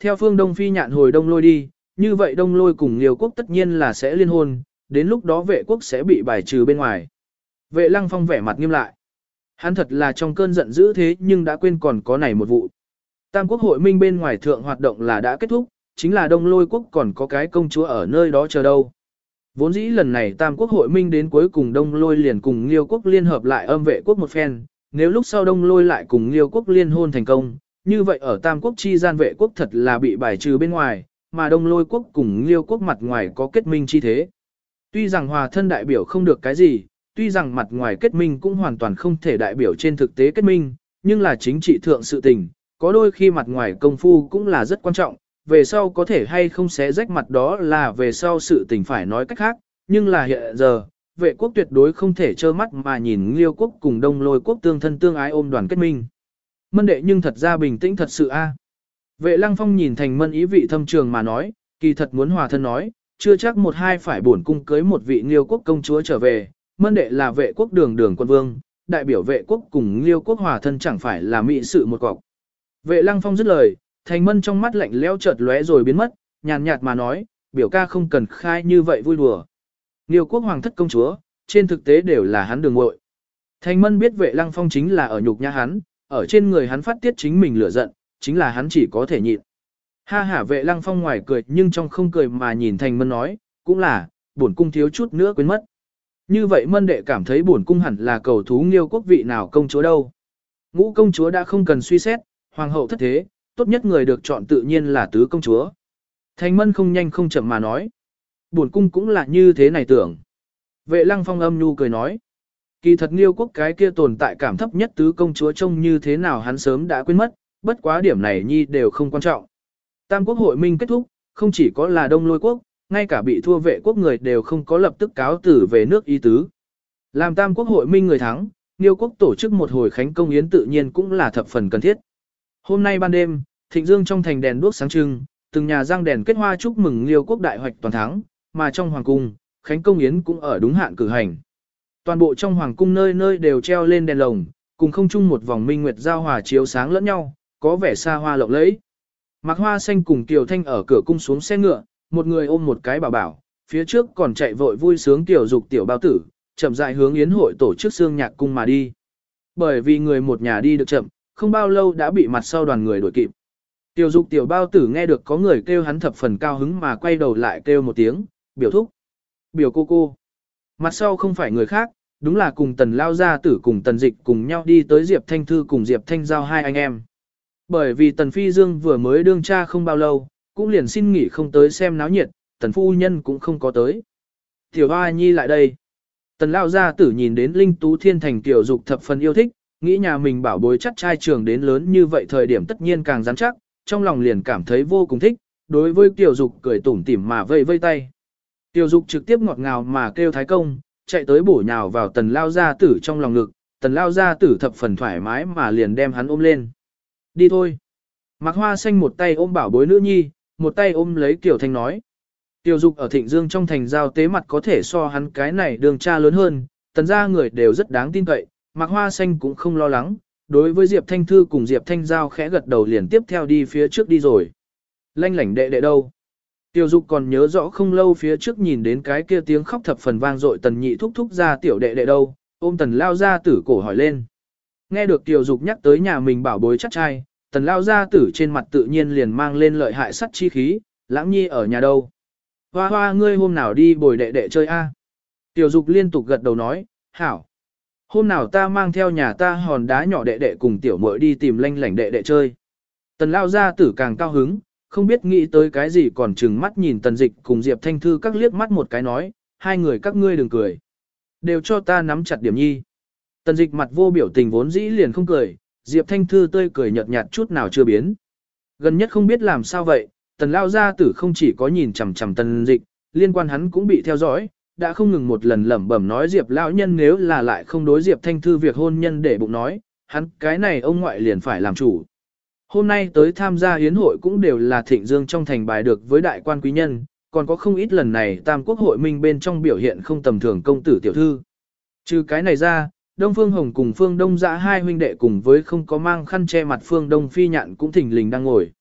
theo phương Đông Phi nhạn hồi Đông Lôi đi, như vậy Đông Lôi cùng Liêu quốc tất nhiên là sẽ liên hôn, đến lúc đó vệ quốc sẽ bị bài trừ bên ngoài. Vệ lăng phong vẻ mặt nghiêm lại. Hắn thật là trong cơn giận dữ thế nhưng đã quên còn có này một vụ. Tam quốc hội minh bên ngoài thượng hoạt động là đã kết thúc, chính là đông lôi quốc còn có cái công chúa ở nơi đó chờ đâu. Vốn dĩ lần này Tam quốc hội minh đến cuối cùng đông lôi liền cùng Liêu quốc liên hợp lại âm vệ quốc một phen, nếu lúc sau đông lôi lại cùng Liêu quốc liên hôn thành công, như vậy ở Tam quốc chi gian vệ quốc thật là bị bài trừ bên ngoài, mà đông lôi quốc cùng Liêu quốc mặt ngoài có kết minh chi thế. Tuy rằng hòa thân đại biểu không được cái gì, tuy rằng mặt ngoài kết minh cũng hoàn toàn không thể đại biểu trên thực tế kết minh, nhưng là chính trị thượng sự tình, có đôi khi mặt ngoài công phu cũng là rất quan trọng, về sau có thể hay không xé rách mặt đó là về sau sự tình phải nói cách khác, nhưng là hiện giờ, vệ quốc tuyệt đối không thể trơ mắt mà nhìn liêu quốc cùng đông lôi quốc tương thân tương ái ôm đoàn kết minh. Mân đệ nhưng thật ra bình tĩnh thật sự a. Vệ lăng phong nhìn thành mân ý vị thâm trường mà nói, kỳ thật muốn hòa thân nói, chưa chắc một hai phải bổn cung cưới một vị liêu quốc công chúa trở về, mân đệ là vệ quốc đường đường quân vương, đại biểu vệ quốc cùng liêu quốc hòa thân chẳng phải là mỹ sự một cọc. Vệ lăng phong dứt lời, thành mân trong mắt lạnh lẽo chợt lóe rồi biến mất, nhàn nhạt mà nói, biểu ca không cần khai như vậy vui đùa. Liêu quốc hoàng thất công chúa, trên thực tế đều là hắn đường muội. Thành mân biết vệ lăng phong chính là ở nhục nhã hắn, ở trên người hắn phát tiết chính mình lửa giận, chính là hắn chỉ có thể nhịn. Ha hả vệ lăng phong ngoài cười nhưng trong không cười mà nhìn thành mân nói, cũng là, bổn cung thiếu chút nữa quên mất. Như vậy mân đệ cảm thấy bổn cung hẳn là cầu thú nghiêu quốc vị nào công chúa đâu. Ngũ công chúa đã không cần suy xét, hoàng hậu thất thế, tốt nhất người được chọn tự nhiên là tứ công chúa. Thành mân không nhanh không chậm mà nói. Bổn cung cũng là như thế này tưởng. Vệ lăng phong âm nhu cười nói. Kỳ thật nghiêu quốc cái kia tồn tại cảm thấp nhất tứ công chúa trông như thế nào hắn sớm đã quên mất, bất quá điểm này nhi đều không quan trọng. Tam quốc hội minh kết thúc, không chỉ có là đông lôi quốc, ngay cả bị thua vệ quốc người đều không có lập tức cáo tử về nước y tứ. Làm tam quốc hội minh người thắng, Nghiêu quốc tổ chức một hồi khánh công yến tự nhiên cũng là thập phần cần thiết. Hôm nay ban đêm, thịnh dương trong thành đèn đuốc sáng trưng, từng nhà giang đèn kết hoa chúc mừng Nghiêu quốc đại hoạch toàn thắng, mà trong hoàng cung, khánh công yến cũng ở đúng hạn cử hành. Toàn bộ trong hoàng cung nơi nơi đều treo lên đèn lồng, cùng không chung một vòng minh nguyệt giao hòa chiếu sáng lẫn nhau, có vẻ xa hoa lộng lẫy. Mạc Hoa Xanh cùng Kiều Thanh ở cửa cung xuống xe ngựa, một người ôm một cái bảo bảo, phía trước còn chạy vội vui sướng tiểu dục tiểu bao tử, chậm rãi hướng yến hội tổ chức xương nhạc cung mà đi. Bởi vì người một nhà đi được chậm, không bao lâu đã bị mặt sau đoàn người đuổi kịp. Tiểu dục tiểu bao tử nghe được có người kêu hắn thập phần cao hứng mà quay đầu lại kêu một tiếng, biểu thúc. Biểu cô cô. Mặt sau không phải người khác, đúng là cùng tần lao gia tử cùng tần dịch cùng nhau đi tới Diệp Thanh Thư cùng Diệp Thanh Giao hai anh em. Bởi vì tần phi dương vừa mới đương cha không bao lâu, cũng liền xin nghỉ không tới xem náo nhiệt, tần phu nhân cũng không có tới. Tiểu Hoa Nhi lại đây. Tần Lao Gia tử nhìn đến Linh Tú Thiên Thành tiểu dục thập phần yêu thích, nghĩ nhà mình bảo bối chắc trai trường đến lớn như vậy thời điểm tất nhiên càng rắn chắc, trong lòng liền cảm thấy vô cùng thích, đối với tiểu dục cười tủm tỉm mà vây vây tay. Tiểu dục trực tiếp ngọt ngào mà kêu thái công, chạy tới bổ nhào vào tần Lao Gia tử trong lòng ngực, tần Lao Gia tử thập phần thoải mái mà liền đem hắn ôm lên. Đi thôi. Mạc Hoa Xanh một tay ôm bảo bối nữ nhi, một tay ôm lấy Kiều Thanh nói. tiểu dục ở thịnh dương trong thành giao tế mặt có thể so hắn cái này đường cha lớn hơn, tần gia người đều rất đáng tin cậy, Mạc Hoa Xanh cũng không lo lắng, đối với Diệp Thanh Thư cùng Diệp Thanh Giao khẽ gật đầu liền tiếp theo đi phía trước đi rồi. Lanh lảnh đệ đệ đâu? Tiêu dục còn nhớ rõ không lâu phía trước nhìn đến cái kia tiếng khóc thập phần vang dội tần nhị thúc thúc ra tiểu đệ đệ đâu, ôm tần lao ra tử cổ hỏi lên. Nghe được tiêu dục nhắc tới nhà mình bảo bối chắc trai, tần lao gia tử trên mặt tự nhiên liền mang lên lợi hại sắt chi khí, lãng nhi ở nhà đâu. Hoa hoa ngươi hôm nào đi bồi đệ đệ chơi a? Tiểu dục liên tục gật đầu nói, hảo. Hôm nào ta mang theo nhà ta hòn đá nhỏ đệ đệ cùng tiểu muội đi tìm lanh lảnh đệ đệ chơi. Tần lao gia tử càng cao hứng, không biết nghĩ tới cái gì còn chừng mắt nhìn tần dịch cùng Diệp Thanh Thư các liếc mắt một cái nói, hai người các ngươi đừng cười. Đều cho ta nắm chặt điểm nhi. Tần dịch mặt vô biểu tình vốn dĩ liền không cười, Diệp Thanh Thư tươi cười nhợt nhạt chút nào chưa biến. Gần nhất không biết làm sao vậy, tần lao gia tử không chỉ có nhìn chằm chằm tần dịch, liên quan hắn cũng bị theo dõi, đã không ngừng một lần lẩm bẩm nói Diệp lão nhân nếu là lại không đối Diệp Thanh Thư việc hôn nhân để bụng nói, hắn cái này ông ngoại liền phải làm chủ. Hôm nay tới tham gia hiến hội cũng đều là thịnh dương trong thành bài được với đại quan quý nhân, còn có không ít lần này tam quốc hội minh bên trong biểu hiện không tầm thường công tử tiểu thư. Trừ cái này ra, Đông Phương Hồng cùng Phương Đông Dã hai huynh đệ cùng với không có mang khăn che mặt Phương Đông Phi Nhạn cũng thỉnh lình đang ngồi.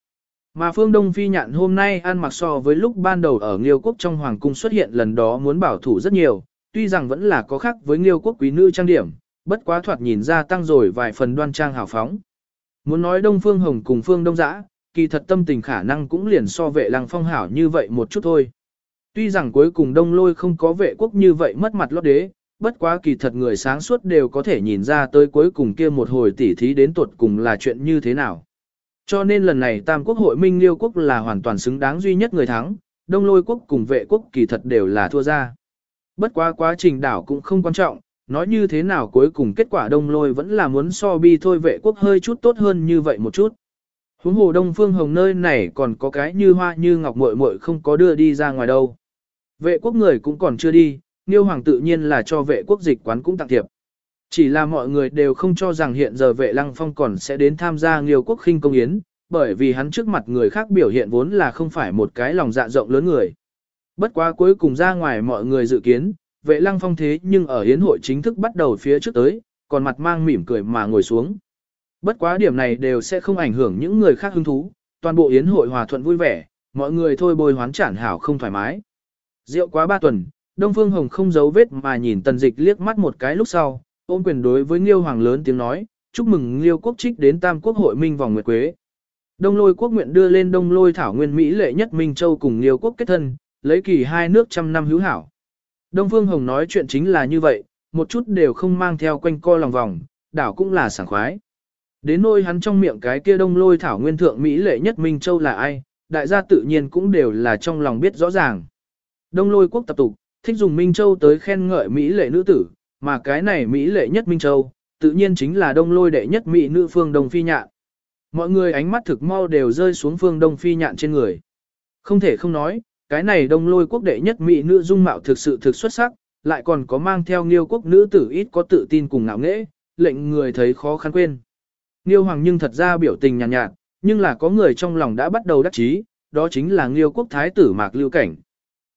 Mà phương Đông Phi nhạn hôm nay ăn mặc so với lúc ban đầu ở Nghiêu quốc trong Hoàng cung xuất hiện lần đó muốn bảo thủ rất nhiều, tuy rằng vẫn là có khác với Nghiêu quốc quý nữ trang điểm, bất quá thoạt nhìn ra tăng rồi vài phần đoan trang hào phóng. Muốn nói Đông Phương Hồng cùng Phương Đông Giã, kỳ thật tâm tình khả năng cũng liền so vệ lăng phong hảo như vậy một chút thôi. Tuy rằng cuối cùng Đông Lôi không có vệ quốc như vậy mất mặt lót đế, bất quá kỳ thật người sáng suốt đều có thể nhìn ra tới cuối cùng kia một hồi tỉ thí đến tuột cùng là chuyện như thế nào. Cho nên lần này Tam Quốc hội Minh Liêu Quốc là hoàn toàn xứng đáng duy nhất người thắng, Đông Lôi Quốc cùng vệ quốc kỳ thật đều là thua ra. Bất quá quá trình đảo cũng không quan trọng, nói như thế nào cuối cùng kết quả Đông Lôi vẫn là muốn so bi thôi vệ quốc hơi chút tốt hơn như vậy một chút. Huống hồ Đông Phương Hồng nơi này còn có cái như hoa như ngọc muội muội không có đưa đi ra ngoài đâu. Vệ quốc người cũng còn chưa đi, Niêu Hoàng tự nhiên là cho vệ quốc dịch quán cũng tặng thiệp. Chỉ là mọi người đều không cho rằng hiện giờ vệ lăng phong còn sẽ đến tham gia Nghiêu quốc khinh công yến, bởi vì hắn trước mặt người khác biểu hiện vốn là không phải một cái lòng dạ rộng lớn người. Bất quá cuối cùng ra ngoài mọi người dự kiến, vệ lăng phong thế nhưng ở hiến hội chính thức bắt đầu phía trước tới, còn mặt mang mỉm cười mà ngồi xuống. Bất quá điểm này đều sẽ không ảnh hưởng những người khác hứng thú, toàn bộ yến hội hòa thuận vui vẻ, mọi người thôi bồi hoán chản hảo không thoải mái. Rượu quá ba tuần, Đông Phương Hồng không giấu vết mà nhìn Tần Dịch liếc mắt một cái lúc sau, ôm quyền đối với Nghiêu Hoàng lớn tiếng nói, chúc mừng Nghiêu quốc trích đến Tam Quốc hội minh vòng nguyệt quế. Đông Lôi quốc nguyện đưa lên Đông Lôi thảo nguyên Mỹ lệ nhất Minh Châu cùng Nghiêu quốc kết thân, lấy kỳ hai nước trăm năm hữu hảo. Đông Phương Hồng nói chuyện chính là như vậy, một chút đều không mang theo quanh co lòng vòng, đảo cũng là sảng khoái. Đến nôi hắn trong miệng cái kia Đông Lôi thảo nguyên thượng Mỹ lệ nhất Minh Châu là ai, đại gia tự nhiên cũng đều là trong lòng biết rõ ràng. Đông Lôi quốc tập tục, thích dùng Minh Châu tới khen ngợi Mỹ lệ nữ tử, mà cái này Mỹ lệ nhất Minh Châu, tự nhiên chính là đông lôi đệ nhất Mỹ nữ phương Đông Phi Nhạn. Mọi người ánh mắt thực mau đều rơi xuống phương Đông Phi Nhạn trên người. Không thể không nói, cái này đông lôi quốc đệ nhất Mỹ nữ dung mạo thực sự thực xuất sắc, lại còn có mang theo nghiêu quốc nữ tử ít có tự tin cùng ngạo nghễ, lệnh người thấy khó khăn quên. Nghiêu hoàng nhưng thật ra biểu tình nhàn nhạt, nhạt, nhưng là có người trong lòng đã bắt đầu đắc chí, đó chính là nghiêu quốc thái tử Mạc Lưu Cảnh.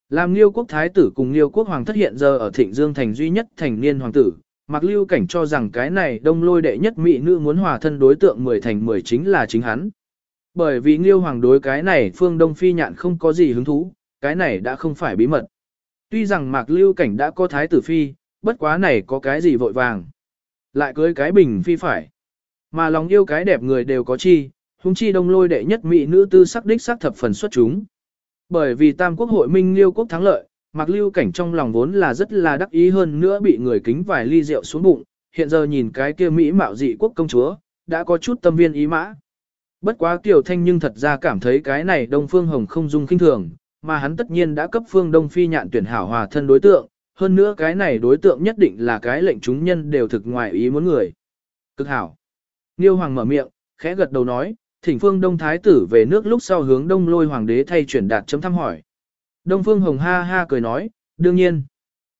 Làm Liêu quốc thái tử cùng Liêu quốc hoàng thất hiện giờ ở Thịnh Dương thành duy nhất thành niên hoàng tử, Mạc Lưu Cảnh cho rằng cái này đông lôi đệ nhất mỹ nữ muốn hòa thân đối tượng 10 thành 10 chính là chính hắn. Bởi vì Liêu hoàng đối cái này phương Đông Phi nhạn không có gì hứng thú, cái này đã không phải bí mật. Tuy rằng Mạc Lưu Cảnh đã có thái tử phi, bất quá này có cái gì vội vàng. Lại cưới cái bình phi phải. Mà lòng yêu cái đẹp người đều có chi, hung chi đông lôi đệ nhất mỹ nữ tư sắc đích sắc thập phần xuất chúng. Bởi vì Tam Quốc hội minh liêu quốc thắng lợi, Mạc Lưu Cảnh trong lòng vốn là rất là đắc ý hơn nữa bị người kính vài ly rượu xuống bụng, hiện giờ nhìn cái kia Mỹ mạo dị quốc công chúa, đã có chút tâm viên ý mã. Bất quá Tiểu Thanh nhưng thật ra cảm thấy cái này Đông Phương Hồng không dung kinh thường, mà hắn tất nhiên đã cấp Phương Đông Phi nhạn tuyển hảo hòa thân đối tượng, hơn nữa cái này đối tượng nhất định là cái lệnh chúng nhân đều thực ngoài ý muốn người. Cực hảo. Nghiêu Hoàng mở miệng, khẽ gật đầu nói, thỉnh phương Đông Thái tử về nước lúc sau hướng Đông lôi hoàng đế thay chuyển đạt chấm thăm hỏi. Đông Phương Hồng ha ha cười nói, đương nhiên.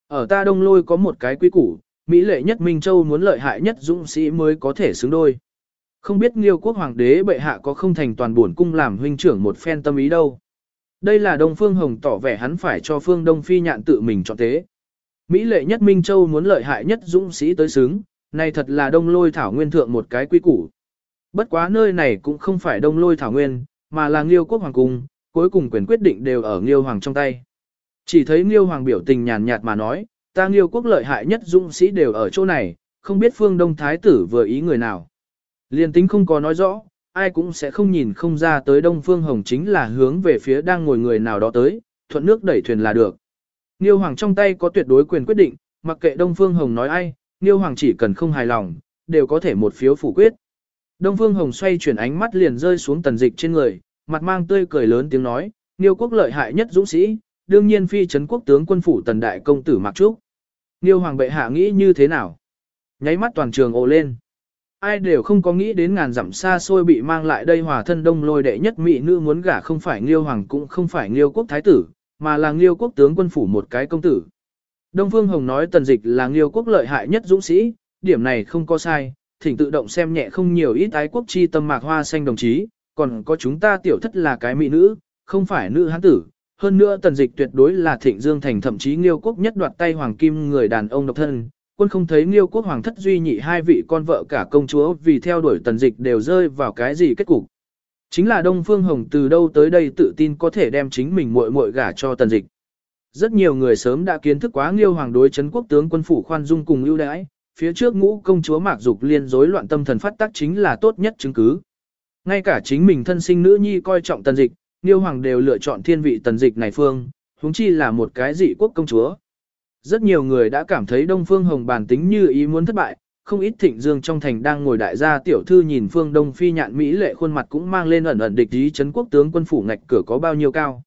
Ở ta Đông lôi có một cái quy củ, Mỹ lệ nhất Minh Châu muốn lợi hại nhất dũng sĩ mới có thể xứng đôi. Không biết Nghiêu quốc hoàng đế bệ hạ có không thành toàn buồn cung làm huynh trưởng một phen tâm ý đâu. Đây là Đông Phương Hồng tỏ vẻ hắn phải cho Phương Đông Phi nhạn tự mình chọn tế. Mỹ lệ nhất Minh Châu muốn lợi hại nhất dũng sĩ tới xứng, này thật là Đông lôi thảo nguyên thượng một cái quy củ. Bất quá nơi này cũng không phải đông lôi thảo nguyên, mà là Nghiêu quốc hoàng cung, cuối cùng quyền quyết định đều ở Nghiêu hoàng trong tay. Chỉ thấy Nghiêu hoàng biểu tình nhàn nhạt mà nói, ta Nghiêu quốc lợi hại nhất dũng sĩ đều ở chỗ này, không biết phương đông thái tử vừa ý người nào. Liên tính không có nói rõ, ai cũng sẽ không nhìn không ra tới đông phương hồng chính là hướng về phía đang ngồi người nào đó tới, thuận nước đẩy thuyền là được. Nghiêu hoàng trong tay có tuyệt đối quyền quyết định, mặc kệ đông phương hồng nói ai, Nghiêu hoàng chỉ cần không hài lòng, đều có thể một phiếu phủ quyết. Đông Phương Hồng xoay chuyển ánh mắt liền rơi xuống tần dịch trên người, mặt mang tươi cười lớn tiếng nói, Niêu quốc lợi hại nhất dũng sĩ, đương nhiên phi trấn quốc tướng quân phủ tần đại công tử Mạc Trúc. Niêu hoàng bệ hạ nghĩ như thế nào? Nháy mắt toàn trường ồ lên. Ai đều không có nghĩ đến ngàn dặm xa xôi bị mang lại đây hòa thân đông lôi đệ nhất mỹ nữ muốn gả không phải Nghiêu hoàng cũng không phải Nghiêu quốc thái tử, mà là Nghiêu quốc tướng quân phủ một cái công tử. Đông Phương Hồng nói tần dịch là Nghiêu quốc lợi hại nhất dũng sĩ, điểm này không có sai, thỉnh tự động xem nhẹ không nhiều ít ái quốc chi tâm mạc hoa xanh đồng chí, còn có chúng ta tiểu thất là cái mỹ nữ, không phải nữ hán tử. Hơn nữa tần dịch tuyệt đối là thịnh dương thành thậm chí nghiêu quốc nhất đoạt tay hoàng kim người đàn ông độc thân. Quân không thấy nghiêu quốc hoàng thất duy nhị hai vị con vợ cả công chúa vì theo đuổi tần dịch đều rơi vào cái gì kết cục. Chính là Đông Phương Hồng từ đâu tới đây tự tin có thể đem chính mình muội muội gả cho tần dịch. Rất nhiều người sớm đã kiến thức quá Nghiêu Hoàng đối chấn quốc tướng quân phủ khoan dung cùng ưu đãi, phía trước ngũ công chúa Mạc Dục liên rối loạn tâm thần phát tác chính là tốt nhất chứng cứ. Ngay cả chính mình thân sinh nữ nhi coi trọng tần dịch, Nghiêu Hoàng đều lựa chọn thiên vị tần dịch này phương, huống chi là một cái dị quốc công chúa. Rất nhiều người đã cảm thấy Đông Phương Hồng bản tính như ý muốn thất bại, không ít thịnh dương trong thành đang ngồi đại gia tiểu thư nhìn Phương Đông Phi nhạn Mỹ lệ khuôn mặt cũng mang lên ẩn ẩn địch ý chấn quốc tướng quân phủ ngạch cửa có bao nhiêu cao.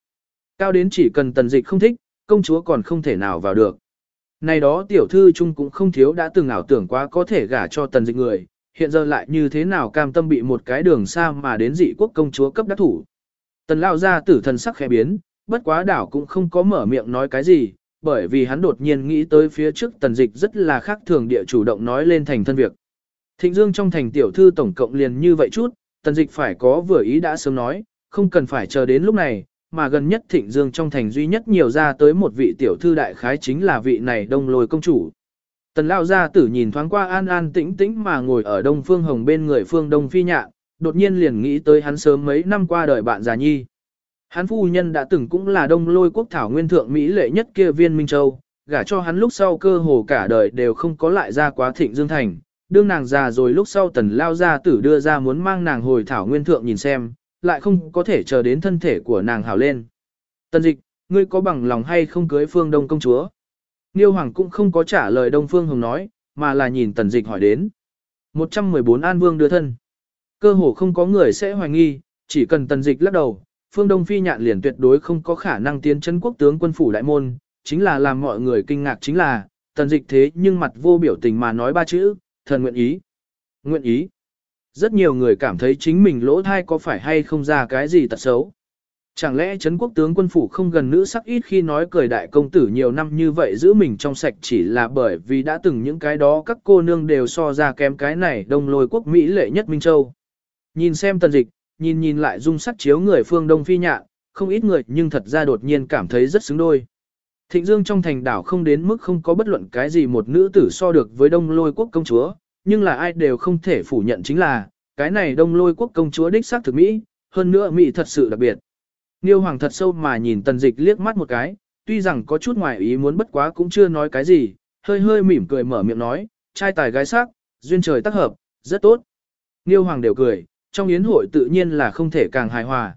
Cao đến chỉ cần tần dịch không thích, công chúa còn không thể nào vào được. Này đó tiểu thư chung cũng không thiếu đã từng ảo tưởng quá có thể gả cho tần dịch người, hiện giờ lại như thế nào cam tâm bị một cái đường xa mà đến dị quốc công chúa cấp đắc thủ. Tần lao ra tử thần sắc khẽ biến, bất quá đảo cũng không có mở miệng nói cái gì, bởi vì hắn đột nhiên nghĩ tới phía trước tần dịch rất là khác thường địa chủ động nói lên thành thân việc. Thịnh Dương trong thành tiểu thư tổng cộng liền như vậy chút, tần dịch phải có vừa ý đã sớm nói, không cần phải chờ đến lúc này, mà gần nhất Thịnh Dương trong thành duy nhất nhiều ra tới một vị tiểu thư đại khái chính là vị này đông lôi công chủ. Tần lao gia tử nhìn thoáng qua an an tĩnh tĩnh mà ngồi ở đông phương hồng bên người phương đông phi Nhạ đột nhiên liền nghĩ tới hắn sớm mấy năm qua đời bạn già nhi. Hắn phu nhân đã từng cũng là đông lôi quốc thảo nguyên thượng Mỹ lệ nhất kia viên Minh Châu, gả cho hắn lúc sau cơ hồ cả đời đều không có lại ra quá thịnh dương thành. Đương nàng già rồi lúc sau tần lao gia tử đưa ra muốn mang nàng hồi thảo nguyên thượng nhìn xem, lại không có thể chờ đến thân thể của nàng hảo lên. Tần dịch, ngươi có bằng lòng hay không cưới phương đông công chúa? Niêu Hoàng cũng không có trả lời Đông Phương Hồng nói, mà là nhìn tần dịch hỏi đến. 114 An Vương đưa thân. Cơ hồ không có người sẽ hoài nghi, chỉ cần tần dịch lắc đầu, phương Đông Phi nhạn liền tuyệt đối không có khả năng tiến chân quốc tướng quân phủ đại môn, chính là làm mọi người kinh ngạc chính là, tần dịch thế nhưng mặt vô biểu tình mà nói ba chữ, thần nguyện ý. Nguyện ý. Rất nhiều người cảm thấy chính mình lỗ thai có phải hay không ra cái gì tật xấu. Chẳng lẽ Trấn quốc tướng quân phủ không gần nữ sắc ít khi nói cười đại công tử nhiều năm như vậy giữ mình trong sạch chỉ là bởi vì đã từng những cái đó các cô nương đều so ra kém cái này đông lôi quốc Mỹ lệ nhất Minh Châu. Nhìn xem tần dịch, nhìn nhìn lại dung sắc chiếu người phương đông phi nhạn không ít người nhưng thật ra đột nhiên cảm thấy rất xứng đôi. Thịnh dương trong thành đảo không đến mức không có bất luận cái gì một nữ tử so được với đông lôi quốc công chúa, nhưng là ai đều không thể phủ nhận chính là, cái này đông lôi quốc công chúa đích xác thực Mỹ, hơn nữa Mỹ thật sự đặc biệt. Niêu Hoàng thật sâu mà nhìn tần dịch liếc mắt một cái, tuy rằng có chút ngoài ý muốn bất quá cũng chưa nói cái gì, hơi hơi mỉm cười mở miệng nói, trai tài gái sắc, duyên trời tác hợp, rất tốt. Niêu Hoàng đều cười, trong yến hội tự nhiên là không thể càng hài hòa.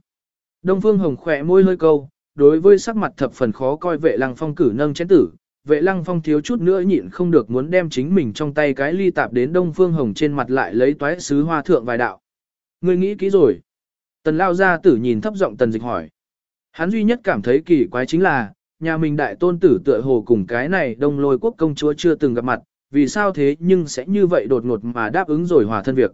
Đông Phương Hồng khỏe môi hơi câu, đối với sắc mặt thập phần khó coi vệ lăng phong cử nâng chén tử, vệ lăng phong thiếu chút nữa nhịn không được muốn đem chính mình trong tay cái ly tạp đến Đông Phương Hồng trên mặt lại lấy toái sứ hoa thượng vài đạo. người nghĩ kỹ rồi. Tần lao gia tử nhìn thấp giọng tần dịch hỏi. Hắn duy nhất cảm thấy kỳ quái chính là, nhà mình đại tôn tử tựa hồ cùng cái này đông lôi quốc công chúa chưa từng gặp mặt, vì sao thế nhưng sẽ như vậy đột ngột mà đáp ứng rồi hòa thân việc.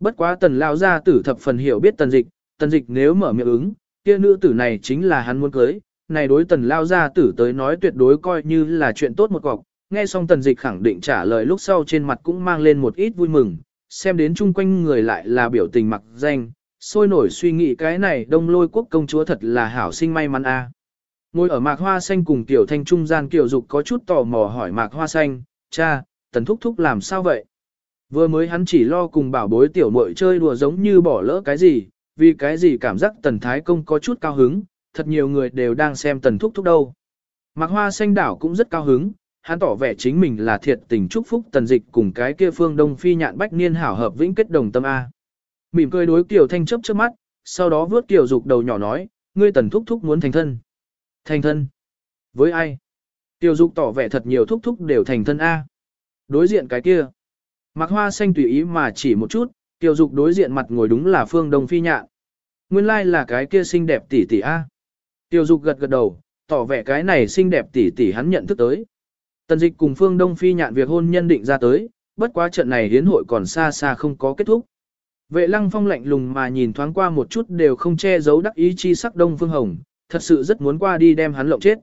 Bất quá tần lao gia tử thập phần hiểu biết tần dịch, tần dịch nếu mở miệng ứng, kia nữ tử này chính là hắn muốn cưới, này đối tần lao gia tử tới nói tuyệt đối coi như là chuyện tốt một cọc, nghe xong tần dịch khẳng định trả lời lúc sau trên mặt cũng mang lên một ít vui mừng, xem đến chung quanh người lại là biểu tình mặc danh, sôi nổi suy nghĩ cái này đông lôi quốc công chúa thật là hảo sinh may mắn a. Ngồi ở mạc hoa xanh cùng tiểu thanh trung gian kiểu dục có chút tò mò hỏi mạc hoa xanh, cha, tần thúc thúc làm sao vậy? Vừa mới hắn chỉ lo cùng bảo bối tiểu muội chơi đùa giống như bỏ lỡ cái gì, vì cái gì cảm giác tần thái công có chút cao hứng, thật nhiều người đều đang xem tần thúc thúc đâu. Mạc hoa xanh đảo cũng rất cao hứng, hắn tỏ vẻ chính mình là thiệt tình chúc phúc tần dịch cùng cái kia phương đông phi nhạn bách niên hảo hợp vĩnh kết đồng tâm A. Mỉm cười đối tiểu Thanh chấp trước mắt, sau đó vướt tiểu Dục đầu nhỏ nói, ngươi tần thúc thúc muốn thành thân. Thành thân? Với ai? tiểu Dục tỏ vẻ thật nhiều thúc thúc đều thành thân A. Đối diện cái kia. Mạc Hoa Xanh tùy ý mà chỉ một chút, tiêu Dục đối diện mặt ngồi đúng là Phương Đông Phi Nhạn. Nguyên lai like là cái kia xinh đẹp tỷ tỷ A. tiêu Dục gật gật đầu, tỏ vẻ cái này xinh đẹp tỷ tỷ hắn nhận thức tới. Tần dịch cùng Phương Đông Phi Nhạn việc hôn nhân định ra tới, bất quá trận này hiến hội còn xa xa không có kết thúc. Vệ lăng phong lạnh lùng mà nhìn thoáng qua một chút đều không che giấu đắc ý chi sắc đông phương hồng, thật sự rất muốn qua đi đem hắn lộng chết.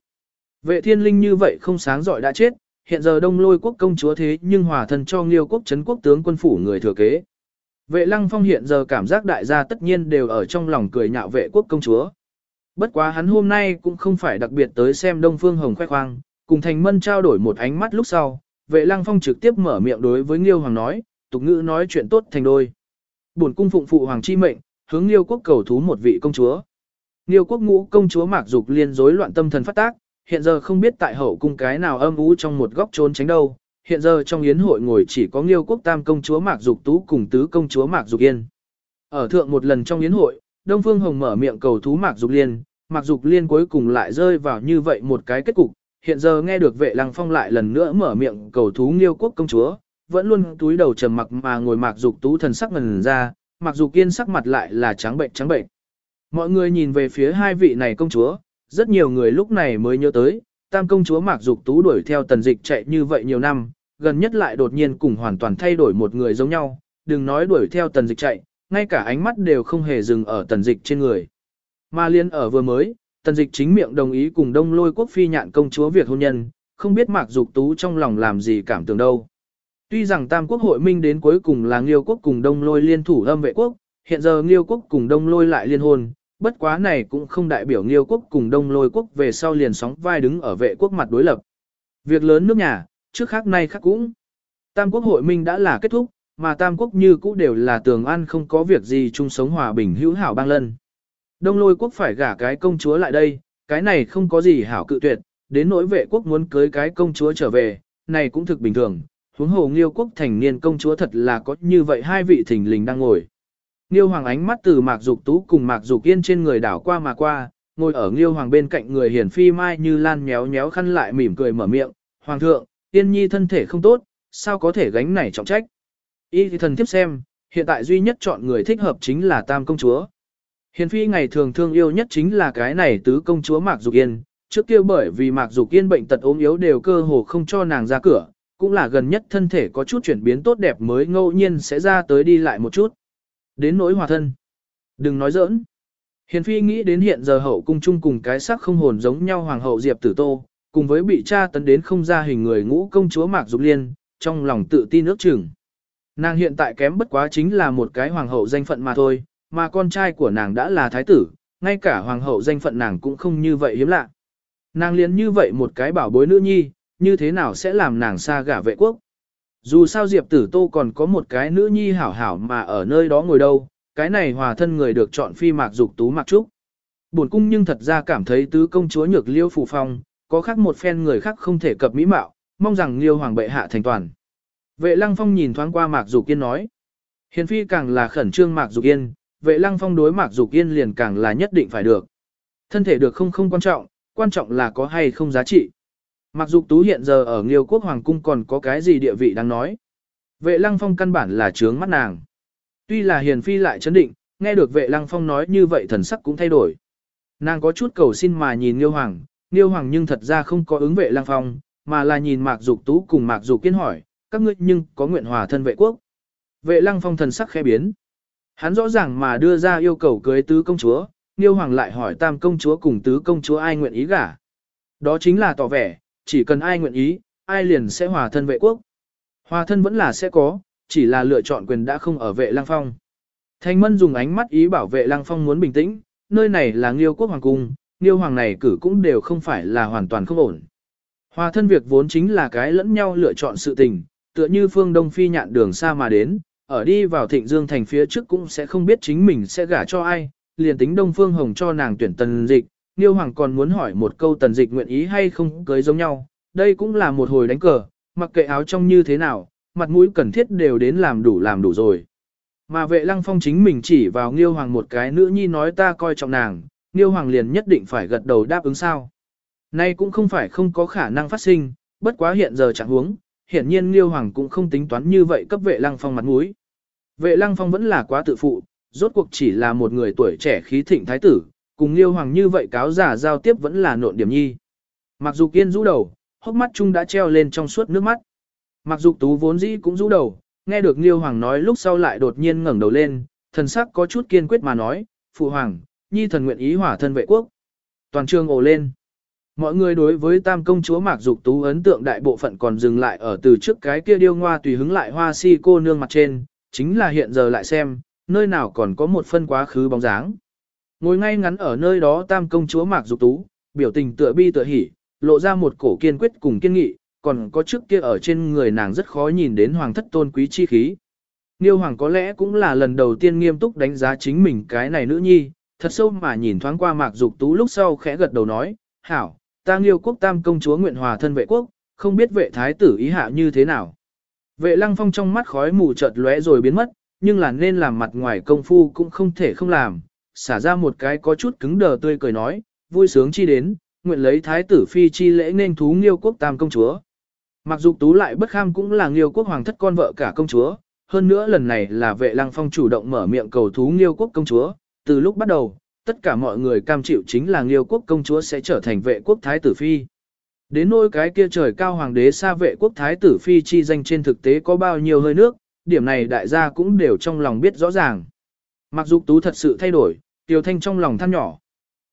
Vệ thiên linh như vậy không sáng giỏi đã chết, hiện giờ đông lôi quốc công chúa thế nhưng hòa thân cho nghiêu quốc chấn quốc tướng quân phủ người thừa kế. Vệ lăng phong hiện giờ cảm giác đại gia tất nhiên đều ở trong lòng cười nhạo vệ quốc công chúa. Bất quá hắn hôm nay cũng không phải đặc biệt tới xem đông phương hồng khoe khoang, cùng thành mân trao đổi một ánh mắt lúc sau, vệ lăng phong trực tiếp mở miệng đối với nghiêu hoàng nói, tục ngữ nói chuyện tốt thành đôi bổn cung phụng phụ hoàng chi mệnh, hướng Nghiêu quốc cầu thú một vị công chúa. Nghiêu quốc ngũ công chúa Mạc Dục liên rối loạn tâm thần phát tác, hiện giờ không biết tại hậu cung cái nào âm ú trong một góc trốn tránh đâu. Hiện giờ trong yến hội ngồi chỉ có Liêu quốc tam công chúa Mạc Dục Tú cùng tứ công chúa Mạc Dục Yên. Ở thượng một lần trong yến hội, Đông Phương Hồng mở miệng cầu thú Mạc Dục Liên, Mạc Dục Liên cuối cùng lại rơi vào như vậy một cái kết cục, hiện giờ nghe được vệ lăng phong lại lần nữa mở miệng cầu thú Nghiêu quốc công chúa, vẫn luôn túi đầu trầm mặc mà ngồi Mạc Dục Tú thần sắc ngần ra, Mạc Dục Yên sắc mặt lại là trắng bệnh trắng bệnh. Mọi người nhìn về phía hai vị này công chúa, rất nhiều người lúc này mới nhớ tới, tam công chúa Mạc Dục Tú đuổi theo tần dịch chạy như vậy nhiều năm, gần nhất lại đột nhiên cùng hoàn toàn thay đổi một người giống nhau, đừng nói đuổi theo tần dịch chạy, ngay cả ánh mắt đều không hề dừng ở tần dịch trên người. Mà liên ở vừa mới, tần dịch chính miệng đồng ý cùng đông lôi quốc phi nhạn công chúa Việt hôn nhân, không biết mạc dục tú trong lòng làm gì cảm tưởng đâu. Tuy rằng tam quốc hội minh đến cuối cùng là Nghiêu quốc cùng đông lôi liên thủ âm vệ quốc, hiện giờ Nghiêu quốc cùng đông lôi lại liên hôn, bất quá này cũng không đại biểu Nghiêu quốc cùng đông lôi quốc về sau liền sóng vai đứng ở vệ quốc mặt đối lập. Việc lớn nước nhà, trước khác nay khác cũng. Tam quốc hội minh đã là kết thúc, mà Tam Quốc như cũ đều là tường an không có việc gì chung sống hòa bình hữu hảo bang lân. Đông lôi quốc phải gả cái công chúa lại đây, cái này không có gì hảo cự tuyệt, đến nỗi vệ quốc muốn cưới cái công chúa trở về, này cũng thực bình thường. Huống hồ Nghiêu quốc thành niên công chúa thật là có như vậy hai vị thỉnh lình đang ngồi. Nghiêu hoàng ánh mắt từ Mạc Dục Tú cùng Mạc Dục Yên trên người đảo qua mà qua, ngồi ở Nghiêu hoàng bên cạnh người hiển phi mai như lan méo méo khăn lại mỉm cười mở miệng, "Hoàng thượng, Yên Nhi thân thể không tốt, sao có thể gánh này trọng trách?" Y thì thần tiếp xem, hiện tại duy nhất chọn người thích hợp chính là tam công chúa. Hiền phi ngày thường thương yêu nhất chính là cái này tứ công chúa Mạc Dục Yên, trước kia bởi vì Mạc Dục Yên bệnh tật ốm yếu đều cơ hồ không cho nàng ra cửa, cũng là gần nhất thân thể có chút chuyển biến tốt đẹp mới ngẫu nhiên sẽ ra tới đi lại một chút. Đến nỗi hòa thân. Đừng nói giỡn. Hiền phi nghĩ đến hiện giờ hậu cung chung cùng cái sắc không hồn giống nhau hoàng hậu Diệp Tử Tô, cùng với bị cha tấn đến không ra hình người ngũ công chúa Mạc Dục Liên, trong lòng tự tin nước chừng. Nàng hiện tại kém bất quá chính là một cái hoàng hậu danh phận mà thôi, mà con trai của nàng đã là thái tử, ngay cả hoàng hậu danh phận nàng cũng không như vậy hiếm lạ. Nàng liền như vậy một cái bảo bối nữ nhi, như thế nào sẽ làm nàng xa gả vệ quốc. Dù sao Diệp Tử Tô còn có một cái nữ nhi hảo hảo mà ở nơi đó ngồi đâu, cái này hòa thân người được chọn phi mạc dục tú mạc trúc. Buồn cung nhưng thật ra cảm thấy tứ công chúa nhược liêu phù phong, có khác một phen người khác không thể cập mỹ mạo, mong rằng liêu hoàng bệ hạ thành toàn. Vệ lăng phong nhìn thoáng qua Mạc Dục Yên nói. Hiền phi càng là khẩn trương Mạc Dục Yên, vệ lăng phong đối Mạc Dục Yên liền càng là nhất định phải được. Thân thể được không không quan trọng, quan trọng là có hay không giá trị mặc Dục Tú hiện giờ ở Nghiêu Quốc Hoàng Cung còn có cái gì địa vị đang nói. Vệ lăng phong căn bản là trướng mắt nàng. Tuy là hiền phi lại chấn định, nghe được vệ lăng phong nói như vậy thần sắc cũng thay đổi. Nàng có chút cầu xin mà nhìn Nghiêu Hoàng, Nghiêu Hoàng nhưng thật ra không có ứng vệ lăng phong, mà là nhìn Mạc Dục Tú cùng Mạc Dục Kiên hỏi, các ngươi nhưng có nguyện hòa thân vệ quốc. Vệ lăng phong thần sắc khẽ biến. Hắn rõ ràng mà đưa ra yêu cầu cưới tứ công chúa, Nghiêu Hoàng lại hỏi tam công chúa cùng tứ công chúa ai nguyện ý gả. Đó chính là tỏ vẻ, chỉ cần ai nguyện ý, ai liền sẽ hòa thân vệ quốc. Hòa thân vẫn là sẽ có, chỉ là lựa chọn quyền đã không ở vệ Lang phong. Thanh Mân dùng ánh mắt ý bảo vệ Lang phong muốn bình tĩnh, nơi này là Nghiêu quốc hoàng cung, Nghiêu hoàng này cử cũng đều không phải là hoàn toàn không ổn. Hòa thân việc vốn chính là cái lẫn nhau lựa chọn sự tình, tựa như phương Đông Phi nhạn đường xa mà đến, ở đi vào thịnh dương thành phía trước cũng sẽ không biết chính mình sẽ gả cho ai, liền tính Đông Phương Hồng cho nàng tuyển tần dịch, Niêu Hoàng còn muốn hỏi một câu tần dịch nguyện ý hay không cưới giống nhau, đây cũng là một hồi đánh cờ, mặc kệ áo trong như thế nào, mặt mũi cần thiết đều đến làm đủ làm đủ rồi. Mà vệ lăng phong chính mình chỉ vào Nghiêu Hoàng một cái nữ nhi nói ta coi trọng nàng, Nghiêu Hoàng liền nhất định phải gật đầu đáp ứng sao. Nay cũng không phải không có khả năng phát sinh, bất quá hiện giờ chẳng huống, hiển nhiên Nghiêu Hoàng cũng không tính toán như vậy cấp vệ lăng phong mặt mũi. Vệ lăng phong vẫn là quá tự phụ, rốt cuộc chỉ là một người tuổi trẻ khí thịnh thái tử, cùng Liêu Hoàng như vậy cáo giả giao tiếp vẫn là nộn điểm nhi. Mặc dù kiên rũ đầu, hốc mắt chung đã treo lên trong suốt nước mắt. Mặc dù tú vốn dĩ cũng rũ đầu, nghe được Liêu Hoàng nói lúc sau lại đột nhiên ngẩng đầu lên, thần sắc có chút kiên quyết mà nói, Phụ Hoàng, nhi thần nguyện ý hỏa thân vệ quốc. Toàn trường ồ lên. Mọi người đối với tam công chúa Mạc Dục Tú ấn tượng đại bộ phận còn dừng lại ở từ trước cái kia điêu ngoa tùy hứng lại hoa si cô nương mặt trên, chính là hiện giờ lại xem, nơi nào còn có một phân quá khứ bóng dáng. Ngồi ngay ngắn ở nơi đó tam công chúa Mạc Dục Tú, biểu tình tựa bi tựa hỉ, lộ ra một cổ kiên quyết cùng kiên nghị, còn có trước kia ở trên người nàng rất khó nhìn đến hoàng thất tôn quý chi khí. Nghiêu Hoàng có lẽ cũng là lần đầu tiên nghiêm túc đánh giá chính mình cái này nữ nhi, thật sâu mà nhìn thoáng qua Mạc Dục Tú lúc sau khẽ gật đầu nói, hảo, ta Nghiêu quốc tam công chúa nguyện hòa thân vệ quốc, không biết vệ thái tử ý hạ như thế nào. Vệ lăng phong trong mắt khói mù chợt lóe rồi biến mất, nhưng là nên làm mặt ngoài công phu cũng không thể không làm, xả ra một cái có chút cứng đờ tươi cười nói, vui sướng chi đến, nguyện lấy thái tử phi chi lễ nên thú Nghiêu quốc tam công chúa. Mặc dù tú lại bất kham cũng là Nghiêu quốc hoàng thất con vợ cả công chúa, hơn nữa lần này là vệ lăng phong chủ động mở miệng cầu thú Nghiêu quốc công chúa, từ lúc bắt đầu, tất cả mọi người cam chịu chính là Nghiêu quốc công chúa sẽ trở thành vệ quốc thái tử phi. Đến nỗi cái kia trời cao hoàng đế xa vệ quốc thái tử phi chi danh trên thực tế có bao nhiêu hơi nước, điểm này đại gia cũng đều trong lòng biết rõ ràng. Mặc dù tú thật sự thay đổi, Tiêu Thanh trong lòng than nhỏ.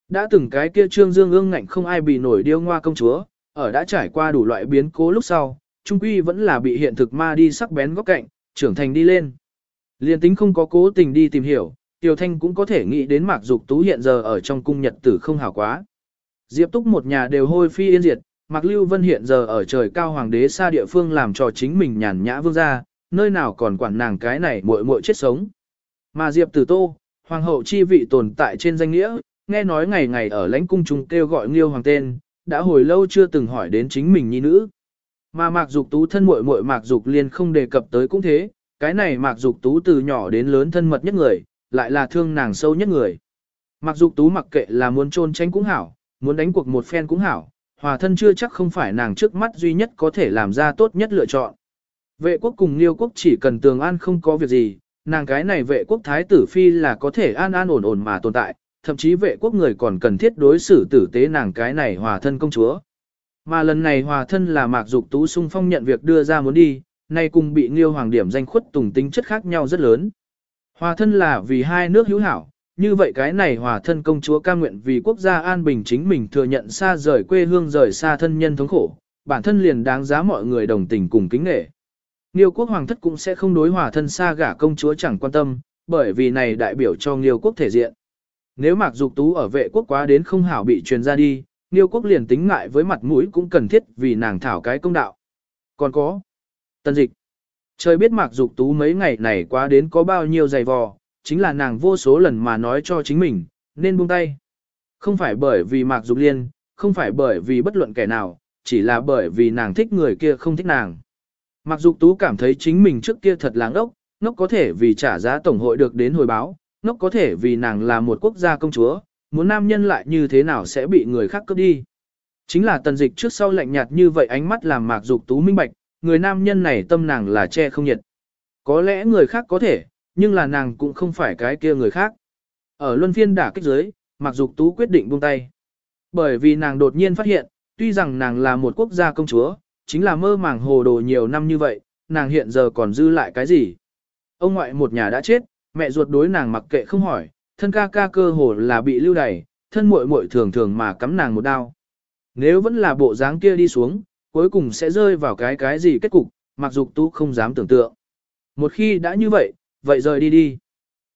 Đã từng cái kia trương dương ương ngạnh không ai bị nổi điêu ngoa công chúa, ở đã trải qua đủ loại biến cố lúc sau, trung quy vẫn là bị hiện thực ma đi sắc bén góc cạnh, trưởng thành đi lên. Liên tính không có cố tình đi tìm hiểu, Tiêu Thanh cũng có thể nghĩ đến Mạc Dục Tú hiện giờ ở trong cung nhật tử không hảo quá. Diệp Túc một nhà đều hôi phi yên diệt, Mạc Lưu Vân hiện giờ ở trời cao hoàng đế xa địa phương làm cho chính mình nhàn nhã vương gia, nơi nào còn quản nàng cái này muội muội chết sống. Mà Diệp Tử Tô, hoàng hậu chi vị tồn tại trên danh nghĩa, nghe nói ngày ngày ở lãnh cung chúng kêu gọi Nghiêu hoàng tên, đã hồi lâu chưa từng hỏi đến chính mình nhi nữ. Mà Mạc Dục Tú thân muội muội Mạc Dục Liên không đề cập tới cũng thế, cái này Mạc Dục Tú từ nhỏ đến lớn thân mật nhất người, lại là thương nàng sâu nhất người. Mạc Dục Tú mặc kệ là muốn trôn tránh cũng hảo, muốn đánh cuộc một phen cũng hảo, hòa thân chưa chắc không phải nàng trước mắt duy nhất có thể làm ra tốt nhất lựa chọn. Vệ quốc cùng Liêu quốc chỉ cần tường an không có việc gì, nàng cái này vệ quốc thái tử phi là có thể an an ổn ổn mà tồn tại, thậm chí vệ quốc người còn cần thiết đối xử tử tế nàng cái này hòa thân công chúa. Mà lần này hòa thân là mạc dục tú sung phong nhận việc đưa ra muốn đi, nay cùng bị nghiêu hoàng điểm danh khuất tùng tính chất khác nhau rất lớn. Hòa thân là vì hai nước hữu hảo, như vậy cái này hòa thân công chúa ca nguyện vì quốc gia an bình chính mình thừa nhận xa rời quê hương rời xa thân nhân thống khổ, bản thân liền đáng giá mọi người đồng tình cùng kính nghệ. Nghiêu quốc hoàng thất cũng sẽ không đối hòa thân xa gả công chúa chẳng quan tâm, bởi vì này đại biểu cho Nghiêu quốc thể diện. Nếu Mạc Dục Tú ở vệ quốc quá đến không hảo bị truyền ra đi, Nghiêu quốc liền tính ngại với mặt mũi cũng cần thiết vì nàng thảo cái công đạo. Còn có Tân dịch Trời biết Mạc Dục Tú mấy ngày này quá đến có bao nhiêu dày vò, chính là nàng vô số lần mà nói cho chính mình, nên buông tay. Không phải bởi vì Mạc Dục Liên, không phải bởi vì bất luận kẻ nào, chỉ là bởi vì nàng thích người kia không thích nàng mặc Dục Tú cảm thấy chính mình trước kia thật láng ốc, ngốc có thể vì trả giá tổng hội được đến hồi báo, ngốc có thể vì nàng là một quốc gia công chúa, muốn nam nhân lại như thế nào sẽ bị người khác cướp đi. Chính là tần dịch trước sau lạnh nhạt như vậy ánh mắt làm Mạc Dục Tú minh bạch, người nam nhân này tâm nàng là che không nhiệt. Có lẽ người khác có thể, nhưng là nàng cũng không phải cái kia người khác. Ở luân phiên đả kích giới, Mạc Dục Tú quyết định buông tay. Bởi vì nàng đột nhiên phát hiện, tuy rằng nàng là một quốc gia công chúa, chính là mơ màng hồ đồ nhiều năm như vậy, nàng hiện giờ còn dư lại cái gì. Ông ngoại một nhà đã chết, mẹ ruột đối nàng mặc kệ không hỏi, thân ca ca cơ hồ là bị lưu đày, thân muội muội thường thường mà cắm nàng một đao. Nếu vẫn là bộ dáng kia đi xuống, cuối cùng sẽ rơi vào cái cái gì kết cục, mặc dục tú không dám tưởng tượng. Một khi đã như vậy, vậy rời đi đi.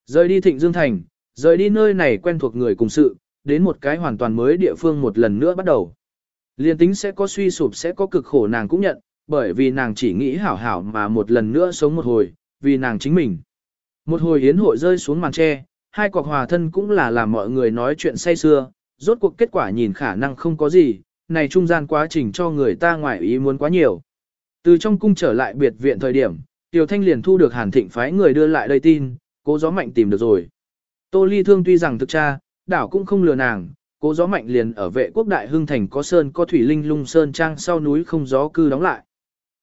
Rời đi Thịnh Dương Thành, rời đi nơi này quen thuộc người cùng sự, đến một cái hoàn toàn mới địa phương một lần nữa bắt đầu. Liên tính sẽ có suy sụp sẽ có cực khổ nàng cũng nhận, bởi vì nàng chỉ nghĩ hảo hảo mà một lần nữa sống một hồi, vì nàng chính mình. Một hồi yến hội rơi xuống màn tre, hai cọc hòa thân cũng là làm mọi người nói chuyện say xưa, rốt cuộc kết quả nhìn khả năng không có gì, này trung gian quá trình cho người ta ngoại ý muốn quá nhiều. Từ trong cung trở lại biệt viện thời điểm, Tiểu Thanh liền thu được Hàn Thịnh phái người đưa lại đây tin, cố gió mạnh tìm được rồi. Tô Ly Thương tuy rằng thực cha, đảo cũng không lừa nàng, cố gió mạnh liền ở vệ quốc đại hưng thành có sơn có thủy linh lung sơn trang sau núi không gió cư đóng lại.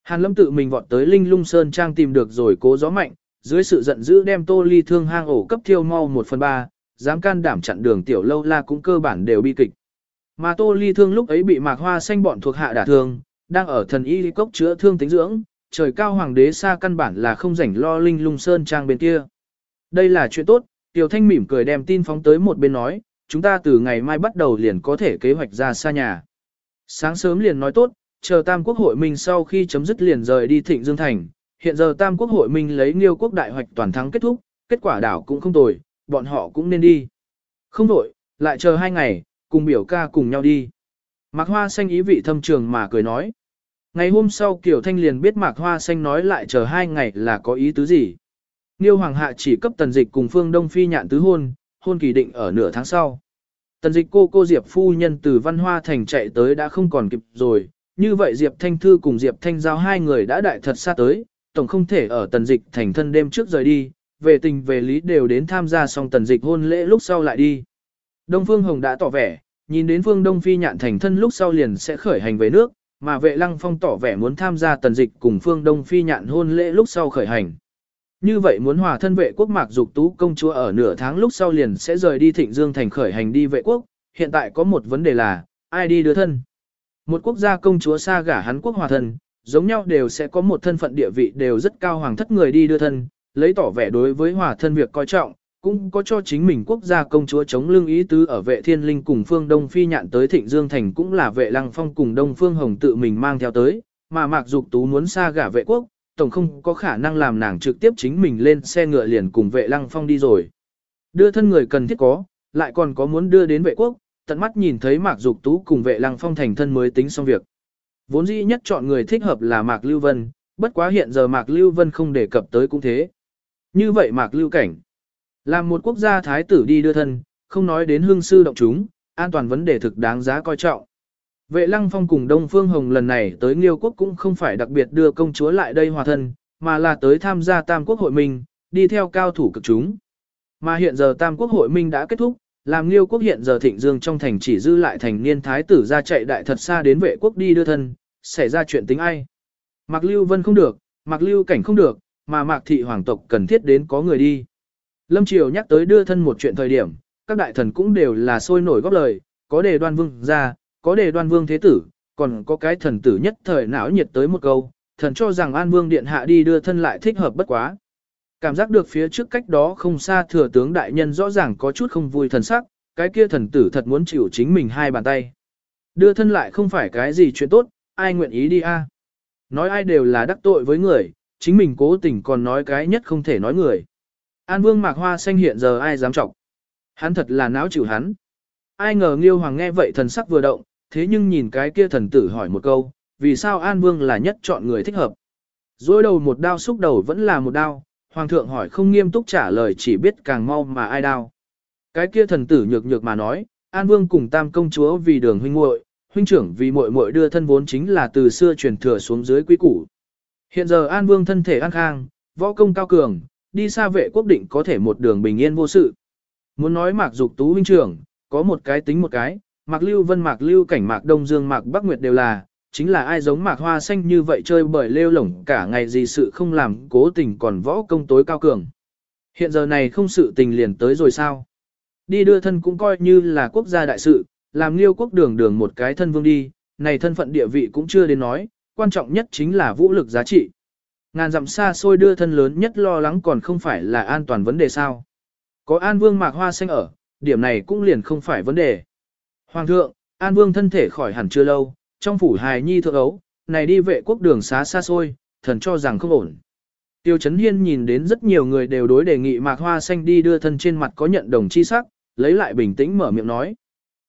Hàn lâm tự mình vọt tới linh lung sơn trang tìm được rồi cố gió mạnh, dưới sự giận dữ đem tô ly thương hang ổ cấp thiêu mau một phần ba, dám can đảm chặn đường tiểu lâu la cũng cơ bản đều bi kịch. Mà tô ly thương lúc ấy bị mạc hoa xanh bọn thuộc hạ đả thương, đang ở thần y cốc chữa thương tính dưỡng, trời cao hoàng đế xa căn bản là không rảnh lo linh lung sơn trang bên kia. Đây là chuyện tốt, tiểu thanh mỉm cười đem tin phóng tới một bên nói, chúng ta từ ngày mai bắt đầu liền có thể kế hoạch ra xa nhà. Sáng sớm liền nói tốt, chờ Tam Quốc hội minh sau khi chấm dứt liền rời đi Thịnh Dương Thành, hiện giờ Tam Quốc hội minh lấy Nghiêu quốc đại hoạch toàn thắng kết thúc, kết quả đảo cũng không tồi, bọn họ cũng nên đi. Không đổi, lại chờ hai ngày, cùng biểu ca cùng nhau đi. Mạc Hoa Xanh ý vị thâm trường mà cười nói. Ngày hôm sau Kiều Thanh liền biết Mạc Hoa Xanh nói lại chờ hai ngày là có ý tứ gì. Nghiêu Hoàng hạ chỉ cấp tần dịch cùng Phương Đông Phi nhạn tứ hôn, hôn kỳ định ở nửa tháng sau. Tần dịch cô cô Diệp phu nhân từ Văn Hoa Thành chạy tới đã không còn kịp rồi, như vậy Diệp Thanh Thư cùng Diệp Thanh Giao hai người đã đại thật xa tới, tổng không thể ở tần dịch thành thân đêm trước rời đi, về tình về lý đều đến tham gia xong tần dịch hôn lễ lúc sau lại đi. Đông Phương Hồng đã tỏ vẻ, nhìn đến Phương Đông Phi nhạn thành thân lúc sau liền sẽ khởi hành về nước, mà vệ lăng phong tỏ vẻ muốn tham gia tần dịch cùng Phương Đông Phi nhạn hôn lễ lúc sau khởi hành. Như vậy muốn hòa thân vệ quốc mạc dục tú công chúa ở nửa tháng lúc sau liền sẽ rời đi thịnh dương thành khởi hành đi vệ quốc, hiện tại có một vấn đề là, ai đi đưa thân? Một quốc gia công chúa xa gả hắn quốc hòa thân, giống nhau đều sẽ có một thân phận địa vị đều rất cao hoàng thất người đi đưa thân, lấy tỏ vẻ đối với hòa thân việc coi trọng, cũng có cho chính mình quốc gia công chúa chống lưng ý tứ ở vệ thiên linh cùng phương Đông Phi nhạn tới Thịnh Dương Thành cũng là vệ lăng phong cùng Đông Phương Hồng tự mình mang theo tới, mà Mạc Dục Tú muốn xa gả vệ quốc, tổng không có khả năng làm nàng trực tiếp chính mình lên xe ngựa liền cùng vệ lăng phong đi rồi. Đưa thân người cần thiết có, lại còn có muốn đưa đến vệ quốc, tận mắt nhìn thấy Mạc Dục Tú cùng vệ lăng phong thành thân mới tính xong việc. Vốn dĩ nhất chọn người thích hợp là Mạc Lưu Vân, bất quá hiện giờ Mạc Lưu Vân không đề cập tới cũng thế. Như vậy Mạc Lưu Cảnh, làm một quốc gia thái tử đi đưa thân, không nói đến hương sư động chúng, an toàn vấn đề thực đáng giá coi trọng. Vệ Lăng Phong cùng Đông Phương Hồng lần này tới Nghiêu quốc cũng không phải đặc biệt đưa công chúa lại đây hòa thân, mà là tới tham gia Tam Quốc hội minh, đi theo cao thủ cực chúng. Mà hiện giờ Tam Quốc hội minh đã kết thúc, làm Nghiêu quốc hiện giờ thịnh dương trong thành chỉ dư lại thành niên thái tử ra chạy đại thật xa đến vệ quốc đi đưa thân, xảy ra chuyện tính ai. Mạc Lưu Vân không được, Mạc Lưu Cảnh không được, mà Mạc Thị Hoàng tộc cần thiết đến có người đi. Lâm Triều nhắc tới đưa thân một chuyện thời điểm, các đại thần cũng đều là sôi nổi góp lời, có đề đoan vương ra, có đề đoan vương thế tử, còn có cái thần tử nhất thời não nhiệt tới một câu, thần cho rằng An Vương Điện Hạ đi đưa thân lại thích hợp bất quá. Cảm giác được phía trước cách đó không xa thừa tướng đại nhân rõ ràng có chút không vui thần sắc, cái kia thần tử thật muốn chịu chính mình hai bàn tay. Đưa thân lại không phải cái gì chuyện tốt, ai nguyện ý đi a? Nói ai đều là đắc tội với người, chính mình cố tình còn nói cái nhất không thể nói người. An Vương Mạc Hoa Xanh hiện giờ ai dám trọng. Hắn thật là náo chịu hắn. Ai ngờ Nghiêu Hoàng nghe vậy thần sắc vừa động, thế nhưng nhìn cái kia thần tử hỏi một câu, vì sao An Vương là nhất chọn người thích hợp. Dối đầu một đao xúc đầu vẫn là một đao, Hoàng thượng hỏi không nghiêm túc trả lời chỉ biết càng mau mà ai đao. Cái kia thần tử nhược nhược mà nói, An Vương cùng tam công chúa vì đường huynh muội, huynh trưởng vì muội muội đưa thân vốn chính là từ xưa truyền thừa xuống dưới quý củ. Hiện giờ An Vương thân thể an khang, võ công cao cường, đi xa vệ quốc định có thể một đường bình yên vô sự. Muốn nói Mạc Dục Tú huynh trưởng, có một cái tính một cái, Mạc Lưu Vân Mạc Lưu Cảnh Mạc Đông Dương Mạc Bắc Nguyệt đều là, chính là ai giống Mạc Hoa Xanh như vậy chơi bởi lêu lổng cả ngày gì sự không làm cố tình còn võ công tối cao cường. Hiện giờ này không sự tình liền tới rồi sao? Đi đưa thân cũng coi như là quốc gia đại sự, làm liêu quốc đường đường một cái thân vương đi, này thân phận địa vị cũng chưa đến nói, quan trọng nhất chính là vũ lực giá trị. Ngàn dặm xa xôi đưa thân lớn nhất lo lắng còn không phải là an toàn vấn đề sao. Có An Vương Mạc Hoa Xanh ở, điểm này cũng liền không phải vấn đề. Hoàng thượng, An Vương thân thể khỏi hẳn chưa lâu, trong phủ hài nhi thượng ấu, này đi vệ quốc đường xá xa xôi, thần cho rằng không ổn. Tiêu Chấn Hiên nhìn đến rất nhiều người đều đối đề nghị Mạc Hoa Xanh đi đưa thân trên mặt có nhận đồng chi sắc, lấy lại bình tĩnh mở miệng nói.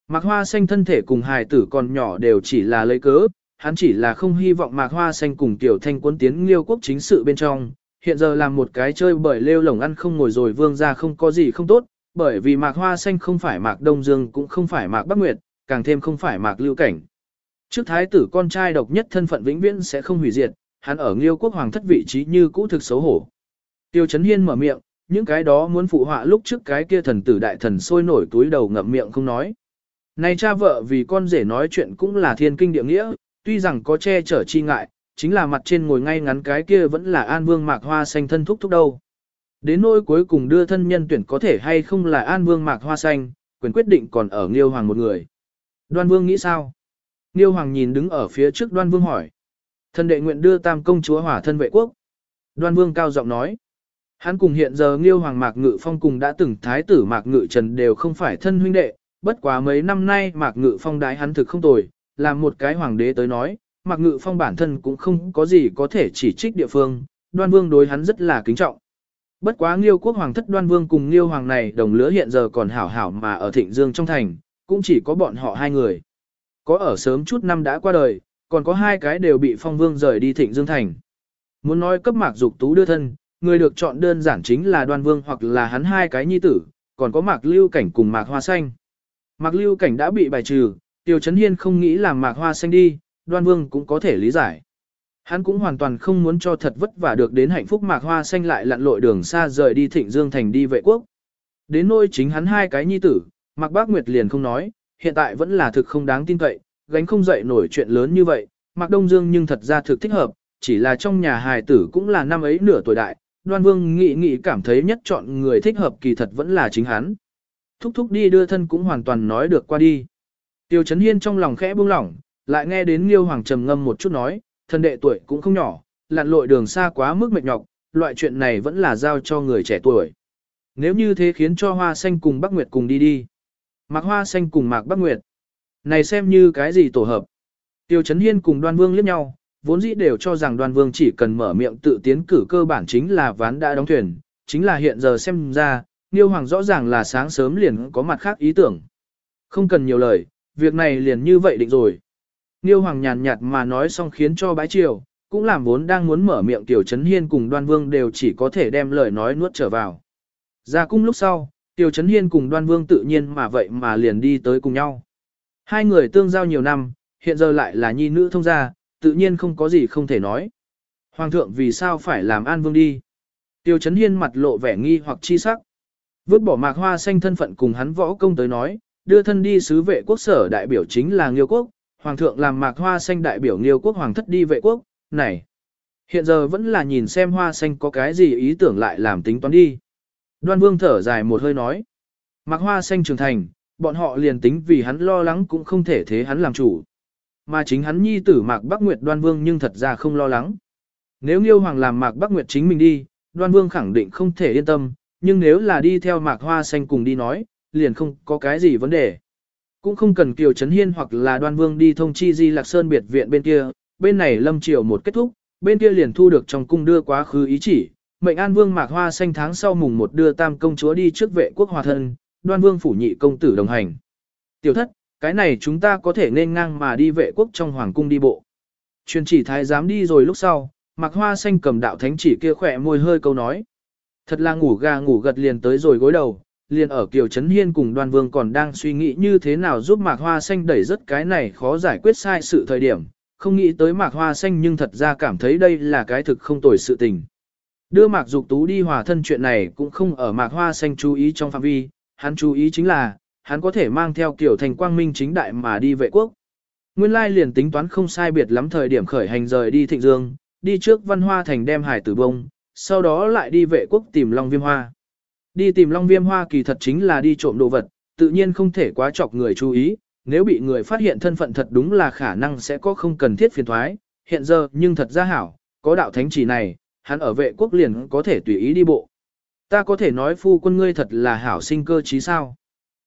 Mạc Hoa Xanh thân thể cùng hài tử còn nhỏ đều chỉ là lấy cớ, hắn chỉ là không hy vọng Mạc Hoa Xanh cùng Tiểu Thanh quân tiến liêu quốc chính sự bên trong, hiện giờ làm một cái chơi bởi lêu lồng ăn không ngồi rồi vương ra không có gì không tốt, bởi vì Mạc Hoa Xanh không phải Mạc Đông Dương cũng không phải Mạc Bắc Nguyệt, càng thêm không phải Mạc Lưu Cảnh. Trước thái tử con trai độc nhất thân phận vĩnh viễn sẽ không hủy diệt, hắn ở Liêu quốc hoàng thất vị trí như cũ thực xấu hổ. Tiêu Chấn Hiên mở miệng, những cái đó muốn phụ họa lúc trước cái kia thần tử đại thần sôi nổi túi đầu ngậm miệng không nói. Này cha vợ vì con rể nói chuyện cũng là thiên kinh địa nghĩa, tuy rằng có che chở chi ngại, chính là mặt trên ngồi ngay ngắn cái kia vẫn là An Vương Mạc Hoa Xanh thân thúc thúc đâu. Đến nỗi cuối cùng đưa thân nhân tuyển có thể hay không là An Vương Mạc Hoa Xanh, quyền quyết định còn ở Nghiêu Hoàng một người. Đoan Vương nghĩ sao? Nghiêu Hoàng nhìn đứng ở phía trước Đoan Vương hỏi. Thân đệ nguyện đưa tam công chúa hỏa thân vệ quốc. Đoan Vương cao giọng nói. Hắn cùng hiện giờ Nghiêu Hoàng Mạc Ngự Phong cùng đã từng thái tử Mạc Ngự Trần đều không phải thân huynh đệ, bất quá mấy năm nay Mạc Ngự Phong đái hắn thực không tồi, làm một cái hoàng đế tới nói, Mạc Ngự Phong bản thân cũng không có gì có thể chỉ trích địa phương, Đoan Vương đối hắn rất là kính trọng. Bất quá Nghiêu quốc hoàng thất Đoan Vương cùng Nghiêu hoàng này đồng lứa hiện giờ còn hảo hảo mà ở Thịnh Dương trong thành, cũng chỉ có bọn họ hai người. Có ở sớm chút năm đã qua đời, còn có hai cái đều bị Phong Vương rời đi Thịnh Dương thành. Muốn nói cấp Mạc Dục Tú đưa thân, người được chọn đơn giản chính là đoan vương hoặc là hắn hai cái nhi tử, còn có mạc lưu cảnh cùng mạc hoa xanh. Mạc lưu cảnh đã bị bài trừ, Tiêu Chấn Hiên không nghĩ làm mạc hoa xanh đi, đoan vương cũng có thể lý giải. Hắn cũng hoàn toàn không muốn cho thật vất vả được đến hạnh phúc mạc hoa xanh lại lặn lội đường xa rời đi thịnh dương thành đi vệ quốc. Đến nôi chính hắn hai cái nhi tử, mạc bác Nguyệt liền không nói, hiện tại vẫn là thực không đáng tin cậy, gánh không dậy nổi chuyện lớn như vậy, mạc đông dương nhưng thật ra thực thích hợp, chỉ là trong nhà hài tử cũng là năm ấy nửa tuổi đại, đoan vương nghĩ nghĩ cảm thấy nhất chọn người thích hợp kỳ thật vẫn là chính hắn. Thúc thúc đi đưa thân cũng hoàn toàn nói được qua đi. Tiêu Chấn Hiên trong lòng khẽ buông lỏng, lại nghe đến Liêu Hoàng trầm ngâm một chút nói, thân đệ tuổi cũng không nhỏ, lặn lội đường xa quá mức mệt nhọc, loại chuyện này vẫn là giao cho người trẻ tuổi. Nếu như thế khiến cho Hoa Xanh cùng Bắc Nguyệt cùng đi đi. Mạc Hoa Xanh cùng Mạc Bắc Nguyệt. Này xem như cái gì tổ hợp. Tiêu Chấn Hiên cùng Đoan Vương liếc nhau, vốn dĩ đều cho rằng Đoan Vương chỉ cần mở miệng tự tiến cử cơ bản chính là ván đã đóng thuyền, chính là hiện giờ xem ra, Niêu Hoàng rõ ràng là sáng sớm liền có mặt khác ý tưởng. Không cần nhiều lời, việc này liền như vậy định rồi. Nghiêu Hoàng nhàn nhạt mà nói xong khiến cho bái triều, cũng làm vốn đang muốn mở miệng Tiểu Trấn Hiên cùng Đoan Vương đều chỉ có thể đem lời nói nuốt trở vào. Ra cung lúc sau, Tiểu Trấn Hiên cùng Đoan Vương tự nhiên mà vậy mà liền đi tới cùng nhau. Hai người tương giao nhiều năm, hiện giờ lại là nhi nữ thông gia, tự nhiên không có gì không thể nói. Hoàng thượng vì sao phải làm An Vương đi? Tiêu Trấn Hiên mặt lộ vẻ nghi hoặc chi sắc. Vứt bỏ mạc hoa xanh thân phận cùng hắn võ công tới nói, đưa thân đi sứ vệ quốc sở đại biểu chính là Nghiêu quốc, Hoàng thượng làm mạc hoa xanh đại biểu Nghiêu quốc hoàng thất đi vệ quốc, này. Hiện giờ vẫn là nhìn xem hoa xanh có cái gì ý tưởng lại làm tính toán đi. Đoan vương thở dài một hơi nói. Mạc hoa xanh trưởng thành, bọn họ liền tính vì hắn lo lắng cũng không thể thế hắn làm chủ. Mà chính hắn nhi tử Mạc Bắc Nguyệt đoan vương nhưng thật ra không lo lắng. Nếu Nghiêu Hoàng làm Mạc Bắc Nguyệt chính mình đi, đoan vương khẳng định không thể yên tâm, nhưng nếu là đi theo Mạc Hoa Xanh cùng đi nói, liền không có cái gì vấn đề. Cũng không cần Kiều Trấn Hiên hoặc là đoan vương đi thông chi Di Lạc Sơn biệt viện bên kia, bên này lâm triều một kết thúc, bên kia liền thu được trong cung đưa quá khứ ý chỉ, mệnh an vương Mạc Hoa Xanh tháng sau mùng một đưa tam công chúa đi trước vệ quốc hòa thân, đoan vương phủ nhị công tử đồng hành. Tiểu thất, cái này chúng ta có thể nên ngang mà đi vệ quốc trong hoàng cung đi bộ. Truyền chỉ thái giám đi rồi lúc sau, Mạc Hoa Xanh cầm đạo thánh chỉ kia khỏe môi hơi câu nói. Thật là ngủ gà ngủ gật liền tới rồi gối đầu, liền ở Kiều Trấn Hiên cùng đoàn vương còn đang suy nghĩ như thế nào giúp Mạc Hoa Xanh đẩy rất cái này khó giải quyết sai sự thời điểm, không nghĩ tới Mạc Hoa Xanh nhưng thật ra cảm thấy đây là cái thực không tồi sự tình. Đưa Mạc Dục Tú đi hòa thân chuyện này cũng không ở Mạc Hoa Xanh chú ý trong phạm vi, hắn chú ý chính là, hắn có thể mang theo kiểu thành quang minh chính đại mà đi vệ quốc. Nguyên lai liền tính toán không sai biệt lắm thời điểm khởi hành rời đi thịnh dương, đi trước văn hoa thành đem hải tử bông, sau đó lại đi vệ quốc tìm Long Viêm Hoa. Đi tìm Long Viêm Hoa kỳ thật chính là đi trộm đồ vật, tự nhiên không thể quá chọc người chú ý, nếu bị người phát hiện thân phận thật đúng là khả năng sẽ có không cần thiết phiền thoái, hiện giờ nhưng thật ra hảo, có đạo thánh chỉ này, hắn ở vệ quốc liền có thể tùy ý đi bộ. Ta có thể nói phu quân ngươi thật là hảo sinh cơ trí sao.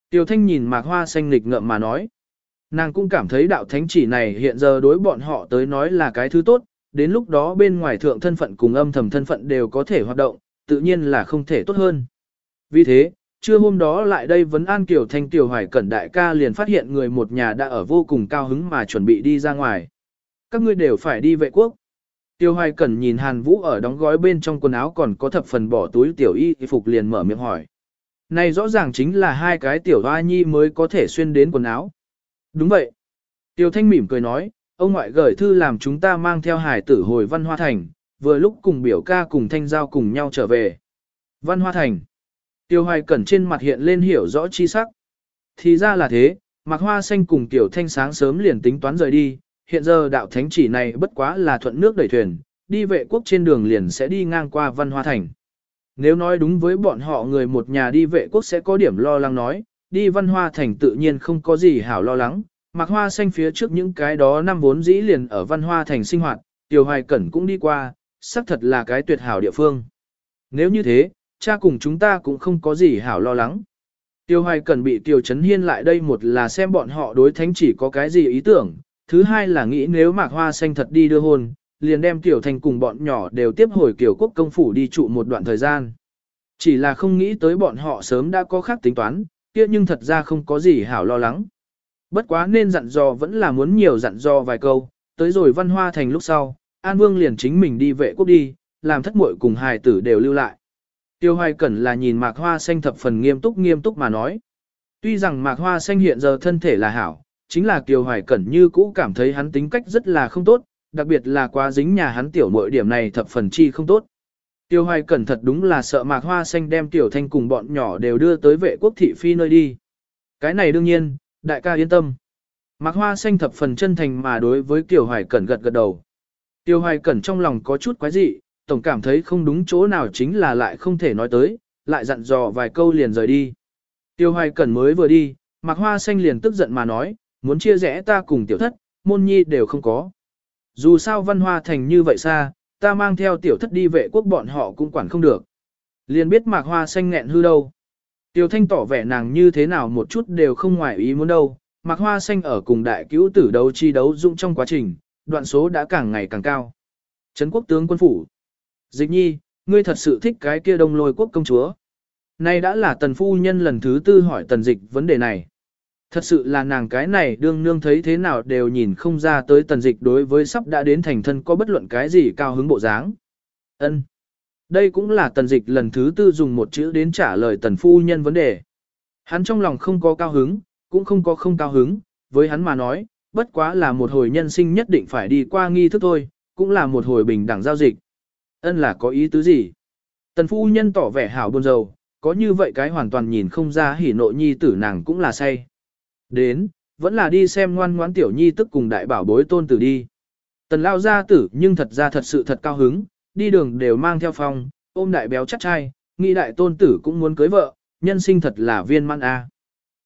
Tiêu Thanh nhìn mạc hoa xanh lịch ngợm mà nói. Nàng cũng cảm thấy đạo thánh chỉ này hiện giờ đối bọn họ tới nói là cái thứ tốt, đến lúc đó bên ngoài thượng thân phận cùng âm thầm thân phận đều có thể hoạt động, tự nhiên là không thể tốt hơn. Vì thế, trưa hôm đó lại đây vấn an Kiều Thanh Tiểu Hoài Cẩn đại ca liền phát hiện người một nhà đã ở vô cùng cao hứng mà chuẩn bị đi ra ngoài. Các ngươi đều phải đi vệ quốc. Tiêu Hoài Cẩn nhìn Hàn Vũ ở đóng gói bên trong quần áo còn có thập phần bỏ túi tiểu y phục liền mở miệng hỏi. Này rõ ràng chính là hai cái tiểu hoa nhi mới có thể xuyên đến quần áo. Đúng vậy. Tiêu Thanh mỉm cười nói, ông ngoại gửi thư làm chúng ta mang theo hải tử hồi Văn Hoa Thành, vừa lúc cùng biểu ca cùng Thanh Giao cùng nhau trở về. Văn Hoa Thành. Tiêu Hoài Cẩn trên mặt hiện lên hiểu rõ chi sắc. Thì ra là thế, Mặc Hoa Xanh cùng Tiểu Thanh sáng sớm liền tính toán rời đi, hiện giờ đạo thánh chỉ này bất quá là thuận nước đẩy thuyền, đi vệ quốc trên đường liền sẽ đi ngang qua Văn Hoa Thành. Nếu nói đúng với bọn họ người một nhà đi vệ quốc sẽ có điểm lo lắng nói, đi Văn Hoa Thành tự nhiên không có gì hảo lo lắng, Mặc Hoa Xanh phía trước những cái đó năm vốn dĩ liền ở Văn Hoa Thành sinh hoạt, Tiểu Hoài Cẩn cũng đi qua, xác thật là cái tuyệt hảo địa phương. Nếu như thế, cha cùng chúng ta cũng không có gì hảo lo lắng. Tiêu Hoài cần bị Tiêu Trấn Hiên lại đây một là xem bọn họ đối thánh chỉ có cái gì ý tưởng, thứ hai là nghĩ nếu Mạc Hoa Xanh thật đi đưa hôn, liền đem Tiểu Thành cùng bọn nhỏ đều tiếp hồi Kiều Quốc công phủ đi trụ một đoạn thời gian. Chỉ là không nghĩ tới bọn họ sớm đã có khác tính toán, kia nhưng thật ra không có gì hảo lo lắng. Bất quá nên dặn dò vẫn là muốn nhiều dặn dò vài câu, tới rồi văn hoa thành lúc sau, An Vương liền chính mình đi vệ quốc đi, làm thất muội cùng hài tử đều lưu lại. Tiêu hoài cẩn là nhìn mạc hoa xanh thập phần nghiêm túc nghiêm túc mà nói. Tuy rằng mạc hoa xanh hiện giờ thân thể là hảo, chính là Tiêu hoài cẩn như cũ cảm thấy hắn tính cách rất là không tốt, đặc biệt là quá dính nhà hắn tiểu muội điểm này thập phần chi không tốt. Tiêu hoài cẩn thật đúng là sợ mạc hoa xanh đem tiểu thanh cùng bọn nhỏ đều đưa tới vệ quốc thị phi nơi đi. Cái này đương nhiên, đại ca yên tâm. Mạc hoa xanh thập phần chân thành mà đối với Tiêu hoài cẩn gật gật đầu. Tiêu hoài cẩn trong lòng có chút quái dị, tổng cảm thấy không đúng chỗ nào chính là lại không thể nói tới, lại dặn dò vài câu liền rời đi. Tiêu hoài cẩn mới vừa đi, Mạc hoa xanh liền tức giận mà nói, muốn chia rẽ ta cùng tiểu thất, môn nhi đều không có. Dù sao văn hoa thành như vậy xa, ta mang theo tiểu thất đi vệ quốc bọn họ cũng quản không được. Liền biết mạc hoa xanh nghẹn hư đâu. Tiêu thanh tỏ vẻ nàng như thế nào một chút đều không ngoài ý muốn đâu. Mạc hoa xanh ở cùng đại cứu tử đấu chi đấu dụng trong quá trình, đoạn số đã càng ngày càng cao. Trấn quốc tướng quân phủ. Dịch nhi, ngươi thật sự thích cái kia đông lôi quốc công chúa. Nay đã là tần phu nhân lần thứ tư hỏi tần dịch vấn đề này. Thật sự là nàng cái này đương nương thấy thế nào đều nhìn không ra tới tần dịch đối với sắp đã đến thành thân có bất luận cái gì cao hứng bộ dáng. ân Đây cũng là tần dịch lần thứ tư dùng một chữ đến trả lời tần phu nhân vấn đề. Hắn trong lòng không có cao hứng, cũng không có không cao hứng, với hắn mà nói, bất quá là một hồi nhân sinh nhất định phải đi qua nghi thức thôi, cũng là một hồi bình đẳng giao dịch. Ân là có ý tứ gì? Tần phu nhân tỏ vẻ hảo buồn rầu, có như vậy cái hoàn toàn nhìn không ra hỉ nộ nhi tử nàng cũng là say. Đến, vẫn là đi xem ngoan ngoãn tiểu nhi tức cùng đại bảo bối tôn tử đi. Tần lao gia tử nhưng thật ra thật sự thật cao hứng, đi đường đều mang theo phong, ôm đại béo chắc trai, nghĩ đại tôn tử cũng muốn cưới vợ, nhân sinh thật là viên mãn a.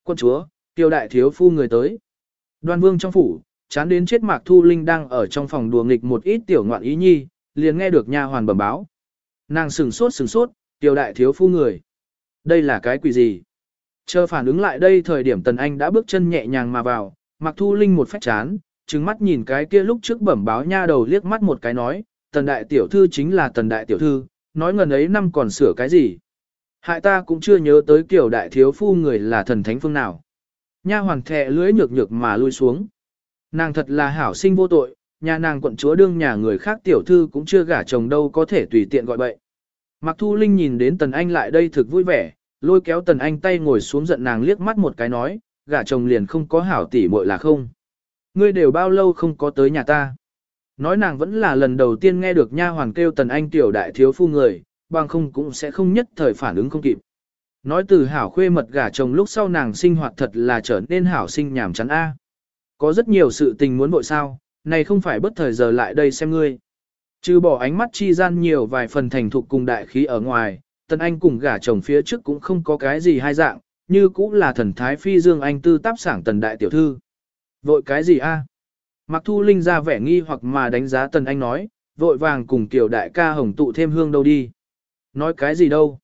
Quân chúa, tiêu đại thiếu phu người tới. Đoan vương trong phủ, chán đến chết mạc thu linh đang ở trong phòng đùa nghịch một ít tiểu ngoạn ý nhi, liền nghe được nha hoàn bẩm báo. Nàng sừng sốt sừng sốt, tiêu đại thiếu phu người. Đây là cái quỷ gì? Chờ phản ứng lại đây thời điểm Tần Anh đã bước chân nhẹ nhàng mà vào, Mạc Thu Linh một phách chán, trừng mắt nhìn cái kia lúc trước bẩm báo nha đầu liếc mắt một cái nói, Tần Đại Tiểu Thư chính là Tần Đại Tiểu Thư, nói ngần ấy năm còn sửa cái gì. Hại ta cũng chưa nhớ tới kiểu đại thiếu phu người là thần thánh phương nào. Nha hoàng thẹ lưỡi nhược nhược mà lui xuống. Nàng thật là hảo sinh vô tội, nhà nàng quận chúa đương nhà người khác tiểu thư cũng chưa gả chồng đâu có thể tùy tiện gọi bậy. Mạc Thu Linh nhìn đến Tần Anh lại đây thực vui vẻ, lôi kéo tần anh tay ngồi xuống giận nàng liếc mắt một cái nói, gả chồng liền không có hảo tỷ muội là không. Ngươi đều bao lâu không có tới nhà ta. Nói nàng vẫn là lần đầu tiên nghe được nha Hoàng kêu tần anh tiểu đại thiếu phu người, bằng không cũng sẽ không nhất thời phản ứng không kịp. Nói từ hảo khuê mật gả chồng lúc sau nàng sinh hoạt thật là trở nên hảo sinh nhảm chán a. Có rất nhiều sự tình muốn bội sao, này không phải bất thời giờ lại đây xem ngươi. Trừ bỏ ánh mắt chi gian nhiều vài phần thành thục cùng đại khí ở ngoài, Tần Anh cùng gả chồng phía trước cũng không có cái gì hai dạng, như cũng là thần thái phi dương anh tư táp sảng tần đại tiểu thư. Vội cái gì a? À? Mặc thu linh ra vẻ nghi hoặc mà đánh giá tần anh nói, vội vàng cùng tiểu đại ca hồng tụ thêm hương đâu đi. Nói cái gì đâu?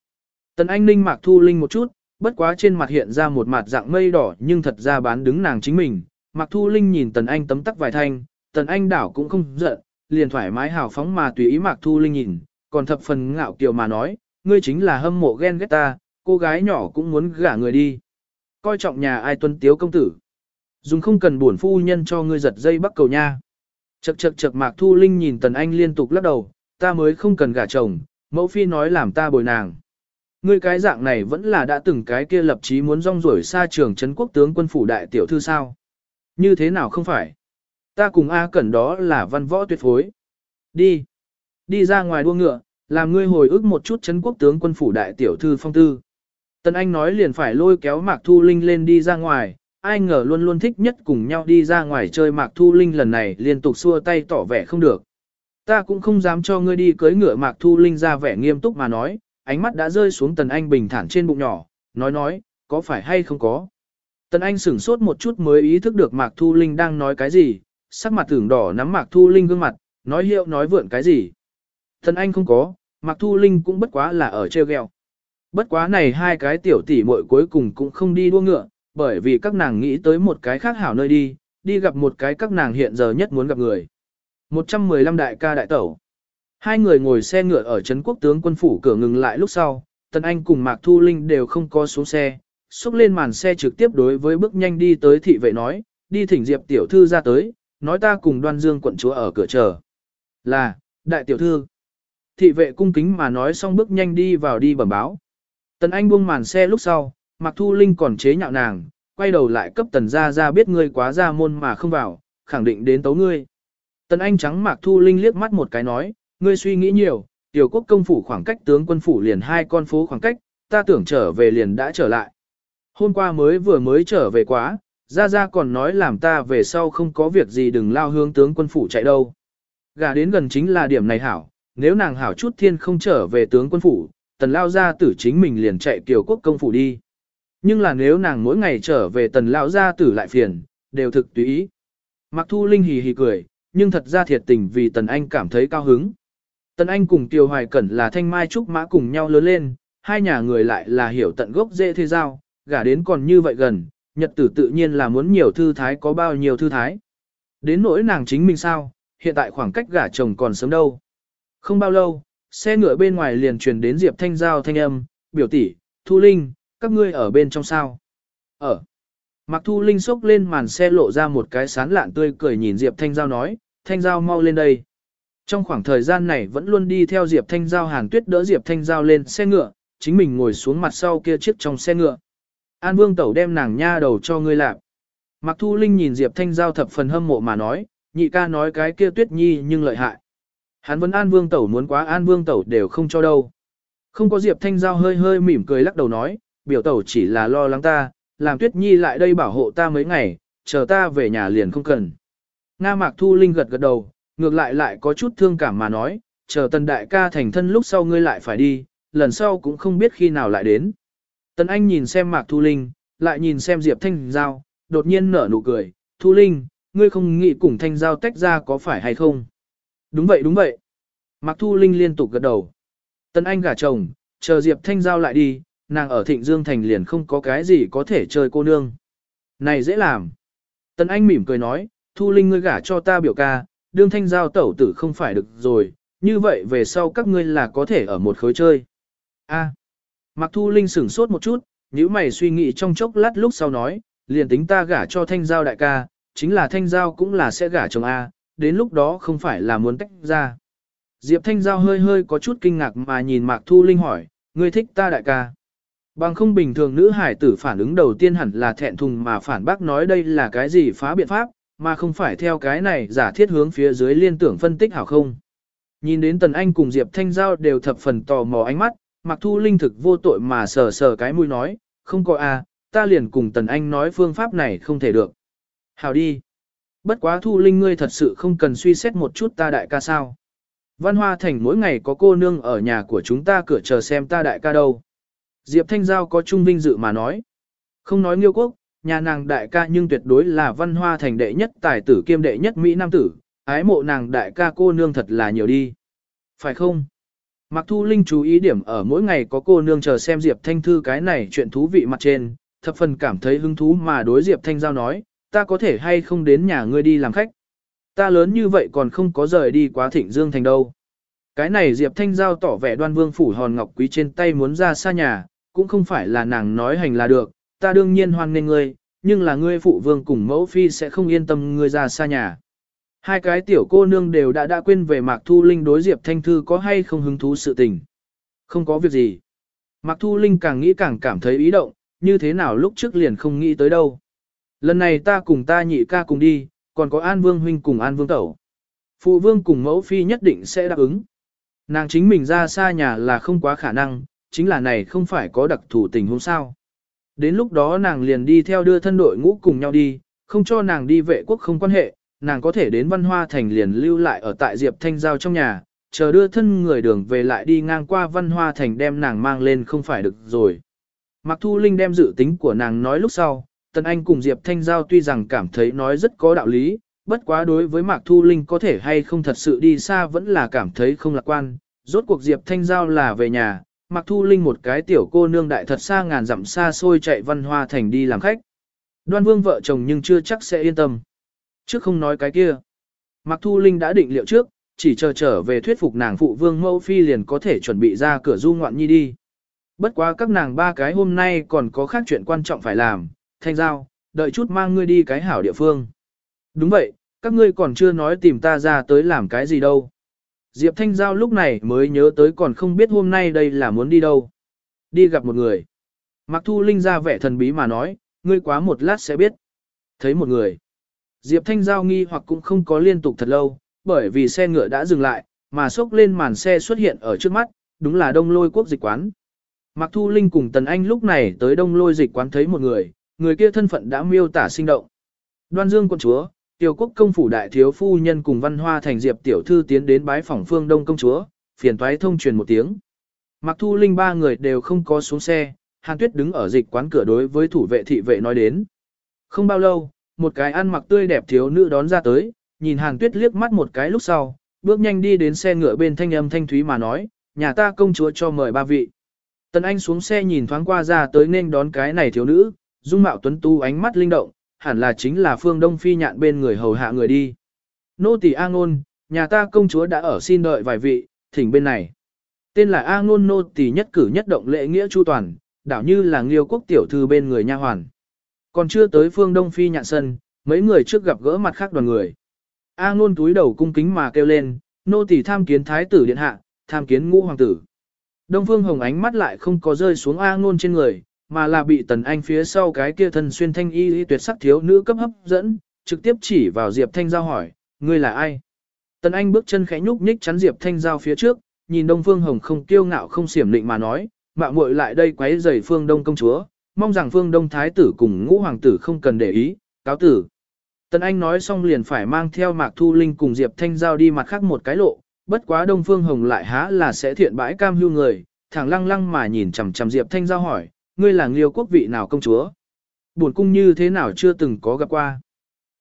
Tần anh ninh mặc thu linh một chút, bất quá trên mặt hiện ra một mặt dạng mây đỏ nhưng thật ra bán đứng nàng chính mình. Mặc thu linh nhìn tần anh tấm tắc vài thanh, tần anh đảo cũng không giận, liền thoải mái hào phóng mà tùy ý Mạc thu linh nhìn, còn thập phần ngạo kiều mà nói, ngươi chính là hâm mộ ghen ghét ta, cô gái nhỏ cũng muốn gả người đi. Coi trọng nhà ai tuân tiếu công tử. Dùng không cần buồn phu nhân cho ngươi giật dây bắt cầu nha. Chậc chậc chậc mạc thu linh nhìn tần anh liên tục lắc đầu, ta mới không cần gả chồng, mẫu phi nói làm ta bồi nàng. Ngươi cái dạng này vẫn là đã từng cái kia lập chí muốn rong ruổi xa trường trấn quốc tướng quân phủ đại tiểu thư sao. Như thế nào không phải? Ta cùng A Cẩn đó là văn võ tuyệt phối. Đi. Đi ra ngoài đua ngựa, làm ngươi hồi ức một chút chấn quốc tướng quân phủ đại tiểu thư phong tư. Tần Anh nói liền phải lôi kéo Mạc Thu Linh lên đi ra ngoài, ai ngờ luôn luôn thích nhất cùng nhau đi ra ngoài chơi Mạc Thu Linh lần này liên tục xua tay tỏ vẻ không được. Ta cũng không dám cho ngươi đi cưới ngựa Mạc Thu Linh ra vẻ nghiêm túc mà nói, ánh mắt đã rơi xuống Tần Anh bình thản trên bụng nhỏ, nói nói, có phải hay không có. Tần Anh sửng sốt một chút mới ý thức được Mạc Thu Linh đang nói cái gì, sắc mặt tưởng đỏ nắm Mạc Thu Linh gương mặt, nói hiệu nói vượn cái gì. thần Anh không có, Mạc Thu Linh cũng bất quá là ở treo gheo. Bất quá này hai cái tiểu tỷ muội cuối cùng cũng không đi đua ngựa, bởi vì các nàng nghĩ tới một cái khác hảo nơi đi, đi gặp một cái các nàng hiện giờ nhất muốn gặp người. 115 đại ca đại tẩu. Hai người ngồi xe ngựa ở Trấn Quốc tướng quân phủ cửa ngừng lại lúc sau, Tần Anh cùng Mạc Thu Linh đều không có xuống xe, xúc lên màn xe trực tiếp đối với bước nhanh đi tới thị vệ nói, đi thỉnh Diệp tiểu thư ra tới, nói ta cùng đoan dương quận chúa ở cửa chờ. Là, đại tiểu thư. Thị vệ cung kính mà nói xong bước nhanh đi vào đi bẩm báo. Tần Anh buông màn xe lúc sau, Mạc Thu Linh còn chế nhạo nàng, quay đầu lại cấp Tần Gia Gia biết ngươi quá ra môn mà không vào, khẳng định đến tấu ngươi. Tần Anh trắng Mạc Thu Linh liếc mắt một cái nói, ngươi suy nghĩ nhiều, tiểu quốc công phủ khoảng cách tướng quân phủ liền hai con phố khoảng cách, ta tưởng trở về liền đã trở lại. Hôm qua mới vừa mới trở về quá, Gia Gia còn nói làm ta về sau không có việc gì đừng lao hướng tướng quân phủ chạy đâu. Gà đến gần chính là điểm này hảo, nếu nàng hảo chút thiên không trở về tướng quân phủ, tần lao gia tử chính mình liền chạy kiều quốc công phủ đi. Nhưng là nếu nàng mỗi ngày trở về tần lao gia tử lại phiền, đều thực tùy ý. Mặc thu linh hì hì cười, nhưng thật ra thiệt tình vì tần anh cảm thấy cao hứng. Tần anh cùng tiêu Hoài Cẩn là thanh mai trúc mã cùng nhau lớn lên, hai nhà người lại là hiểu tận gốc dễ thế giao, gả đến còn như vậy gần, nhật tử tự nhiên là muốn nhiều thư thái có bao nhiêu thư thái. Đến nỗi nàng chính mình sao, hiện tại khoảng cách gả chồng còn sớm đâu. Không bao lâu, xe ngựa bên ngoài liền truyền đến Diệp Thanh Giao thanh âm, biểu tỷ, Thu Linh, các ngươi ở bên trong sao? Ở. Mặc Thu Linh xốc lên màn xe lộ ra một cái sán lạn tươi cười nhìn Diệp Thanh Giao nói, Thanh Giao mau lên đây. Trong khoảng thời gian này vẫn luôn đi theo Diệp Thanh Giao Hàn Tuyết đỡ Diệp Thanh Giao lên xe ngựa, chính mình ngồi xuống mặt sau kia chiếc trong xe ngựa. An Vương Tẩu đem nàng nha đầu cho ngươi làm. Mặc Thu Linh nhìn Diệp Thanh Giao thập phần hâm mộ mà nói, nhị ca nói cái kia Tuyết Nhi nhưng lợi hại. Hắn vẫn An Vương Tẩu muốn quá An Vương Tẩu đều không cho đâu. Không có Diệp Thanh Giao hơi hơi mỉm cười lắc đầu nói, biểu tẩu chỉ là lo lắng ta, làm Tuyết Nhi lại đây bảo hộ ta mấy ngày, chờ ta về nhà liền không cần. Nga Mạc Thu Linh gật gật đầu, ngược lại lại có chút thương cảm mà nói, chờ tần đại ca thành thân lúc sau ngươi lại phải đi, lần sau cũng không biết khi nào lại đến. Tần Anh nhìn xem Mạc Thu Linh, lại nhìn xem Diệp Thanh Giao, đột nhiên nở nụ cười, Thu Linh, ngươi không nghĩ cùng Thanh Giao tách ra có phải hay không? Đúng vậy đúng vậy. Mạc Thu Linh liên tục gật đầu. Tần Anh gả chồng, chờ Diệp Thanh Giao lại đi, nàng ở Thịnh Dương Thành liền không có cái gì có thể chơi cô nương. Này dễ làm. Tần Anh mỉm cười nói, Thu Linh ngươi gả cho ta biểu ca, đương Thanh Giao tẩu tử không phải được rồi, như vậy về sau các ngươi là có thể ở một khối chơi. A. Mạc Thu Linh sửng sốt một chút, nếu mày suy nghĩ trong chốc lát lúc sau nói, liền tính ta gả cho Thanh Giao đại ca, chính là Thanh Giao cũng là sẽ gả chồng A, đến lúc đó không phải là muốn tách ra. Diệp Thanh Giao hơi hơi có chút kinh ngạc mà nhìn Mạc Thu Linh hỏi, ngươi thích ta đại ca. Bằng không bình thường nữ hải tử phản ứng đầu tiên hẳn là thẹn thùng mà phản bác nói đây là cái gì phá biện pháp, mà không phải theo cái này giả thiết hướng phía dưới liên tưởng phân tích hảo không. Nhìn đến Tần Anh cùng Diệp Thanh Giao đều thập phần tò mò ánh mắt, mặc Thu Linh thực vô tội mà sờ sờ cái mũi nói, không có a, à, ta liền cùng Tần Anh nói phương pháp này không thể được. hào đi. Bất quá Thu Linh ngươi thật sự không cần suy xét một chút ta đại ca sao. Văn Hoa Thành mỗi ngày có cô nương ở nhà của chúng ta cửa chờ xem ta đại ca đâu. Diệp Thanh Giao có trung vinh dự mà nói. Không nói nghiêu quốc, nhà nàng đại ca nhưng tuyệt đối là Văn Hoa Thành đệ nhất tài tử kiêm đệ nhất Mỹ Nam tử, ái mộ nàng đại ca cô nương thật là nhiều đi. Phải không? Mạc Thu Linh chú ý điểm ở mỗi ngày có cô nương chờ xem Diệp Thanh Thư cái này chuyện thú vị mặt trên, thập phần cảm thấy hứng thú mà đối Diệp Thanh Giao nói, ta có thể hay không đến nhà ngươi đi làm khách. Ta lớn như vậy còn không có rời đi quá thịnh dương thành đâu. Cái này Diệp Thanh Giao tỏ vẻ đoan vương phủ hòn ngọc quý trên tay muốn ra xa nhà, cũng không phải là nàng nói hành là được, ta đương nhiên hoan nghênh ngươi, nhưng là ngươi phụ vương cùng mẫu phi sẽ không yên tâm ngươi ra xa nhà. Hai cái tiểu cô nương đều đã đã quên về Mạc Thu Linh đối Diệp Thanh Thư có hay không hứng thú sự tình. Không có việc gì. Mạc Thu Linh càng nghĩ càng cảm thấy ý động, như thế nào lúc trước liền không nghĩ tới đâu. Lần này ta cùng ta nhị ca cùng đi, còn có An Vương huynh cùng An Vương tẩu. Phụ vương cùng mẫu phi nhất định sẽ đáp ứng. Nàng chính mình ra xa nhà là không quá khả năng, chính là này không phải có đặc thủ tình huống sao. Đến lúc đó nàng liền đi theo đưa thân đội ngũ cùng nhau đi, không cho nàng đi vệ quốc không quan hệ, nàng có thể đến văn hoa thành liền lưu lại ở tại Diệp Thanh Giao trong nhà, chờ đưa thân người đường về lại đi ngang qua văn hoa thành đem nàng mang lên không phải được rồi. Mặc Thu Linh đem dự tính của nàng nói lúc sau, Tần Anh cùng Diệp Thanh Giao tuy rằng cảm thấy nói rất có đạo lý, bất quá đối với Mạc Thu Linh có thể hay không thật sự đi xa vẫn là cảm thấy không lạc quan. Rốt cuộc Diệp Thanh Giao là về nhà, Mạc Thu Linh một cái tiểu cô nương đại thật xa ngàn dặm xa xôi chạy văn hoa thành đi làm khách. Đoan vương vợ chồng nhưng chưa chắc sẽ yên tâm. Trước không nói cái kia. mặc Thu Linh đã định liệu trước, chỉ chờ trở về thuyết phục nàng phụ vương mẫu phi liền có thể chuẩn bị ra cửa du ngoạn nhi đi. Bất quá các nàng ba cái hôm nay còn có khác chuyện quan trọng phải làm, thanh giao, đợi chút mang ngươi đi cái hảo địa phương. Đúng vậy, các ngươi còn chưa nói tìm ta ra tới làm cái gì đâu. Diệp Thanh Giao lúc này mới nhớ tới còn không biết hôm nay đây là muốn đi đâu. Đi gặp một người. mặc Thu Linh ra vẻ thần bí mà nói, ngươi quá một lát sẽ biết. Thấy một người. Diệp Thanh Giao nghi hoặc cũng không có liên tục thật lâu, bởi vì xe ngựa đã dừng lại, mà sốc lên màn xe xuất hiện ở trước mắt, đúng là đông lôi quốc dịch quán. Mạc Thu Linh cùng Tần Anh lúc này tới đông lôi dịch quán thấy một người, người kia thân phận đã miêu tả sinh động. Đoan Dương quân chúa, tiểu quốc công phủ đại thiếu phu nhân cùng văn hoa thành diệp tiểu thư tiến đến bái phỏng phương đông công chúa, phiền toái thông truyền một tiếng. Mạc Thu Linh ba người đều không có xuống xe, Hàn Tuyết đứng ở dịch quán cửa đối với thủ vệ thị vệ nói đến. Không bao lâu, một cái ăn mặc tươi đẹp thiếu nữ đón ra tới, nhìn Hàn Tuyết liếc mắt một cái lúc sau, bước nhanh đi đến xe ngựa bên thanh âm thanh thúy mà nói, nhà ta công chúa cho mời ba vị. Tần Anh xuống xe nhìn thoáng qua ra tới nên đón cái này thiếu nữ, dung mạo tuấn tú ánh mắt linh động, hẳn là chính là phương Đông Phi nhạn bên người hầu hạ người đi. Nô tỳ A Ngôn, nhà ta công chúa đã ở xin đợi vài vị, thỉnh bên này. Tên là A Ngôn nô tỳ nhất cử nhất động lễ nghĩa chu toàn, đảo như là Liêu quốc tiểu thư bên người nha hoàn. Còn chưa tới phương Đông Phi nhạn sân, mấy người trước gặp gỡ mặt khác đoàn người. A Ngôn túi đầu cung kính mà kêu lên, nô tỳ tham kiến thái tử điện hạ, tham kiến ngũ hoàng tử. Đông Phương Hồng ánh mắt lại không có rơi xuống A Ngôn trên người, mà là bị Tần Anh phía sau cái kia thân xuyên thanh y, y tuyệt sắc thiếu nữ cấp hấp dẫn, trực tiếp chỉ vào Diệp Thanh Giao hỏi, ngươi là ai? Tần Anh bước chân khẽ nhúc nhích chắn Diệp Thanh Giao phía trước, nhìn Đông Phương Hồng không kiêu ngạo không xiểm định mà nói, mạo muội lại đây quấy rầy Phương Đông công chúa, mong rằng Phương Đông thái tử cùng ngũ hoàng tử không cần để ý, cáo tử. Tần Anh nói xong liền phải mang theo Mạc Thu Linh cùng Diệp Thanh Giao đi mặt khác một cái lộ, bất quá Đông Phương Hồng lại há là sẽ thiện bãi cam hưu người, thẳng lăng lăng mà nhìn chằm chằm Diệp Thanh Giao hỏi, ngươi là Liêu quốc vị nào công chúa? Buồn cung như thế nào chưa từng có gặp qua?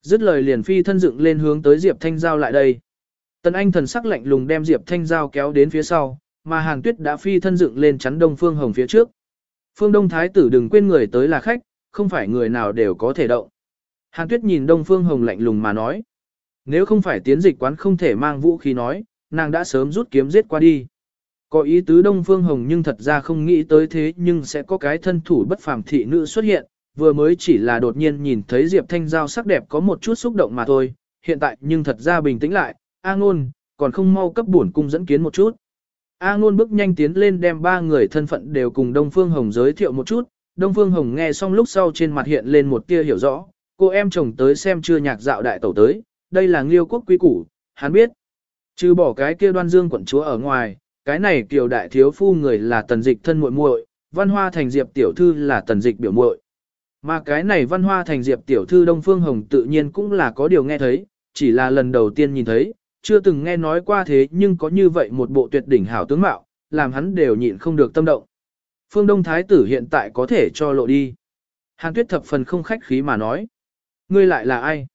Dứt lời liền phi thân dựng lên hướng tới Diệp Thanh Giao lại đây. Tần Anh thần sắc lạnh lùng đem Diệp Thanh Giao kéo đến phía sau, mà Hàn Tuyết đã phi thân dựng lên chắn Đông Phương Hồng phía trước. Phương Đông Thái tử đừng quên người tới là khách, không phải người nào đều có thể động. Hàn Tuyết nhìn Đông Phương Hồng lạnh lùng mà nói. Nếu không phải tiến dịch quán không thể mang vũ khí nói, nàng đã sớm rút kiếm giết qua đi. Có ý tứ Đông Phương Hồng nhưng thật ra không nghĩ tới thế nhưng sẽ có cái thân thủ bất phàm thị nữ xuất hiện, vừa mới chỉ là đột nhiên nhìn thấy Diệp Thanh Giao sắc đẹp có một chút xúc động mà thôi, hiện tại nhưng thật ra bình tĩnh lại, A ngôn, còn không mau cấp bổn cung dẫn kiến một chút. A ngôn bước nhanh tiến lên đem ba người thân phận đều cùng Đông Phương Hồng giới thiệu một chút, Đông Phương Hồng nghe xong lúc sau trên mặt hiện lên một tia hiểu rõ, cô em chồng tới xem chưa nhạc dạo đại tẩu tới, đây là nghiêu quốc quý củ, hắn biết. Trừ bỏ cái kia đoan dương quận chúa ở ngoài, cái này kiều đại thiếu phu người là tần dịch thân muội muội, văn hoa thành diệp tiểu thư là tần dịch biểu muội. Mà cái này văn hoa thành diệp tiểu thư Đông Phương Hồng tự nhiên cũng là có điều nghe thấy, chỉ là lần đầu tiên nhìn thấy, chưa từng nghe nói qua thế nhưng có như vậy một bộ tuyệt đỉnh hảo tướng mạo, làm hắn đều nhịn không được tâm động. Phương Đông Thái tử hiện tại có thể cho lộ đi. Hàn Tuyết thập phần không khách khí mà nói. Ngươi lại là ai?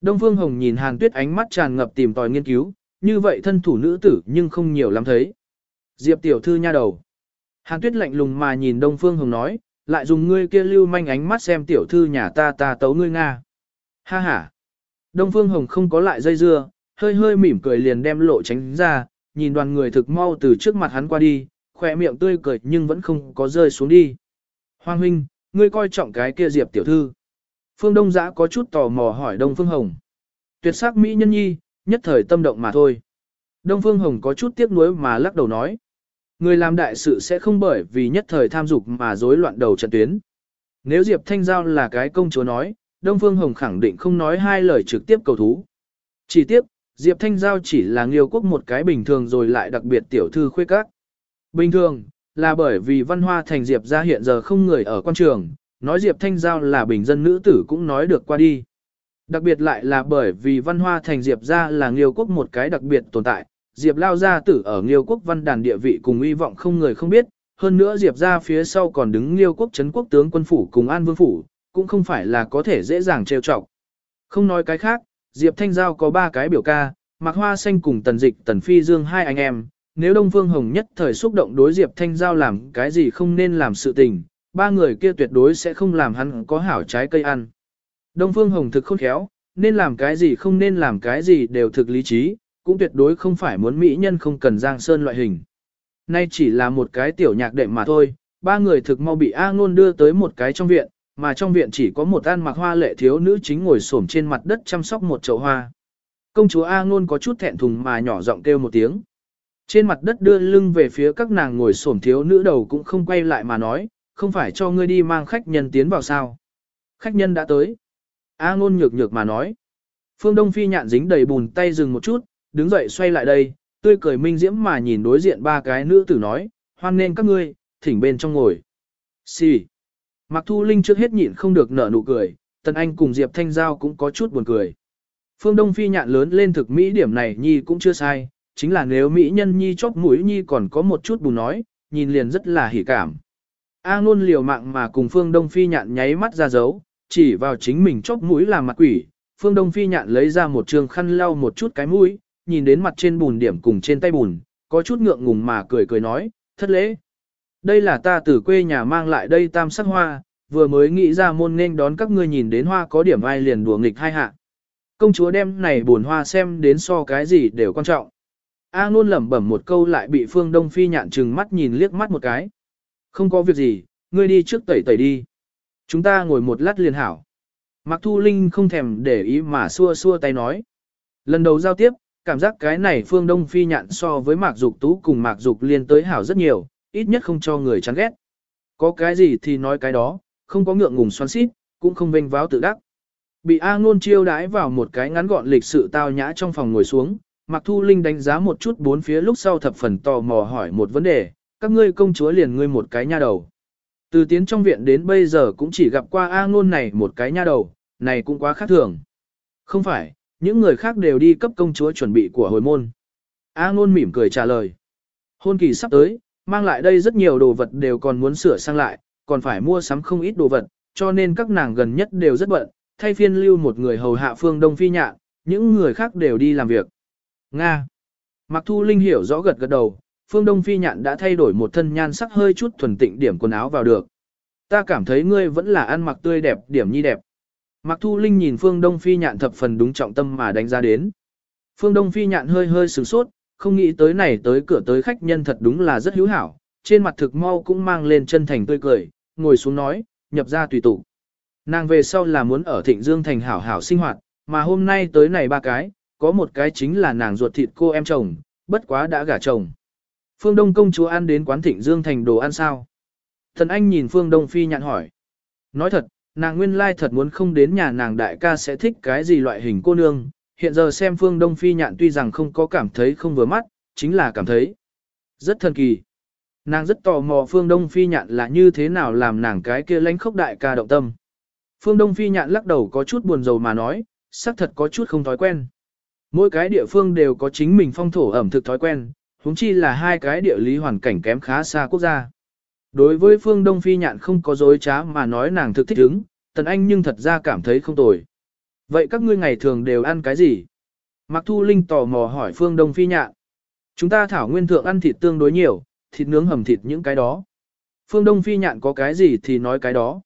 Đông Phương Hồng nhìn Hàn Tuyết ánh mắt tràn ngập tìm tòi nghiên cứu, như vậy thân thủ nữ tử nhưng không nhiều lắm thấy. Diệp tiểu thư nha đầu. Hàn Tuyết lạnh lùng mà nhìn Đông Phương Hồng nói, lại dùng ngươi kia lưu manh ánh mắt xem tiểu thư nhà ta ta tấu ngươi Nga. Ha ha. Đông Phương Hồng không có lại dây dưa, hơi hơi mỉm cười liền đem lộ tránh ra, nhìn đoàn người thực mau từ trước mặt hắn qua đi, khỏe miệng tươi cười nhưng vẫn không có rơi xuống đi. Hoàng huynh, ngươi coi trọng cái kia Diệp tiểu thư. Phương Đông Giã có chút tò mò hỏi Đông Phương Hồng. Tuyệt sắc Mỹ nhân nhi, nhất thời tâm động mà thôi. Đông Phương Hồng có chút tiếc nuối mà lắc đầu nói. Người làm đại sự sẽ không bởi vì nhất thời tham dục mà rối loạn đầu trận tuyến. Nếu Diệp Thanh Giao là cái công chúa nói, Đông Phương Hồng khẳng định không nói hai lời trực tiếp cầu thú. Chỉ tiếp, Diệp Thanh Giao chỉ là nghiêu quốc một cái bình thường rồi lại đặc biệt tiểu thư khuê các. Bình thường, là bởi vì văn hoa thành Diệp ra hiện giờ không người ở quan trường, nói Diệp Thanh Giao là bình dân nữ tử cũng nói được qua đi. Đặc biệt lại là bởi vì văn hoa thành Diệp ra là nghiêu quốc một cái đặc biệt tồn tại, Diệp lao gia tử ở Liêu quốc văn đàn địa vị cùng uy vọng không người không biết, hơn nữa Diệp ra phía sau còn đứng Liêu quốc chấn quốc tướng quân phủ cùng An Vương phủ, cũng không phải là có thể dễ dàng trêu chọc. Không nói cái khác, Diệp Thanh Giao có ba cái biểu ca, Mạc Hoa Xanh cùng Tần Dịch Tần Phi Dương hai anh em, nếu Đông Phương Hồng nhất thời xúc động đối Diệp Thanh Giao làm cái gì không nên làm sự tình, ba người kia tuyệt đối sẽ không làm hắn có hảo trái cây ăn. Đông Phương Hồng thực khôn khéo, nên làm cái gì không nên làm cái gì đều thực lý trí, cũng tuyệt đối không phải muốn mỹ nhân không cần giang sơn loại hình. Nay chỉ là một cái tiểu nhạc đệm mà thôi, ba người thực mau bị A Ngôn đưa tới một cái trong viện, mà trong viện chỉ có một an mặc hoa lệ thiếu nữ chính ngồi xổm trên mặt đất chăm sóc một chậu hoa. Công chúa A Ngôn có chút thẹn thùng mà nhỏ giọng kêu một tiếng, Trên mặt đất đưa lưng về phía các nàng ngồi xổm thiếu nữ đầu cũng không quay lại mà nói, không phải cho ngươi đi mang khách nhân tiến vào sao. Khách nhân đã tới. A ngôn nhược nhược mà nói. Phương Đông Phi nhạn dính đầy bùn tay dừng một chút, đứng dậy xoay lại đây, tươi cười minh diễm mà nhìn đối diện ba cái nữ tử nói, hoan nên các ngươi, thỉnh bên trong ngồi. Xì. Si. Mạc Thu Linh trước hết nhịn không được nở nụ cười, Tần Anh cùng Diệp Thanh Giao cũng có chút buồn cười. Phương Đông Phi nhạn lớn lên thực mỹ điểm này nhi cũng chưa sai, chính là nếu mỹ nhân nhi chóp mũi nhi còn có một chút bù nói, nhìn liền rất là hỉ cảm. A ngôn liều mạng mà cùng Phương Đông Phi nhạn nháy mắt ra dấu, chỉ vào chính mình chóp mũi làm mặt quỷ. Phương Đông Phi nhạn lấy ra một trường khăn lau một chút cái mũi, nhìn đến mặt trên bùn điểm cùng trên tay bùn, có chút ngượng ngùng mà cười cười nói, thất lễ. Đây là ta từ quê nhà mang lại đây tam sắc hoa, vừa mới nghĩ ra môn nên đón các ngươi nhìn đến hoa có điểm ai liền đùa nghịch hai hạ. Công chúa đem này buồn hoa xem đến so cái gì đều quan trọng. A ngôn lẩm bẩm một câu lại bị Phương Đông Phi nhạn trừng mắt nhìn liếc mắt một cái. Không có việc gì, ngươi đi trước tẩy tẩy đi. Chúng ta ngồi một lát liền hảo. Mạc Thu Linh không thèm để ý mà xua xua tay nói. Lần đầu giao tiếp, cảm giác cái này Phương Đông Phi nhạn so với Mạc Dục Tú cùng Mạc Dục Liên tới hảo rất nhiều, ít nhất không cho người chán ghét. Có cái gì thì nói cái đó, không có ngượng ngùng xoắn xít, cũng không vênh váo tự đắc. Bị A Ngôn chiêu đãi vào một cái ngắn gọn lịch sự tao nhã trong phòng ngồi xuống, Mạc Thu Linh đánh giá một chút bốn phía lúc sau thập phần tò mò hỏi một vấn đề, các ngươi công chúa liền ngươi một cái nha đầu. Từ tiến trong viện đến bây giờ cũng chỉ gặp qua A Ngôn này một cái nha đầu, này cũng quá khác thường. Không phải, những người khác đều đi cấp công chúa chuẩn bị của hồi môn. A Ngôn mỉm cười trả lời. Hôn kỳ sắp tới, mang lại đây rất nhiều đồ vật đều còn muốn sửa sang lại, còn phải mua sắm không ít đồ vật, cho nên các nàng gần nhất đều rất bận, thay phiên lưu một người hầu hạ phương Đông Phi Nhạn, những người khác đều đi làm việc. Nga. Mặc Thu Linh hiểu rõ gật gật đầu, phương Đông Phi Nhạn đã thay đổi một thân nhan sắc hơi chút thuần tịnh điểm quần áo vào được. Ta cảm thấy ngươi vẫn là ăn mặc tươi đẹp, điểm nhi đẹp. Mặc Thu Linh nhìn phương Đông Phi Nhạn thập phần đúng trọng tâm mà đánh giá đến. Phương Đông Phi Nhạn hơi hơi sửng sốt, không nghĩ tới này tới cửa tới khách nhân thật đúng là rất hữu hảo, trên mặt thực mau cũng mang lên chân thành tươi cười, ngồi xuống nói, nhập ra tùy tụ. Nàng về sau là muốn ở Thịnh Dương thành hảo hảo sinh hoạt, mà hôm nay tới này ba cái, có một cái chính là nàng ruột thịt cô em chồng, bất quá đã gả chồng. Phương Đông công chúa ăn đến quán Thịnh Dương thành đồ ăn sao? Thần Anh nhìn Phương Đông phi nhạn hỏi. Nói thật, nàng nguyên lai thật muốn không đến nhà nàng đại ca sẽ thích cái gì loại hình cô nương, hiện giờ xem Phương Đông phi nhạn tuy rằng không có cảm thấy không vừa mắt, chính là cảm thấy rất thần kỳ. Nàng rất tò mò Phương Đông Phi Nhạn là như thế nào làm nàng cái kia lánh khốc đại ca động tâm. Phương Đông Phi Nhạn lắc đầu có chút buồn rầu mà nói, xác thật có chút không thói quen. Mỗi cái địa phương đều có chính mình phong thổ ẩm thực thói quen, huống chi là hai cái địa lý hoàn cảnh kém khá xa quốc gia. Đối với Phương Đông Phi Nhạn không có dối trá mà nói nàng thực thích ứng, Tần Anh nhưng thật ra cảm thấy không tồi. Vậy các ngươi ngày thường đều ăn cái gì? Mạc Thu Linh tò mò hỏi Phương Đông Phi Nhạn. Chúng ta thảo nguyên thượng ăn thịt tương đối nhiều, thịt nướng hầm thịt những cái đó. Phương Đông Phi nhạn có cái gì thì nói cái đó.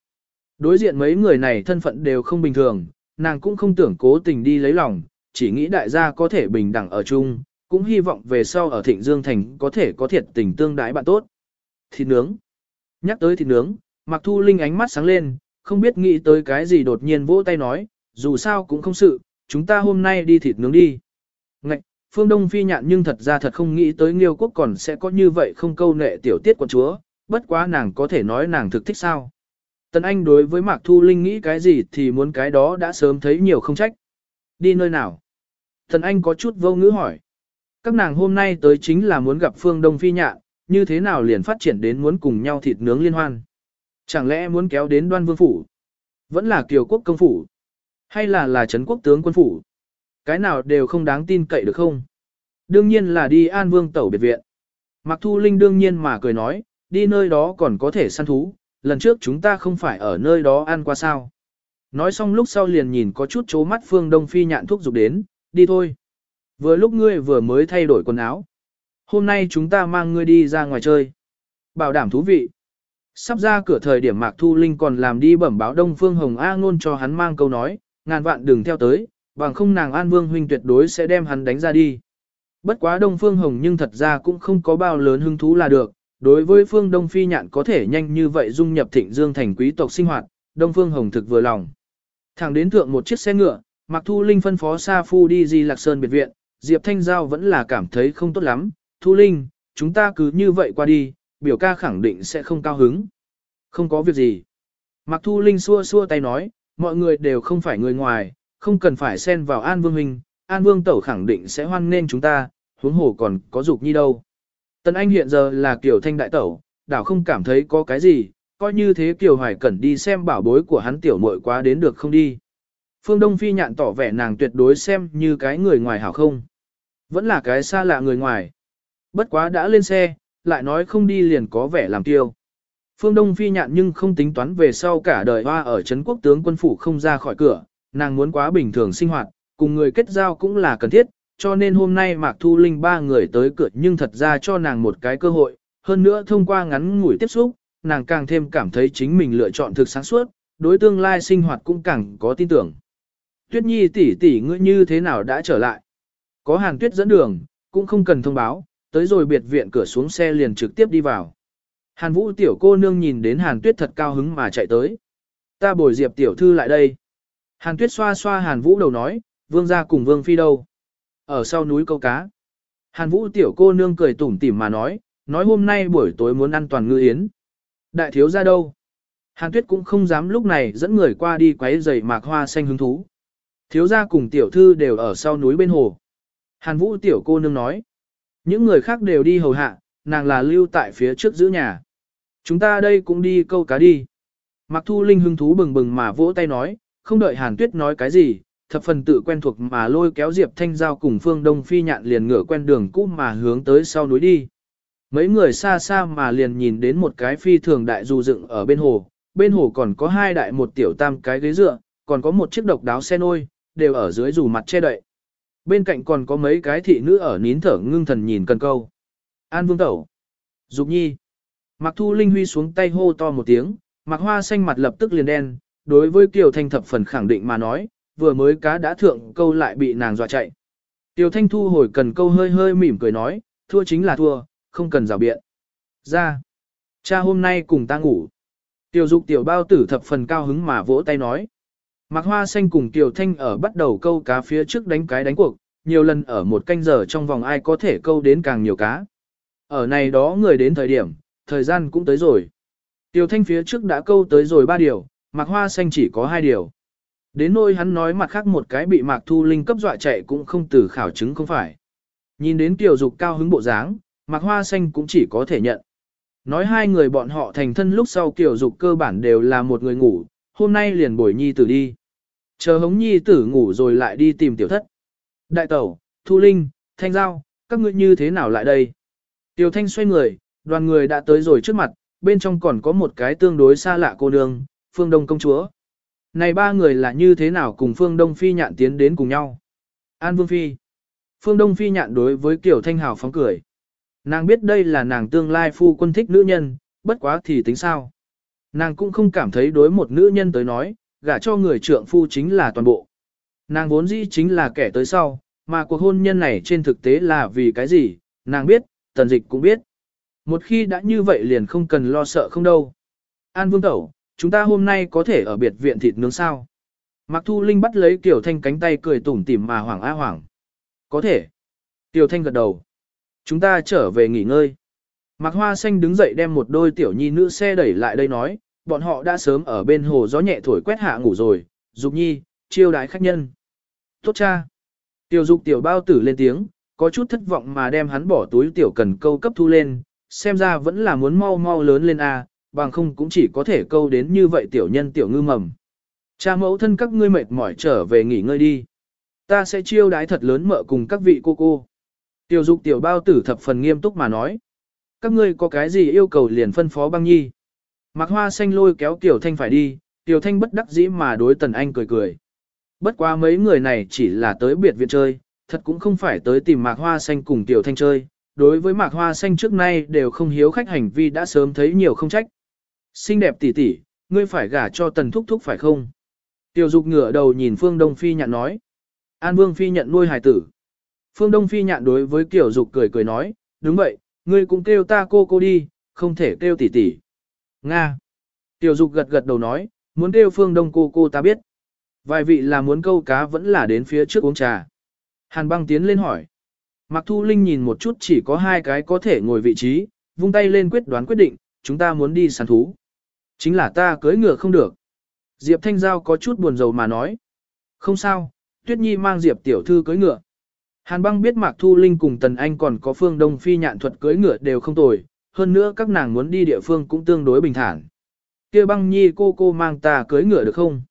Đối diện mấy người này thân phận đều không bình thường, nàng cũng không tưởng cố tình đi lấy lòng, chỉ nghĩ đại gia có thể bình đẳng ở chung, cũng hy vọng về sau ở Thịnh Dương Thành có thể có thiệt tình tương đái bạn tốt. Thịt nướng. Nhắc tới thịt nướng, Mạc Thu Linh ánh mắt sáng lên, không biết nghĩ tới cái gì đột nhiên vỗ tay nói, dù sao cũng không sự, chúng ta hôm nay đi thịt nướng đi. Ngạch, Phương Đông Phi nhạn nhưng thật ra thật không nghĩ tới Nghiêu Quốc còn sẽ có như vậy không câu nệ tiểu tiết quận chúa, bất quá nàng có thể nói nàng thực thích sao. Tần Anh đối với Mạc Thu Linh nghĩ cái gì thì muốn cái đó đã sớm thấy nhiều không trách. Đi nơi nào? Tần Anh có chút vô ngữ hỏi. Các nàng hôm nay tới chính là muốn gặp Phương Đông Phi nhạn, như thế nào liền phát triển đến muốn cùng nhau thịt nướng liên hoan? Chẳng lẽ muốn kéo đến đoan vương phủ? Vẫn là kiều quốc công phủ? Hay là là trấn quốc tướng quân phủ? Cái nào đều không đáng tin cậy được không? Đương nhiên là đi An Vương tẩu biệt viện. Mạc Thu Linh đương nhiên mà cười nói, đi nơi đó còn có thể săn thú, lần trước chúng ta không phải ở nơi đó ăn qua sao. Nói xong lúc sau liền nhìn có chút chố mắt Phương Đông Phi nhạn thuốc dục đến, đi thôi. Vừa lúc ngươi vừa mới thay đổi quần áo. Hôm nay chúng ta mang ngươi đi ra ngoài chơi. Bảo đảm thú vị. Sắp ra cửa thời điểm Mạc Thu Linh còn làm đi bẩm báo Đông Phương Hồng A ngôn cho hắn mang câu nói, ngàn vạn đừng theo tới, bằng không nàng An Vương huynh tuyệt đối sẽ đem hắn đánh ra đi. Bất quá Đông Phương Hồng nhưng thật ra cũng không có bao lớn hứng thú là được, đối với Phương Đông Phi nhạn có thể nhanh như vậy dung nhập thịnh dương thành quý tộc sinh hoạt, Đông Phương Hồng thực vừa lòng. Thẳng đến thượng một chiếc xe ngựa, Mạc Thu Linh phân phó Sa Phu đi Di Lạc Sơn biệt viện, Diệp Thanh Giao vẫn là cảm thấy không tốt lắm, Thu Linh, chúng ta cứ như vậy qua đi, biểu ca khẳng định sẽ không cao hứng. Không có việc gì. Mạc Thu Linh xua xua tay nói, mọi người đều không phải người ngoài, không cần phải xen vào An Vương Huynh, An Vương Tẩu khẳng định sẽ hoan nên chúng ta, huống hồ còn có dục nhi đâu. Tần Anh hiện giờ là kiểu thanh đại tẩu, đảo không cảm thấy có cái gì, coi như thế Kiều Hoài Cẩn đi xem bảo bối của hắn tiểu muội quá đến được không đi. Phương Đông Phi nhạn tỏ vẻ nàng tuyệt đối xem như cái người ngoài hảo không. Vẫn là cái xa lạ người ngoài. Bất quá đã lên xe, lại nói không đi liền có vẻ làm tiêu. Phương Đông Phi nhạn nhưng không tính toán về sau cả đời hoa ở Trấn quốc tướng quân phủ không ra khỏi cửa, nàng muốn quá bình thường sinh hoạt, cùng người kết giao cũng là cần thiết, cho nên hôm nay Mạc Thu Linh ba người tới cửa nhưng thật ra cho nàng một cái cơ hội, hơn nữa thông qua ngắn ngủi tiếp xúc, nàng càng thêm cảm thấy chính mình lựa chọn thực sáng suốt, đối tương lai sinh hoạt cũng càng có tin tưởng. Tuyết Nhi tỷ tỷ ngươi như thế nào đã trở lại? Có Hàn Tuyết dẫn đường, cũng không cần thông báo, tới rồi biệt viện cửa xuống xe liền trực tiếp đi vào. Hàn Vũ tiểu cô nương nhìn đến Hàn Tuyết thật cao hứng mà chạy tới. Ta bồi Diệp tiểu thư lại đây. Hàn Tuyết xoa xoa Hàn Vũ đầu nói, vương gia cùng vương phi đâu? Ở sau núi câu cá. Hàn Vũ tiểu cô nương cười tủm tỉm mà nói, nói hôm nay buổi tối muốn ăn toàn ngư yến. Đại thiếu ra đâu? Hàn Tuyết cũng không dám lúc này dẫn người qua đi quấy giày mạc hoa xanh hứng thú. Thiếu gia cùng tiểu thư đều ở sau núi bên hồ. Hàn Vũ tiểu cô nương nói. Những người khác đều đi hầu hạ, nàng là lưu tại phía trước giữ nhà. Chúng ta đây cũng đi câu cá đi. mặc Thu Linh hứng thú bừng bừng mà vỗ tay nói, không đợi Hàn Tuyết nói cái gì, thập phần tự quen thuộc mà lôi kéo Diệp Thanh Giao cùng Phương Đông Phi nhạn liền ngửa quen đường cũ mà hướng tới sau núi đi. Mấy người xa xa mà liền nhìn đến một cái phi thường đại dù dựng ở bên hồ, bên hồ còn có hai đại một tiểu tam cái ghế dựa, còn có một chiếc độc đáo xe nôi, đều ở dưới dù mặt che đậy. Bên cạnh còn có mấy cái thị nữ ở nín thở ngưng thần nhìn cần câu. An Vương Tẩu. Dục Nhi. Mạc Thu Linh Huy xuống tay hô to một tiếng, Mạc Hoa xanh mặt lập tức liền đen, đối với Kiều Thanh thập phần khẳng định mà nói, vừa mới cá đã thượng câu lại bị nàng dọa chạy. Tiêu Thanh thu hồi cần câu hơi hơi mỉm cười nói, thua chính là thua, không cần rào biện. Ra. Cha hôm nay cùng ta ngủ. Tiểu dục tiểu bao tử thập phần cao hứng mà vỗ tay nói. Mạc Hoa Xanh cùng Tiểu Thanh ở bắt đầu câu cá phía trước đánh cái đánh cuộc, nhiều lần ở một canh giờ trong vòng ai có thể câu đến càng nhiều cá. Ở này đó người đến thời điểm, thời gian cũng tới rồi. Tiểu Thanh phía trước đã câu tới rồi ba điều, Mạc Hoa Xanh chỉ có hai điều. Đến nỗi hắn nói mặt khác một cái bị Mạc Thu Linh cấp dọa chạy cũng không từ khảo chứng không phải. Nhìn đến Tiểu Dục cao hứng bộ dáng, Mạc Hoa Xanh cũng chỉ có thể nhận. Nói hai người bọn họ thành thân lúc sau Tiểu Dục cơ bản đều là một người ngủ, hôm nay liền bồi nhi tử đi. Chờ hống nhi tử ngủ rồi lại đi tìm tiểu thất. Đại tẩu, Thu Linh, Thanh Giao, các ngươi như thế nào lại đây? Tiểu Thanh xoay người, đoàn người đã tới rồi trước mặt, bên trong còn có một cái tương đối xa lạ cô nương, Phương Đông công chúa. Này ba người là như thế nào cùng Phương Đông Phi nhạn tiến đến cùng nhau? An Vương Phi. Phương Đông Phi nhạn đối với Kiều Thanh Hào phóng cười. Nàng biết đây là nàng tương lai phu quân thích nữ nhân, bất quá thì tính sao. Nàng cũng không cảm thấy đối một nữ nhân tới nói, gả cho người trượng phu chính là toàn bộ. Nàng vốn dĩ chính là kẻ tới sau, mà cuộc hôn nhân này trên thực tế là vì cái gì, nàng biết, tần dịch cũng biết. Một khi đã như vậy liền không cần lo sợ không đâu. An Vương Tẩu, chúng ta hôm nay có thể ở biệt viện thịt nướng sao? Mạc Thu Linh bắt lấy Tiểu Thanh cánh tay cười tủm tỉm mà hoảng a hoảng. Có thể. Tiểu Thanh gật đầu. Chúng ta trở về nghỉ ngơi. Mạc Hoa Xanh đứng dậy đem một đôi tiểu nhi nữ xe đẩy lại đây nói, bọn họ đã sớm ở bên hồ gió nhẹ thổi quét hạ ngủ rồi, Dục Nhi, chiêu đái khách nhân. Tốt cha. Tiểu Dục tiểu bao tử lên tiếng, có chút thất vọng mà đem hắn bỏ túi tiểu cần câu cấp thu lên, xem ra vẫn là muốn mau mau lớn lên a, bằng không cũng chỉ có thể câu đến như vậy tiểu nhân tiểu ngư mầm. Cha mẫu thân các ngươi mệt mỏi trở về nghỉ ngơi đi. Ta sẽ chiêu đái thật lớn mợ cùng các vị cô cô. Tiểu dục tiểu bao tử thập phần nghiêm túc mà nói. Các ngươi có cái gì yêu cầu liền phân phó băng nhi. Mạc hoa xanh lôi kéo Tiểu Thanh phải đi, Tiểu Thanh bất đắc dĩ mà đối Tần Anh cười cười. Bất quá mấy người này chỉ là tới biệt viện chơi, thật cũng không phải tới tìm Mạc hoa xanh cùng Tiểu Thanh chơi. Đối với Mạc hoa xanh trước nay đều không hiếu khách hành vi đã sớm thấy nhiều không trách. Xinh đẹp tỷ tỷ, ngươi phải gả cho Tần Thúc Thúc phải không? Tiểu Dục ngửa đầu nhìn Phương Đông Phi nhạn nói. An Vương Phi nhận nuôi hải tử. Phương Đông Phi nhạn đối với Tiểu Dục cười cười nói, đúng vậy, ngươi cũng kêu ta cô cô đi, không thể kêu tỷ tỷ. Nga. Tiểu dục gật gật đầu nói, muốn kêu phương đông cô cô ta biết. Vài vị là muốn câu cá vẫn là đến phía trước uống trà. Hàn băng tiến lên hỏi. Mặc Thu Linh nhìn một chút chỉ có hai cái có thể ngồi vị trí, vung tay lên quyết đoán quyết định, chúng ta muốn đi săn thú. Chính là ta cưỡi ngựa không được. Diệp Thanh Giao có chút buồn rầu mà nói. Không sao, Tuyết Nhi mang Diệp tiểu thư cưỡi ngựa. Hàn băng biết Mạc Thu Linh cùng Tần Anh còn có phương Đông Phi nhạn thuật cưỡi ngựa đều không tồi, hơn nữa các nàng muốn đi địa phương cũng tương đối bình thản. kia băng nhi cô cô mang ta cưỡi ngựa được không?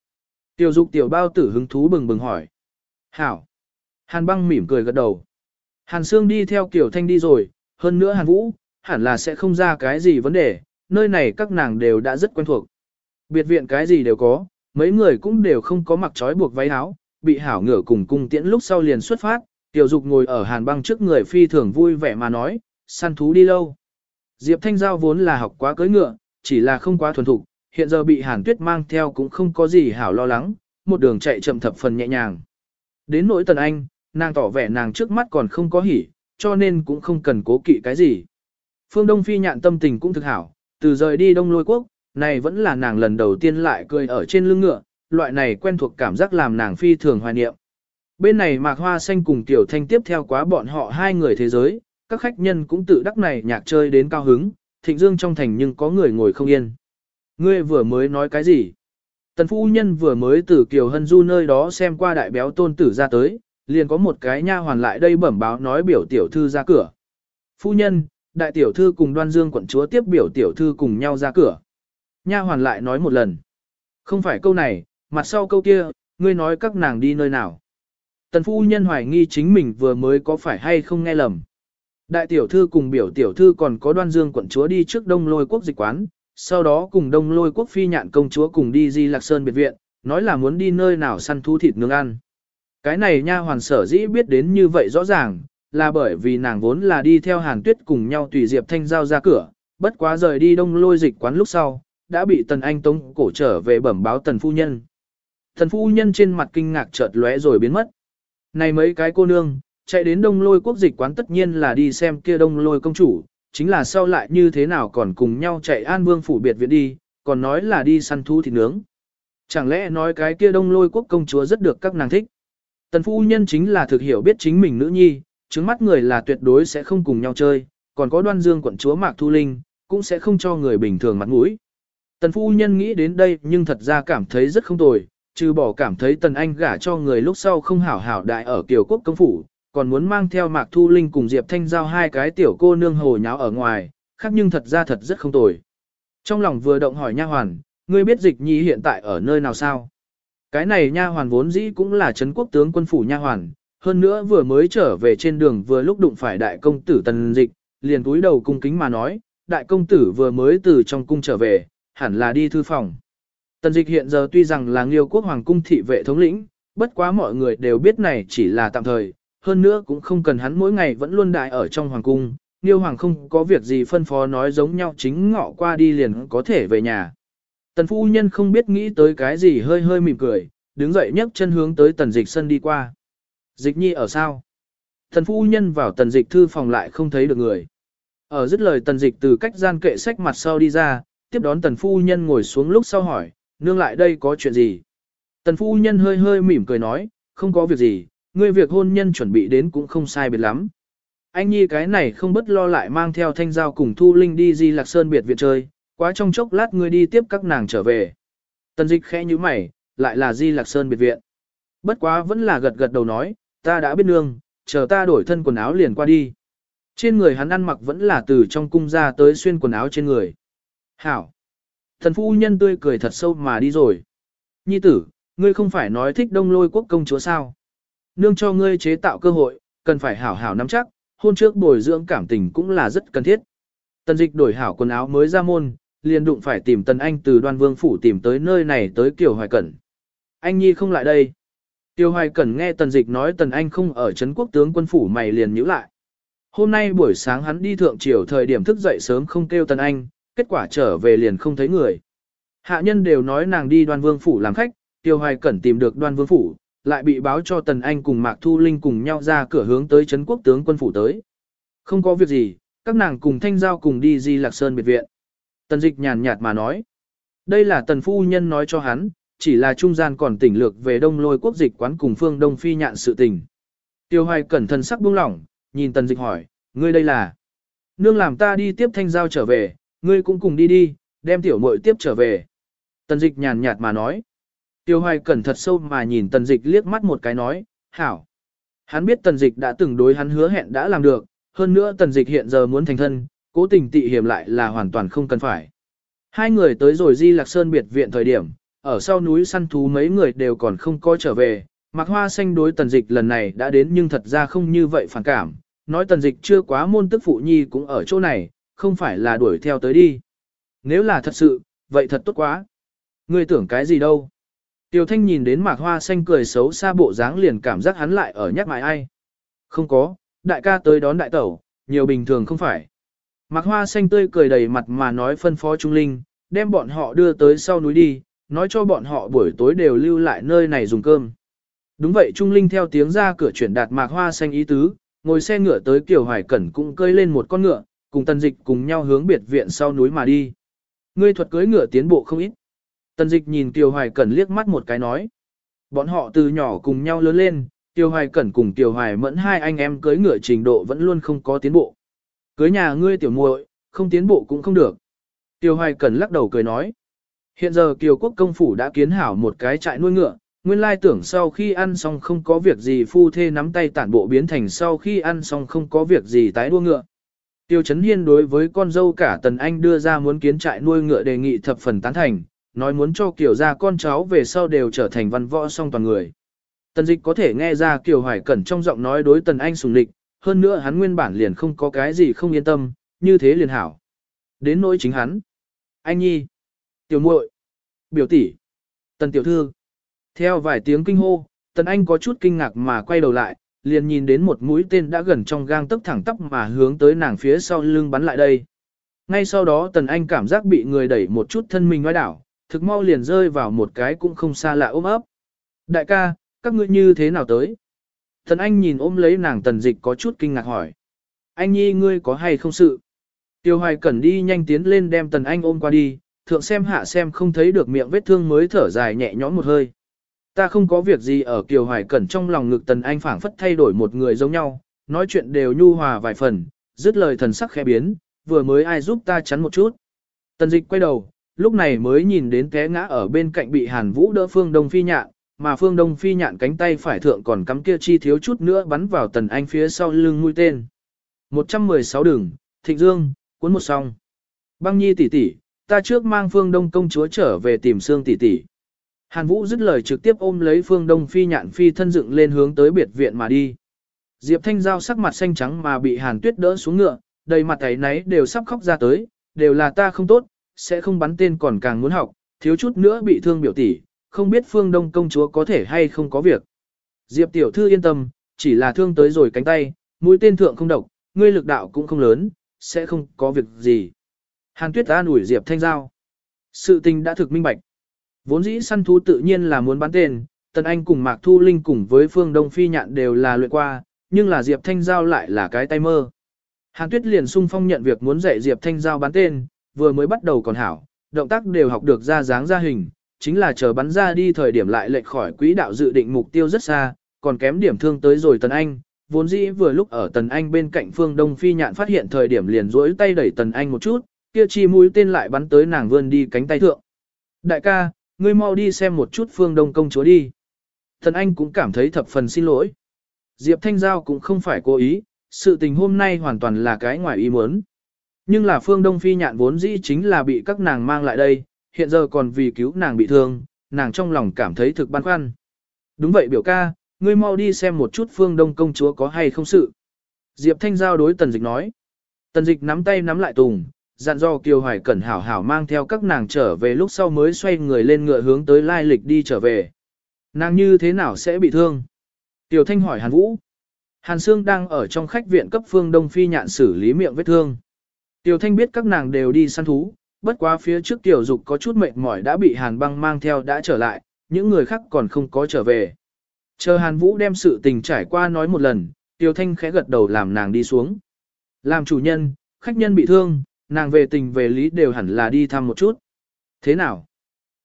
Tiểu dục tiểu bao tử hứng thú bừng bừng hỏi. Hảo. Hàn băng mỉm cười gật đầu. Hàn Sương đi theo Kiều Thanh đi rồi, hơn nữa Hàn Vũ, hẳn là sẽ không ra cái gì vấn đề, nơi này các nàng đều đã rất quen thuộc. Biệt viện cái gì đều có, mấy người cũng đều không có mặc trói buộc váy áo, bị hảo ngựa cùng cung tiễn lúc sau liền xuất phát, Tiểu Dục ngồi ở Hàn băng trước người phi thường vui vẻ mà nói, săn thú đi lâu. Diệp Thanh Giao vốn là học quá cưỡi ngựa, chỉ là không quá thuần thục, hiện giờ bị Hàn Tuyết mang theo cũng không có gì hảo lo lắng, một đường chạy chậm thập phần nhẹ nhàng. Đến nỗi Tần Anh, nàng tỏ vẻ nàng trước mắt còn không có hỉ, cho nên cũng không cần cố kỵ cái gì. Phương Đông Phi nhạn tâm tình cũng thực hảo, từ rời đi Đông Lôi Quốc, này vẫn là nàng lần đầu tiên lại cười ở trên lưng ngựa, loại này quen thuộc cảm giác làm nàng phi thường hoài niệm. Bên này Mạc Hoa Xanh cùng Tiểu Thanh tiếp theo quá bọn họ hai người thế giới, các khách nhân cũng tự đắc này nhạc chơi đến cao hứng, thịnh dương trong thành nhưng có người ngồi không yên. Ngươi vừa mới nói cái gì? Tần phu nhân vừa mới từ Kiều Hân Du nơi đó xem qua đại béo tôn tử ra tới, liền có một cái nha hoàn lại đây bẩm báo nói biểu tiểu thư ra cửa. Phu nhân, đại tiểu thư cùng đoan dương quận chúa tiếp biểu tiểu thư cùng nhau ra cửa. Nha hoàn lại nói một lần. Không phải câu này, mặt sau câu kia, ngươi nói các nàng đi nơi nào. Tần phu nhân hoài nghi chính mình vừa mới có phải hay không nghe lầm. Đại tiểu thư cùng biểu tiểu thư còn có đoan dương quận chúa đi trước đông lôi quốc dịch quán, sau đó cùng đông lôi quốc phi nhạn công chúa cùng đi di lạc sơn biệt viện, nói là muốn đi nơi nào săn thú thịt nướng ăn. Cái này nha hoàn sở dĩ biết đến như vậy rõ ràng, là bởi vì nàng vốn là đi theo hàn tuyết cùng nhau tùy Diệp Thanh Giao ra cửa, bất quá rời đi đông lôi dịch quán lúc sau, đã bị tần anh tống cổ trở về bẩm báo tần phu nhân. Tần phu nhân trên mặt kinh ngạc chợt lóe rồi biến mất. Này mấy cái cô nương, chạy đến đông lôi quốc dịch quán tất nhiên là đi xem kia đông lôi công chủ, chính là sau lại như thế nào còn cùng nhau chạy an vương phủ biệt viện đi, còn nói là đi săn thú thịt nướng. Chẳng lẽ nói cái kia đông lôi quốc công chúa rất được các nàng thích. Tần phu nhân chính là thực hiểu biết chính mình nữ nhi, chứng mắt người là tuyệt đối sẽ không cùng nhau chơi, còn có đoan dương quận chúa Mạc Thu Linh, cũng sẽ không cho người bình thường mặt mũi. Tần phu nhân nghĩ đến đây nhưng thật ra cảm thấy rất không tồi, trừ bỏ cảm thấy tần anh gả cho người lúc sau không hảo hảo đại ở kiều quốc công phủ, còn muốn mang theo Mạc Thu Linh cùng Diệp Thanh Giao hai cái tiểu cô nương hồ nháo ở ngoài, khác nhưng thật ra thật rất không tồi. Trong lòng vừa động hỏi nha hoàn, ngươi biết dịch nhi hiện tại ở nơi nào sao? Cái này nha hoàn vốn dĩ cũng là Trấn quốc tướng quân phủ nha hoàn, hơn nữa vừa mới trở về trên đường vừa lúc đụng phải đại công tử tần dịch, liền cúi đầu cung kính mà nói, đại công tử vừa mới từ trong cung trở về, hẳn là đi thư phòng. Tần dịch hiện giờ tuy rằng là nghiêu quốc hoàng cung thị vệ thống lĩnh, bất quá mọi người đều biết này chỉ là tạm thời, hơn nữa cũng không cần hắn mỗi ngày vẫn luôn đại ở trong hoàng cung, nghiêu hoàng không có việc gì phân phó nói giống nhau chính ngọ qua đi liền có thể về nhà. Tần phu nhân không biết nghĩ tới cái gì hơi hơi mỉm cười, đứng dậy nhấc chân hướng tới tần dịch sân đi qua. Dịch nhi ở sao? Tần phu nhân vào tần dịch thư phòng lại không thấy được người. Ở dứt lời tần dịch từ cách gian kệ sách mặt sau đi ra, tiếp đón tần phu nhân ngồi xuống lúc sau hỏi, nương lại đây có chuyện gì? Tần phu nhân hơi hơi mỉm cười nói, không có việc gì, ngươi việc hôn nhân chuẩn bị đến cũng không sai biệt lắm. Anh nhi cái này không bất lo lại mang theo thanh giao cùng thu linh đi di lạc sơn biệt viện chơi, quá trong chốc lát ngươi đi tiếp các nàng trở về. Tần dịch khẽ như mày, lại là di lạc sơn biệt viện. Bất quá vẫn là gật gật đầu nói, ta đã biết nương, chờ ta đổi thân quần áo liền qua đi. Trên người hắn ăn mặc vẫn là từ trong cung ra tới xuyên quần áo trên người. Hảo! Thần phu nhân tươi cười thật sâu mà đi rồi. Nhi tử, ngươi không phải nói thích đông lôi quốc công chúa sao? Nương cho ngươi chế tạo cơ hội, cần phải hảo hảo nắm chắc, hôn trước bồi dưỡng cảm tình cũng là rất cần thiết. Tần dịch đổi hảo quần áo mới ra môn, liền đụng phải tìm tần anh từ đoan vương phủ tìm tới nơi này tới Kiều Hoài Cẩn. Anh Nhi không lại đây. Tiêu Hoài Cẩn nghe tần dịch nói tần anh không ở Trấn quốc tướng quân phủ mày liền nhíu lại. Hôm nay buổi sáng hắn đi thượng triều thời điểm thức dậy sớm không kêu tần anh, kết quả trở về liền không thấy người. Hạ nhân đều nói nàng đi đoan vương phủ làm khách, Tiêu Hoài Cẩn tìm được đoan vương phủ, lại bị báo cho Tần Anh cùng Mạc Thu Linh cùng nhau ra cửa hướng tới Trấn quốc tướng quân phủ tới. Không có việc gì, các nàng cùng Thanh Giao cùng đi Di Lạc Sơn biệt viện. Tần Dịch nhàn nhạt mà nói. Đây là Tần Phu Nhân nói cho hắn, chỉ là trung gian còn tỉnh lược về đông lôi quốc dịch quán cùng phương đông phi nhạn sự tình. Tiêu hoài cẩn thận sắc buông lỏng, nhìn tần dịch hỏi, ngươi đây là. Nương làm ta đi tiếp thanh giao trở về, ngươi cũng cùng đi đi, đem tiểu muội tiếp trở về. Tần dịch nhàn nhạt mà nói. Tiêu hoài cẩn thật sâu mà nhìn tần dịch liếc mắt một cái nói, hảo. Hắn biết tần dịch đã từng đối hắn hứa hẹn đã làm được, hơn nữa tần dịch hiện giờ muốn thành thân, cố tình tị hiểm lại là hoàn toàn không cần phải. Hai người tới rồi Di Lạc Sơn biệt viện thời điểm, ở sau núi săn thú mấy người đều còn không có trở về, Mặc Hoa Xanh đối tần dịch lần này đã đến nhưng thật ra không như vậy phản cảm, nói tần dịch chưa quá môn tức phụ nhi cũng ở chỗ này, không phải là đuổi theo tới đi. Nếu là thật sự, vậy thật tốt quá. Ngươi tưởng cái gì đâu? Tiểu Thanh nhìn đến Mạc Hoa Xanh cười xấu xa bộ dáng liền cảm giác hắn lại ở nhắc mãi ai. Không có, đại ca tới đón đại tẩu, nhiều bình thường không phải. Mạc Hoa Xanh tươi cười đầy mặt mà nói phân phó Trung Linh, đem bọn họ đưa tới sau núi đi, nói cho bọn họ buổi tối đều lưu lại nơi này dùng cơm. Đúng vậy Trung Linh theo tiếng ra cửa chuyển đạt Mạc Hoa Xanh ý tứ, ngồi xe ngựa tới Kiều Hoài Cẩn cũng cơi lên một con ngựa, cùng Tần Dịch cùng nhau hướng biệt viện sau núi mà đi. Ngươi thuật cưới ngựa tiến bộ không ít. Tần Dịch nhìn Kiều Hoài Cẩn liếc mắt một cái nói. Bọn họ từ nhỏ cùng nhau lớn lên, Kiều Hoài Cẩn cùng Kiều Hoài Mẫn hai anh em cưới ngựa trình độ vẫn luôn không có tiến bộ. Cưới nhà ngươi tiểu muội, không tiến bộ cũng không được. Tiêu Hoài Cẩn lắc đầu cười nói. Hiện giờ Kiều Quốc công phủ đã kiến hảo một cái trại nuôi ngựa, nguyên lai tưởng sau khi ăn xong không có việc gì phu thê nắm tay tản bộ biến thành sau khi ăn xong không có việc gì tái đua ngựa. Tiêu Chấn Hiên đối với con dâu cả Tần Anh đưa ra muốn kiến trại nuôi ngựa đề nghị thập phần tán thành, nói muốn cho Kiều gia con cháu về sau đều trở thành văn võ song toàn người. Tần Dịch có thể nghe ra Kiều Hoài Cẩn trong giọng nói đối Tần Anh sùng lịch, hơn nữa hắn nguyên bản liền không có cái gì không yên tâm, như thế liền hảo. Đến nỗi chính hắn. Anh Nhi. Tiểu muội Biểu tỷ Tần Tiểu Thư. Theo vài tiếng kinh hô, Tần Anh có chút kinh ngạc mà quay đầu lại, liền nhìn đến một mũi tên đã gần trong gang tấc thẳng tắp mà hướng tới nàng phía sau lưng bắn lại đây. Ngay sau đó Tần Anh cảm giác bị người đẩy một chút thân mình ngoái đảo, thực mau liền rơi vào một cái cũng không xa lạ ôm ấp. Đại ca, các ngươi như thế nào tới? Thần Anh nhìn ôm lấy nàng tần dịch có chút kinh ngạc hỏi. Anh nhi ngươi có hay không sự? Tiêu hoài cẩn đi nhanh tiến lên đem tần anh ôm qua đi, thượng xem hạ xem không thấy được miệng vết thương mới thở dài nhẹ nhõm một hơi. Ta không có việc gì ở Kiều Hoài Cẩn trong lòng ngực Tần Anh phảng phất thay đổi một người giống nhau, nói chuyện đều nhu hòa vài phần, dứt lời thần sắc khẽ biến, vừa mới ai giúp ta chắn một chút. Tần Dịch quay đầu, lúc này mới nhìn đến té ngã ở bên cạnh bị Hàn Vũ đỡ Phương Đông Phi nhạn, mà Phương Đông Phi nhạn cánh tay phải thượng còn cắm kia chi thiếu chút nữa bắn vào Tần Anh phía sau lưng mũi tên. 116 đường, Thịnh Dương, cuốn một song. Băng Nhi tỷ tỷ, ta trước mang Phương Đông công chúa trở về tìm xương tỷ tỷ. Hàn Vũ dứt lời trực tiếp ôm lấy Phương Đông Phi nhạn phi thân dựng lên hướng tới biệt viện mà đi. Diệp Thanh Giao sắc mặt xanh trắng mà bị Hàn Tuyết đỡ xuống ngựa, đầy mặt ấy náy đều sắp khóc ra tới, đều là ta không tốt, sẽ không bắn tên còn càng muốn học, thiếu chút nữa bị thương biểu tỷ, không biết Phương Đông công chúa có thể hay không có việc. Diệp tiểu thư yên tâm, chỉ là thương tới rồi cánh tay, mũi tên thượng không độc, ngươi lực đạo cũng không lớn, sẽ không có việc gì. Hàn Tuyết an ủi Diệp Thanh Giao. Sự tình đã thực minh bạch. Vốn dĩ săn thú tự nhiên là muốn bán tên, Tần Anh cùng Mạc Thu Linh cùng với Phương Đông Phi Nhạn đều là luyện qua, nhưng là Diệp Thanh Giao lại là cái tay mơ. Hàn Tuyết liền sung phong nhận việc muốn dạy Diệp Thanh Giao bán tên, vừa mới bắt đầu còn hảo, động tác đều học được ra dáng ra hình, chính là chờ bắn ra đi thời điểm lại lệch khỏi quỹ đạo dự định mục tiêu rất xa, còn kém điểm thương tới rồi Tần Anh. Vốn dĩ vừa lúc ở Tần Anh bên cạnh Phương Đông Phi Nhạn phát hiện thời điểm liền duỗi tay đẩy Tần Anh một chút, kia chi mũi tên lại bắn tới nàng vươn đi cánh tay thượng. Đại ca, ngươi mau đi xem một chút phương đông công chúa đi. tần Anh cũng cảm thấy thập phần xin lỗi. Diệp Thanh Giao cũng không phải cố ý, sự tình hôm nay hoàn toàn là cái ngoài ý muốn. Nhưng là phương đông phi nhạn vốn dĩ chính là bị các nàng mang lại đây, hiện giờ còn vì cứu nàng bị thương, nàng trong lòng cảm thấy thực băn khoăn. Đúng vậy biểu ca, ngươi mau đi xem một chút phương đông công chúa có hay không sự. Diệp Thanh Giao đối tần dịch nói. Tần dịch nắm tay nắm lại tùng, dặn dò Kiều Hoài Cẩn hảo hảo mang theo các nàng trở về lúc sau mới xoay người lên ngựa hướng tới lai lịch đi trở về. Nàng như thế nào sẽ bị thương? Tiểu Thanh hỏi Hàn Vũ. Hàn Sương đang ở trong khách viện cấp phương Đông Phi nhạn xử lý miệng vết thương. Tiểu Thanh biết các nàng đều đi săn thú, bất quá phía trước Tiểu Dục có chút mệt mỏi đã bị Hàn băng mang theo đã trở lại, những người khác còn không có trở về. Chờ Hàn Vũ đem sự tình trải qua nói một lần, Tiểu Thanh khẽ gật đầu làm nàng đi xuống. Làm chủ nhân, khách nhân bị thương, nàng về tình về lý đều hẳn là đi thăm một chút. Thế nào?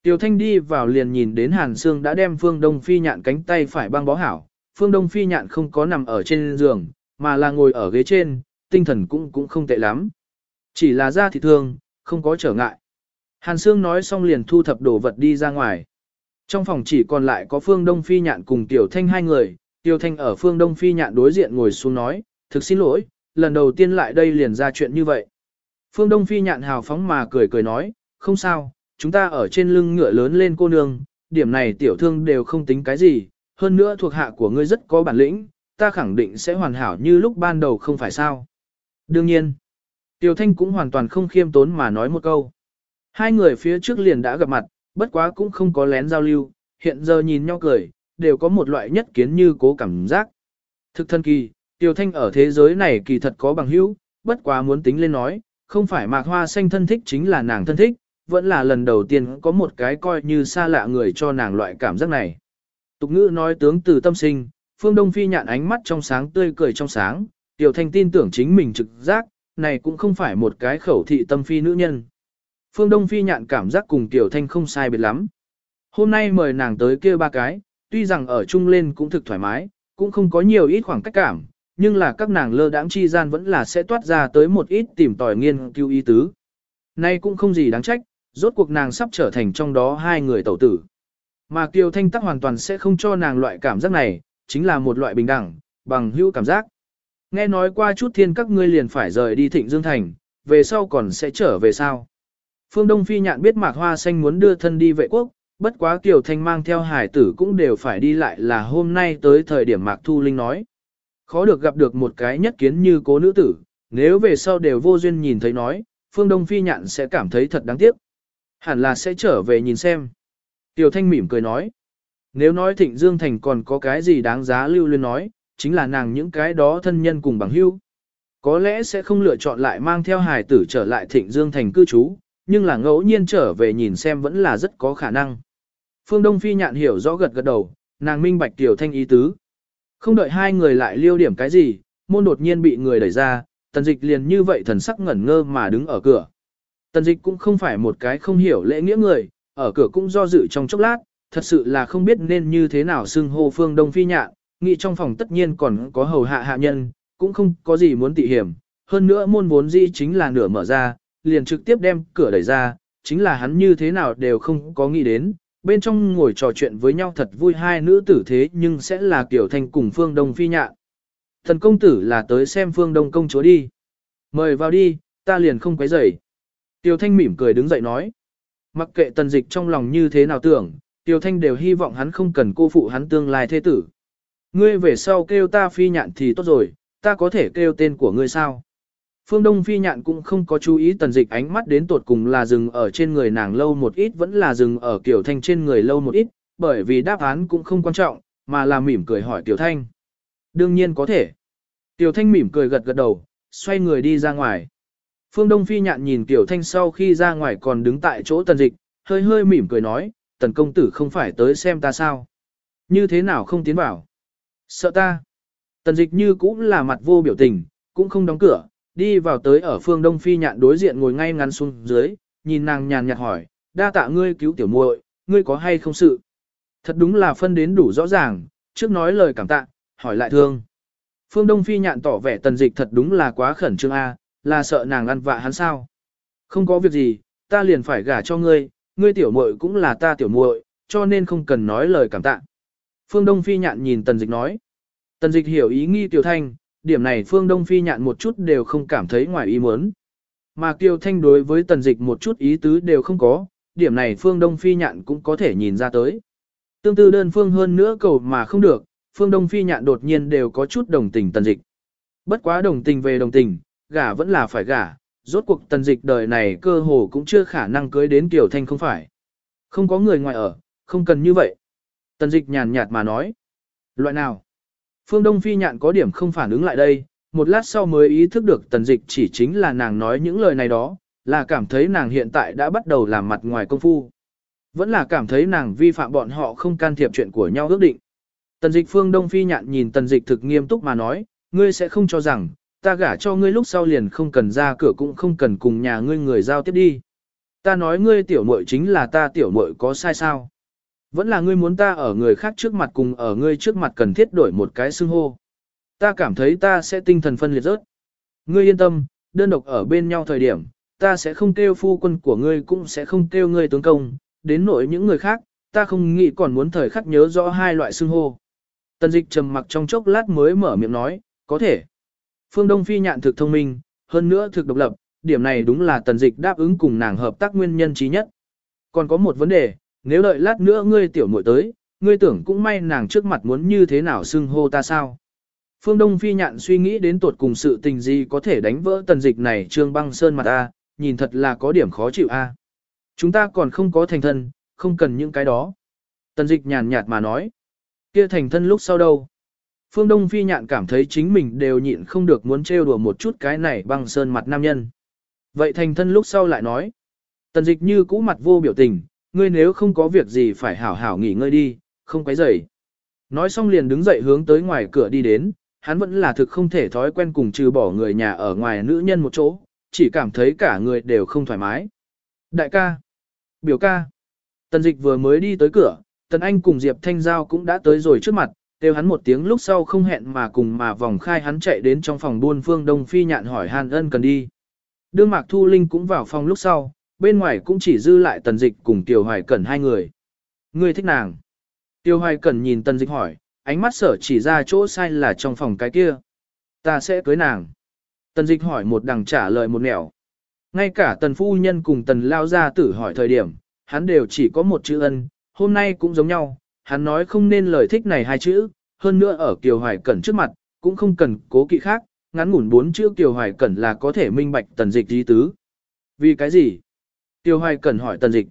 Tiêu Thanh đi vào liền nhìn đến Hàn Sương đã đem Phương Đông Phi nhạn cánh tay phải băng bó hảo, Phương Đông Phi nhạn không có nằm ở trên giường, mà là ngồi ở ghế trên, tinh thần cũng cũng không tệ lắm. Chỉ là da thịt thương, không có trở ngại. Hàn Sương nói xong liền thu thập đồ vật đi ra ngoài. Trong phòng chỉ còn lại có Phương Đông Phi Nhạn cùng Tiểu Thanh hai người, Tiểu Thanh ở Phương Đông Phi Nhạn đối diện ngồi xuống nói, thực xin lỗi, lần đầu tiên lại đây liền ra chuyện như vậy. Phương Đông Phi Nhạn hào phóng mà cười cười nói, không sao, chúng ta ở trên lưng ngựa lớn lên cô nương, điểm này tiểu thương đều không tính cái gì, hơn nữa thuộc hạ của ngươi rất có bản lĩnh, ta khẳng định sẽ hoàn hảo như lúc ban đầu không phải sao. Đương nhiên, Tiểu Thanh cũng hoàn toàn không khiêm tốn mà nói một câu. Hai người phía trước liền đã gặp mặt, bất quá cũng không có lén giao lưu, hiện giờ nhìn nhau cười, đều có một loại nhất kiến như cố cảm giác. Thực thân kỳ, Tiểu Thanh ở thế giới này kỳ thật có bằng hữu, bất quá muốn tính lên nói, không phải mạc hoa xanh thân thích chính là nàng thân thích, vẫn là lần đầu tiên có một cái coi như xa lạ người cho nàng loại cảm giác này. Tục ngữ nói tướng từ tâm sinh, Phương Đông Phi nhạn ánh mắt trong sáng tươi cười trong sáng, Tiểu Thanh tin tưởng chính mình trực giác, này cũng không phải một cái khẩu thị tâm phi nữ nhân. Phương Đông Phi nhạn cảm giác cùng Tiểu Thanh không sai biệt lắm. Hôm nay mời nàng tới kia ba cái, tuy rằng ở chung lên cũng thực thoải mái, cũng không có nhiều ít khoảng cách cảm, nhưng là các nàng lơ đãng chi gian vẫn là sẽ toát ra tới một ít tìm tòi nghiên cứu ý tứ. Nay cũng không gì đáng trách, rốt cuộc nàng sắp trở thành trong đó hai người tẩu tử. Mà Kiều Thanh Tắc hoàn toàn sẽ không cho nàng loại cảm giác này, chính là một loại bình đẳng, bằng hữu cảm giác. Nghe nói qua chút thiên các ngươi liền phải rời đi Thịnh Dương Thành, về sau còn sẽ trở về sao. Phương Đông Phi nhạn biết Mạc Hoa Xanh muốn đưa thân đi vệ quốc, bất quá Kiều Thanh mang theo hải tử cũng đều phải đi lại là hôm nay tới thời điểm Mạc Thu Linh nói. Khó được gặp được một cái nhất kiến như cố nữ tử, nếu về sau đều vô duyên nhìn thấy nói, Phương Đông Phi nhạn sẽ cảm thấy thật đáng tiếc. Hẳn là sẽ trở về nhìn xem. Tiểu Thanh mỉm cười nói. Nếu nói Thịnh Dương Thành còn có cái gì đáng giá lưu luyến nói, chính là nàng những cái đó thân nhân cùng bằng hữu. Có lẽ sẽ không lựa chọn lại mang theo hài tử trở lại Thịnh Dương Thành cư trú, nhưng là ngẫu nhiên trở về nhìn xem vẫn là rất có khả năng. Phương Đông Phi nhạn hiểu rõ gật gật đầu, nàng minh bạch Tiểu Thanh ý tứ. Không đợi hai người lại liêu điểm cái gì, môn đột nhiên bị người đẩy ra, tần dịch liền như vậy thần sắc ngẩn ngơ mà đứng ở cửa. Tần dịch cũng không phải một cái không hiểu lễ nghĩa người, ở cửa cũng do dự trong chốc lát, thật sự là không biết nên như thế nào xưng hô phương đông phi nhạn, nghĩ trong phòng tất nhiên còn có hầu hạ hạ nhân, cũng không có gì muốn tị hiểm, hơn nữa môn vốn dĩ chính là nửa mở ra, liền trực tiếp đem cửa đẩy ra, chính là hắn như thế nào đều không có nghĩ đến, bên trong ngồi trò chuyện với nhau thật vui hai nữ tử thế nhưng sẽ là kiểu thành cùng phương đông phi nhạ. Thần công tử là tới xem phương đông công chúa đi. Mời vào đi, ta liền không quấy rầy. Tiêu Thanh mỉm cười đứng dậy nói. Mặc kệ tần dịch trong lòng như thế nào tưởng, Tiêu Thanh đều hy vọng hắn không cần cô phụ hắn tương lai thế tử. Ngươi về sau kêu ta phi nhạn thì tốt rồi, ta có thể kêu tên của ngươi sao? Phương Đông phi nhạn cũng không có chú ý tần dịch ánh mắt đến tột cùng là dừng ở trên người nàng lâu một ít vẫn là dừng ở Kiều Thanh trên người lâu một ít, bởi vì đáp án cũng không quan trọng, mà là mỉm cười hỏi Kiều Thanh. Đương nhiên có thể. Kiều Thanh mỉm cười gật gật đầu, xoay người đi ra ngoài. Phương Đông Phi nhạn nhìn Tiểu Thanh sau khi ra ngoài còn đứng tại chỗ tần dịch, hơi hơi mỉm cười nói, tần công tử không phải tới xem ta sao. Như thế nào không tiến vào? Sợ ta. Tần dịch như cũng là mặt vô biểu tình, cũng không đóng cửa, đi vào tới ở phương Đông Phi nhạn đối diện ngồi ngay ngắn xuống dưới, nhìn nàng nhàn nhạt hỏi, đa tạ ngươi cứu tiểu muội, ngươi có hay không sự? Thật đúng là phân đến đủ rõ ràng, trước nói lời cảm tạ, hỏi lại thương. Phương Đông Phi nhạn tỏ vẻ tần dịch thật đúng là quá khẩn trương A, là sợ nàng ăn vạ hắn sao? Không có việc gì, ta liền phải gả cho ngươi, ngươi tiểu muội cũng là ta tiểu muội, cho nên không cần nói lời cảm tạ. Phương Đông Phi nhạn nhìn Tần Dịch nói. Tần Dịch hiểu ý nghi Tiểu Thanh, điểm này Phương Đông Phi nhạn một chút đều không cảm thấy ngoài ý muốn. Mà Kiều Thanh đối với Tần Dịch một chút ý tứ đều không có, điểm này Phương Đông Phi nhạn cũng có thể nhìn ra tới. Tương tư đơn phương hơn nữa cầu mà không được, Phương Đông Phi nhạn đột nhiên đều có chút đồng tình Tần Dịch. Bất quá đồng tình về đồng tình, gả vẫn là phải gả, rốt cuộc tần dịch đời này cơ hồ cũng chưa khả năng cưới đến Kiều Thanh không phải. Không có người ngoài ở, không cần như vậy. Tần dịch nhàn nhạt mà nói. Loại nào? Phương Đông Phi nhạn có điểm không phản ứng lại đây, một lát sau mới ý thức được tần dịch chỉ chính là nàng nói những lời này đó, là cảm thấy nàng hiện tại đã bắt đầu làm mặt ngoài công phu. Vẫn là cảm thấy nàng vi phạm bọn họ không can thiệp chuyện của nhau ước định. Tần dịch Phương Đông Phi nhạn nhìn tần dịch thực nghiêm túc mà nói, ngươi sẽ không cho rằng, ta gả cho ngươi lúc sau liền không cần ra cửa cũng không cần cùng nhà ngươi người giao tiếp đi. Ta nói ngươi tiểu muội chính là ta tiểu muội có sai sao? Vẫn là ngươi muốn ta ở người khác trước mặt cùng ở ngươi trước mặt cần thiết đổi một cái xưng hô. Ta cảm thấy ta sẽ tinh thần phân liệt rớt. Ngươi yên tâm, đơn độc ở bên nhau thời điểm, ta sẽ không kêu phu quân của ngươi cũng sẽ không kêu ngươi tướng công, đến nỗi những người khác, ta không nghĩ còn muốn thời khắc nhớ rõ hai loại xưng hô. Tần dịch trầm mặc trong chốc lát mới mở miệng nói, có thể. Phương Đông Phi nhạn thực thông minh, hơn nữa thực độc lập, điểm này đúng là tần dịch đáp ứng cùng nàng hợp tác nguyên nhân trí nhất. Còn có một vấn đề, nếu đợi lát nữa ngươi tiểu muội tới, ngươi tưởng cũng may nàng trước mặt muốn như thế nào xưng hô ta sao. Phương Đông Phi nhạn suy nghĩ đến tuột cùng sự tình gì có thể đánh vỡ tần dịch này trương băng sơn mặt a, nhìn thật là có điểm khó chịu a. Chúng ta còn không có thành thân, không cần những cái đó. Tần dịch nhàn nhạt mà nói. kia thành thân lúc sau đâu? Phương Đông Phi nhạn cảm thấy chính mình đều nhịn không được muốn trêu đùa một chút cái này băng sơn mặt nam nhân. Vậy thành thân lúc sau lại nói. Tần dịch như cũ mặt vô biểu tình, ngươi nếu không có việc gì phải hảo hảo nghỉ ngơi đi, không quấy rầy. Nói xong liền đứng dậy hướng tới ngoài cửa đi đến, hắn vẫn là thực không thể thói quen cùng trừ bỏ người nhà ở ngoài nữ nhân một chỗ, chỉ cảm thấy cả người đều không thoải mái. Đại ca, biểu ca, tần dịch vừa mới đi tới cửa, tần anh cùng Diệp Thanh Giao cũng đã tới rồi trước mặt, kêu hắn một tiếng lúc sau không hẹn mà cùng mà vòng khai hắn chạy đến trong phòng buôn phương Đông Phi nhạn hỏi Hàn ân cần đi. Đương Mạc Thu Linh cũng vào phòng lúc sau, bên ngoài cũng chỉ dư lại tần dịch cùng Tiểu Hoài Cẩn hai người. Ngươi thích nàng. Tiêu Hoài Cẩn nhìn tần dịch hỏi, ánh mắt sở chỉ ra chỗ sai là trong phòng cái kia. Ta sẽ cưới nàng. Tần dịch hỏi một đằng trả lời một nẻo. Ngay cả tần phu nhân cùng tần lao gia tử hỏi thời điểm, hắn đều chỉ có một chữ ân, hôm nay cũng giống nhau, hắn nói không nên lời thích này hai chữ, hơn nữa ở Kiều Hoài Cẩn trước mặt, cũng không cần cố kỵ khác, ngắn ngủn bốn chữ Kiều Hoài Cẩn là có thể minh bạch tần dịch ý tứ. Vì cái gì? Tiêu Hoài Cẩn hỏi tần dịch.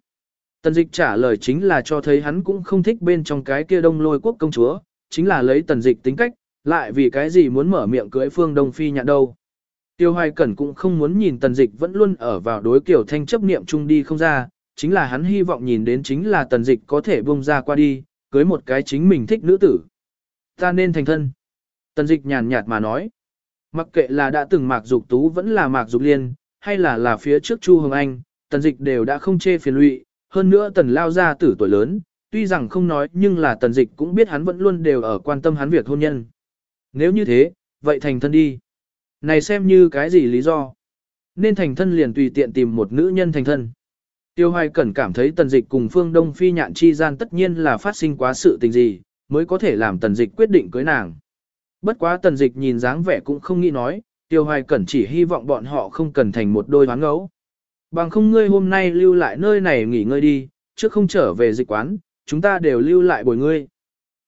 Tần dịch trả lời chính là cho thấy hắn cũng không thích bên trong cái kia đông lôi quốc công chúa, chính là lấy tần dịch tính cách, lại vì cái gì muốn mở miệng cưới phương đông phi nhạn đâu. Tiêu Hoài Cẩn cũng không muốn nhìn tần dịch vẫn luôn ở vào đối kiểu thanh chấp niệm chung đi không ra, chính là hắn hy vọng nhìn đến chính là tần dịch có thể bông ra qua đi, cưới một cái chính mình thích nữ tử. Ta nên thành thân. Tần dịch nhàn nhạt mà nói. Mặc kệ là đã từng mạc dục tú vẫn là mạc dục liên, hay là là phía trước Chu Hồng Anh, tần dịch đều đã không chê phiền lụy, hơn nữa tần lao ra tử tuổi lớn, tuy rằng không nói nhưng là tần dịch cũng biết hắn vẫn luôn đều ở quan tâm hắn việc hôn nhân. Nếu như thế, vậy thành thân đi. Này xem như cái gì lý do? Nên thành thân liền tùy tiện tìm một nữ nhân thành thân. Tiêu Hoài Cẩn cảm thấy tần dịch cùng phương Đông Phi nhạn chi gian tất nhiên là phát sinh quá sự tình gì, mới có thể làm tần dịch quyết định cưới nàng. Bất quá tần dịch nhìn dáng vẻ cũng không nghĩ nói, Tiêu Hoài Cẩn chỉ hy vọng bọn họ không cần thành một đôi hoán ngấu. Bằng không ngươi hôm nay lưu lại nơi này nghỉ ngơi đi, trước không trở về dịch quán, chúng ta đều lưu lại bồi ngươi.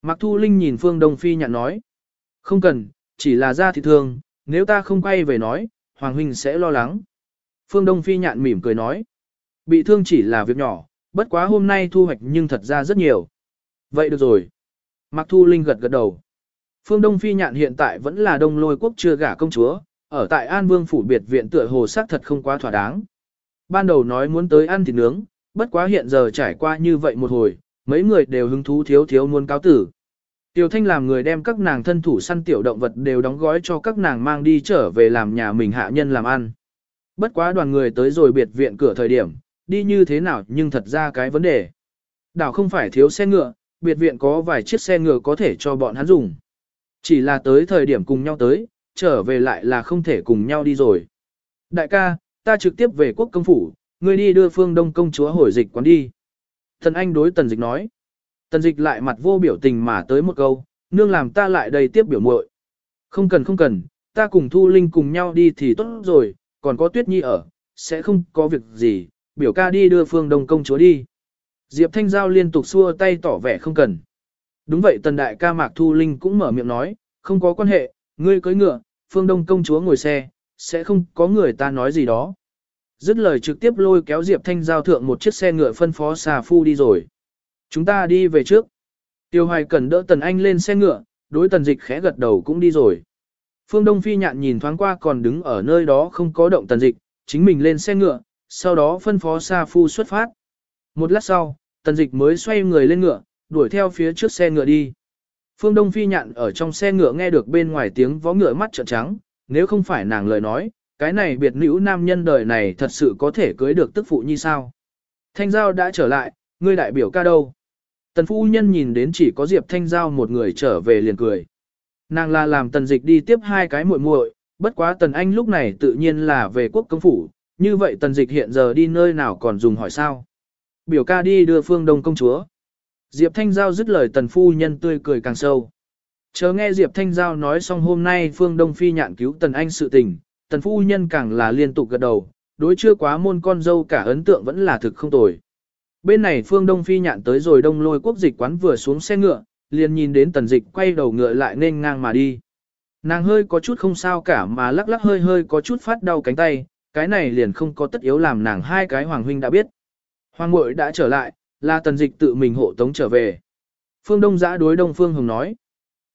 Mạc Thu Linh nhìn Phương Đông Phi nhạn nói. Không cần, chỉ là ra thị thương, nếu ta không quay về nói, Hoàng Huynh sẽ lo lắng. Phương Đông Phi nhạn mỉm cười nói. Bị thương chỉ là việc nhỏ, bất quá hôm nay thu hoạch nhưng thật ra rất nhiều. Vậy được rồi. Mạc Thu Linh gật gật đầu. Phương Đông Phi nhạn hiện tại vẫn là đông lôi quốc chưa gả công chúa, ở tại An Vương Phủ Biệt Viện tựa hồ sắc thật không quá thỏa đáng. Ban đầu nói muốn tới ăn thịt nướng, bất quá hiện giờ trải qua như vậy một hồi, mấy người đều hứng thú thiếu thiếu muốn cáo tử. Tiểu Thanh làm người đem các nàng thân thủ săn tiểu động vật đều đóng gói cho các nàng mang đi trở về làm nhà mình hạ nhân làm ăn. Bất quá đoàn người tới rồi biệt viện cửa thời điểm, đi như thế nào nhưng thật ra cái vấn đề. Đảo không phải thiếu xe ngựa, biệt viện có vài chiếc xe ngựa có thể cho bọn hắn dùng. Chỉ là tới thời điểm cùng nhau tới, trở về lại là không thể cùng nhau đi rồi. Đại ca, ta trực tiếp về quốc công phủ, ngươi đi đưa phương đông công chúa hồi dịch quán đi. Thần Anh đối tần dịch nói. Tần dịch lại mặt vô biểu tình mà tới một câu, nương làm ta lại đầy tiếp biểu muội. Không cần không cần, ta cùng Thu Linh cùng nhau đi thì tốt rồi, còn có Tuyết Nhi ở, sẽ không có việc gì, biểu ca đi đưa phương đông công chúa đi. Diệp Thanh Giao liên tục xua tay tỏ vẻ không cần. Đúng vậy tần đại ca Mạc Thu Linh cũng mở miệng nói, không có quan hệ, ngươi cưới ngựa, phương đông công chúa ngồi xe, sẽ không có người ta nói gì đó. Dứt lời trực tiếp lôi kéo Diệp Thanh Giao thượng một chiếc xe ngựa phân phó xà phu đi rồi. Chúng ta đi về trước. Tiêu Hoài cần đỡ Tần Anh lên xe ngựa, đối Tần Dịch khẽ gật đầu cũng đi rồi. Phương Đông Phi nhạn nhìn thoáng qua còn đứng ở nơi đó không có động Tần Dịch, chính mình lên xe ngựa, sau đó phân phó xà Phu xuất phát. Một lát sau, Tần Dịch mới xoay người lên ngựa, đuổi theo phía trước xe ngựa đi. Phương Đông Phi nhạn ở trong xe ngựa nghe được bên ngoài tiếng vó ngựa mắt trợn trắng, nếu không phải nàng lời nói, cái này biệt nữ nam nhân đời này thật sự có thể cưới được tức phụ như sao. Thanh Giao đã trở lại, ngươi đại biểu ca đâu? Tần phu nhân nhìn đến chỉ có Diệp Thanh Giao một người trở về liền cười. Nàng là làm tần dịch đi tiếp hai cái muội muội, bất quá tần anh lúc này tự nhiên là về quốc công phủ, như vậy tần dịch hiện giờ đi nơi nào còn dùng hỏi sao. Biểu ca đi đưa phương đông công chúa. Diệp Thanh Giao dứt lời tần phu nhân tươi cười càng sâu. Chờ nghe Diệp Thanh Giao nói xong hôm nay phương đông phi nhạn cứu tần anh sự tình, tần phu nhân càng là liên tục gật đầu, đối chưa quá môn con dâu cả ấn tượng vẫn là thực không tồi. Bên này phương đông phi nhạn tới rồi đông lôi quốc dịch quán vừa xuống xe ngựa, liền nhìn đến tần dịch quay đầu ngựa lại nên ngang mà đi. Nàng hơi có chút không sao cả mà lắc lắc hơi hơi có chút phát đau cánh tay, cái này liền không có tất yếu làm nàng hai cái hoàng huynh đã biết. Hoàng muội đã trở lại, là tần dịch tự mình hộ tống trở về. Phương Đông giã đối Đông Phương Hồng nói.